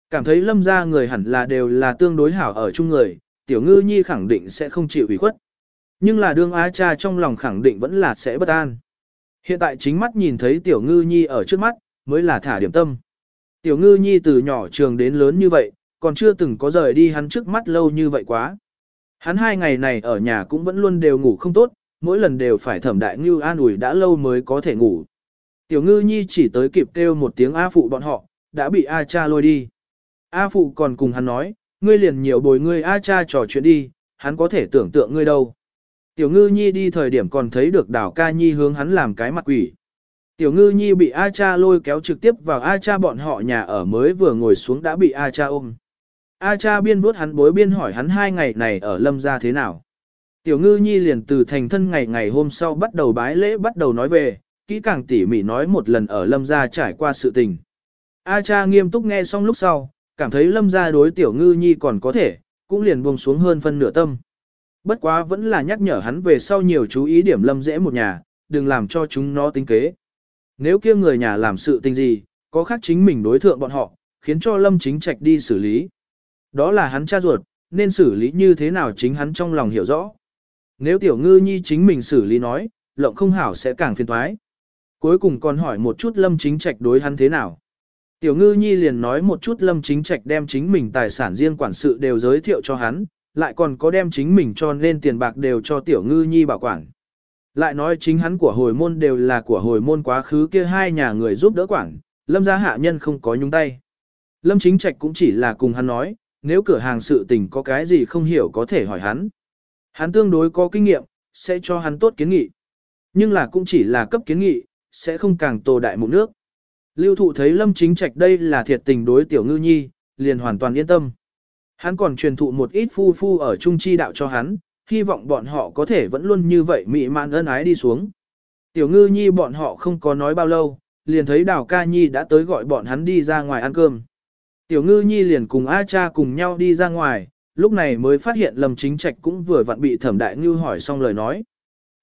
Cảm thấy Lâm gia người hẳn là đều là tương đối hảo ở chung người, Tiểu Ngư Nhi khẳng định sẽ không chịu ủy khuất. Nhưng là đương á cha trong lòng khẳng định vẫn là sẽ bất an. Hiện tại chính mắt nhìn thấy Tiểu Ngư Nhi ở trước mắt, mới là thả điểm tâm. Tiểu Ngư Nhi từ nhỏ trường đến lớn như vậy, còn chưa từng có rời đi hắn trước mắt lâu như vậy quá. Hắn hai ngày này ở nhà cũng vẫn luôn đều ngủ không tốt, mỗi lần đều phải thẩm đại ngư an ủi đã lâu mới có thể ngủ. Tiểu ngư nhi chỉ tới kịp kêu một tiếng A phụ bọn họ, đã bị A cha lôi đi. A phụ còn cùng hắn nói, ngươi liền nhiều bồi ngươi A cha trò chuyện đi, hắn có thể tưởng tượng ngươi đâu. Tiểu ngư nhi đi thời điểm còn thấy được đảo ca nhi hướng hắn làm cái mặt quỷ. Tiểu ngư nhi bị A cha lôi kéo trực tiếp vào A cha bọn họ nhà ở mới vừa ngồi xuống đã bị A cha ôm. A cha biên vuốt hắn bối biên hỏi hắn hai ngày này ở lâm gia thế nào. Tiểu ngư nhi liền từ thành thân ngày ngày hôm sau bắt đầu bái lễ bắt đầu nói về, kỹ càng tỉ mỉ nói một lần ở lâm gia trải qua sự tình. A cha nghiêm túc nghe xong lúc sau, cảm thấy lâm gia đối tiểu ngư nhi còn có thể, cũng liền buông xuống hơn phân nửa tâm. Bất quá vẫn là nhắc nhở hắn về sau nhiều chú ý điểm lâm dễ một nhà, đừng làm cho chúng nó tính kế. Nếu kia người nhà làm sự tình gì, có khác chính mình đối thượng bọn họ, khiến cho lâm chính trạch đi xử lý. Đó là hắn cha ruột, nên xử lý như thế nào chính hắn trong lòng hiểu rõ. Nếu tiểu ngư nhi chính mình xử lý nói, lộng không hảo sẽ càng phiền toái. Cuối cùng còn hỏi một chút lâm chính trạch đối hắn thế nào. Tiểu ngư nhi liền nói một chút lâm chính trạch đem chính mình tài sản riêng quản sự đều giới thiệu cho hắn, lại còn có đem chính mình cho nên tiền bạc đều cho tiểu ngư nhi bảo quản. Lại nói chính hắn của hồi môn đều là của hồi môn quá khứ kia hai nhà người giúp đỡ quản, lâm gia hạ nhân không có nhúng tay. Lâm chính trạch cũng chỉ là cùng hắn nói, nếu cửa hàng sự tình có cái gì không hiểu có thể hỏi hắn. Hắn tương đối có kinh nghiệm, sẽ cho hắn tốt kiến nghị. Nhưng là cũng chỉ là cấp kiến nghị, sẽ không càng tổ đại một nước. Lưu thụ thấy Lâm Chính Trạch đây là thiệt tình đối tiểu ngư nhi, liền hoàn toàn yên tâm. Hắn còn truyền thụ một ít phu phu ở trung chi đạo cho hắn, hy vọng bọn họ có thể vẫn luôn như vậy mị mạn ân ái đi xuống. Tiểu ngư nhi bọn họ không có nói bao lâu, liền thấy đào ca nhi đã tới gọi bọn hắn đi ra ngoài ăn cơm. Tiểu ngư nhi liền cùng A cha cùng nhau đi ra ngoài, lúc này mới phát hiện Lâm Chính Trạch cũng vừa vặn bị thẩm đại ngư hỏi xong lời nói.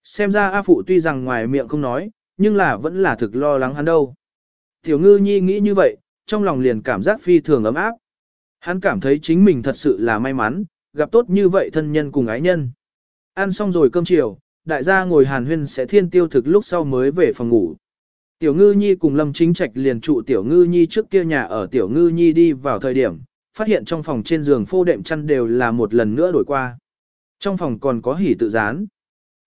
Xem ra A Phụ tuy rằng ngoài miệng không nói, nhưng là vẫn là thực lo lắng hắn đâu. Tiểu ngư nhi nghĩ như vậy, trong lòng liền cảm giác phi thường ấm áp. Hắn cảm thấy chính mình thật sự là may mắn, gặp tốt như vậy thân nhân cùng ái nhân. Ăn xong rồi cơm chiều, đại gia ngồi hàn huyên sẽ thiên tiêu thực lúc sau mới về phòng ngủ. Tiểu ngư nhi cùng lâm chính trạch liền trụ tiểu ngư nhi trước kia nhà ở tiểu ngư nhi đi vào thời điểm, phát hiện trong phòng trên giường phô đệm chăn đều là một lần nữa đổi qua. Trong phòng còn có hỉ tự dán.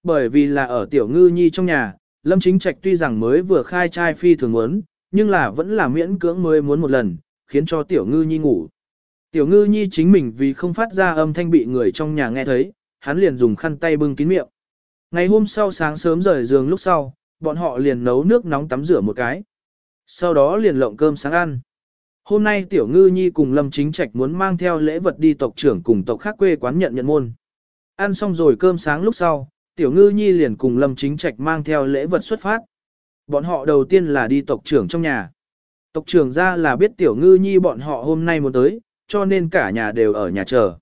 Bởi vì là ở tiểu ngư nhi trong nhà, lâm chính trạch tuy rằng mới vừa khai trai phi thường muốn, nhưng là vẫn là miễn cưỡng mới muốn một lần, khiến cho tiểu ngư nhi ngủ. Tiểu ngư nhi chính mình vì không phát ra âm thanh bị người trong nhà nghe thấy, hắn liền dùng khăn tay bưng kín miệng. Ngày hôm sau sáng sớm rời giường lúc sau, bọn họ liền nấu nước nóng tắm rửa một cái. Sau đó liền lộng cơm sáng ăn. Hôm nay Tiểu Ngư Nhi cùng Lâm Chính Trạch muốn mang theo lễ vật đi tộc trưởng cùng tộc khác quê quán nhận nhận môn. Ăn xong rồi cơm sáng lúc sau, Tiểu Ngư Nhi liền cùng Lâm Chính Trạch mang theo lễ vật xuất phát. Bọn họ đầu tiên là đi tộc trưởng trong nhà. Tộc trưởng ra là biết Tiểu Ngư Nhi bọn họ hôm nay muốn tới, cho nên cả nhà đều ở nhà chờ.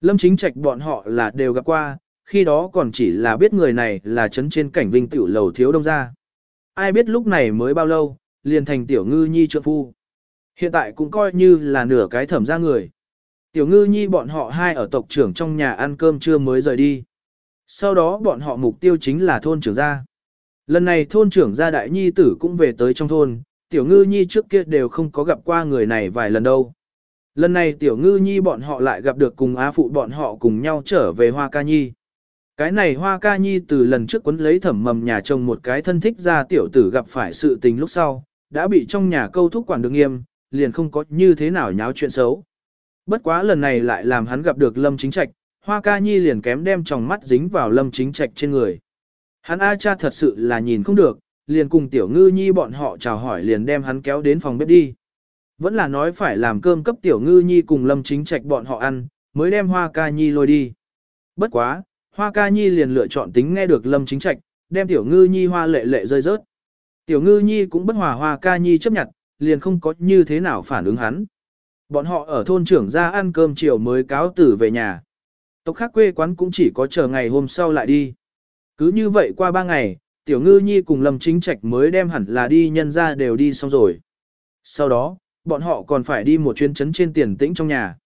Lâm Chính Trạch bọn họ là đều gặp qua, khi đó còn chỉ là biết người này là chấn trên cảnh vinh tiểu lầu thiếu đông gia. Ai biết lúc này mới bao lâu, liền thành tiểu ngư nhi trượng phu. Hiện tại cũng coi như là nửa cái thẩm ra người. Tiểu ngư nhi bọn họ hai ở tộc trưởng trong nhà ăn cơm trưa mới rời đi. Sau đó bọn họ mục tiêu chính là thôn trưởng gia. Lần này thôn trưởng gia đại nhi tử cũng về tới trong thôn, tiểu ngư nhi trước kia đều không có gặp qua người này vài lần đâu. Lần này tiểu ngư nhi bọn họ lại gặp được cùng á phụ bọn họ cùng nhau trở về hoa ca nhi. Cái này hoa ca nhi từ lần trước quấn lấy thẩm mầm nhà chồng một cái thân thích ra tiểu tử gặp phải sự tình lúc sau, đã bị trong nhà câu thúc quản được nghiêm, liền không có như thế nào nháo chuyện xấu. Bất quá lần này lại làm hắn gặp được lâm chính trạch, hoa ca nhi liền kém đem tròng mắt dính vào lâm chính trạch trên người. Hắn A cha thật sự là nhìn không được, liền cùng tiểu ngư nhi bọn họ chào hỏi liền đem hắn kéo đến phòng bếp đi. Vẫn là nói phải làm cơm cấp tiểu ngư nhi cùng lâm chính trạch bọn họ ăn, mới đem hoa ca nhi lôi đi. Bất quá, Hoa ca nhi liền lựa chọn tính nghe được lâm chính trạch, đem tiểu ngư nhi hoa lệ lệ rơi rớt. Tiểu ngư nhi cũng bất hòa hoa ca nhi chấp nhận, liền không có như thế nào phản ứng hắn. Bọn họ ở thôn trưởng ra ăn cơm chiều mới cáo tử về nhà. Tộc khác quê quán cũng chỉ có chờ ngày hôm sau lại đi. Cứ như vậy qua ba ngày, tiểu ngư nhi cùng lâm chính trạch mới đem hẳn là đi nhân ra đều đi xong rồi. Sau đó, bọn họ còn phải đi một chuyến chấn trên tiền tĩnh trong nhà.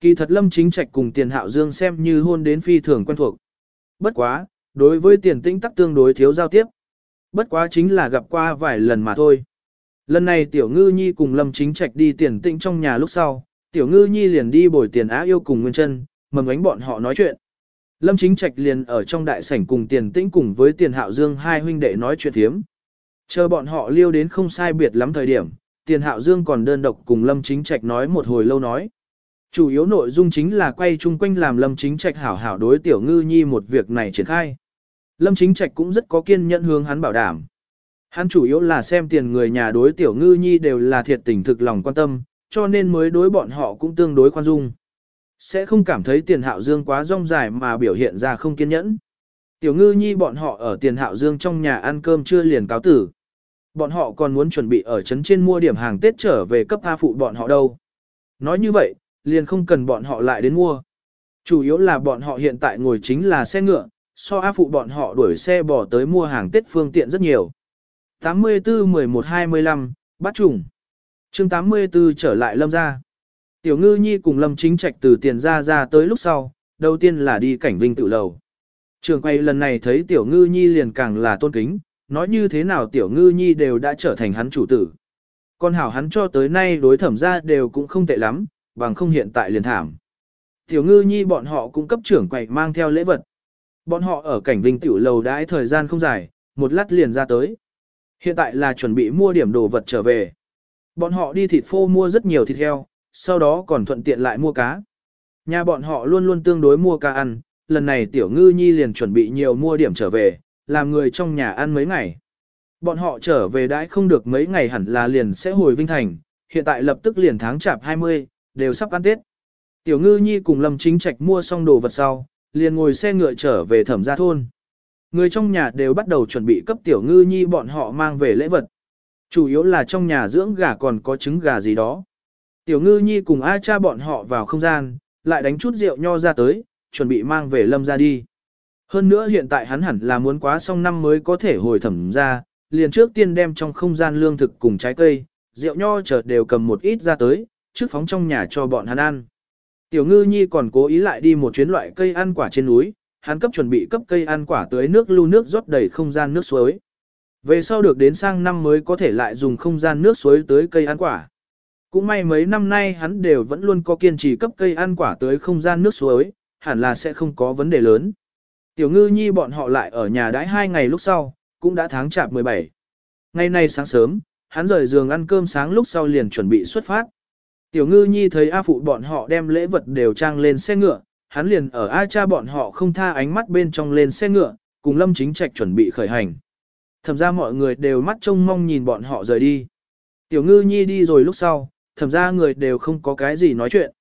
Kỳ thật lâm chính trạch cùng tiền hạo dương xem như hôn đến phi thường quen thuộc. Bất quá, đối với tiền tĩnh tắc tương đối thiếu giao tiếp. Bất quá chính là gặp qua vài lần mà thôi. Lần này tiểu ngư nhi cùng lâm chính trạch đi tiền tĩnh trong nhà lúc sau, tiểu ngư nhi liền đi bồi tiền á yêu cùng nguyên chân, mầm ánh bọn họ nói chuyện. Lâm chính trạch liền ở trong đại sảnh cùng tiền tĩnh cùng với tiền hạo dương hai huynh đệ nói chuyện thiếm. Chờ bọn họ liêu đến không sai biệt lắm thời điểm, tiền hạo dương còn đơn độc cùng lâm chính trạch nói một hồi lâu nói. Chủ yếu nội dung chính là quay chung quanh làm Lâm Chính Trạch hảo hảo đối tiểu ngư nhi một việc này triển khai. Lâm Chính Trạch cũng rất có kiên nhẫn hướng hắn bảo đảm. Hắn chủ yếu là xem tiền người nhà đối tiểu ngư nhi đều là thiệt tình thực lòng quan tâm, cho nên mới đối bọn họ cũng tương đối khoan dung. Sẽ không cảm thấy tiền hạo dương quá rong dài mà biểu hiện ra không kiên nhẫn. Tiểu ngư nhi bọn họ ở tiền hạo dương trong nhà ăn cơm chưa liền cáo tử. Bọn họ còn muốn chuẩn bị ở trấn trên mua điểm hàng Tết trở về cấp A phụ bọn họ đâu. Nói như vậy, liền không cần bọn họ lại đến mua. Chủ yếu là bọn họ hiện tại ngồi chính là xe ngựa, so á phụ bọn họ đuổi xe bỏ tới mua hàng Tết phương tiện rất nhiều. 84-11-25, bắt trùng. chương 84 trở lại lâm ra. Tiểu ngư nhi cùng lâm chính trạch từ tiền ra ra tới lúc sau, đầu tiên là đi cảnh vinh tự lầu. Trường quay lần này thấy tiểu ngư nhi liền càng là tôn kính, nói như thế nào tiểu ngư nhi đều đã trở thành hắn chủ tử. Còn hảo hắn cho tới nay đối thẩm ra đều cũng không tệ lắm, bằng không hiện tại liền thảm. Tiểu ngư nhi bọn họ cũng cấp trưởng quầy mang theo lễ vật. Bọn họ ở cảnh vinh tiểu lầu đãi thời gian không dài, một lát liền ra tới. Hiện tại là chuẩn bị mua điểm đồ vật trở về. Bọn họ đi thịt phô mua rất nhiều thịt heo, sau đó còn thuận tiện lại mua cá. Nhà bọn họ luôn luôn tương đối mua cá ăn, lần này tiểu ngư nhi liền chuẩn bị nhiều mua điểm trở về, làm người trong nhà ăn mấy ngày. Bọn họ trở về đãi không được mấy ngày hẳn là liền sẽ hồi Vinh Thành, hiện tại lập tức liền tháng chạp 20, đều sắp ăn Tết. Tiểu ngư nhi cùng Lâm Chính Trạch mua xong đồ vật sau, liền ngồi xe ngựa trở về thẩm gia thôn. Người trong nhà đều bắt đầu chuẩn bị cấp tiểu ngư nhi bọn họ mang về lễ vật. Chủ yếu là trong nhà dưỡng gà còn có trứng gà gì đó. Tiểu ngư nhi cùng A cha bọn họ vào không gian, lại đánh chút rượu nho ra tới, chuẩn bị mang về lâm ra đi. Hơn nữa hiện tại hắn hẳn là muốn quá xong năm mới có thể hồi thẩm ra, liền trước tiên đem trong không gian lương thực cùng trái cây, rượu nho chợt đều cầm một ít ra tới, trước phóng trong nhà cho bọn hắn ăn. Tiểu ngư nhi còn cố ý lại đi một chuyến loại cây ăn quả trên núi, hắn cấp chuẩn bị cấp cây ăn quả tưới nước lưu nước rót đầy không gian nước suối. Về sau được đến sang năm mới có thể lại dùng không gian nước suối tới cây ăn quả. Cũng may mấy năm nay hắn đều vẫn luôn có kiên trì cấp cây ăn quả tới không gian nước suối, hẳn là sẽ không có vấn đề lớn. Tiểu ngư nhi bọn họ lại ở nhà đãi hai ngày lúc sau, cũng đã tháng chạp 17. Ngày nay sáng sớm, hắn rời giường ăn cơm sáng lúc sau liền chuẩn bị xuất phát. Tiểu ngư nhi thấy A phụ bọn họ đem lễ vật đều trang lên xe ngựa, hắn liền ở A cha bọn họ không tha ánh mắt bên trong lên xe ngựa, cùng lâm chính trạch chuẩn bị khởi hành. Thẩm ra mọi người đều mắt trông mong nhìn bọn họ rời đi. Tiểu ngư nhi đi rồi lúc sau, thẩm ra người đều không có cái gì nói chuyện.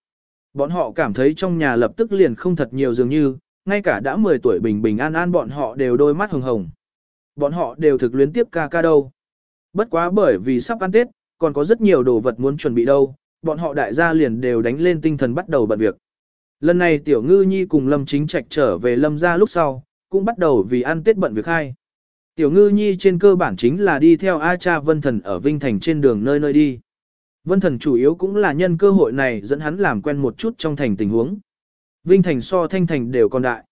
Bọn họ cảm thấy trong nhà lập tức liền không thật nhiều dường như, ngay cả đã 10 tuổi bình bình an an bọn họ đều đôi mắt hồng hồng. Bọn họ đều thực luyến tiếp ca ca đâu. Bất quá bởi vì sắp ăn Tết, còn có rất nhiều đồ vật muốn chuẩn bị đâu, bọn họ đại gia liền đều đánh lên tinh thần bắt đầu bận việc. Lần này Tiểu Ngư Nhi cùng Lâm Chính Trạch trở về Lâm gia lúc sau, cũng bắt đầu vì ăn Tết bận việc hai. Tiểu Ngư Nhi trên cơ bản chính là đi theo A Cha Vân Thần ở Vinh Thành trên đường nơi nơi đi. Vân Thần chủ yếu cũng là nhân cơ hội này dẫn hắn làm quen một chút trong thành tình huống. Vinh Thành so Thanh Thành đều còn đại.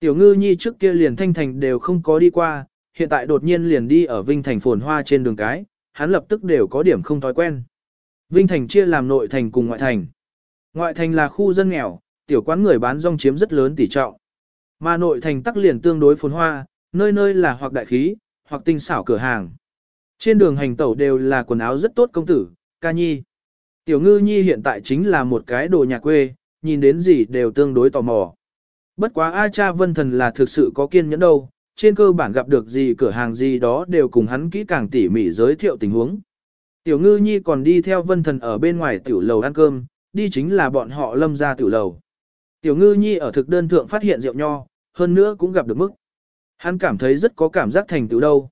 Tiểu Ngư Nhi trước kia liền Thanh Thành đều không có đi qua, hiện tại đột nhiên liền đi ở Vinh Thành phồn hoa trên đường cái, hắn lập tức đều có điểm không thói quen. Vinh Thành chia làm nội thành cùng ngoại thành. Ngoại thành là khu dân nghèo, tiểu quán người bán rong chiếm rất lớn tỷ trọng. Mà nội thành tắc liền tương đối phồn hoa, nơi nơi là hoặc đại khí, hoặc tinh xảo cửa hàng. Trên đường hành tẩu đều là quần áo rất tốt công tử, ca nhi. Tiểu ngư nhi hiện tại chính là một cái đồ nhà quê, nhìn đến gì đều tương đối tò mò. Bất quá A cha vân thần là thực sự có kiên nhẫn đâu, trên cơ bản gặp được gì cửa hàng gì đó đều cùng hắn kỹ càng tỉ mỉ giới thiệu tình huống. Tiểu ngư nhi còn đi theo vân thần ở bên ngoài tiểu lầu ăn cơm, đi chính là bọn họ lâm ra tiểu lầu. Tiểu ngư nhi ở thực đơn thượng phát hiện rượu nho, hơn nữa cũng gặp được mức. Hắn cảm thấy rất có cảm giác thành tựu đâu.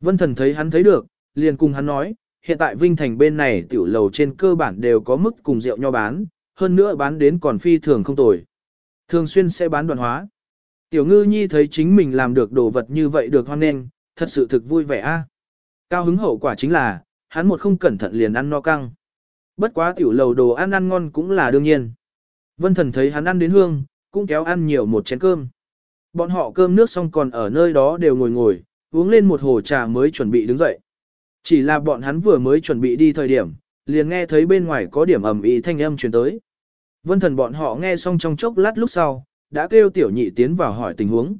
Vân thần thấy hắn thấy được, liền cùng hắn nói, hiện tại Vinh Thành bên này tiểu lầu trên cơ bản đều có mức cùng rượu nho bán, hơn nữa bán đến còn phi thường không tồi. Thường xuyên sẽ bán đoàn hóa. Tiểu ngư nhi thấy chính mình làm được đồ vật như vậy được hoan nghênh, thật sự thực vui vẻ a. Cao hứng hậu quả chính là, hắn một không cẩn thận liền ăn no căng. Bất quá tiểu lầu đồ ăn ăn ngon cũng là đương nhiên. Vân thần thấy hắn ăn đến hương, cũng kéo ăn nhiều một chén cơm. Bọn họ cơm nước xong còn ở nơi đó đều ngồi ngồi, uống lên một hồ trà mới chuẩn bị đứng dậy. Chỉ là bọn hắn vừa mới chuẩn bị đi thời điểm, liền nghe thấy bên ngoài có điểm ầm ĩ thanh âm truyền tới. Vân thần bọn họ nghe xong trong chốc lát lúc sau, đã kêu tiểu nhị tiến vào hỏi tình huống.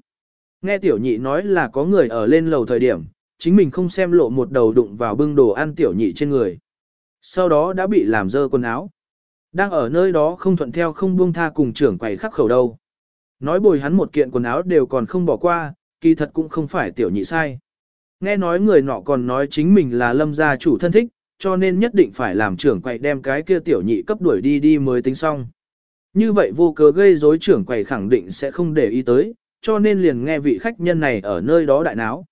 Nghe tiểu nhị nói là có người ở lên lầu thời điểm, chính mình không xem lộ một đầu đụng vào bưng đồ ăn tiểu nhị trên người. Sau đó đã bị làm dơ quần áo. Đang ở nơi đó không thuận theo không buông tha cùng trưởng quầy khắc khẩu đâu. Nói bồi hắn một kiện quần áo đều còn không bỏ qua, kỳ thật cũng không phải tiểu nhị sai. Nghe nói người nọ còn nói chính mình là lâm gia chủ thân thích, cho nên nhất định phải làm trưởng quầy đem cái kia tiểu nhị cấp đuổi đi đi mới tính xong. Như vậy vô cớ gây rối trưởng quầy khẳng định sẽ không để ý tới, cho nên liền nghe vị khách nhân này ở nơi đó đại náo.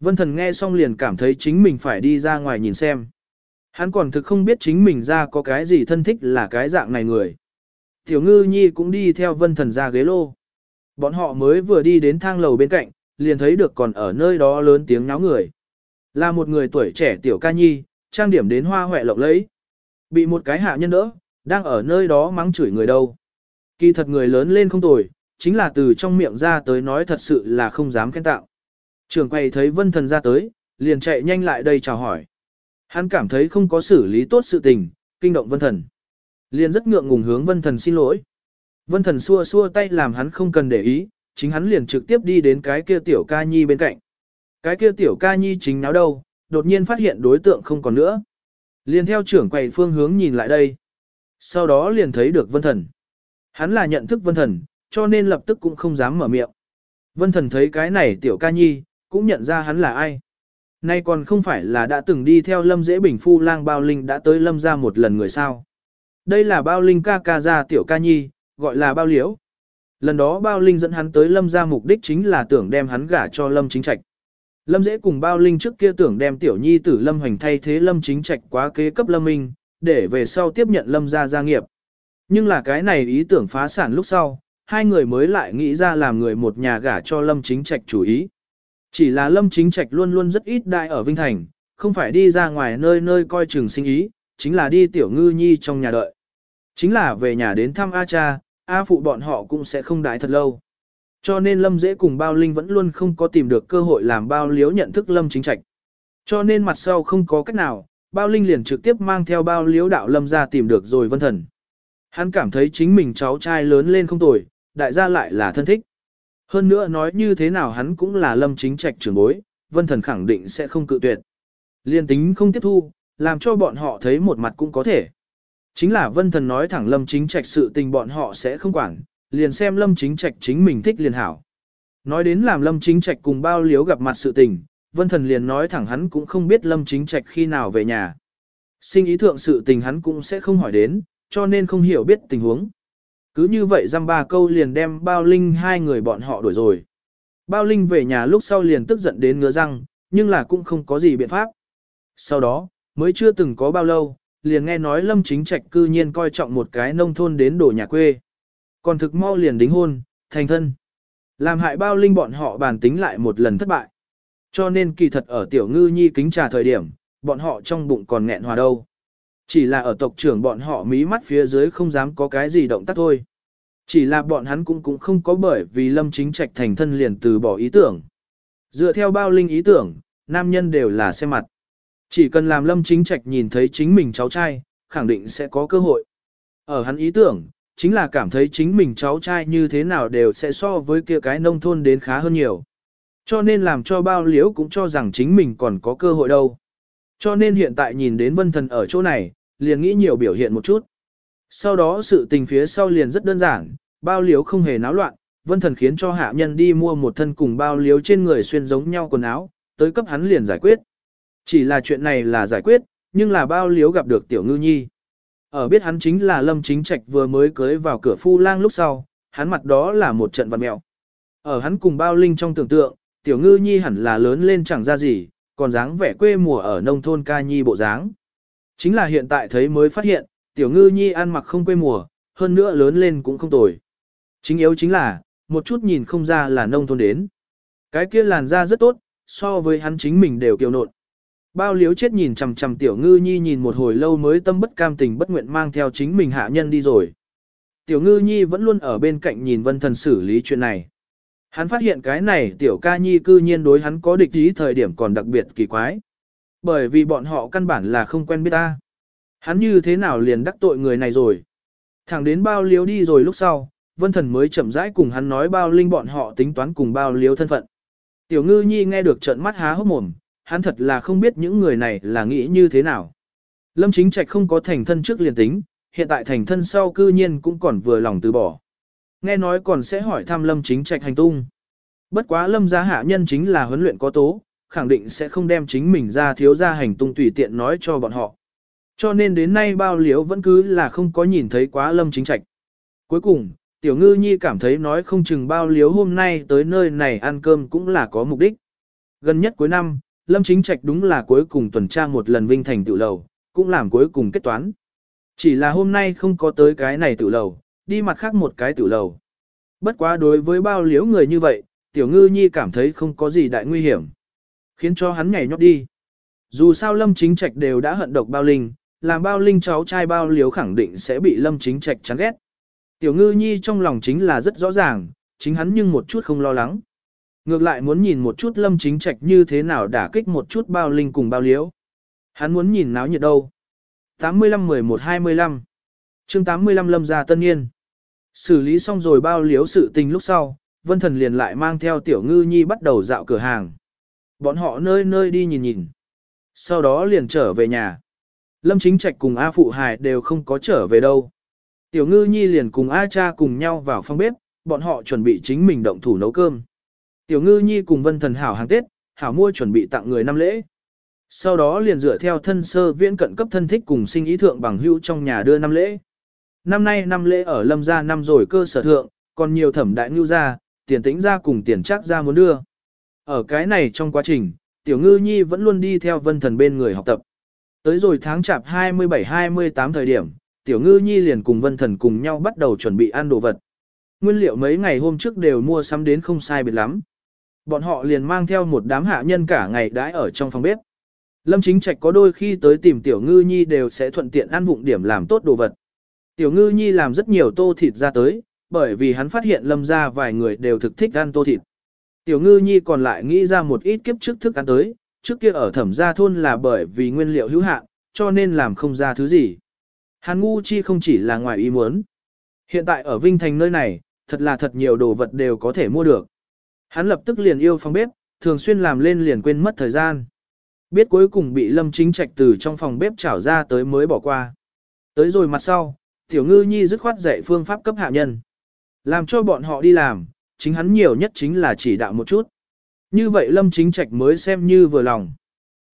Vân thần nghe xong liền cảm thấy chính mình phải đi ra ngoài nhìn xem. Hắn còn thực không biết chính mình ra có cái gì thân thích là cái dạng này người. Tiểu ngư nhi cũng đi theo vân thần ra ghế lô. Bọn họ mới vừa đi đến thang lầu bên cạnh, liền thấy được còn ở nơi đó lớn tiếng náo người. Là một người tuổi trẻ tiểu ca nhi, trang điểm đến hoa hoẹ lộng lẫy. Bị một cái hạ nhân đỡ, đang ở nơi đó mắng chửi người đâu. Kỳ thật người lớn lên không tồi, chính là từ trong miệng ra tới nói thật sự là không dám khen tạo. Trường quay thấy vân thần ra tới, liền chạy nhanh lại đây chào hỏi. Hắn cảm thấy không có xử lý tốt sự tình, kinh động vân thần. Liền rất ngượng ngùng hướng vân thần xin lỗi. Vân thần xua xua tay làm hắn không cần để ý, chính hắn liền trực tiếp đi đến cái kia tiểu ca nhi bên cạnh. Cái kia tiểu ca nhi chính náo đâu, đột nhiên phát hiện đối tượng không còn nữa. Liền theo trưởng quầy phương hướng nhìn lại đây. Sau đó liền thấy được vân thần. Hắn là nhận thức vân thần, cho nên lập tức cũng không dám mở miệng. Vân thần thấy cái này tiểu ca nhi, cũng nhận ra hắn là ai. Nay còn không phải là đã từng đi theo lâm dễ bình phu lang bao linh đã tới lâm ra một lần người sao. Đây là bao linh ca ca ra tiểu ca nhi, gọi là bao liễu. Lần đó bao linh dẫn hắn tới lâm ra mục đích chính là tưởng đem hắn gả cho lâm chính trạch. Lâm dễ cùng bao linh trước kia tưởng đem tiểu nhi tử lâm hoành thay thế lâm chính trạch quá kế cấp lâm minh, để về sau tiếp nhận lâm gia gia nghiệp. Nhưng là cái này ý tưởng phá sản lúc sau, hai người mới lại nghĩ ra làm người một nhà gả cho lâm chính trạch chủ ý. Chỉ là lâm chính trạch luôn luôn rất ít đại ở Vinh Thành, không phải đi ra ngoài nơi nơi coi chừng sinh ý, chính là đi tiểu ngư nhi trong nhà đợi. Chính là về nhà đến thăm A cha, A phụ bọn họ cũng sẽ không đại thật lâu. Cho nên Lâm Dễ cùng Bao Linh vẫn luôn không có tìm được cơ hội làm Bao Liếu nhận thức Lâm Chính Trạch. Cho nên mặt sau không có cách nào, Bao Linh liền trực tiếp mang theo Bao Liếu đạo Lâm ra tìm được rồi vân thần. Hắn cảm thấy chính mình cháu trai lớn lên không tồi, đại gia lại là thân thích. Hơn nữa nói như thế nào hắn cũng là Lâm Chính Trạch trưởng bối, vân thần khẳng định sẽ không cự tuyệt. Liên tính không tiếp thu, làm cho bọn họ thấy một mặt cũng có thể. Chính là vân thần nói thẳng Lâm Chính Trạch sự tình bọn họ sẽ không quản, liền xem Lâm Chính Trạch chính mình thích liền hảo. Nói đến làm Lâm Chính Trạch cùng bao liếu gặp mặt sự tình, Vân Thần liền nói thẳng hắn cũng không biết Lâm Chính Trạch khi nào về nhà. Sinh ý thượng sự tình hắn cũng sẽ không hỏi đến, cho nên không hiểu biết tình huống. Cứ như vậy dăm ba câu liền đem Bao Linh hai người bọn họ đuổi rồi. Bao Linh về nhà lúc sau liền tức giận đến ngứa răng, nhưng là cũng không có gì biện pháp. Sau đó, mới chưa từng có bao lâu, liền nghe nói Lâm Chính Trạch cư nhiên coi trọng một cái nông thôn đến đổ nhà quê. Còn thực mau liền đính hôn, thành thân. Làm hại bao linh bọn họ bàn tính lại một lần thất bại. Cho nên kỳ thật ở tiểu ngư nhi kính trà thời điểm, bọn họ trong bụng còn nghẹn hòa đâu. Chỉ là ở tộc trưởng bọn họ mí mắt phía dưới không dám có cái gì động tác thôi. Chỉ là bọn hắn cũng cũng không có bởi vì lâm chính trạch thành thân liền từ bỏ ý tưởng. Dựa theo bao linh ý tưởng, nam nhân đều là xem mặt. Chỉ cần làm lâm chính trạch nhìn thấy chính mình cháu trai, khẳng định sẽ có cơ hội. Ở hắn ý tưởng, chính là cảm thấy chính mình cháu trai như thế nào đều sẽ so với kia cái nông thôn đến khá hơn nhiều. Cho nên làm cho bao liễu cũng cho rằng chính mình còn có cơ hội đâu. Cho nên hiện tại nhìn đến vân thần ở chỗ này, liền nghĩ nhiều biểu hiện một chút. Sau đó sự tình phía sau liền rất đơn giản, bao liếu không hề náo loạn, vân thần khiến cho hạ nhân đi mua một thân cùng bao liếu trên người xuyên giống nhau quần áo, tới cấp hắn liền giải quyết. Chỉ là chuyện này là giải quyết, nhưng là bao liếu gặp được tiểu ngư nhi. Ở biết hắn chính là Lâm Chính Trạch vừa mới cưới vào cửa phu lang lúc sau, hắn mặt đó là một trận vật mẹo. Ở hắn cùng bao linh trong tưởng tượng, tiểu ngư nhi hẳn là lớn lên chẳng ra gì, còn dáng vẻ quê mùa ở nông thôn ca nhi bộ dáng. Chính là hiện tại thấy mới phát hiện, tiểu ngư nhi ăn mặc không quê mùa, hơn nữa lớn lên cũng không tồi. Chính yếu chính là, một chút nhìn không ra là nông thôn đến. Cái kia làn da rất tốt, so với hắn chính mình đều kiều nộn. Bao liếu chết nhìn chằm chằm tiểu ngư nhi nhìn một hồi lâu mới tâm bất cam tình bất nguyện mang theo chính mình hạ nhân đi rồi. Tiểu ngư nhi vẫn luôn ở bên cạnh nhìn vân thần xử lý chuyện này. Hắn phát hiện cái này tiểu ca nhi cư nhiên đối hắn có địch ý thời điểm còn đặc biệt kỳ quái. Bởi vì bọn họ căn bản là không quen biết ta. Hắn như thế nào liền đắc tội người này rồi. Thẳng đến bao liếu đi rồi lúc sau, vân thần mới chậm rãi cùng hắn nói bao linh bọn họ tính toán cùng bao liếu thân phận. Tiểu ngư nhi nghe được trợn mắt há hốc mồm, hắn thật là không biết những người này là nghĩ như thế nào. Lâm Chính Trạch không có thành thân trước liền tính, hiện tại thành thân sau cư nhiên cũng còn vừa lòng từ bỏ. Nghe nói còn sẽ hỏi thăm Lâm Chính Trạch hành tung. Bất quá Lâm gia hạ nhân chính là huấn luyện có tố, khẳng định sẽ không đem chính mình ra thiếu gia hành tung tùy tiện nói cho bọn họ. Cho nên đến nay bao liếu vẫn cứ là không có nhìn thấy quá Lâm Chính Trạch. Cuối cùng, Tiểu Ngư Nhi cảm thấy nói không chừng bao liếu hôm nay tới nơi này ăn cơm cũng là có mục đích. Gần nhất cuối năm, Lâm Chính Trạch đúng là cuối cùng tuần tra một lần Vinh Thành tự lầu, cũng làm cuối cùng kết toán. Chỉ là hôm nay không có tới cái này tự lầu, đi mặt khác một cái tự lầu. Bất quá đối với bao liếu người như vậy, Tiểu Ngư Nhi cảm thấy không có gì đại nguy hiểm. Khiến cho hắn nhảy nhót đi. Dù sao Lâm Chính Trạch đều đã hận độc bao linh, làm bao linh cháu trai bao liếu khẳng định sẽ bị Lâm Chính Trạch chán ghét. Tiểu Ngư Nhi trong lòng chính là rất rõ ràng, chính hắn nhưng một chút không lo lắng. Ngược lại muốn nhìn một chút lâm chính trạch như thế nào đả kích một chút bao linh cùng bao liếu Hắn muốn nhìn náo nhiệt đâu. 85-11-25 chương 85 lâm gia tân niên. Xử lý xong rồi bao liếu sự tình lúc sau, vân thần liền lại mang theo tiểu ngư nhi bắt đầu dạo cửa hàng. Bọn họ nơi nơi đi nhìn nhìn. Sau đó liền trở về nhà. Lâm chính trạch cùng A Phụ Hải đều không có trở về đâu. Tiểu ngư nhi liền cùng A cha cùng nhau vào phòng bếp, bọn họ chuẩn bị chính mình động thủ nấu cơm. Tiểu ngư nhi cùng vân thần hảo hàng Tết, hảo mua chuẩn bị tặng người năm lễ. Sau đó liền dựa theo thân sơ viễn cận cấp thân thích cùng sinh ý thượng bằng hữu trong nhà đưa năm lễ. Năm nay năm lễ ở lâm gia năm rồi cơ sở thượng, còn nhiều thẩm đại ngưu gia, tiền tĩnh gia cùng tiền chắc gia muốn đưa. Ở cái này trong quá trình, tiểu ngư nhi vẫn luôn đi theo vân thần bên người học tập. Tới rồi tháng chạp 27-28 thời điểm, tiểu ngư nhi liền cùng vân thần cùng nhau bắt đầu chuẩn bị ăn đồ vật. Nguyên liệu mấy ngày hôm trước đều mua sắm đến không sai biệt lắm. Bọn họ liền mang theo một đám hạ nhân cả ngày đãi ở trong phòng bếp. Lâm chính trạch có đôi khi tới tìm tiểu ngư nhi đều sẽ thuận tiện ăn vụng điểm làm tốt đồ vật. Tiểu ngư nhi làm rất nhiều tô thịt ra tới, bởi vì hắn phát hiện lâm gia vài người đều thực thích ăn tô thịt. Tiểu ngư nhi còn lại nghĩ ra một ít kiếp trước thức ăn tới, trước kia ở thẩm gia thôn là bởi vì nguyên liệu hữu hạn, cho nên làm không ra thứ gì. Hàn ngu chi không chỉ là ngoài ý muốn. Hiện tại ở Vinh Thành nơi này, thật là thật nhiều đồ vật đều có thể mua được. Hắn lập tức liền yêu phòng bếp, thường xuyên làm lên liền quên mất thời gian. Biết cuối cùng bị Lâm Chính Trạch từ trong phòng bếp chảo ra tới mới bỏ qua. Tới rồi mặt sau, Tiểu Ngư Nhi dứt khoát dạy phương pháp cấp hạ nhân. Làm cho bọn họ đi làm, chính hắn nhiều nhất chính là chỉ đạo một chút. Như vậy Lâm Chính Trạch mới xem như vừa lòng.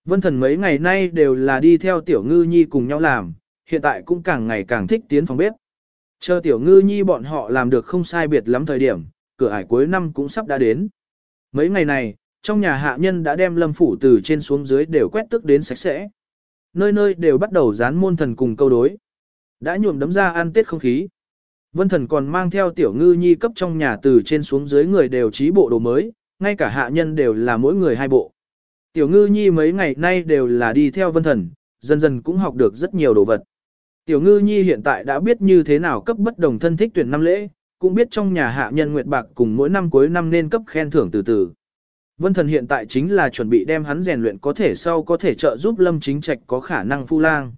Vân Thần mấy ngày nay đều là đi theo Tiểu Ngư Nhi cùng nhau làm, hiện tại cũng càng ngày càng thích tiến phòng bếp. Chờ Tiểu Ngư Nhi bọn họ làm được không sai biệt lắm thời điểm, cửa ải cuối năm cũng sắp đã đến. Mấy ngày này, trong nhà hạ nhân đã đem lâm phủ từ trên xuống dưới đều quét tức đến sạch sẽ. Nơi nơi đều bắt đầu dán môn thần cùng câu đối. Đã nhuộm đấm ra ăn tết không khí. Vân thần còn mang theo tiểu ngư nhi cấp trong nhà từ trên xuống dưới người đều trí bộ đồ mới, ngay cả hạ nhân đều là mỗi người hai bộ. Tiểu ngư nhi mấy ngày nay đều là đi theo vân thần, dần dần cũng học được rất nhiều đồ vật. Tiểu ngư nhi hiện tại đã biết như thế nào cấp bất đồng thân thích tuyển năm lễ, cũng biết trong nhà hạ nhân nguyệt bạc cùng mỗi năm cuối năm nên cấp khen thưởng từ từ. Vân thần hiện tại chính là chuẩn bị đem hắn rèn luyện có thể sau có thể trợ giúp lâm chính trạch có khả năng phu lang.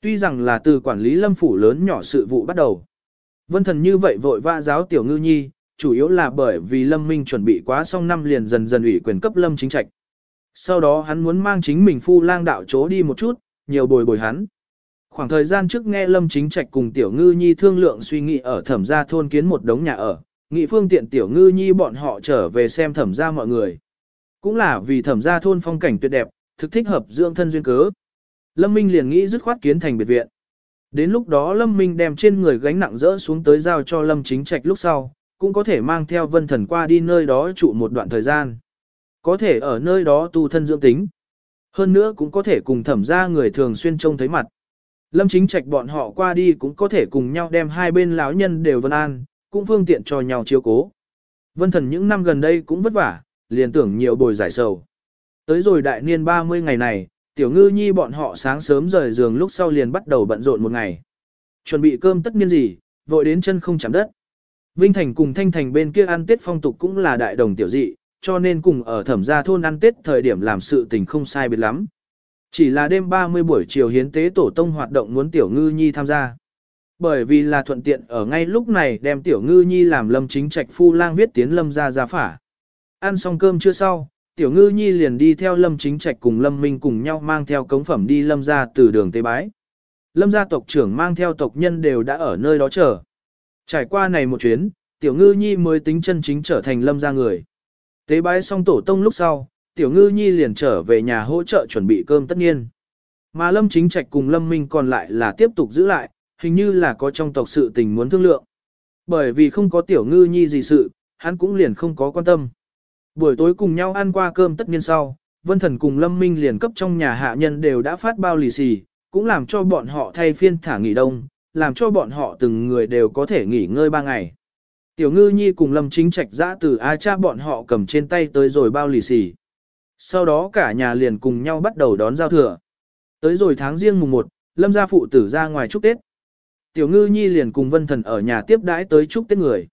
Tuy rằng là từ quản lý lâm phủ lớn nhỏ sự vụ bắt đầu. Vân thần như vậy vội vã giáo tiểu ngư nhi, chủ yếu là bởi vì lâm minh chuẩn bị quá xong năm liền dần dần ủy quyền cấp lâm chính trạch. Sau đó hắn muốn mang chính mình phu lang đạo chỗ đi một chút, nhiều bồi bồi hắn. Khoảng thời gian trước nghe Lâm Chính Trạch cùng Tiểu Ngư Nhi thương lượng suy nghĩ ở thẩm gia thôn kiến một đống nhà ở, nghị phương tiện Tiểu Ngư Nhi bọn họ trở về xem thẩm gia mọi người. Cũng là vì thẩm gia thôn phong cảnh tuyệt đẹp, thực thích hợp dưỡng thân duyên cớ. Lâm Minh liền nghĩ dứt khoát kiến thành biệt viện. Đến lúc đó Lâm Minh đem trên người gánh nặng rỡ xuống tới giao cho Lâm Chính Trạch lúc sau, cũng có thể mang theo vân thần qua đi nơi đó trụ một đoạn thời gian. Có thể ở nơi đó tu thân dưỡng tính. Hơn nữa cũng có thể cùng thẩm gia người thường xuyên trông thấy mặt. Lâm chính trạch bọn họ qua đi cũng có thể cùng nhau đem hai bên lão nhân đều vân an, cũng phương tiện cho nhau chiếu cố. Vân thần những năm gần đây cũng vất vả, liền tưởng nhiều bồi giải sầu. Tới rồi đại niên 30 ngày này, tiểu ngư nhi bọn họ sáng sớm rời giường lúc sau liền bắt đầu bận rộn một ngày. Chuẩn bị cơm tất nhiên gì, vội đến chân không chạm đất. Vinh Thành cùng Thanh Thành bên kia ăn Tết phong tục cũng là đại đồng tiểu dị, cho nên cùng ở thẩm gia thôn ăn Tết thời điểm làm sự tình không sai biệt lắm. Chỉ là đêm 30 buổi chiều hiến tế tổ tông hoạt động muốn tiểu ngư nhi tham gia. Bởi vì là thuận tiện ở ngay lúc này đem tiểu ngư nhi làm lâm chính trạch phu lang viết tiến lâm ra gia phả. Ăn xong cơm chưa sau, tiểu ngư nhi liền đi theo lâm chính trạch cùng lâm minh cùng nhau mang theo cống phẩm đi lâm ra từ đường tế bái. Lâm gia tộc trưởng mang theo tộc nhân đều đã ở nơi đó chờ. Trải qua này một chuyến, tiểu ngư nhi mới tính chân chính trở thành lâm gia người. Tế bái xong tổ tông lúc sau, tiểu ngư nhi liền trở về nhà hỗ trợ chuẩn bị cơm tất nhiên. Mà Lâm Chính Trạch cùng Lâm Minh còn lại là tiếp tục giữ lại, hình như là có trong tộc sự tình muốn thương lượng. Bởi vì không có tiểu ngư nhi gì sự, hắn cũng liền không có quan tâm. Buổi tối cùng nhau ăn qua cơm tất nhiên sau, Vân Thần cùng Lâm Minh liền cấp trong nhà hạ nhân đều đã phát bao lì xì, cũng làm cho bọn họ thay phiên thả nghỉ đông, làm cho bọn họ từng người đều có thể nghỉ ngơi ba ngày. Tiểu ngư nhi cùng Lâm Chính Trạch dã từ A cha bọn họ cầm trên tay tới rồi bao lì xì. Sau đó cả nhà liền cùng nhau bắt đầu đón giao thừa. Tới rồi tháng riêng mùng 1, lâm gia phụ tử ra ngoài chúc Tết. Tiểu ngư nhi liền cùng vân thần ở nhà tiếp đãi tới chúc Tết người.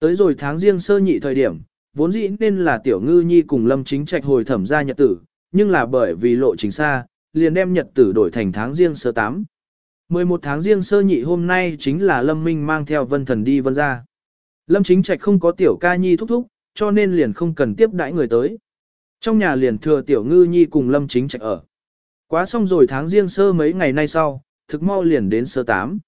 Tới rồi tháng riêng sơ nhị thời điểm, vốn dĩ nên là tiểu ngư nhi cùng lâm chính trạch hồi thẩm gia nhật tử, nhưng là bởi vì lộ trình xa, liền đem nhật tử đổi thành tháng riêng sơ 8. 11 tháng riêng sơ nhị hôm nay chính là lâm minh mang theo vân thần đi vân ra. Lâm chính trạch không có tiểu ca nhi thúc thúc, cho nên liền không cần tiếp đãi người tới. Trong nhà liền thừa tiểu ngư nhi cùng lâm chính trạch ở. Quá xong rồi tháng riêng sơ mấy ngày nay sau, thực mau liền đến sơ tám.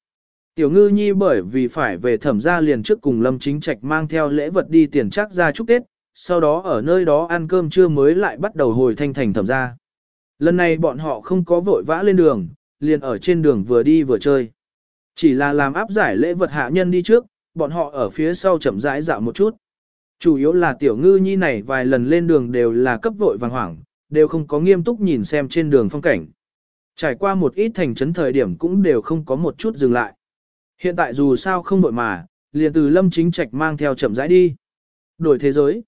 Tiểu ngư nhi bởi vì phải về thẩm gia liền trước cùng lâm chính trạch mang theo lễ vật đi tiền chắc ra chúc Tết, sau đó ở nơi đó ăn cơm trưa mới lại bắt đầu hồi thanh thành thẩm gia. Lần này bọn họ không có vội vã lên đường, liền ở trên đường vừa đi vừa chơi. Chỉ là làm áp giải lễ vật hạ nhân đi trước, bọn họ ở phía sau chậm rãi dạo một chút. Chủ yếu là tiểu ngư nhi này vài lần lên đường đều là cấp vội vàng hoảng, đều không có nghiêm túc nhìn xem trên đường phong cảnh. Trải qua một ít thành trấn thời điểm cũng đều không có một chút dừng lại. Hiện tại dù sao không vội mà, liền từ lâm chính trạch mang theo chậm rãi đi. Đổi thế giới.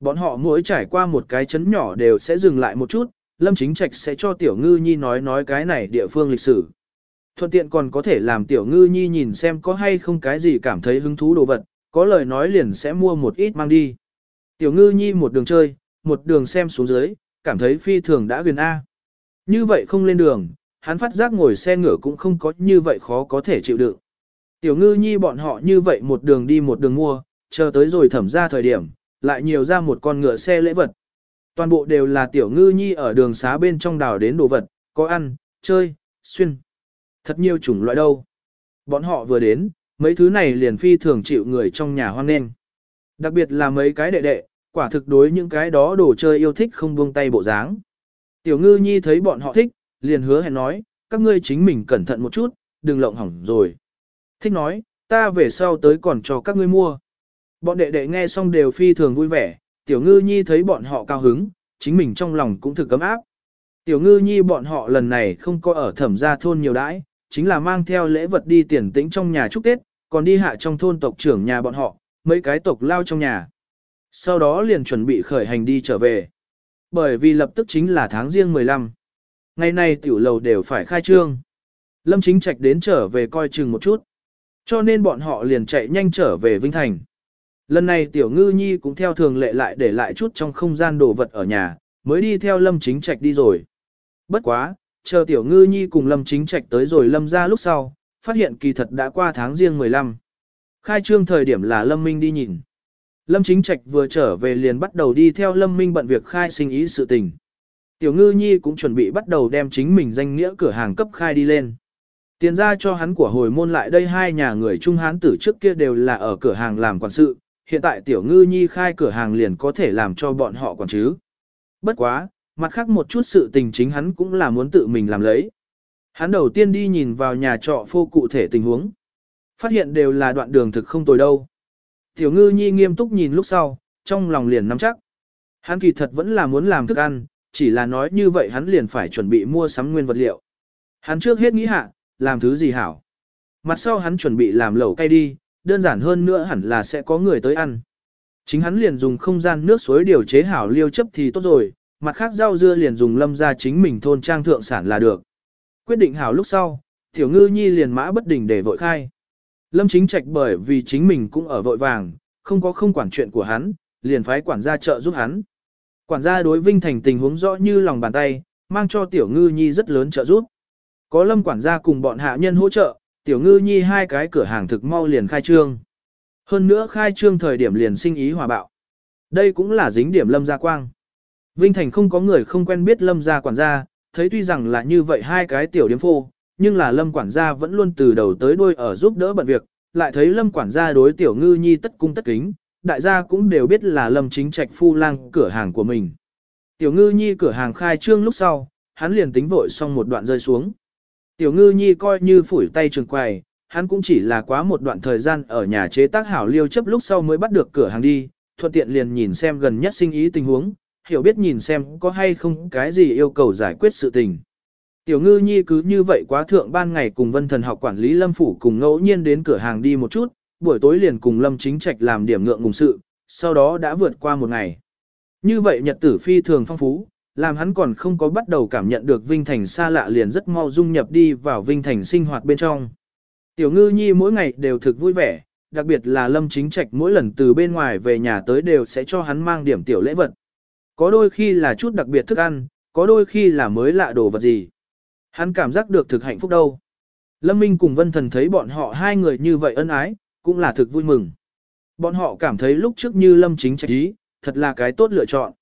Bọn họ mỗi trải qua một cái chấn nhỏ đều sẽ dừng lại một chút, lâm chính trạch sẽ cho tiểu ngư nhi nói nói cái này địa phương lịch sử. Thuận tiện còn có thể làm tiểu ngư nhi nhìn xem có hay không cái gì cảm thấy hứng thú đồ vật, có lời nói liền sẽ mua một ít mang đi. Tiểu ngư nhi một đường chơi, một đường xem xuống dưới, cảm thấy phi thường đã gần A. Như vậy không lên đường, hắn phát giác ngồi xe ngựa cũng không có như vậy khó có thể chịu đựng. Tiểu ngư nhi bọn họ như vậy một đường đi một đường mua, chờ tới rồi thẩm ra thời điểm, lại nhiều ra một con ngựa xe lễ vật. Toàn bộ đều là tiểu ngư nhi ở đường xá bên trong đảo đến đồ vật, có ăn, chơi, xuyên. Thật nhiều chủng loại đâu. Bọn họ vừa đến, mấy thứ này liền phi thường chịu người trong nhà hoan nghênh. Đặc biệt là mấy cái đệ đệ, quả thực đối những cái đó đồ chơi yêu thích không buông tay bộ dáng. Tiểu ngư nhi thấy bọn họ thích, liền hứa hẹn nói, các ngươi chính mình cẩn thận một chút, đừng lộng hỏng rồi. Thích nói, ta về sau tới còn cho các ngươi mua. Bọn đệ đệ nghe xong đều phi thường vui vẻ, tiểu ngư nhi thấy bọn họ cao hứng, chính mình trong lòng cũng thực cấm áp. Tiểu ngư nhi bọn họ lần này không có ở thẩm gia thôn nhiều đãi, chính là mang theo lễ vật đi tiền tĩnh trong nhà chúc Tết, còn đi hạ trong thôn tộc trưởng nhà bọn họ, mấy cái tộc lao trong nhà. Sau đó liền chuẩn bị khởi hành đi trở về. Bởi vì lập tức chính là tháng riêng 15. Ngày nay tiểu lầu đều phải khai trương. Lâm Chính Trạch đến trở về coi chừng một chút. Cho nên bọn họ liền chạy nhanh trở về Vinh Thành. Lần này tiểu ngư nhi cũng theo thường lệ lại để lại chút trong không gian đồ vật ở nhà, mới đi theo Lâm Chính Trạch đi rồi. Bất quá, chờ tiểu ngư nhi cùng Lâm Chính Trạch tới rồi Lâm ra lúc sau, phát hiện kỳ thật đã qua tháng riêng 15. Khai trương thời điểm là Lâm Minh đi nhìn. Lâm Chính Trạch vừa trở về liền bắt đầu đi theo Lâm Minh bận việc khai sinh ý sự tình. Tiểu ngư nhi cũng chuẩn bị bắt đầu đem chính mình danh nghĩa cửa hàng cấp khai đi lên. Tiền ra cho hắn của hồi môn lại đây hai nhà người Trung Hán tử trước kia đều là ở cửa hàng làm quản sự, hiện tại tiểu ngư nhi khai cửa hàng liền có thể làm cho bọn họ quản chứ. Bất quá, mặt khác một chút sự tình chính hắn cũng là muốn tự mình làm lấy. Hắn đầu tiên đi nhìn vào nhà trọ phô cụ thể tình huống. Phát hiện đều là đoạn đường thực không tồi đâu. Tiểu ngư nhi nghiêm túc nhìn lúc sau, trong lòng liền nắm chắc. Hắn kỳ thật vẫn là muốn làm thức ăn, chỉ là nói như vậy hắn liền phải chuẩn bị mua sắm nguyên vật liệu. Hắn trước hết nghĩ hạ, làm thứ gì hảo. Mặt sau hắn chuẩn bị làm lẩu cay đi, đơn giản hơn nữa hẳn là sẽ có người tới ăn. Chính hắn liền dùng không gian nước suối điều chế hảo liêu chấp thì tốt rồi, mặt khác rau dưa liền dùng lâm ra chính mình thôn trang thượng sản là được. Quyết định hảo lúc sau, tiểu ngư nhi liền mã bất đình để vội khai. Lâm chính trạch bởi vì chính mình cũng ở vội vàng, không có không quản chuyện của hắn, liền phái quản gia trợ giúp hắn. Quản gia đối Vinh Thành tình huống rõ như lòng bàn tay, mang cho tiểu ngư nhi rất lớn trợ giúp. Có lâm quản gia cùng bọn hạ nhân hỗ trợ, tiểu ngư nhi hai cái cửa hàng thực mau liền khai trương. Hơn nữa khai trương thời điểm liền sinh ý hòa bạo. Đây cũng là dính điểm lâm gia quang. Vinh Thành không có người không quen biết lâm gia quản gia, thấy tuy rằng là như vậy hai cái tiểu điếm phô, nhưng là lâm quản gia vẫn luôn từ đầu tới đuôi ở giúp đỡ bận việc, lại thấy lâm quản gia đối tiểu ngư nhi tất cung tất kính, đại gia cũng đều biết là lâm chính trạch phu lang cửa hàng của mình. Tiểu ngư nhi cửa hàng khai trương lúc sau, hắn liền tính vội xong một đoạn rơi xuống. Tiểu ngư nhi coi như phủi tay trường quầy, hắn cũng chỉ là quá một đoạn thời gian ở nhà chế tác hảo liêu chấp lúc sau mới bắt được cửa hàng đi, thuận tiện liền nhìn xem gần nhất sinh ý tình huống, hiểu biết nhìn xem có hay không cái gì yêu cầu giải quyết sự tình. Tiểu ngư nhi cứ như vậy quá thượng ban ngày cùng vân thần học quản lý lâm phủ cùng ngẫu nhiên đến cửa hàng đi một chút, buổi tối liền cùng lâm chính trạch làm điểm ngượng ngùng sự, sau đó đã vượt qua một ngày. Như vậy nhật tử phi thường phong phú, làm hắn còn không có bắt đầu cảm nhận được Vinh Thành xa lạ liền rất mau dung nhập đi vào Vinh Thành sinh hoạt bên trong. Tiểu ngư nhi mỗi ngày đều thực vui vẻ, đặc biệt là lâm chính trạch mỗi lần từ bên ngoài về nhà tới đều sẽ cho hắn mang điểm tiểu lễ vật. Có đôi khi là chút đặc biệt thức ăn, có đôi khi là mới lạ đồ vật gì. Hắn cảm giác được thực hạnh phúc đâu. Lâm Minh cùng Vân Thần thấy bọn họ hai người như vậy ân ái, cũng là thực vui mừng. Bọn họ cảm thấy lúc trước như Lâm chính trạch ý, thật là cái tốt lựa chọn.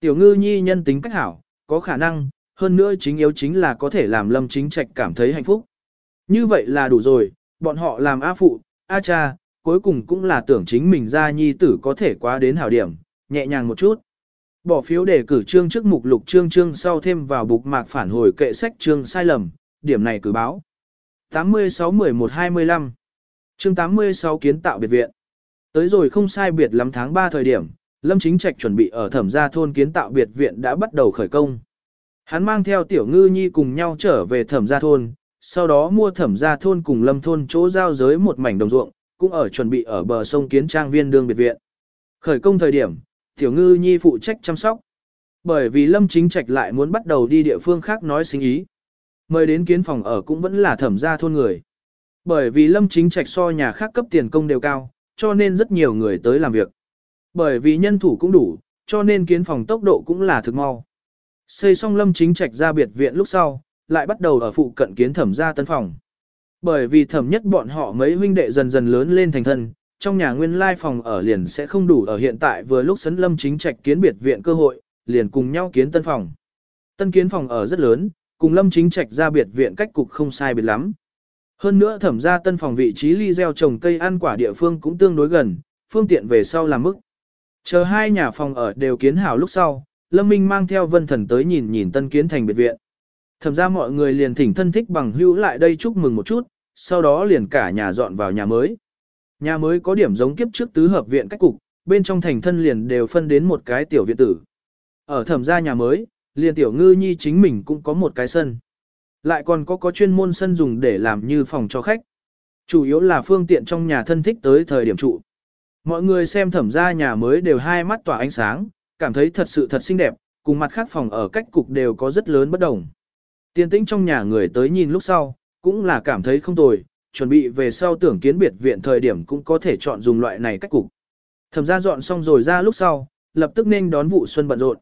Tiểu ngư nhi nhân tính cách hảo, có khả năng, hơn nữa chính yếu chính là có thể làm lâm chính trạch cảm thấy hạnh phúc. Như vậy là đủ rồi, bọn họ làm A phụ, A cha, cuối cùng cũng là tưởng chính mình ra nhi tử có thể quá đến hảo điểm, nhẹ nhàng một chút. Bỏ phiếu để cử trương trước mục lục trương trương sau thêm vào bục mạc phản hồi kệ sách trương sai lầm, điểm này cử báo. 86-11-25 Chương 86 kiến tạo biệt viện Tới rồi không sai biệt lắm tháng 3 thời điểm, Lâm Chính Trạch chuẩn bị ở thẩm gia thôn kiến tạo biệt viện đã bắt đầu khởi công. Hắn mang theo tiểu ngư nhi cùng nhau trở về thẩm gia thôn, sau đó mua thẩm gia thôn cùng lâm thôn chỗ giao giới một mảnh đồng ruộng, cũng ở chuẩn bị ở bờ sông kiến trang viên đương biệt viện. Khởi công thời điểm, tiểu ngư nhi phụ trách chăm sóc. Bởi vì lâm chính trạch lại muốn bắt đầu đi địa phương khác nói sinh ý. Mời đến kiến phòng ở cũng vẫn là thẩm gia thôn người. Bởi vì lâm chính trạch so nhà khác cấp tiền công đều cao, cho nên rất nhiều người tới làm việc. Bởi vì nhân thủ cũng đủ, cho nên kiến phòng tốc độ cũng là thực mau. Xây xong lâm chính trạch ra biệt viện lúc sau, lại bắt đầu ở phụ cận kiến thẩm gia tân phòng. Bởi vì thẩm nhất bọn họ mấy huynh đệ dần dần lớn lên thành thân, trong nhà nguyên lai phòng ở liền sẽ không đủ ở hiện tại vừa lúc sấn lâm chính trạch kiến biệt viện cơ hội, liền cùng nhau kiến tân phòng. Tân kiến phòng ở rất lớn, cùng lâm chính trạch ra biệt viện cách cục không sai biệt lắm. Hơn nữa thẩm ra tân phòng vị trí ly gieo trồng cây ăn quả địa phương cũng tương đối gần, phương tiện về sau làm mức. Chờ hai nhà phòng ở đều kiến hảo lúc sau, Lâm Minh mang theo vân thần tới nhìn nhìn tân kiến thành biệt viện. Thẩm ra mọi người liền thỉnh thân thích bằng hữu lại đây chúc mừng một chút, sau đó liền cả nhà dọn vào nhà mới. Nhà mới có điểm giống kiếp trước tứ hợp viện cách cục, bên trong thành thân liền đều phân đến một cái tiểu viện tử. Ở thẩm gia nhà mới, liền tiểu ngư nhi chính mình cũng có một cái sân. Lại còn có có chuyên môn sân dùng để làm như phòng cho khách. Chủ yếu là phương tiện trong nhà thân thích tới thời điểm trụ. Mọi người xem thẩm gia nhà mới đều hai mắt tỏa ánh sáng, cảm thấy thật sự thật xinh đẹp, cùng mặt khác phòng ở cách cục đều có rất lớn bất đồng. Tiên tĩnh trong nhà người tới nhìn lúc sau, cũng là cảm thấy không tồi, chuẩn bị về sau tưởng kiến biệt viện thời điểm cũng có thể chọn dùng loại này cách cục. Thẩm gia dọn xong rồi ra lúc sau, lập tức nên đón vụ xuân bận rộn.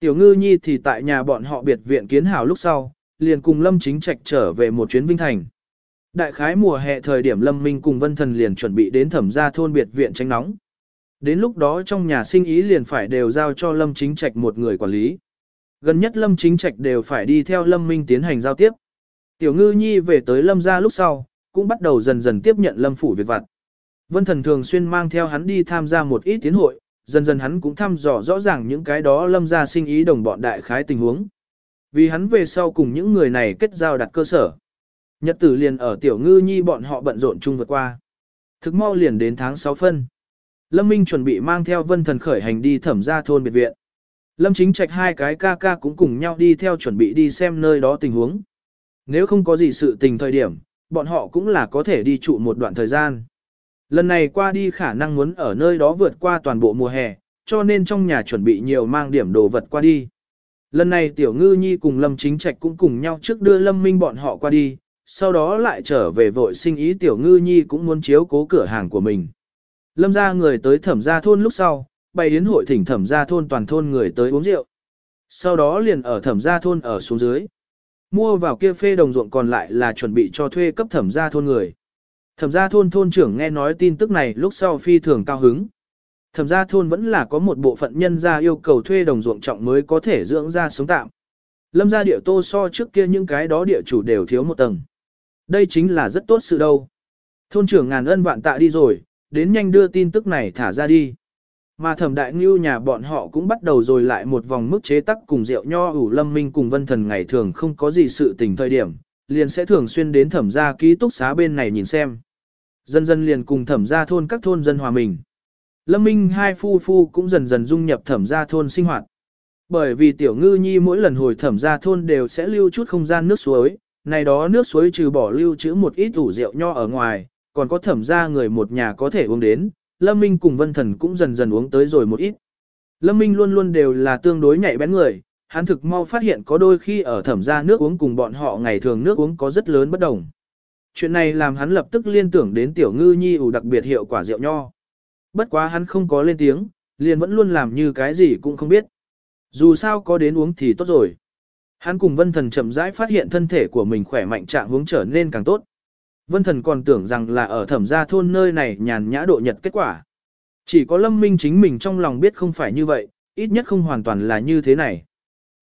Tiểu ngư nhi thì tại nhà bọn họ biệt viện kiến hảo lúc sau, liền cùng Lâm Chính Trạch trở về một chuyến Vinh Thành. Đại khái mùa hè thời điểm Lâm Minh cùng Vân Thần liền chuẩn bị đến thẩm gia thôn biệt viện tránh nóng. Đến lúc đó trong nhà sinh ý liền phải đều giao cho Lâm Chính Trạch một người quản lý. Gần nhất Lâm Chính Trạch đều phải đi theo Lâm Minh tiến hành giao tiếp. Tiểu Ngư Nhi về tới Lâm gia lúc sau, cũng bắt đầu dần dần tiếp nhận Lâm phủ việc vặt. Vân Thần thường xuyên mang theo hắn đi tham gia một ít tiến hội, dần dần hắn cũng thăm dò rõ ràng những cái đó Lâm gia sinh ý đồng bọn đại khái tình huống. Vì hắn về sau cùng những người này kết giao đặt cơ sở. Nhật tử liền ở Tiểu Ngư Nhi bọn họ bận rộn chung vượt qua. Thực mau liền đến tháng 6 phân. Lâm Minh chuẩn bị mang theo Vân Thần khởi hành đi thẩm gia thôn biệt viện. Lâm Chính Trạch hai cái ca ca cũng cùng nhau đi theo chuẩn bị đi xem nơi đó tình huống. Nếu không có gì sự tình thời điểm, bọn họ cũng là có thể đi trụ một đoạn thời gian. Lần này qua đi khả năng muốn ở nơi đó vượt qua toàn bộ mùa hè, cho nên trong nhà chuẩn bị nhiều mang điểm đồ vật qua đi. Lần này Tiểu Ngư Nhi cùng Lâm Chính Trạch cũng cùng nhau trước đưa Lâm Minh bọn họ qua đi, sau đó lại trở về vội sinh ý Tiểu Ngư Nhi cũng muốn chiếu cố cửa hàng của mình. Lâm ra người tới thẩm gia thôn lúc sau, bày yến hội thỉnh thẩm gia thôn toàn thôn người tới uống rượu. Sau đó liền ở thẩm gia thôn ở xuống dưới. Mua vào kia phê đồng ruộng còn lại là chuẩn bị cho thuê cấp thẩm gia thôn người. Thẩm gia thôn thôn trưởng nghe nói tin tức này lúc sau phi thường cao hứng. Thẩm gia thôn vẫn là có một bộ phận nhân gia yêu cầu thuê đồng ruộng trọng mới có thể dưỡng ra sống tạm. Lâm gia địa tô so trước kia những cái đó địa chủ đều thiếu một tầng. Đây chính là rất tốt sự đâu. Thôn trưởng ngàn ân vạn tạ đi rồi, đến nhanh đưa tin tức này thả ra đi. Mà thẩm đại ngưu nhà bọn họ cũng bắt đầu rồi lại một vòng mức chế tắc cùng rượu nho ủ lâm minh cùng vân thần ngày thường không có gì sự tình thời điểm, liền sẽ thường xuyên đến thẩm gia ký túc xá bên này nhìn xem. Dần dần liền cùng thẩm gia thôn các thôn dân hòa mình. Lâm minh hai phu phu cũng dần dần dung nhập thẩm gia thôn sinh hoạt. Bởi vì tiểu ngư nhi mỗi lần hồi thẩm gia thôn đều sẽ lưu chút không gian nước suối, này đó nước suối trừ bỏ lưu trữ một ít ủ rượu nho ở ngoài, còn có thẩm gia người một nhà có thể uống đến, Lâm Minh cùng Vân Thần cũng dần dần uống tới rồi một ít. Lâm Minh luôn luôn đều là tương đối nhạy bén người, hắn thực mau phát hiện có đôi khi ở thẩm gia nước uống cùng bọn họ ngày thường nước uống có rất lớn bất đồng. Chuyện này làm hắn lập tức liên tưởng đến tiểu ngư nhi ủ đặc biệt hiệu quả rượu nho. Bất quá hắn không có lên tiếng, liền vẫn luôn làm như cái gì cũng không biết. Dù sao có đến uống thì tốt rồi. Hắn cùng vân thần chậm rãi phát hiện thân thể của mình khỏe mạnh trạng hướng trở nên càng tốt. Vân thần còn tưởng rằng là ở thẩm gia thôn nơi này nhàn nhã độ nhật kết quả. Chỉ có lâm minh chính mình trong lòng biết không phải như vậy, ít nhất không hoàn toàn là như thế này.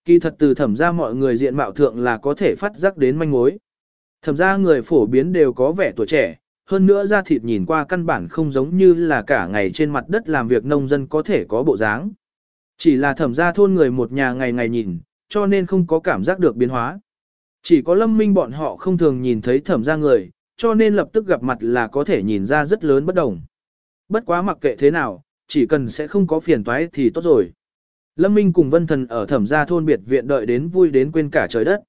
Kỳ thật từ thẩm gia mọi người diện mạo thượng là có thể phát giác đến manh mối. Thẩm gia người phổ biến đều có vẻ tuổi trẻ, hơn nữa da thịt nhìn qua căn bản không giống như là cả ngày trên mặt đất làm việc nông dân có thể có bộ dáng. Chỉ là thẩm gia thôn người một nhà ngày ngày nhìn, cho nên không có cảm giác được biến hóa. Chỉ có lâm minh bọn họ không thường nhìn thấy thẩm gia người, cho nên lập tức gặp mặt là có thể nhìn ra rất lớn bất đồng. Bất quá mặc kệ thế nào, chỉ cần sẽ không có phiền toái thì tốt rồi. Lâm Minh cùng Vân Thần ở thẩm gia thôn biệt viện đợi đến vui đến quên cả trời đất.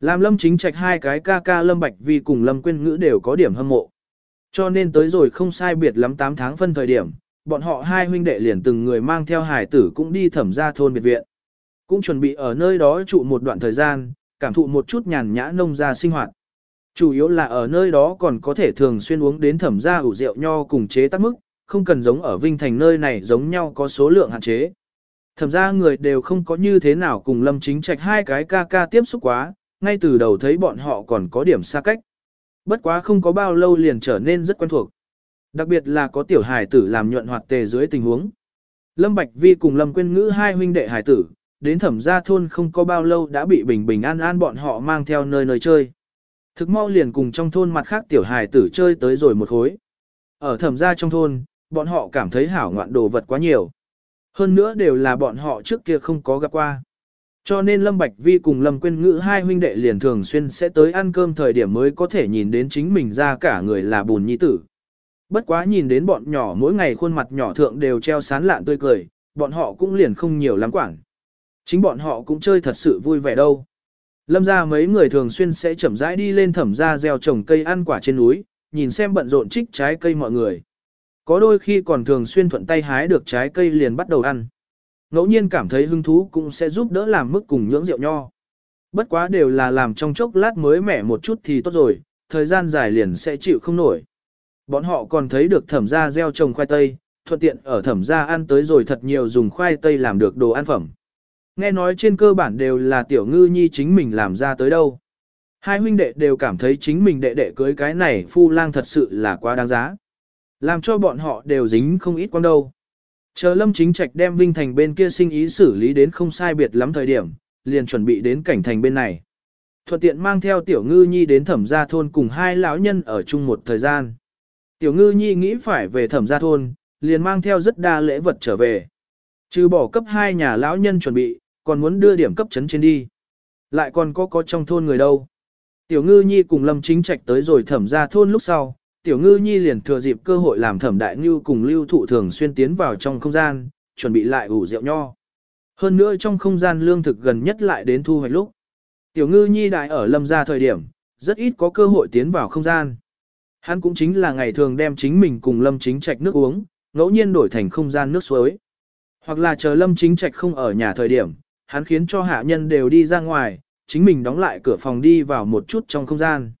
Làm Lâm chính trạch hai cái ca ca Lâm Bạch Vi cùng Lâm Quyên Ngữ đều có điểm hâm mộ. Cho nên tới rồi không sai biệt lắm 8 tháng phân thời điểm, bọn họ hai huynh đệ liền từng người mang theo hải tử cũng đi thẩm gia thôn biệt viện. Cũng chuẩn bị ở nơi đó trụ một đoạn thời gian, cảm thụ một chút nhàn nhã nông gia sinh hoạt. Chủ yếu là ở nơi đó còn có thể thường xuyên uống đến thẩm gia ủ rượu nho cùng chế tác mức, không cần giống ở Vinh Thành nơi này giống nhau có số lượng hạn chế. Thẩm gia người đều không có như thế nào cùng Lâm Chính Trạch hai cái ca ca tiếp xúc quá, ngay từ đầu thấy bọn họ còn có điểm xa cách. Bất quá không có bao lâu liền trở nên rất quen thuộc. Đặc biệt là có tiểu hài tử làm nhuận hoạt tề dưới tình huống. Lâm Bạch Vi cùng Lâm Quyên Ngữ hai huynh đệ hài tử, đến thẩm gia thôn không có bao lâu đã bị bình bình an an bọn họ mang theo nơi nơi chơi. Thực mau liền cùng trong thôn mặt khác tiểu hài tử chơi tới rồi một khối. Ở thẩm gia trong thôn, bọn họ cảm thấy hảo ngoạn đồ vật quá nhiều. Hơn nữa đều là bọn họ trước kia không có gặp qua. Cho nên Lâm Bạch Vi cùng Lâm Quyên Ngữ hai huynh đệ liền thường xuyên sẽ tới ăn cơm thời điểm mới có thể nhìn đến chính mình ra cả người là bùn nhi tử. Bất quá nhìn đến bọn nhỏ mỗi ngày khuôn mặt nhỏ thượng đều treo sán lạn tươi cười, bọn họ cũng liền không nhiều lắm quảng. Chính bọn họ cũng chơi thật sự vui vẻ đâu. Lâm ra mấy người thường xuyên sẽ chậm rãi đi lên thẩm ra gieo trồng cây ăn quả trên núi, nhìn xem bận rộn trích trái cây mọi người. Có đôi khi còn thường xuyên thuận tay hái được trái cây liền bắt đầu ăn. Ngẫu nhiên cảm thấy hứng thú cũng sẽ giúp đỡ làm mức cùng nhưỡng rượu nho. Bất quá đều là làm trong chốc lát mới mẻ một chút thì tốt rồi, thời gian dài liền sẽ chịu không nổi. Bọn họ còn thấy được thẩm gia gieo trồng khoai tây, thuận tiện ở thẩm gia ăn tới rồi thật nhiều dùng khoai tây làm được đồ ăn phẩm. Nghe nói trên cơ bản đều là tiểu ngư nhi chính mình làm ra tới đâu. Hai huynh đệ đều cảm thấy chính mình đệ đệ cưới cái này phu lang thật sự là quá đáng giá. Làm cho bọn họ đều dính không ít quang đâu. Chờ lâm chính trạch đem Vinh Thành bên kia sinh ý xử lý đến không sai biệt lắm thời điểm, liền chuẩn bị đến cảnh thành bên này. Thuận tiện mang theo tiểu ngư nhi đến thẩm gia thôn cùng hai lão nhân ở chung một thời gian. Tiểu ngư nhi nghĩ phải về thẩm gia thôn, liền mang theo rất đa lễ vật trở về. Trừ bỏ cấp hai nhà lão nhân chuẩn bị, còn muốn đưa điểm cấp chấn trên đi. Lại còn có có trong thôn người đâu. Tiểu ngư nhi cùng lâm chính trạch tới rồi thẩm gia thôn lúc sau, tiểu ngư nhi liền thừa dịp cơ hội làm thẩm đại ngư cùng lưu thụ thường xuyên tiến vào trong không gian, chuẩn bị lại ủ rượu nho. Hơn nữa trong không gian lương thực gần nhất lại đến thu hoạch lúc. Tiểu ngư nhi đại ở lâm gia thời điểm, rất ít có cơ hội tiến vào không gian. Hắn cũng chính là ngày thường đem chính mình cùng lâm chính trạch nước uống, ngẫu nhiên đổi thành không gian nước suối. Hoặc là chờ lâm chính trạch không ở nhà thời điểm, hắn khiến cho hạ nhân đều đi ra ngoài, chính mình đóng lại cửa phòng đi vào một chút trong không gian.